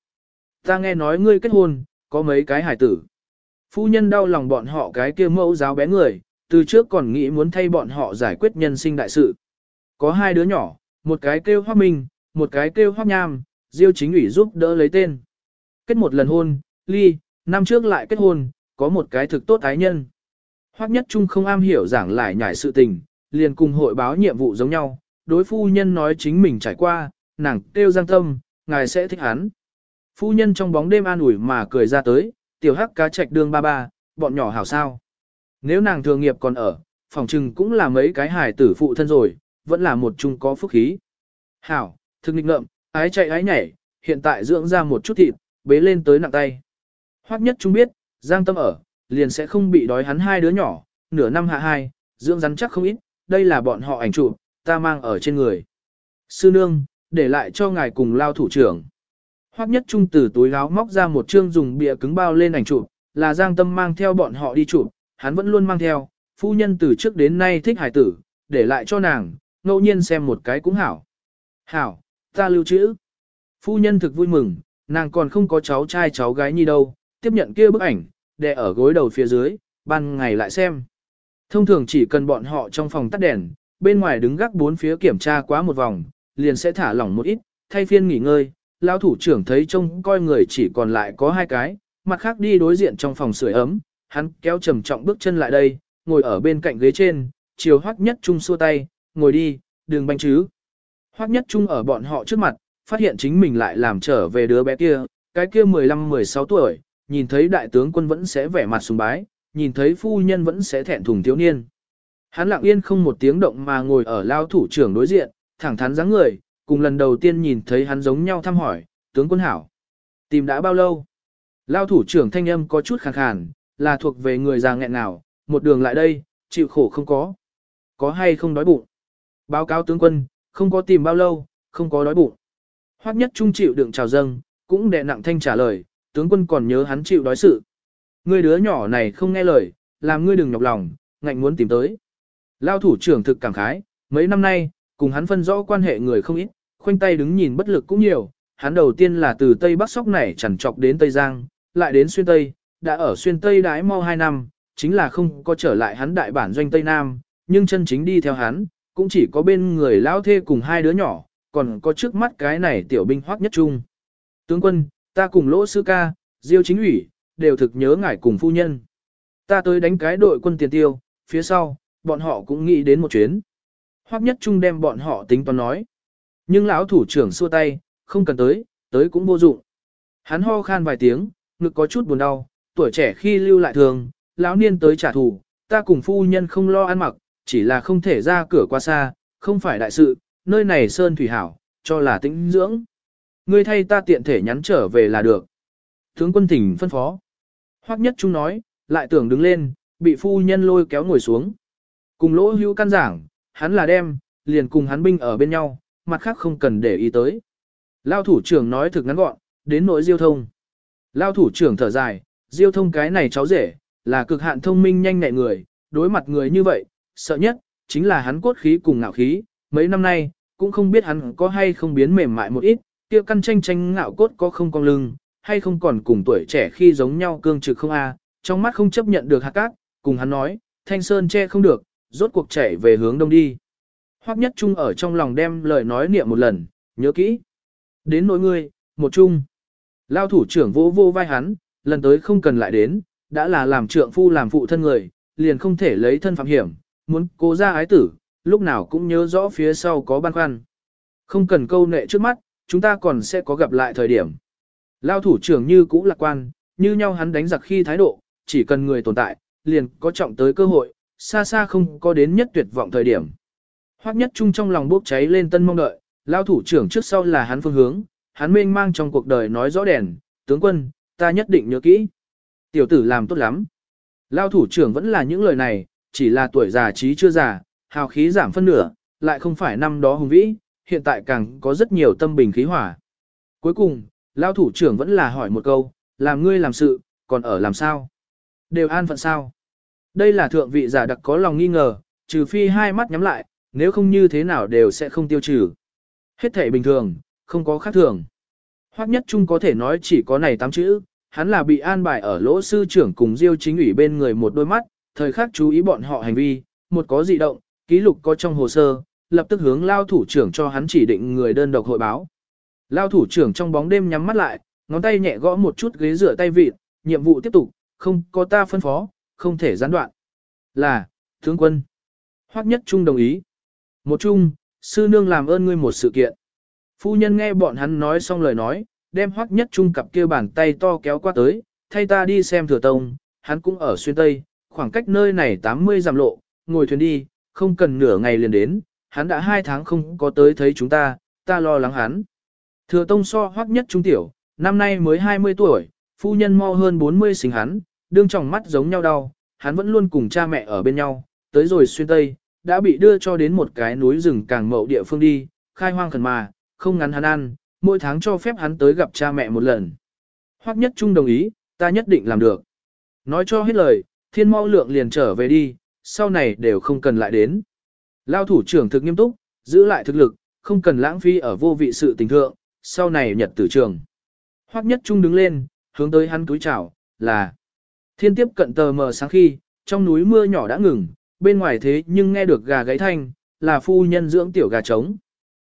Ta nghe nói ngươi kết hôn, có mấy cái hải tử. Phu nhân đau lòng bọn họ cái kia mẫu giáo bé người, từ trước còn nghĩ muốn thay bọn họ giải quyết nhân sinh đại sự. Có hai đứa nhỏ, một cái kêu Hoác Minh, một cái kêu Hoác Nham, Diêu chính ủy giúp đỡ lấy tên. Kết một lần hôn, ly, năm trước lại kết hôn, có một cái thực tốt ái nhân. Hoác nhất trung không am hiểu giảng lại nhải sự tình, liền cùng hội báo nhiệm vụ giống nhau, đối phu nhân nói chính mình trải qua, nàng kêu giang tâm, ngài sẽ thích hắn. Phu nhân trong bóng đêm an ủi mà cười ra tới, tiểu hắc cá trạch đường ba ba, bọn nhỏ hảo sao. Nếu nàng thường nghiệp còn ở, phòng trừng cũng là mấy cái hài tử phụ thân rồi, vẫn là một chung có phúc khí. Hảo, thực nghịch ngợm, ái chạy ái nhảy, hiện tại dưỡng ra một chút thịt, bế lên tới nặng tay. Hoắc nhất chung biết, Giang Tâm ở, liền sẽ không bị đói hắn hai đứa nhỏ, nửa năm hạ hai, dưỡng rắn chắc không ít, đây là bọn họ ảnh chụp, ta mang ở trên người. Sư nương, để lại cho ngài cùng lao thủ trưởng. Hoắc nhất trung từ túi áo móc ra một chương dùng bìa cứng bao lên ảnh chụp, là Giang Tâm mang theo bọn họ đi chụp, hắn vẫn luôn mang theo, phu nhân từ trước đến nay thích hải tử, để lại cho nàng, ngẫu nhiên xem một cái cũng hảo. Hảo, ta lưu trữ. Phu nhân thực vui mừng, nàng còn không có cháu trai cháu gái nhi đâu, tiếp nhận kia bức ảnh, để ở gối đầu phía dưới, ban ngày lại xem. Thông thường chỉ cần bọn họ trong phòng tắt đèn, bên ngoài đứng gác bốn phía kiểm tra quá một vòng, liền sẽ thả lỏng một ít, thay phiên nghỉ ngơi. Lão thủ trưởng thấy trông coi người chỉ còn lại có hai cái, mặt khác đi đối diện trong phòng sưởi ấm, hắn kéo trầm trọng bước chân lại đây, ngồi ở bên cạnh ghế trên, chiều hoắc nhất trung xua tay, ngồi đi, đừng banh chứ. Hoắc nhất trung ở bọn họ trước mặt, phát hiện chính mình lại làm trở về đứa bé kia, cái kia 15-16 tuổi, nhìn thấy đại tướng quân vẫn sẽ vẻ mặt sùng bái, nhìn thấy phu nhân vẫn sẽ thẹn thùng thiếu niên. Hắn lặng yên không một tiếng động mà ngồi ở lao thủ trưởng đối diện, thẳng thắn dáng người, cùng lần đầu tiên nhìn thấy hắn giống nhau thăm hỏi, tướng quân hảo. Tìm đã bao lâu? Lao thủ trưởng thanh âm có chút khàn khàn, là thuộc về người già nghẹn nào, một đường lại đây, chịu khổ không có. Có hay không đói bụng? Báo cáo tướng quân, không có tìm bao lâu, không có đói bụng. Hoắc nhất trung chịu đựng trào dâng, cũng đệ nặng thanh trả lời, tướng quân còn nhớ hắn chịu đói sự. Ngươi đứa nhỏ này không nghe lời, làm ngươi đừng nhọc lòng, ngạnh muốn tìm tới. Lao thủ trưởng thực cảm khái, mấy năm nay, cùng hắn phân rõ quan hệ người không ít, khoanh tay đứng nhìn bất lực cũng nhiều. Hắn đầu tiên là từ Tây Bắc Sóc này chẳng chọc đến Tây Giang, lại đến Xuyên Tây, đã ở Xuyên Tây đái mau 2 năm, chính là không có trở lại hắn đại bản doanh Tây Nam, nhưng chân chính đi theo hắn, cũng chỉ có bên người lão thê cùng hai đứa nhỏ, còn có trước mắt cái này tiểu binh hoắc nhất trung. Tướng quân, ta cùng lỗ sư ca, diêu chính ủy, đều thực nhớ ngài cùng phu nhân. Ta tới đánh cái đội quân tiền tiêu, phía sau, bọn họ cũng nghĩ đến một chuyến. Hoắc nhất trung đem bọn họ tính toán nói. Nhưng lão thủ trưởng xua tay, không cần tới, tới cũng vô dụng. Hắn ho khan vài tiếng, ngực có chút buồn đau, tuổi trẻ khi lưu lại thường, lão niên tới trả thù, ta cùng phu nhân không lo ăn mặc, chỉ là không thể ra cửa qua xa, không phải đại sự, nơi này sơn thủy hảo, cho là tĩnh dưỡng. Ngươi thay ta tiện thể nhắn trở về là được. Tướng quân thỉnh phân phó. Hoắc nhất trung nói, lại tưởng đứng lên, bị phu nhân lôi kéo ngồi xuống. Cùng lỗ hữu căn giảng, hắn là đem, liền cùng hắn binh ở bên nhau, mặt khác không cần để ý tới. Lao thủ trưởng nói thực ngắn gọn, đến nỗi diêu thông. Lao thủ trưởng thở dài, diêu thông cái này cháu rể, là cực hạn thông minh nhanh nhẹ người, đối mặt người như vậy, sợ nhất, chính là hắn cốt khí cùng ngạo khí, mấy năm nay, cũng không biết hắn có hay không biến mềm mại một ít, kia căn tranh tranh ngạo cốt có không cong lưng, hay không còn cùng tuổi trẻ khi giống nhau cương trực không a trong mắt không chấp nhận được hạt cát, cùng hắn nói, thanh sơn che không được, rốt cuộc chạy về hướng đông đi. Hoắc nhất trung ở trong lòng đem lời nói niệm một lần, nhớ kỹ. Đến nỗi ngươi, một chung. Lao thủ trưởng vỗ vô vai hắn, lần tới không cần lại đến, đã là làm trượng phu làm phụ thân người, liền không thể lấy thân phạm hiểm, muốn cố ra ái tử, lúc nào cũng nhớ rõ phía sau có băn khoăn. Không cần câu nệ trước mắt, chúng ta còn sẽ có gặp lại thời điểm. Lao thủ trưởng như cũ lạc quan, như nhau hắn đánh giặc khi thái độ, chỉ cần người tồn tại, liền có trọng tới cơ hội, xa xa không có đến nhất tuyệt vọng thời điểm. Hoắc nhất trung trong lòng bốc cháy lên tân mong đợi, lao thủ trưởng trước sau là hắn phương hướng, hắn mênh mang trong cuộc đời nói rõ đèn, tướng quân, ta nhất định nhớ kỹ. Tiểu tử làm tốt lắm. Lao thủ trưởng vẫn là những lời này, chỉ là tuổi già trí chưa già, hào khí giảm phân nửa, lại không phải năm đó hùng vĩ, hiện tại càng có rất nhiều tâm bình khí hỏa. Cuối cùng, Lao thủ trưởng vẫn là hỏi một câu, làm ngươi làm sự, còn ở làm sao? Đều an phận sao? Đây là thượng vị giả đặc có lòng nghi ngờ, trừ phi hai mắt nhắm lại, nếu không như thế nào đều sẽ không tiêu trừ. Hết thể bình thường, không có khác thường. Hoắc nhất trung có thể nói chỉ có này tám chữ, hắn là bị an bài ở lỗ sư trưởng cùng diêu chính ủy bên người một đôi mắt, thời khắc chú ý bọn họ hành vi, một có dị động, ký lục có trong hồ sơ, lập tức hướng lao thủ trưởng cho hắn chỉ định người đơn độc hội báo. Lao thủ trưởng trong bóng đêm nhắm mắt lại, ngón tay nhẹ gõ một chút ghế rửa tay vịt, nhiệm vụ tiếp tục, không có ta phân phó, không thể gián đoạn. Là, tướng quân. Hoắc nhất trung đồng ý. Một chung, sư nương làm ơn ngươi một sự kiện. Phu nhân nghe bọn hắn nói xong lời nói, đem hoắc nhất trung cặp kia bàn tay to kéo qua tới, thay ta đi xem thừa tông, hắn cũng ở xuyên tây, khoảng cách nơi này 80 dặm lộ, ngồi thuyền đi, không cần nửa ngày liền đến, hắn đã hai tháng không có tới thấy chúng ta, ta lo lắng hắn. Thừa tông so hoắc nhất trung tiểu, năm nay mới 20 tuổi, phu nhân mo hơn 40 sinh hắn, đương trong mắt giống nhau đau, hắn vẫn luôn cùng cha mẹ ở bên nhau, tới rồi xuyên tây, đã bị đưa cho đến một cái núi rừng càng mậu địa phương đi, khai hoang khẩn mà, không ngắn hắn ăn, mỗi tháng cho phép hắn tới gặp cha mẹ một lần. Hoắc nhất trung đồng ý, ta nhất định làm được. Nói cho hết lời, thiên mau lượng liền trở về đi, sau này đều không cần lại đến. Lao thủ trưởng thực nghiêm túc, giữ lại thực lực, không cần lãng phí ở vô vị sự tình thượng, sau này nhật tử trường. Hoắc nhất trung đứng lên, hướng tới hắn túi chào, là thiên tiếp cận tờ mờ sáng khi, trong núi mưa nhỏ đã ngừng, bên ngoài thế nhưng nghe được gà gáy thanh, là phu nhân dưỡng tiểu gà trống.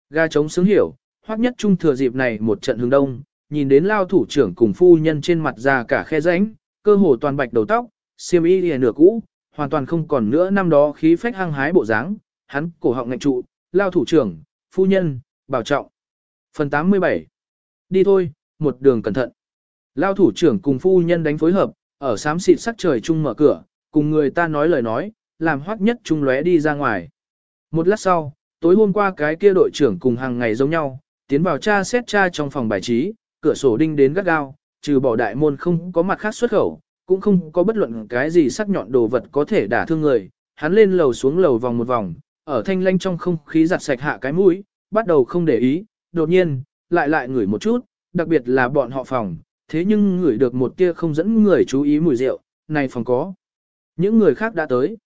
Gà trống xứng hiểu, hoắc nhất trung thừa dịp này một trận hướng đông, nhìn đến lao thủ trưởng cùng phu nhân trên mặt ra cả khe rãnh, cơ hồ toàn bạch đầu tóc, xiêm y lìa nửa cũ, hoàn toàn không còn nữa năm đó khí phách hăng hái bộ dáng, hắn cổ họng ngạnh trụ, lao thủ trưởng, phu nhân, bảo trọng. Phần 87 Đi thôi, một đường cẩn thận. Lao thủ trưởng cùng phu nhân đánh phối hợp, ở xám xịt sắc trời chung mở cửa, cùng người ta nói lời nói, làm hoắc nhất trung lóe đi ra ngoài. Một lát sau, tối hôm qua cái kia đội trưởng cùng hàng ngày giống nhau, tiến vào cha xét cha trong phòng bài trí, cửa sổ đinh đến gắt gao, trừ bỏ đại môn không có mặt khác xuất khẩu, cũng không có bất luận cái gì sắc nhọn đồ vật có thể đả thương người. Hắn lên lầu xuống lầu vòng một vòng, ở thanh lanh trong không khí giặt sạch hạ cái mũi, bắt đầu không để ý, đột nhiên, lại lại ngửi một chút, đặc biệt là bọn họ phòng, thế nhưng ngửi được một tia không dẫn người chú ý mùi rượu, này phòng có. Những người khác đã tới.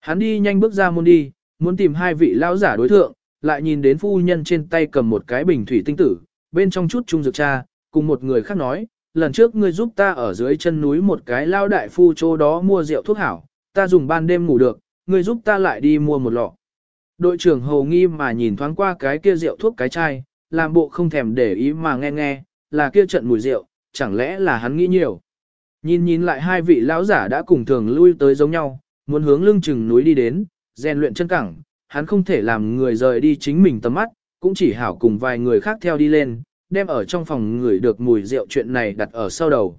Hắn đi nhanh bước ra môn đi, muốn tìm hai vị lão giả đối thượng, lại nhìn đến phu nhân trên tay cầm một cái bình thủy tinh tử, bên trong chút trung dược cha, cùng một người khác nói, lần trước ngươi giúp ta ở dưới chân núi một cái lao đại phu chỗ đó mua rượu thuốc hảo, ta dùng ban đêm ngủ được, ngươi giúp ta lại đi mua một lọ. Đội trưởng hầu nghi mà nhìn thoáng qua cái kia rượu thuốc cái chai, làm bộ không thèm để ý mà nghe nghe, là kia trận mùi rượu, chẳng lẽ là hắn nghĩ nhiều. Nhìn nhìn lại hai vị lão giả đã cùng thường lui tới giống nhau, muốn hướng lưng chừng núi đi đến, rèn luyện chân cẳng, hắn không thể làm người rời đi chính mình tầm mắt, cũng chỉ hảo cùng vài người khác theo đi lên, đem ở trong phòng người được mùi rượu chuyện này đặt ở sau đầu.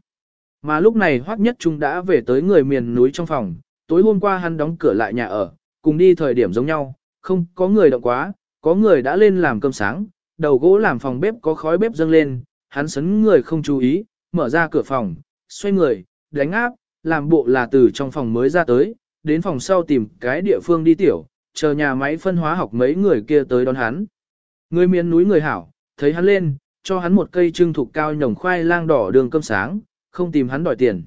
Mà lúc này Hoắc Nhất Trung đã về tới người miền núi trong phòng, tối hôm qua hắn đóng cửa lại nhà ở, cùng đi thời điểm giống nhau, không có người động quá, có người đã lên làm cơm sáng, đầu gỗ làm phòng bếp có khói bếp dâng lên, hắn sấn người không chú ý, mở ra cửa phòng, xoay người, đánh áp, làm bộ là từ trong phòng mới ra tới, đến phòng sau tìm cái địa phương đi tiểu, chờ nhà máy phân hóa học mấy người kia tới đón hắn. Người miền núi người hảo, thấy hắn lên, cho hắn một cây trưng thục cao nhồng khoai lang đỏ đường cơm sáng, không tìm hắn đòi tiền.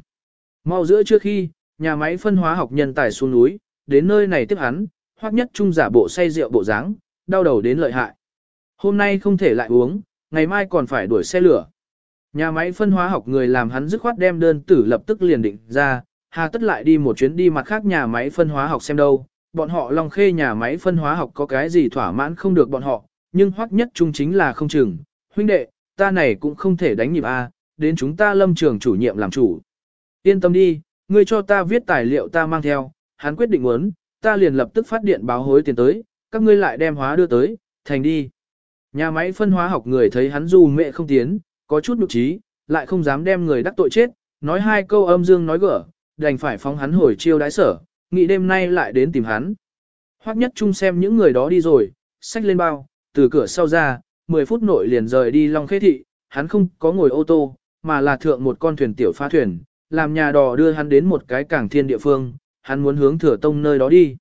Mau giữa trước khi, nhà máy phân hóa học nhân tài xuống núi, đến nơi này tiếp hắn, hoặc nhất trung giả bộ say rượu bộ dáng, đau đầu đến lợi hại. Hôm nay không thể lại uống, ngày mai còn phải đuổi xe lửa. Nhà máy phân hóa học người làm hắn dứt khoát đem đơn tử lập tức liền định ra, hà tất lại đi một chuyến đi mặt khác nhà máy phân hóa học xem đâu. Bọn họ lòng khê nhà máy phân hóa học có cái gì thỏa mãn không được bọn họ, nhưng hoắc nhất trung chính là không chừng. Huynh đệ, ta này cũng không thể đánh nhịp a, đến chúng ta lâm trường chủ nhiệm làm chủ. Yên tâm đi, ngươi cho ta viết tài liệu ta mang theo, hắn quyết định muốn, ta liền lập tức phát điện báo hối tiền tới, các ngươi lại đem hóa đưa tới, thành đi. Nhà máy phân hóa học người thấy hắn dù mẹ không tiến, có chút nhục trí, lại không dám đem người đắc tội chết, nói hai câu âm dương nói gỡ, đành phải phóng hắn hồi chiêu đái sở, nghĩ đêm nay lại đến tìm hắn. Hoắc nhất chung xem những người đó đi rồi, xách lên bao, từ cửa sau ra, 10 phút nội liền rời đi Long Khê Thị, hắn không có ngồi ô tô, mà là thượng một con thuyền tiểu pha thuyền, làm nhà đò đưa hắn đến một cái cảng thiên địa phương, hắn muốn hướng thừa tông nơi đó đi.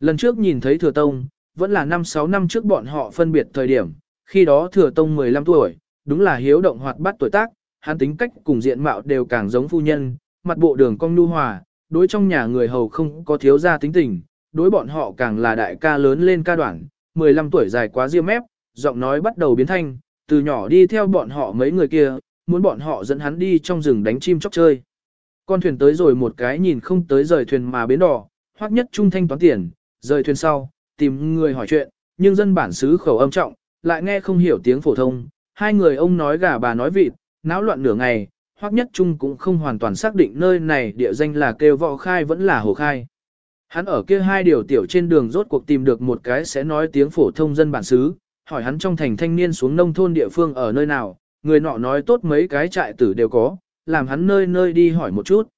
Lần trước nhìn thấy thừa tông, vẫn là 5-6 năm trước bọn họ phân biệt thời điểm, khi đó thừa tông 15 tuổi, đúng là hiếu động hoạt bát tuổi tác, hắn tính cách cùng diện mạo đều càng giống phu nhân, mặt bộ đường cong nu hòa, đối trong nhà người hầu không có thiếu gia tính tình, đối bọn họ càng là đại ca lớn lên ca đoạn, 15 tuổi dài quá riêng mép, giọng nói bắt đầu biến thanh, từ nhỏ đi theo bọn họ mấy người kia, muốn bọn họ dẫn hắn đi trong rừng đánh chim chóc chơi. Con thuyền tới rồi một cái nhìn không tới rời thuyền mà bến đỏ, Hoắc nhất trung thanh toán tiền, rời thuyền sau, tìm người hỏi chuyện, nhưng dân bản xứ khẩu âm trọng, lại nghe không hiểu tiếng phổ thông, hai người ông nói gà bà nói vịt, náo loạn nửa ngày, Hoắc nhất trung cũng không hoàn toàn xác định nơi này địa danh là kêu võ khai vẫn là hồ khai. Hắn ở kia hai điều tiểu trên đường rốt cuộc tìm được một cái sẽ nói tiếng phổ thông dân bản xứ, hỏi hắn trong thành thanh niên xuống nông thôn địa phương ở nơi nào, người nọ nói tốt mấy cái trại tử đều có, làm hắn nơi nơi đi hỏi một chút.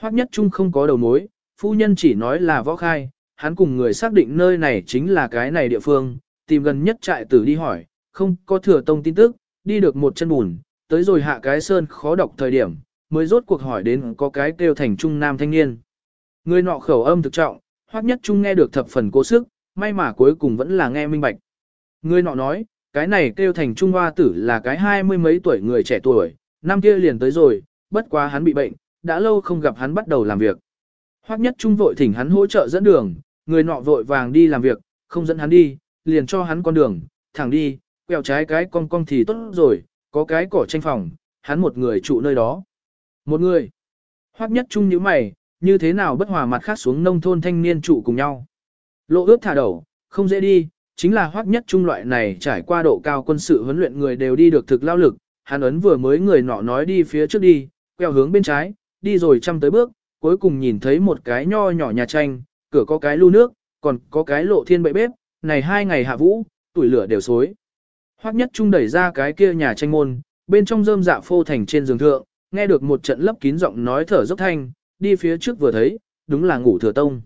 Hoắc nhất trung không có đầu mối, phu nhân chỉ nói là võ khai, hắn cùng người xác định nơi này chính là cái này địa phương, tìm gần nhất trại tử đi hỏi, không có thừa tông tin tức, đi được một chân bùn, tới rồi hạ cái sơn khó đọc thời điểm, mới rốt cuộc hỏi đến có cái kêu thành trung nam thanh niên. Người nọ khẩu âm thực trọng, Hoắc nhất trung nghe được thập phần cố sức, may mà cuối cùng vẫn là nghe minh bạch. Người nọ nói, cái này kêu thành Trung Hoa tử là cái hai mươi mấy tuổi người trẻ tuổi, năm kia liền tới rồi, bất quá hắn bị bệnh, đã lâu không gặp hắn bắt đầu làm việc. Hoắc nhất Trung vội thỉnh hắn hỗ trợ dẫn đường, người nọ vội vàng đi làm việc, không dẫn hắn đi, liền cho hắn con đường, thẳng đi, quẹo trái cái con con thì tốt rồi, có cái cỏ tranh phòng, hắn một người trụ nơi đó. Một người. Hoắc nhất Trung như mày, như thế nào bất hòa mặt khác xuống nông thôn thanh niên trụ cùng nhau. Lộ ướp thả đầu, không dễ đi, chính là hoắc nhất trung loại này trải qua độ cao quân sự huấn luyện người đều đi được thực lao lực, hắn ấn vừa mới người nọ nói đi phía trước đi, quẹo hướng bên trái, đi rồi trăm tới bước, cuối cùng nhìn thấy một cái nho nhỏ nhà tranh, cửa có cái lu nước, còn có cái lộ thiên bậy bếp, này hai ngày hạ vũ, tuổi lửa đều xối. Hoắc nhất trung đẩy ra cái kia nhà tranh môn, bên trong rơm dạ phô thành trên giường thượng, nghe được một trận lấp kín giọng nói thở dốc thanh, đi phía trước vừa thấy, đúng là ngủ thừa tông.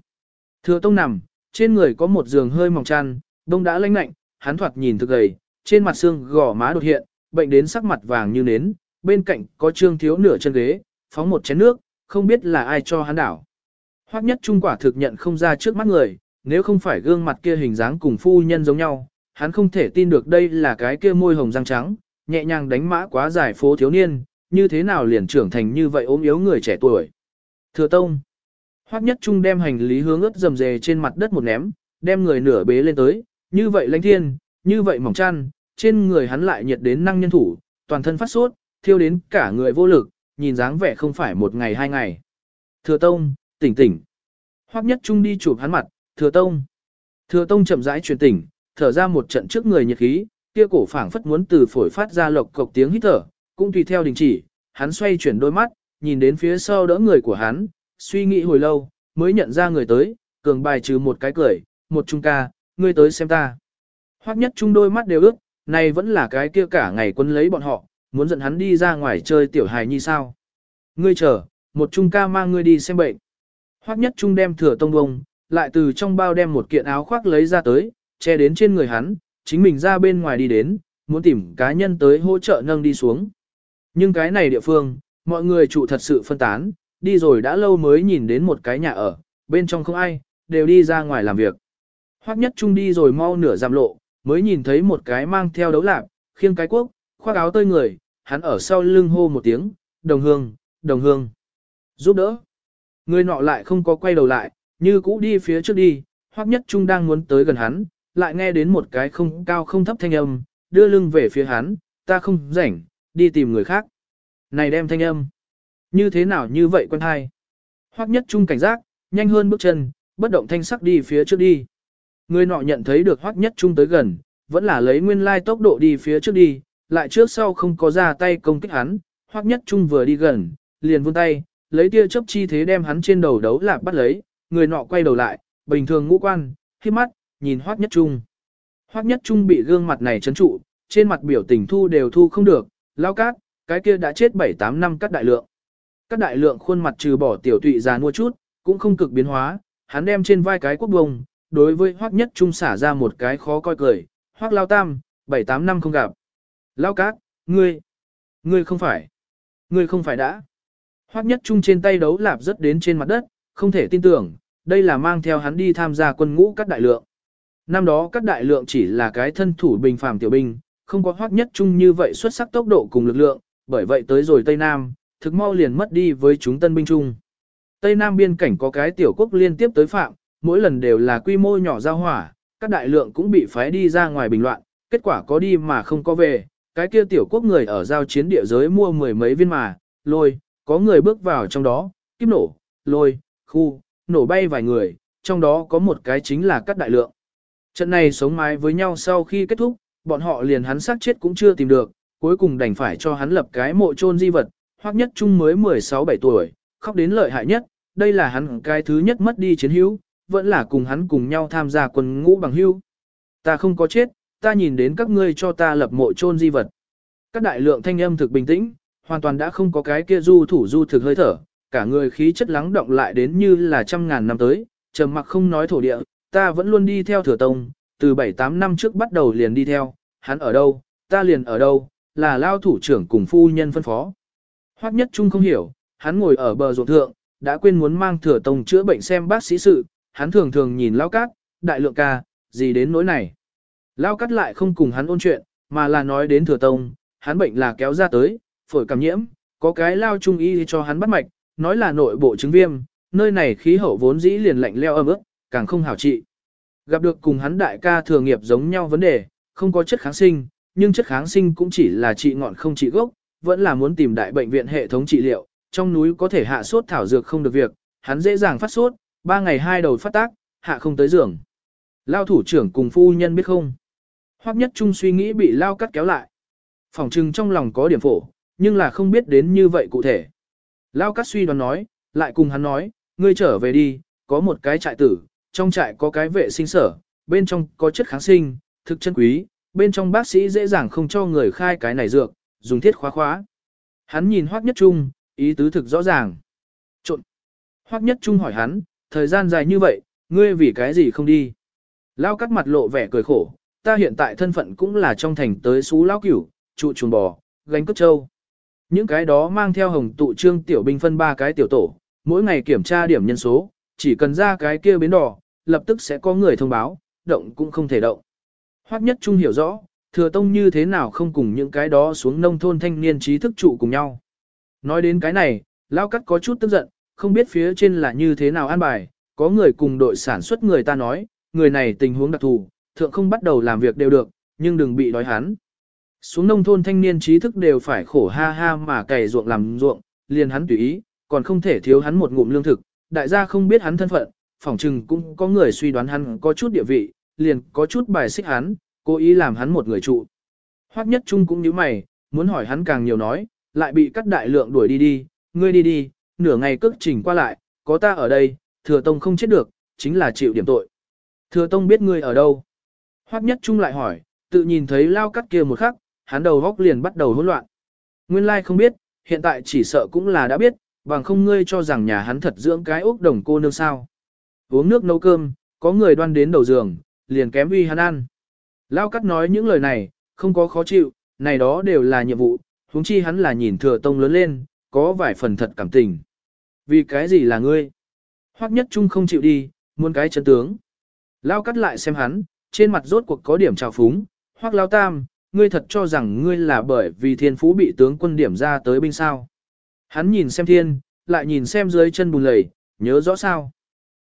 Thừa tông nằm, trên người có một giường hơi mỏng chăn, đông đã lanh lạnh, hắn thoạt nhìn thực gầy, trên mặt xương gò má đột hiện, bệnh đến sắc mặt vàng như nến, bên cạnh có trương thiếu nửa chân ghế, phóng một chén nước, không biết là ai cho hắn đảo. Hoắc nhất trung quả thực nhận không ra trước mắt người, nếu không phải gương mặt kia hình dáng cùng phu nhân giống nhau, hắn không thể tin được đây là cái kia môi hồng răng trắng, nhẹ nhàng đánh mã quá dài phố thiếu niên, như thế nào liền trưởng thành như vậy ốm yếu người trẻ tuổi. Thừa tông, Hoắc nhất trung đem hành lý hướng ướt dầm dề trên mặt đất một ném, đem người nửa bế lên tới, như vậy lãnh thiên, như vậy mỏng chăn, trên người hắn lại nhiệt đến năng nhân thủ, toàn thân phát sốt, thiêu đến cả người vô lực, nhìn dáng vẻ không phải một ngày hai ngày. Thừa tông, tỉnh tỉnh. Hoắc nhất trung đi chụp hắn mặt, thừa tông. Thừa tông chậm rãi truyền tỉnh, thở ra một trận trước người nhiệt khí, kia cổ phảng phất muốn từ phổi phát ra lộc cộc tiếng hít thở, cũng tùy theo đình chỉ, hắn xoay chuyển đôi mắt, nhìn đến phía sau đỡ người của hắn, suy nghĩ hồi lâu, mới nhận ra người tới, cường bài trừ một cái cười, một trung ca, ngươi tới xem ta. Hoắc nhất trung đôi mắt đều ướt, này vẫn là cái kia cả ngày quân lấy bọn họ, muốn dẫn hắn đi ra ngoài chơi tiểu hài như sao. Ngươi chờ, một trung ca mang ngươi đi xem bệnh. Hoắc nhất trung đem thừa tông bông, lại từ trong bao đem một kiện áo khoác lấy ra tới, che đến trên người hắn, chính mình ra bên ngoài đi đến, muốn tìm cá nhân tới hỗ trợ nâng đi xuống. Nhưng cái này địa phương, mọi người trụ thật sự phân tán, đi rồi đã lâu mới nhìn đến một cái nhà ở, bên trong không ai, đều đi ra ngoài làm việc. Hoắc nhất trung đi rồi mau nửa giảm lộ, mới nhìn thấy một cái mang theo đấu lạc, khiêng cái quốc, khoác áo tơi người, hắn ở sau lưng hô một tiếng, đồng hương, đồng hương, giúp đỡ. Người nọ lại không có quay đầu lại, như cũ đi phía trước đi, Hoắc nhất trung đang muốn tới gần hắn, lại nghe đến một cái không cao không thấp thanh âm, đưa lưng về phía hắn, ta không rảnh, đi tìm người khác. Này đem thanh âm. Như thế nào như vậy quân hai? Hoắc nhất trung cảnh giác, nhanh hơn bước chân, bất động thanh sắc đi phía trước đi. Người nọ nhận thấy được Hoắc nhất trung tới gần, vẫn là lấy nguyên lai tốc độ đi phía trước đi, lại trước sau không có ra tay công kích hắn. Hoắc nhất trung vừa đi gần, liền vươn tay, lấy tia chớp chi thế đem hắn trên đầu đấu lạp bắt lấy, người nọ quay đầu lại, bình thường ngũ quan, khi mắt, nhìn Hoắc nhất trung. Hoắc nhất trung bị gương mặt này chấn trụ, trên mặt biểu tình thu đều thu không được, lao cát, cái kia đã chết 7-8 năm cắt đại lượng. Các đại lượng khuôn mặt trừ bỏ tiểu tụy già nua chút, cũng không cực biến hóa, hắn đem trên vai cái quốc bông, đối với hoác nhất trung xả ra một cái khó coi cười, hoác lao tam, 7-8 năm không gặp. Lao cát, ngươi, ngươi không phải, ngươi không phải đã. Hoác nhất trung trên tay đấu lạp rất đến trên mặt đất, không thể tin tưởng, đây là mang theo hắn đi tham gia quân ngũ các đại lượng. Năm đó các đại lượng chỉ là cái thân thủ bình phàm tiểu binh, không có hoác nhất trung như vậy xuất sắc tốc độ cùng lực lượng, bởi vậy tới rồi Tây Nam, thực mau liền mất đi với chúng tân binh Trung, Tây Nam biên cảnh có cái tiểu quốc liên tiếp tới phạm, mỗi lần đều là quy mô nhỏ giao hỏa, các đại lượng cũng bị phái đi ra ngoài bình loạn, kết quả có đi mà không có về, cái kia tiểu quốc người ở giao chiến địa giới mua mười mấy viên mà, lôi, có người bước vào trong đó, kiếp nổ, lôi, khu, nổ bay vài người, trong đó có một cái chính là các đại lượng. Trận này sống mái với nhau sau khi kết thúc, bọn họ liền hắn xác chết cũng chưa tìm được, cuối cùng đành phải cho hắn lập cái mộ chôn di vật, hoặc Nhất Trung mới 16-17 tuổi, khóc đến lợi hại nhất, đây là hắn cái thứ nhất mất đi chiến hữu, vẫn là cùng hắn cùng nhau tham gia quân ngũ bằng hưu Ta không có chết, ta nhìn đến các ngươi cho ta lập mộ chôn di vật. Các đại lượng thanh âm thực bình tĩnh, hoàn toàn đã không có cái kia du thủ du thực hơi thở, cả người khí chất lắng động lại đến như là trăm ngàn năm tới, trầm mặc không nói thổ địa, ta vẫn luôn đi theo thừa tông, từ 7-8 năm trước bắt đầu liền đi theo, hắn ở đâu, ta liền ở đâu, là lao thủ trưởng cùng phu nhân phân phó. Hoắc nhất trung không hiểu, hắn ngồi ở bờ ruộng thượng, đã quên muốn mang thừa tông chữa bệnh xem bác sĩ sự, hắn thường thường nhìn lao cát, đại lượng ca, gì đến nỗi này. Lao cát lại không cùng hắn ôn chuyện, mà là nói đến thừa tông, hắn bệnh là kéo ra tới, phổi cảm nhiễm, có cái lao trung y cho hắn bắt mạch, nói là nội bộ chứng viêm, nơi này khí hậu vốn dĩ liền lạnh leo ấm ức, càng không hảo trị. Gặp được cùng hắn đại ca thừa nghiệp giống nhau vấn đề, không có chất kháng sinh, nhưng chất kháng sinh cũng chỉ là trị ngọn không trị gốc, vẫn là muốn tìm đại bệnh viện hệ thống trị liệu, trong núi có thể hạ sốt thảo dược không được việc, hắn dễ dàng phát sốt, ba ngày hai đầu phát tác, hạ không tới giường. Lao thủ trưởng cùng phu nhân biết không? Hoắc nhất trung suy nghĩ bị lao cắt kéo lại. Phòng trừng trong lòng có điểm phổ, nhưng là không biết đến như vậy cụ thể. Lao cắt suy đoán nói, lại cùng hắn nói, ngươi trở về đi, có một cái trại tử, trong trại có cái vệ sinh sở, bên trong có chất kháng sinh, thực chân quý, bên trong bác sĩ dễ dàng không cho người khai cái này dược, dùng thiết khóa khóa. Hắn nhìn Hoắc Nhất Trung, ý tứ thực rõ ràng. Trộn. Hoắc Nhất Trung hỏi hắn, thời gian dài như vậy, ngươi vì cái gì không đi? Lao cắt mặt lộ vẻ cười khổ, ta hiện tại thân phận cũng là trong thành tới xú lao cửu, trụ chuồng bò, gánh cất trâu. Những cái đó mang theo hồng tụ trương tiểu binh phân ba cái tiểu tổ, mỗi ngày kiểm tra điểm nhân số, chỉ cần ra cái kia bến đỏ, lập tức sẽ có người thông báo, động cũng không thể động. Hoắc nhất trung hiểu rõ, thừa tông như thế nào không cùng những cái đó xuống nông thôn thanh niên trí thức trụ cùng nhau. Nói đến cái này, Lao Cắt có chút tức giận, không biết phía trên là như thế nào an bài, có người cùng đội sản xuất người ta nói, người này tình huống đặc thù, thượng không bắt đầu làm việc đều được, nhưng đừng bị đói hắn. Xuống nông thôn thanh niên trí thức đều phải khổ ha ha mà cày ruộng làm ruộng, liền hắn tùy ý, còn không thể thiếu hắn một ngụm lương thực, đại gia không biết hắn thân phận, phỏng chừng cũng có người suy đoán hắn có chút địa vị, liền có chút bài xích hắn, cố ý làm hắn một người trụ. Hoắc nhất trung cũng như mày, muốn hỏi hắn càng nhiều nói, lại bị cắt đại lượng đuổi đi đi, ngươi đi đi, nửa ngày cước trình qua lại, có ta ở đây, thừa tông không chết được, chính là chịu điểm tội. Thừa tông biết ngươi ở đâu. Hoắc nhất trung lại hỏi, tự nhìn thấy lao cắt kia một khắc, hắn đầu góc liền bắt đầu hỗn loạn. Nguyên lai không biết, hiện tại chỉ sợ cũng là đã biết, bằng không ngươi cho rằng nhà hắn thật dưỡng cái ốc đồng cô nương sao. Uống nước nấu cơm, có người đoan đến đầu giường, liền kém uy hắn ăn. Lao cắt nói những lời này, không có khó chịu, này đó đều là nhiệm vụ, huống chi hắn là nhìn thừa tông lớn lên, có vài phần thật cảm tình. Vì cái gì là ngươi? Hoắc nhất trung không chịu đi, muốn cái chân tướng. Lao cắt lại xem hắn, trên mặt rốt cuộc có điểm trào phúng, Hoắc Lao Tam, ngươi thật cho rằng ngươi là bởi vì thiên phú bị tướng quân điểm ra tới binh sao. Hắn nhìn xem thiên, lại nhìn xem dưới chân bùn lầy, nhớ rõ sao.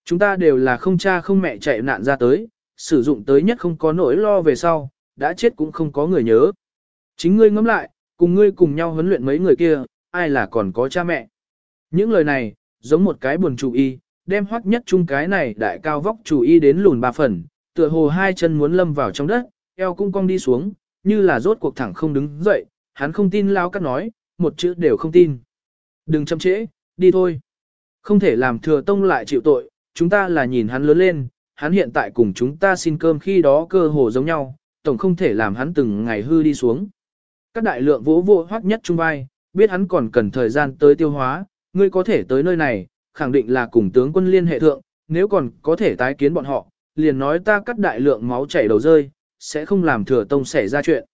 Chúng ta đều là không cha không mẹ chạy nạn ra tới, sử dụng tới nhất không có nỗi lo về sau, đã chết cũng không có người nhớ. Chính ngươi ngẫm lại, cùng ngươi cùng nhau huấn luyện mấy người kia, ai là còn có cha mẹ. Những lời này, giống một cái buồn chủ y, đem hoắc nhất chung cái này đại cao vóc chủ y đến lùn ba phần, tựa hồ hai chân muốn lâm vào trong đất, eo cung cong đi xuống, như là rốt cuộc thẳng không đứng dậy, hắn không tin lao cắt nói, một chữ đều không tin. Đừng chậm trễ, đi thôi. Không thể làm thừa tông lại chịu tội, chúng ta là nhìn hắn lớn lên, hắn hiện tại cùng chúng ta xin cơm khi đó cơ hồ giống nhau, tổng không thể làm hắn từng ngày hư đi xuống. Các đại lượng vỗ vô hoắc nhất trung vai, biết hắn còn cần thời gian tới tiêu hóa, ngươi có thể tới nơi này, khẳng định là cùng tướng quân liên hệ thượng, nếu còn có thể tái kiến bọn họ, liền nói ta cắt đại lượng máu chảy đầu rơi, sẽ không làm thừa tông xảy ra chuyện.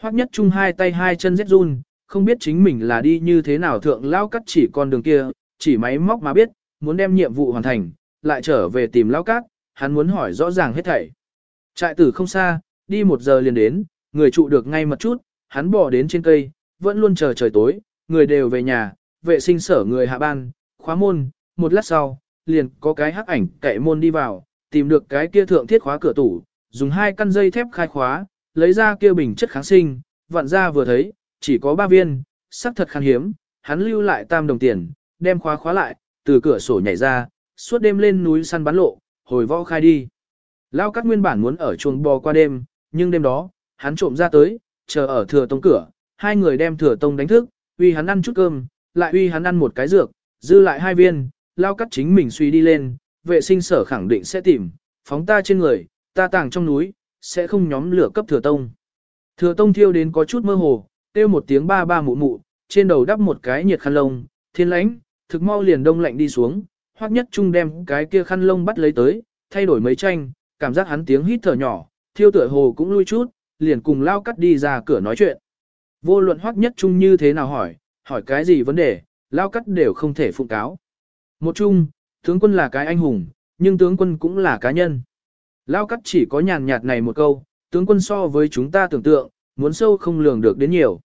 Hoắc nhất Chung hai tay hai chân rét run, không biết chính mình là đi như thế nào thượng lao cắt chỉ con đường kia, chỉ máy móc mà biết, muốn đem nhiệm vụ hoàn thành, lại trở về tìm lao cát, hắn muốn hỏi rõ ràng hết thảy. Trại tử không xa, đi một giờ liền đến, người trụ được ngay một chút, hắn bỏ đến trên cây, vẫn luôn chờ trời tối, người đều về nhà, vệ sinh sở người hạ ban, khóa môn, một lát sau, liền có cái hắc ảnh cậy môn đi vào, tìm được cái kia thượng thiết khóa cửa tủ, dùng hai căn dây thép khai khóa, lấy ra kia bình chất kháng sinh, vặn ra vừa thấy, chỉ có ba viên, sắc thật khan hiếm, hắn lưu lại tam đồng tiền, đem khóa khóa lại, từ cửa sổ nhảy ra, suốt đêm lên núi săn bắn lộ, hồi võ khai đi. Lao cắt nguyên bản muốn ở chuồng bò qua đêm, nhưng đêm đó, hắn trộm ra tới, chờ ở thừa tông cửa, hai người đem thừa tông đánh thức, vì hắn ăn chút cơm, lại uy hắn ăn một cái dược, dư lại hai viên, lao cắt chính mình suy đi lên, vệ sinh sở khẳng định sẽ tìm, phóng ta trên người, ta tàng trong núi, sẽ không nhóm lửa cấp thừa tông. Thừa tông thiêu đến có chút mơ hồ, kêu một tiếng ba ba mụ mụ, trên đầu đắp một cái nhiệt khăn lông, thiên lãnh, thực mau liền đông lạnh đi xuống, hoắc nhất trung đem cái kia khăn lông bắt lấy tới, thay đổi mấy tranh, cảm giác hắn tiếng hít thở nhỏ, thiêu tựa hồ cũng lui chút, liền cùng lao cắt đi ra cửa nói chuyện. Vô luận hoắc nhất trung như thế nào hỏi, hỏi cái gì vấn đề, lao cắt đều không thể phụng cáo. Một chung, tướng quân là cái anh hùng, nhưng tướng quân cũng là cá nhân. Lao cắt chỉ có nhàn nhạt này một câu, tướng quân so với chúng ta tưởng tượng, muốn sâu không lường được đến nhiều.